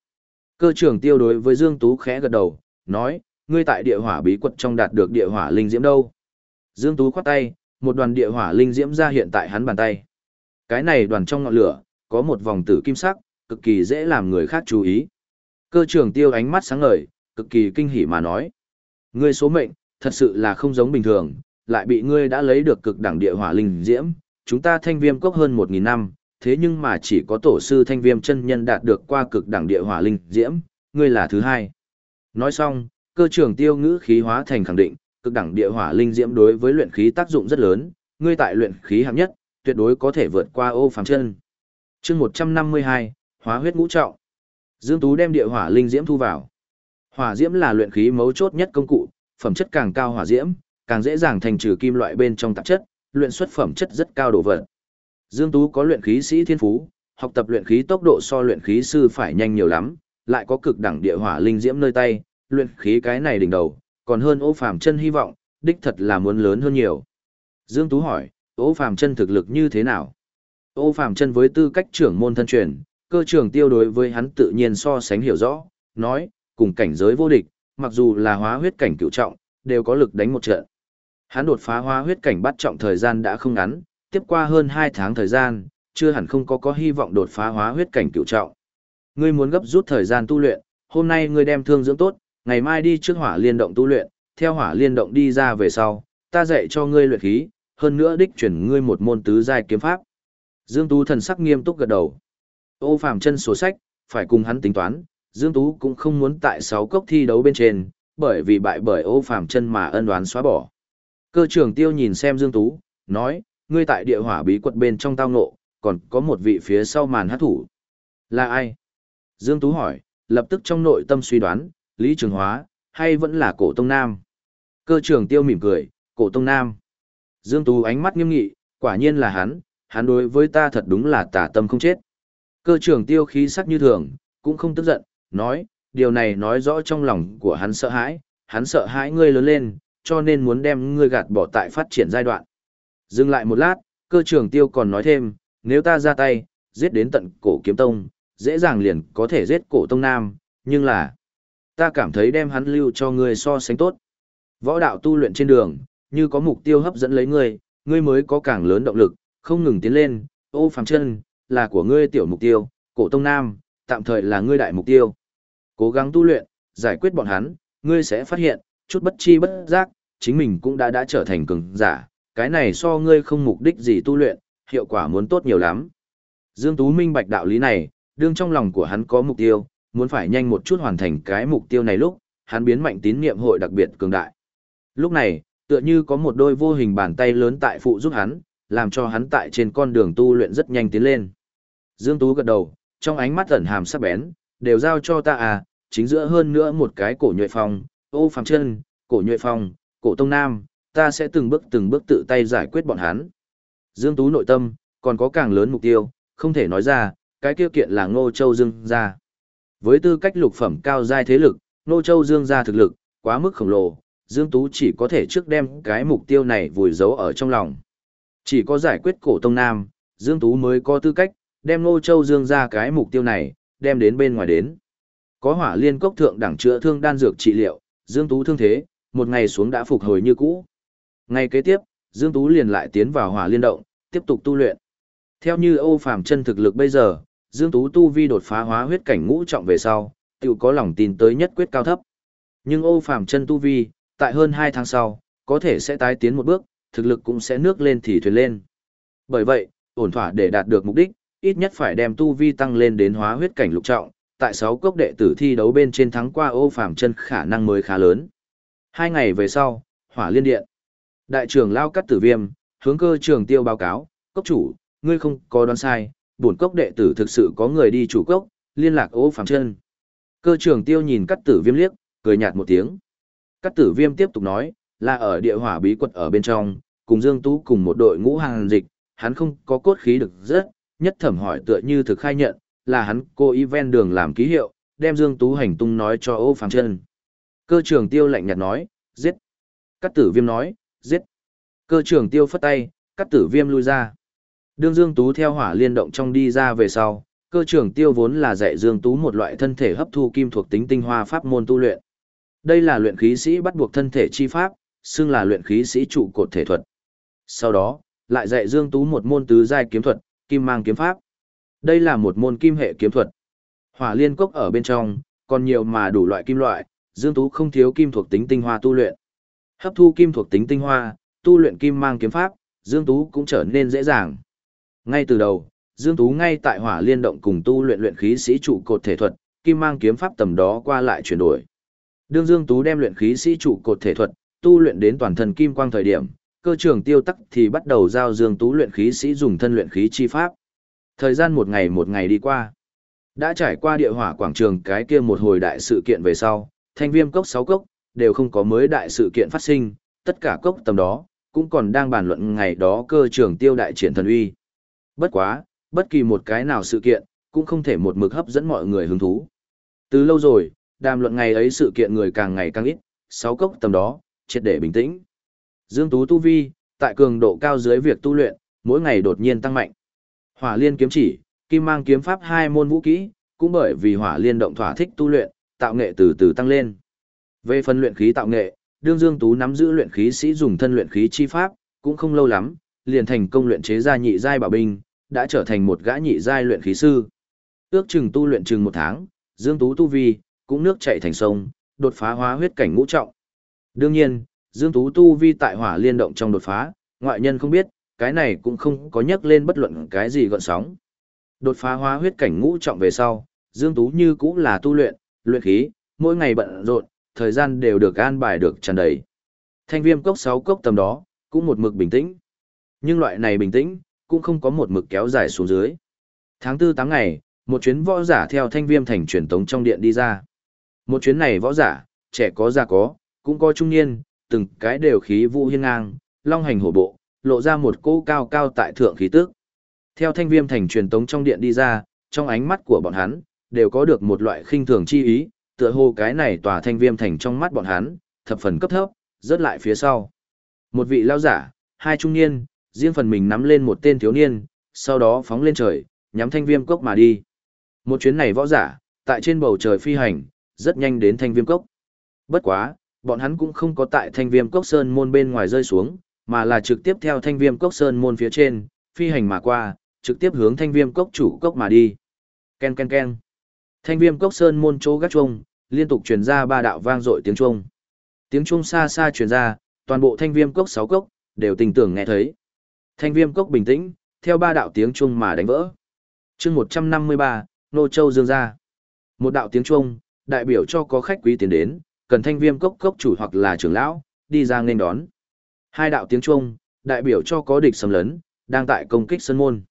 Cơ trưởng tiêu đối với Dương Tú khẽ gật đầu, nói, ngươi tại địa hỏa bí quật trong đạt được địa hỏa linh diễm đâu. Dương Tú khoát tay, một đoàn địa hỏa linh diễm ra hiện tại hắn bàn tay. Cái này đoàn trong ngọn lửa, có một vòng tử kim sắc, cực kỳ dễ làm người khác chú ý. Cơ trưởng tiêu ánh mắt sáng ngời, cực kỳ kinh hỉ mà nói. Ngươi số mệnh, thật sự là không giống bình thường, lại bị ngươi đã lấy được cực đẳng địa hỏa linh diễm, chúng ta thanh viêm cốc hơn 1.000 năm, thế nhưng mà chỉ có tổ sư thanh viêm chân nhân đạt được qua cực đẳng địa hỏa linh diễm, ngươi là thứ hai. Nói xong, cơ trưởng tiêu ngữ khí hóa thành khẳng định, cực đẳng địa hỏa linh diễm đối với luyện khí tác dụng rất lớn, ngươi tại luyện khí hạng nhất, tuyệt đối có thể vượt qua ô phàm chân. Chương 152, hóa huyết ngũ trọng. Dương Tú đem địa hỏa linh diễm thu vào. Hỏa diễm là luyện khí mấu chốt nhất công cụ, phẩm chất càng cao hỏa diễm, càng dễ dàng thành trừ kim loại bên trong tạp chất, luyện xuất phẩm chất rất cao đồ vật. Dương Tú có luyện khí sĩ thiên phú, học tập luyện khí tốc độ so luyện khí sư phải nhanh nhiều lắm, lại có cực đẳng địa hỏa linh diễm nơi tay, luyện khí cái này đỉnh đầu, còn hơn Ô Phàm Chân hy vọng, đích thật là muốn lớn hơn nhiều. Dương Tú hỏi, Ô Phàm Chân thực lực như thế nào? Ô Phàm Chân với tư cách trưởng môn thân truyền, cơ trưởng tiêu đối với hắn tự nhiên so sánh hiểu rõ, nói, cùng cảnh giới vô địch, mặc dù là hóa huyết cảnh cửu trọng, đều có lực đánh một trận. Hắn đột phá hóa huyết cảnh bắt trọng thời gian đã không ngắn, tiếp qua hơn 2 tháng thời gian, chưa hẳn không có có hy vọng đột phá hóa huyết cảnh cửu trọng. Ngươi muốn gấp rút thời gian tu luyện, hôm nay ngươi đem thương dưỡng tốt, ngày mai đi trước hỏa liên động tu luyện, theo hỏa liên động đi ra về sau, ta dạy cho ngươi luyện khí, hơn nữa đích chuyển ngươi một môn tứ giai kiếm pháp. Dương Tú thần sắc nghiêm túc gật đầu. Ô Phàm chân sổ sách, phải cùng hắn tính toán, Dương Tú cũng không muốn tại 6 cốc thi đấu bên trên, bởi vì bại bởi Ô Phàm chân mà ân đoán xóa bỏ. Cơ trưởng Tiêu nhìn xem Dương Tú, nói, ngươi tại địa hỏa bí quật bên trong tao ngộ, còn có một vị phía sau màn hát thủ. Là ai? Dương Tú hỏi, lập tức trong nội tâm suy đoán, Lý Trường Hóa, hay vẫn là cổ Tông Nam? Cơ trưởng tiêu mỉm cười, cổ Tông Nam. Dương Tú ánh mắt nghiêm nghị, quả nhiên là hắn, hắn đối với ta thật đúng là tả tâm không chết. Cơ trưởng tiêu khí sắc như thường, cũng không tức giận, nói, điều này nói rõ trong lòng của hắn sợ hãi, hắn sợ hãi ngươi lớn lên, cho nên muốn đem ngươi gạt bỏ tại phát triển giai đoạn. Dừng lại một lát, cơ trưởng tiêu còn nói thêm, nếu ta ra tay, giết đến tận cổ kiếm tông, dễ dàng liền có thể giết cổ tông nam, nhưng là, ta cảm thấy đem hắn lưu cho ngươi so sánh tốt. Võ đạo tu luyện trên đường, như có mục tiêu hấp dẫn lấy ngươi, ngươi mới có càng lớn động lực, không ngừng tiến lên, ô phàm chân, là của ngươi tiểu mục tiêu, cổ tông nam, tạm thời là ngươi đại mục tiêu. Cố gắng tu luyện, giải quyết bọn hắn, ngươi sẽ phát hiện, chút bất chi bất giác, chính mình cũng đã đã trở thành cường giả, cái này so ngươi không mục đích gì tu luyện, hiệu quả muốn tốt nhiều lắm. Dương Tú minh bạch đạo lý này, đương trong lòng của hắn có mục tiêu, muốn phải nhanh một chút hoàn thành cái mục tiêu này lúc, hắn biến mạnh tín niệm hội đặc biệt cường đại. Lúc này, tựa như có một đôi vô hình bàn tay lớn tại phụ giúp hắn, làm cho hắn tại trên con đường tu luyện rất nhanh tiến lên. Dương Tú gật đầu, trong ánh mắt ẩn hàm sắc bén, đều giao cho ta à, chính giữa hơn nữa một cái cổ nhuệ phong, ô phàm chân, cổ nhuệ phong, cổ tông nam, ta sẽ từng bước từng bước tự tay giải quyết bọn hắn. Dương Tú nội tâm, còn có càng lớn mục tiêu, không thể nói ra, cái kia kiện là Ngô Châu Dương gia. Với tư cách lục phẩm cao giai thế lực, Ngô Châu Dương gia thực lực, quá mức khổng lồ, Dương Tú chỉ có thể trước đem cái mục tiêu này vùi giấu ở trong lòng. Chỉ có giải quyết cổ tông nam, Dương Tú mới có tư cách, đem Ngô Châu Dương ra cái mục tiêu này, đem đến bên ngoài đến. Có hỏa liên cốc thượng đẳng chữa thương đan dược trị liệu, Dương Tú thương thế, một ngày xuống đã phục hồi như cũ. Ngày kế tiếp, Dương Tú liền lại tiến vào hỏa liên động, tiếp tục tu luyện. Theo như Âu Phàm chân thực lực bây giờ, Dương Tú tu vi đột phá hóa huyết cảnh ngũ trọng về sau, tự có lòng tin tới nhất quyết cao thấp. Nhưng Âu Phàm chân tu vi, tại hơn 2 tháng sau, có thể sẽ tái tiến một bước, thực lực cũng sẽ nước lên thì thuyền lên. Bởi vậy, ổn thỏa để đạt được mục đích, ít nhất phải đem tu vi tăng lên đến hóa huyết cảnh lục trọng, tại sáu cốc đệ tử thi đấu bên trên thắng qua Âu Phàm chân khả năng mới khá lớn. Hai ngày về sau, Hỏa Liên Điện. Đại trưởng Lao Cắt Tử Viêm, hướng cơ trường tiêu báo cáo, cốc chủ, ngươi không có đoán sai, bổn cốc đệ tử thực sự có người đi chủ cốc, liên lạc Âu Phàm chân. Cơ trường tiêu nhìn Cắt Tử Viêm liếc, cười nhạt một tiếng. Cắt Tử Viêm tiếp tục nói, là ở địa hỏa bí quật ở bên trong, cùng Dương Tú cùng một đội ngũ hàng dịch, hắn không có cốt khí được rất, nhất thẩm hỏi tựa như thực khai nhận, là hắn cô ý ven đường làm ký hiệu, đem Dương Tú hành tung nói cho Ô Phàm Chân. Cơ trưởng tiêu lạnh nhạt nói, giết. Cát tử viêm nói, giết. Cơ trưởng tiêu phất tay, cát tử viêm lui ra. Đương Dương Tú theo hỏa liên động trong đi ra về sau, cơ trưởng tiêu vốn là dạy Dương Tú một loại thân thể hấp thu kim thuộc tính tinh hoa pháp môn tu luyện. Đây là luyện khí sĩ bắt buộc thân thể chi pháp, xưng là luyện khí sĩ trụ cột thể thuật. Sau đó, lại dạy Dương Tú một môn tứ giai kiếm thuật, kim mang kiếm pháp. Đây là một môn kim hệ kiếm thuật. Hỏa liên cốc ở bên trong, còn nhiều mà đủ loại kim loại, Dương Tú không thiếu kim thuộc tính tinh hoa tu luyện. Hấp thu kim thuộc tính tinh hoa, tu luyện kim mang kiếm pháp, Dương Tú cũng trở nên dễ dàng. Ngay từ đầu, Dương Tú ngay tại hỏa liên động cùng tu luyện luyện khí sĩ trụ cột thể thuật, kim mang kiếm pháp tầm đó qua lại chuyển đổi. Đương Dương Tú đem luyện khí sĩ trụ cột thể thuật, tu luyện đến toàn thân kim quang thời điểm, cơ trường tiêu tắc thì bắt đầu giao Dương Tú luyện khí sĩ dùng thân luyện khí chi pháp. Thời gian một ngày một ngày đi qua. Đã trải qua địa hỏa quảng trường cái kia một hồi đại sự kiện về sau, thanh viêm cốc sáu cốc, đều không có mới đại sự kiện phát sinh, tất cả cốc tầm đó, cũng còn đang bàn luận ngày đó cơ trường tiêu đại triển thần uy. Bất quá, bất kỳ một cái nào sự kiện, cũng không thể một mực hấp dẫn mọi người hứng thú. Từ lâu rồi, đàm luận ngày ấy sự kiện người càng ngày càng ít, sáu cốc tầm đó, triệt để bình tĩnh. Dương Tú Tu Vi, tại cường độ cao dưới việc tu luyện, mỗi ngày đột nhiên tăng mạnh. Hỏa liên kiếm chỉ, kim mang kiếm pháp hai môn vũ kỹ, cũng bởi vì hỏa liên động thỏa thích tu luyện, tạo nghệ từ từ tăng lên. Về phần luyện khí tạo nghệ, đương Dương Tú nắm giữ luyện khí sĩ dùng thân luyện khí chi pháp, cũng không lâu lắm, liền thành công luyện chế ra nhị giai bảo binh, đã trở thành một gã nhị giai luyện khí sư. Ước chừng tu luyện chừng một tháng, Dương Tú tu vi, cũng nước chảy thành sông, đột phá hóa huyết cảnh ngũ trọng. Đương nhiên, Dương Tú tu vi tại hỏa liên động trong đột phá, ngoại nhân không biết, cái này cũng không có nhắc lên bất luận cái gì gọn sóng. Đột phá hóa huyết cảnh ngũ trọng về sau, Dương Tú như cũng là tu luyện, luyện khí, mỗi ngày bận rộn, thời gian đều được an bài được tràn đầy. Thanh viêm cốc 6 cốc tầm đó, cũng một mực bình tĩnh. Nhưng loại này bình tĩnh, cũng không có một mực kéo dài xuống dưới. Tháng 4 tháng ngày, một chuyến võ giả theo thanh viêm thành truyền tống trong điện đi ra. Một chuyến này võ giả, trẻ có già có, cũng có trung niên, từng cái đều khí vũ hiên ngang, long hành hổ bộ, lộ ra một cỗ cao cao tại thượng khí tức. Theo thanh viêm thành truyền tống trong điện đi ra, trong ánh mắt của bọn hắn, đều có được một loại khinh thường chi ý, tựa hồ cái này tỏa thanh viêm thành trong mắt bọn hắn, thập phần cấp thấp, rớt lại phía sau. Một vị lao giả, hai trung niên, riêng phần mình nắm lên một tên thiếu niên, sau đó phóng lên trời, nhắm thanh viêm cốc mà đi. Một chuyến này võ giả, tại trên bầu trời phi hành, rất nhanh đến thanh viêm cốc. Bất quá, bọn hắn cũng không có tại thanh viêm cốc sơn môn bên ngoài rơi xuống, mà là trực tiếp theo thanh viêm cốc sơn môn phía trên, phi hành mà qua, trực tiếp hướng thanh viêm cốc chủ cốc mà đi. Ken ken ken. Thanh viêm cốc sơn môn chỗ gác chuông, liên tục truyền ra ba đạo vang dội tiếng chuông. Tiếng chuông xa xa truyền ra, toàn bộ thanh viêm cốc sáu cốc, đều tình tưởng nghe thấy. Thanh viêm cốc bình tĩnh, theo ba đạo tiếng chuông mà đánh vỡ. chương 153, Nô Châu Dương ra. Một đạo tiếng chuông, đại biểu cho có khách quý tiến đến, cần thanh viêm cốc cốc chủ hoặc là trưởng lão, đi ra nên đón. Hai đạo tiếng chuông, đại biểu cho có địch xâm lấn, đang tại công kích sân môn.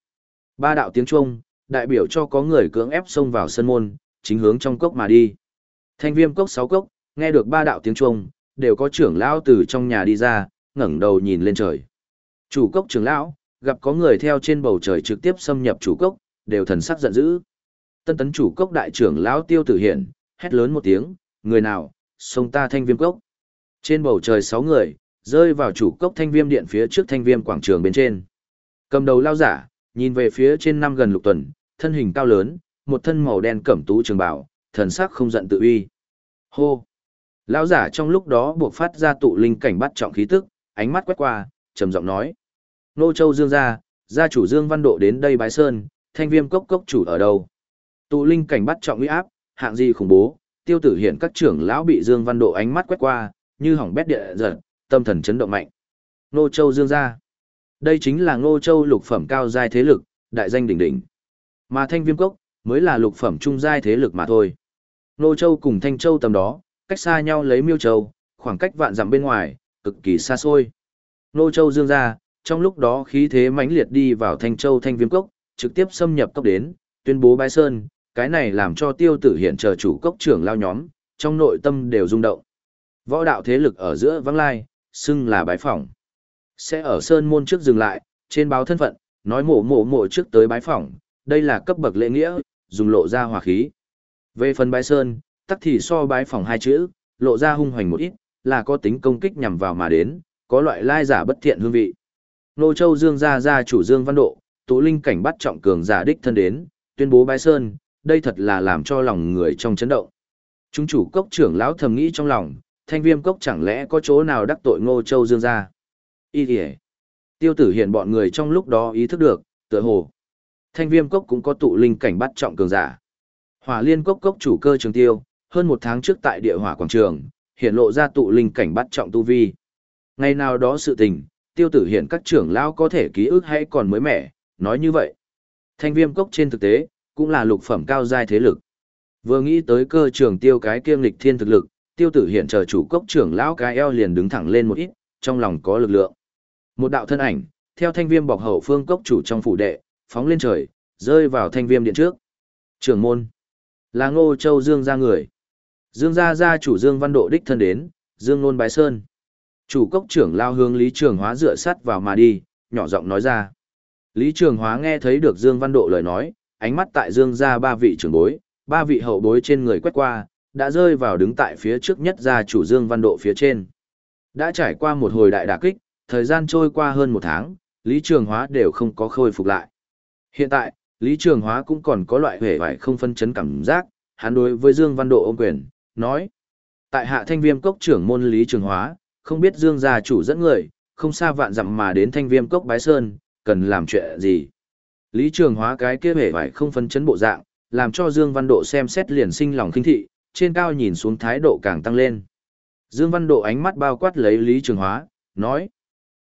Ba đạo tiếng chuông, đại biểu cho có người cưỡng ép xông vào sân môn, chính hướng trong cốc mà đi. Thanh viêm cốc sáu cốc, nghe được ba đạo tiếng chuông, đều có trưởng lão từ trong nhà đi ra, ngẩng đầu nhìn lên trời. Chủ cốc trưởng lão, gặp có người theo trên bầu trời trực tiếp xâm nhập chủ cốc, đều thần sắc giận dữ. Tân tấn chủ cốc đại trưởng lão tiêu tử hiển, hét lớn một tiếng, người nào, xông ta thanh viêm cốc. Trên bầu trời sáu người, rơi vào chủ cốc thanh viêm điện phía trước thanh viêm quảng trường bên trên. Cầm đầu lao giả, nhìn về phía trên năm gần lục tuần, thân hình cao lớn, một thân màu đen cẩm tú trường bảo, thần sắc không giận tự uy. Hô! Lão giả trong lúc đó buộc phát ra tụ linh cảnh bắt trọng khí tức, ánh mắt quét qua, trầm giọng nói. Nô Châu Dương gia, gia chủ Dương Văn Độ đến đây bái sơn, thanh viêm cốc cốc chủ ở đâu? Tụ linh cảnh bắt trọng uy áp, hạng gì khủng bố, tiêu tử hiện các trưởng lão bị Dương Văn Độ ánh mắt quét qua, như hỏng bét địa giật, tâm thần chấn động mạnh. Nô Châu Dương gia. Đây chính là Ngô Châu lục phẩm cao giai thế lực, đại danh đỉnh đỉnh. Mà Thanh Viêm Cốc mới là lục phẩm trung giai thế lực mà thôi. Ngô Châu cùng Thanh Châu tầm đó, cách xa nhau lấy Miêu Châu, khoảng cách vạn dặm bên ngoài, cực kỳ xa xôi. Ngô Châu dương gia, trong lúc đó khí thế mãnh liệt đi vào Thanh Châu Thanh Viêm Cốc, trực tiếp xâm nhập cốc đến, tuyên bố bái sơn, cái này làm cho tiêu tử hiện chờ chủ cốc trưởng lao nhóm, trong nội tâm đều rung động. Võ đạo thế lực ở giữa vắng lai, xưng là bái phỏng. Sẽ ở sơn môn trước dừng lại, trên báo thân phận, nói mổ mổ mổ trước tới bái phỏng, đây là cấp bậc lễ nghĩa, dùng lộ ra hòa khí. Về phần bái sơn, tắc thì so bái phỏng hai chữ, lộ ra hung hoành một ít, là có tính công kích nhằm vào mà đến, có loại lai giả bất thiện hương vị. Nô Châu Dương gia gia chủ Dương Văn Độ, tụ linh cảnh bắt trọng cường giả đích thân đến, tuyên bố bái sơn, đây thật là làm cho lòng người trong chấn động. Chúng chủ cốc trưởng lão thầm nghĩ trong lòng, thanh viêm cốc chẳng lẽ có chỗ nào đắc tội Ngô Châu Dương gia? Y ỉa Tiêu tử hiện bọn người trong lúc đó ý thức được, tựa hồ. Thanh viêm cốc cũng có tụ linh cảnh bắt trọng cường giả. Hỏa liên cốc cốc chủ cơ trường tiêu, hơn một tháng trước tại địa hỏa quảng trường, hiện lộ ra tụ linh cảnh bắt trọng tu vi. Ngày nào đó sự tình, tiêu tử hiện các trưởng lão có thể ký ức hay còn mới mẻ, nói như vậy. Thanh viêm cốc trên thực tế, cũng là lục phẩm cao giai thế lực. Vừa nghĩ tới cơ trường tiêu cái kiêm lịch thiên thực lực, tiêu tử hiện chờ chủ cốc trưởng lão cái eo liền đứng thẳng lên một ít, trong lòng có lực lượng. Một đạo thân ảnh, theo thanh viêm bọc hậu phương cốc chủ trong phủ đệ, phóng lên trời, rơi vào thanh viêm điện trước. Trưởng môn, là ngô châu Dương gia người. Dương gia gia chủ Dương Văn Độ đích thân đến, Dương Nôn Bái Sơn. Chủ cốc trưởng lao hướng Lý Trường Hóa dựa sắt vào mà đi, nhỏ giọng nói ra. Lý Trường Hóa nghe thấy được Dương Văn Độ lời nói, ánh mắt tại Dương gia ba vị trưởng bối, ba vị hậu bối trên người quét qua, đã rơi vào đứng tại phía trước nhất gia chủ Dương Văn Độ phía trên. Đã trải qua một hồi đại đả kích, thời gian trôi qua hơn một tháng, Lý Trường Hóa đều không có khôi phục lại. Hiện tại, Lý Trường Hóa cũng còn có loại hề vải không phân chấn cảm giác, hắn đối với Dương Văn Độ ôm quyền, nói. Tại hạ thanh viêm cốc trưởng môn Lý Trường Hóa, không biết Dương gia chủ dẫn người, không xa vạn dặm mà đến thanh viêm cốc bái sơn, cần làm chuyện gì. Lý Trường Hóa cái kia hề vải không phân chấn bộ dạng, làm cho Dương Văn Độ xem xét liền sinh lòng kinh thị, trên cao nhìn xuống thái độ càng tăng lên. Dương Văn Độ ánh mắt bao quát lấy Lý Trường Hóa, nói.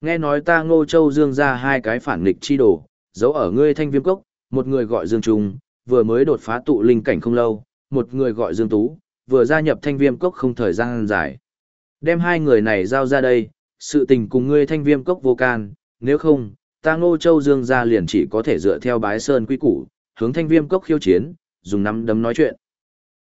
Nghe nói ta Ngô Châu Dương ra hai cái phản nghịch chi đồ, giấu ở ngươi thanh viêm cốc, một người gọi Dương Trung, vừa mới đột phá tụ linh cảnh không lâu, một người gọi Dương Tú, vừa gia nhập thanh viêm cốc không thời gian dài. Đem hai người này giao ra đây, sự tình cùng ngươi thanh viêm cốc vô can, nếu không, ta Ngô Châu Dương ra liền chỉ có thể dựa theo bái sơn quy củ, hướng thanh viêm cốc khiêu chiến, dùng nắm đấm nói chuyện.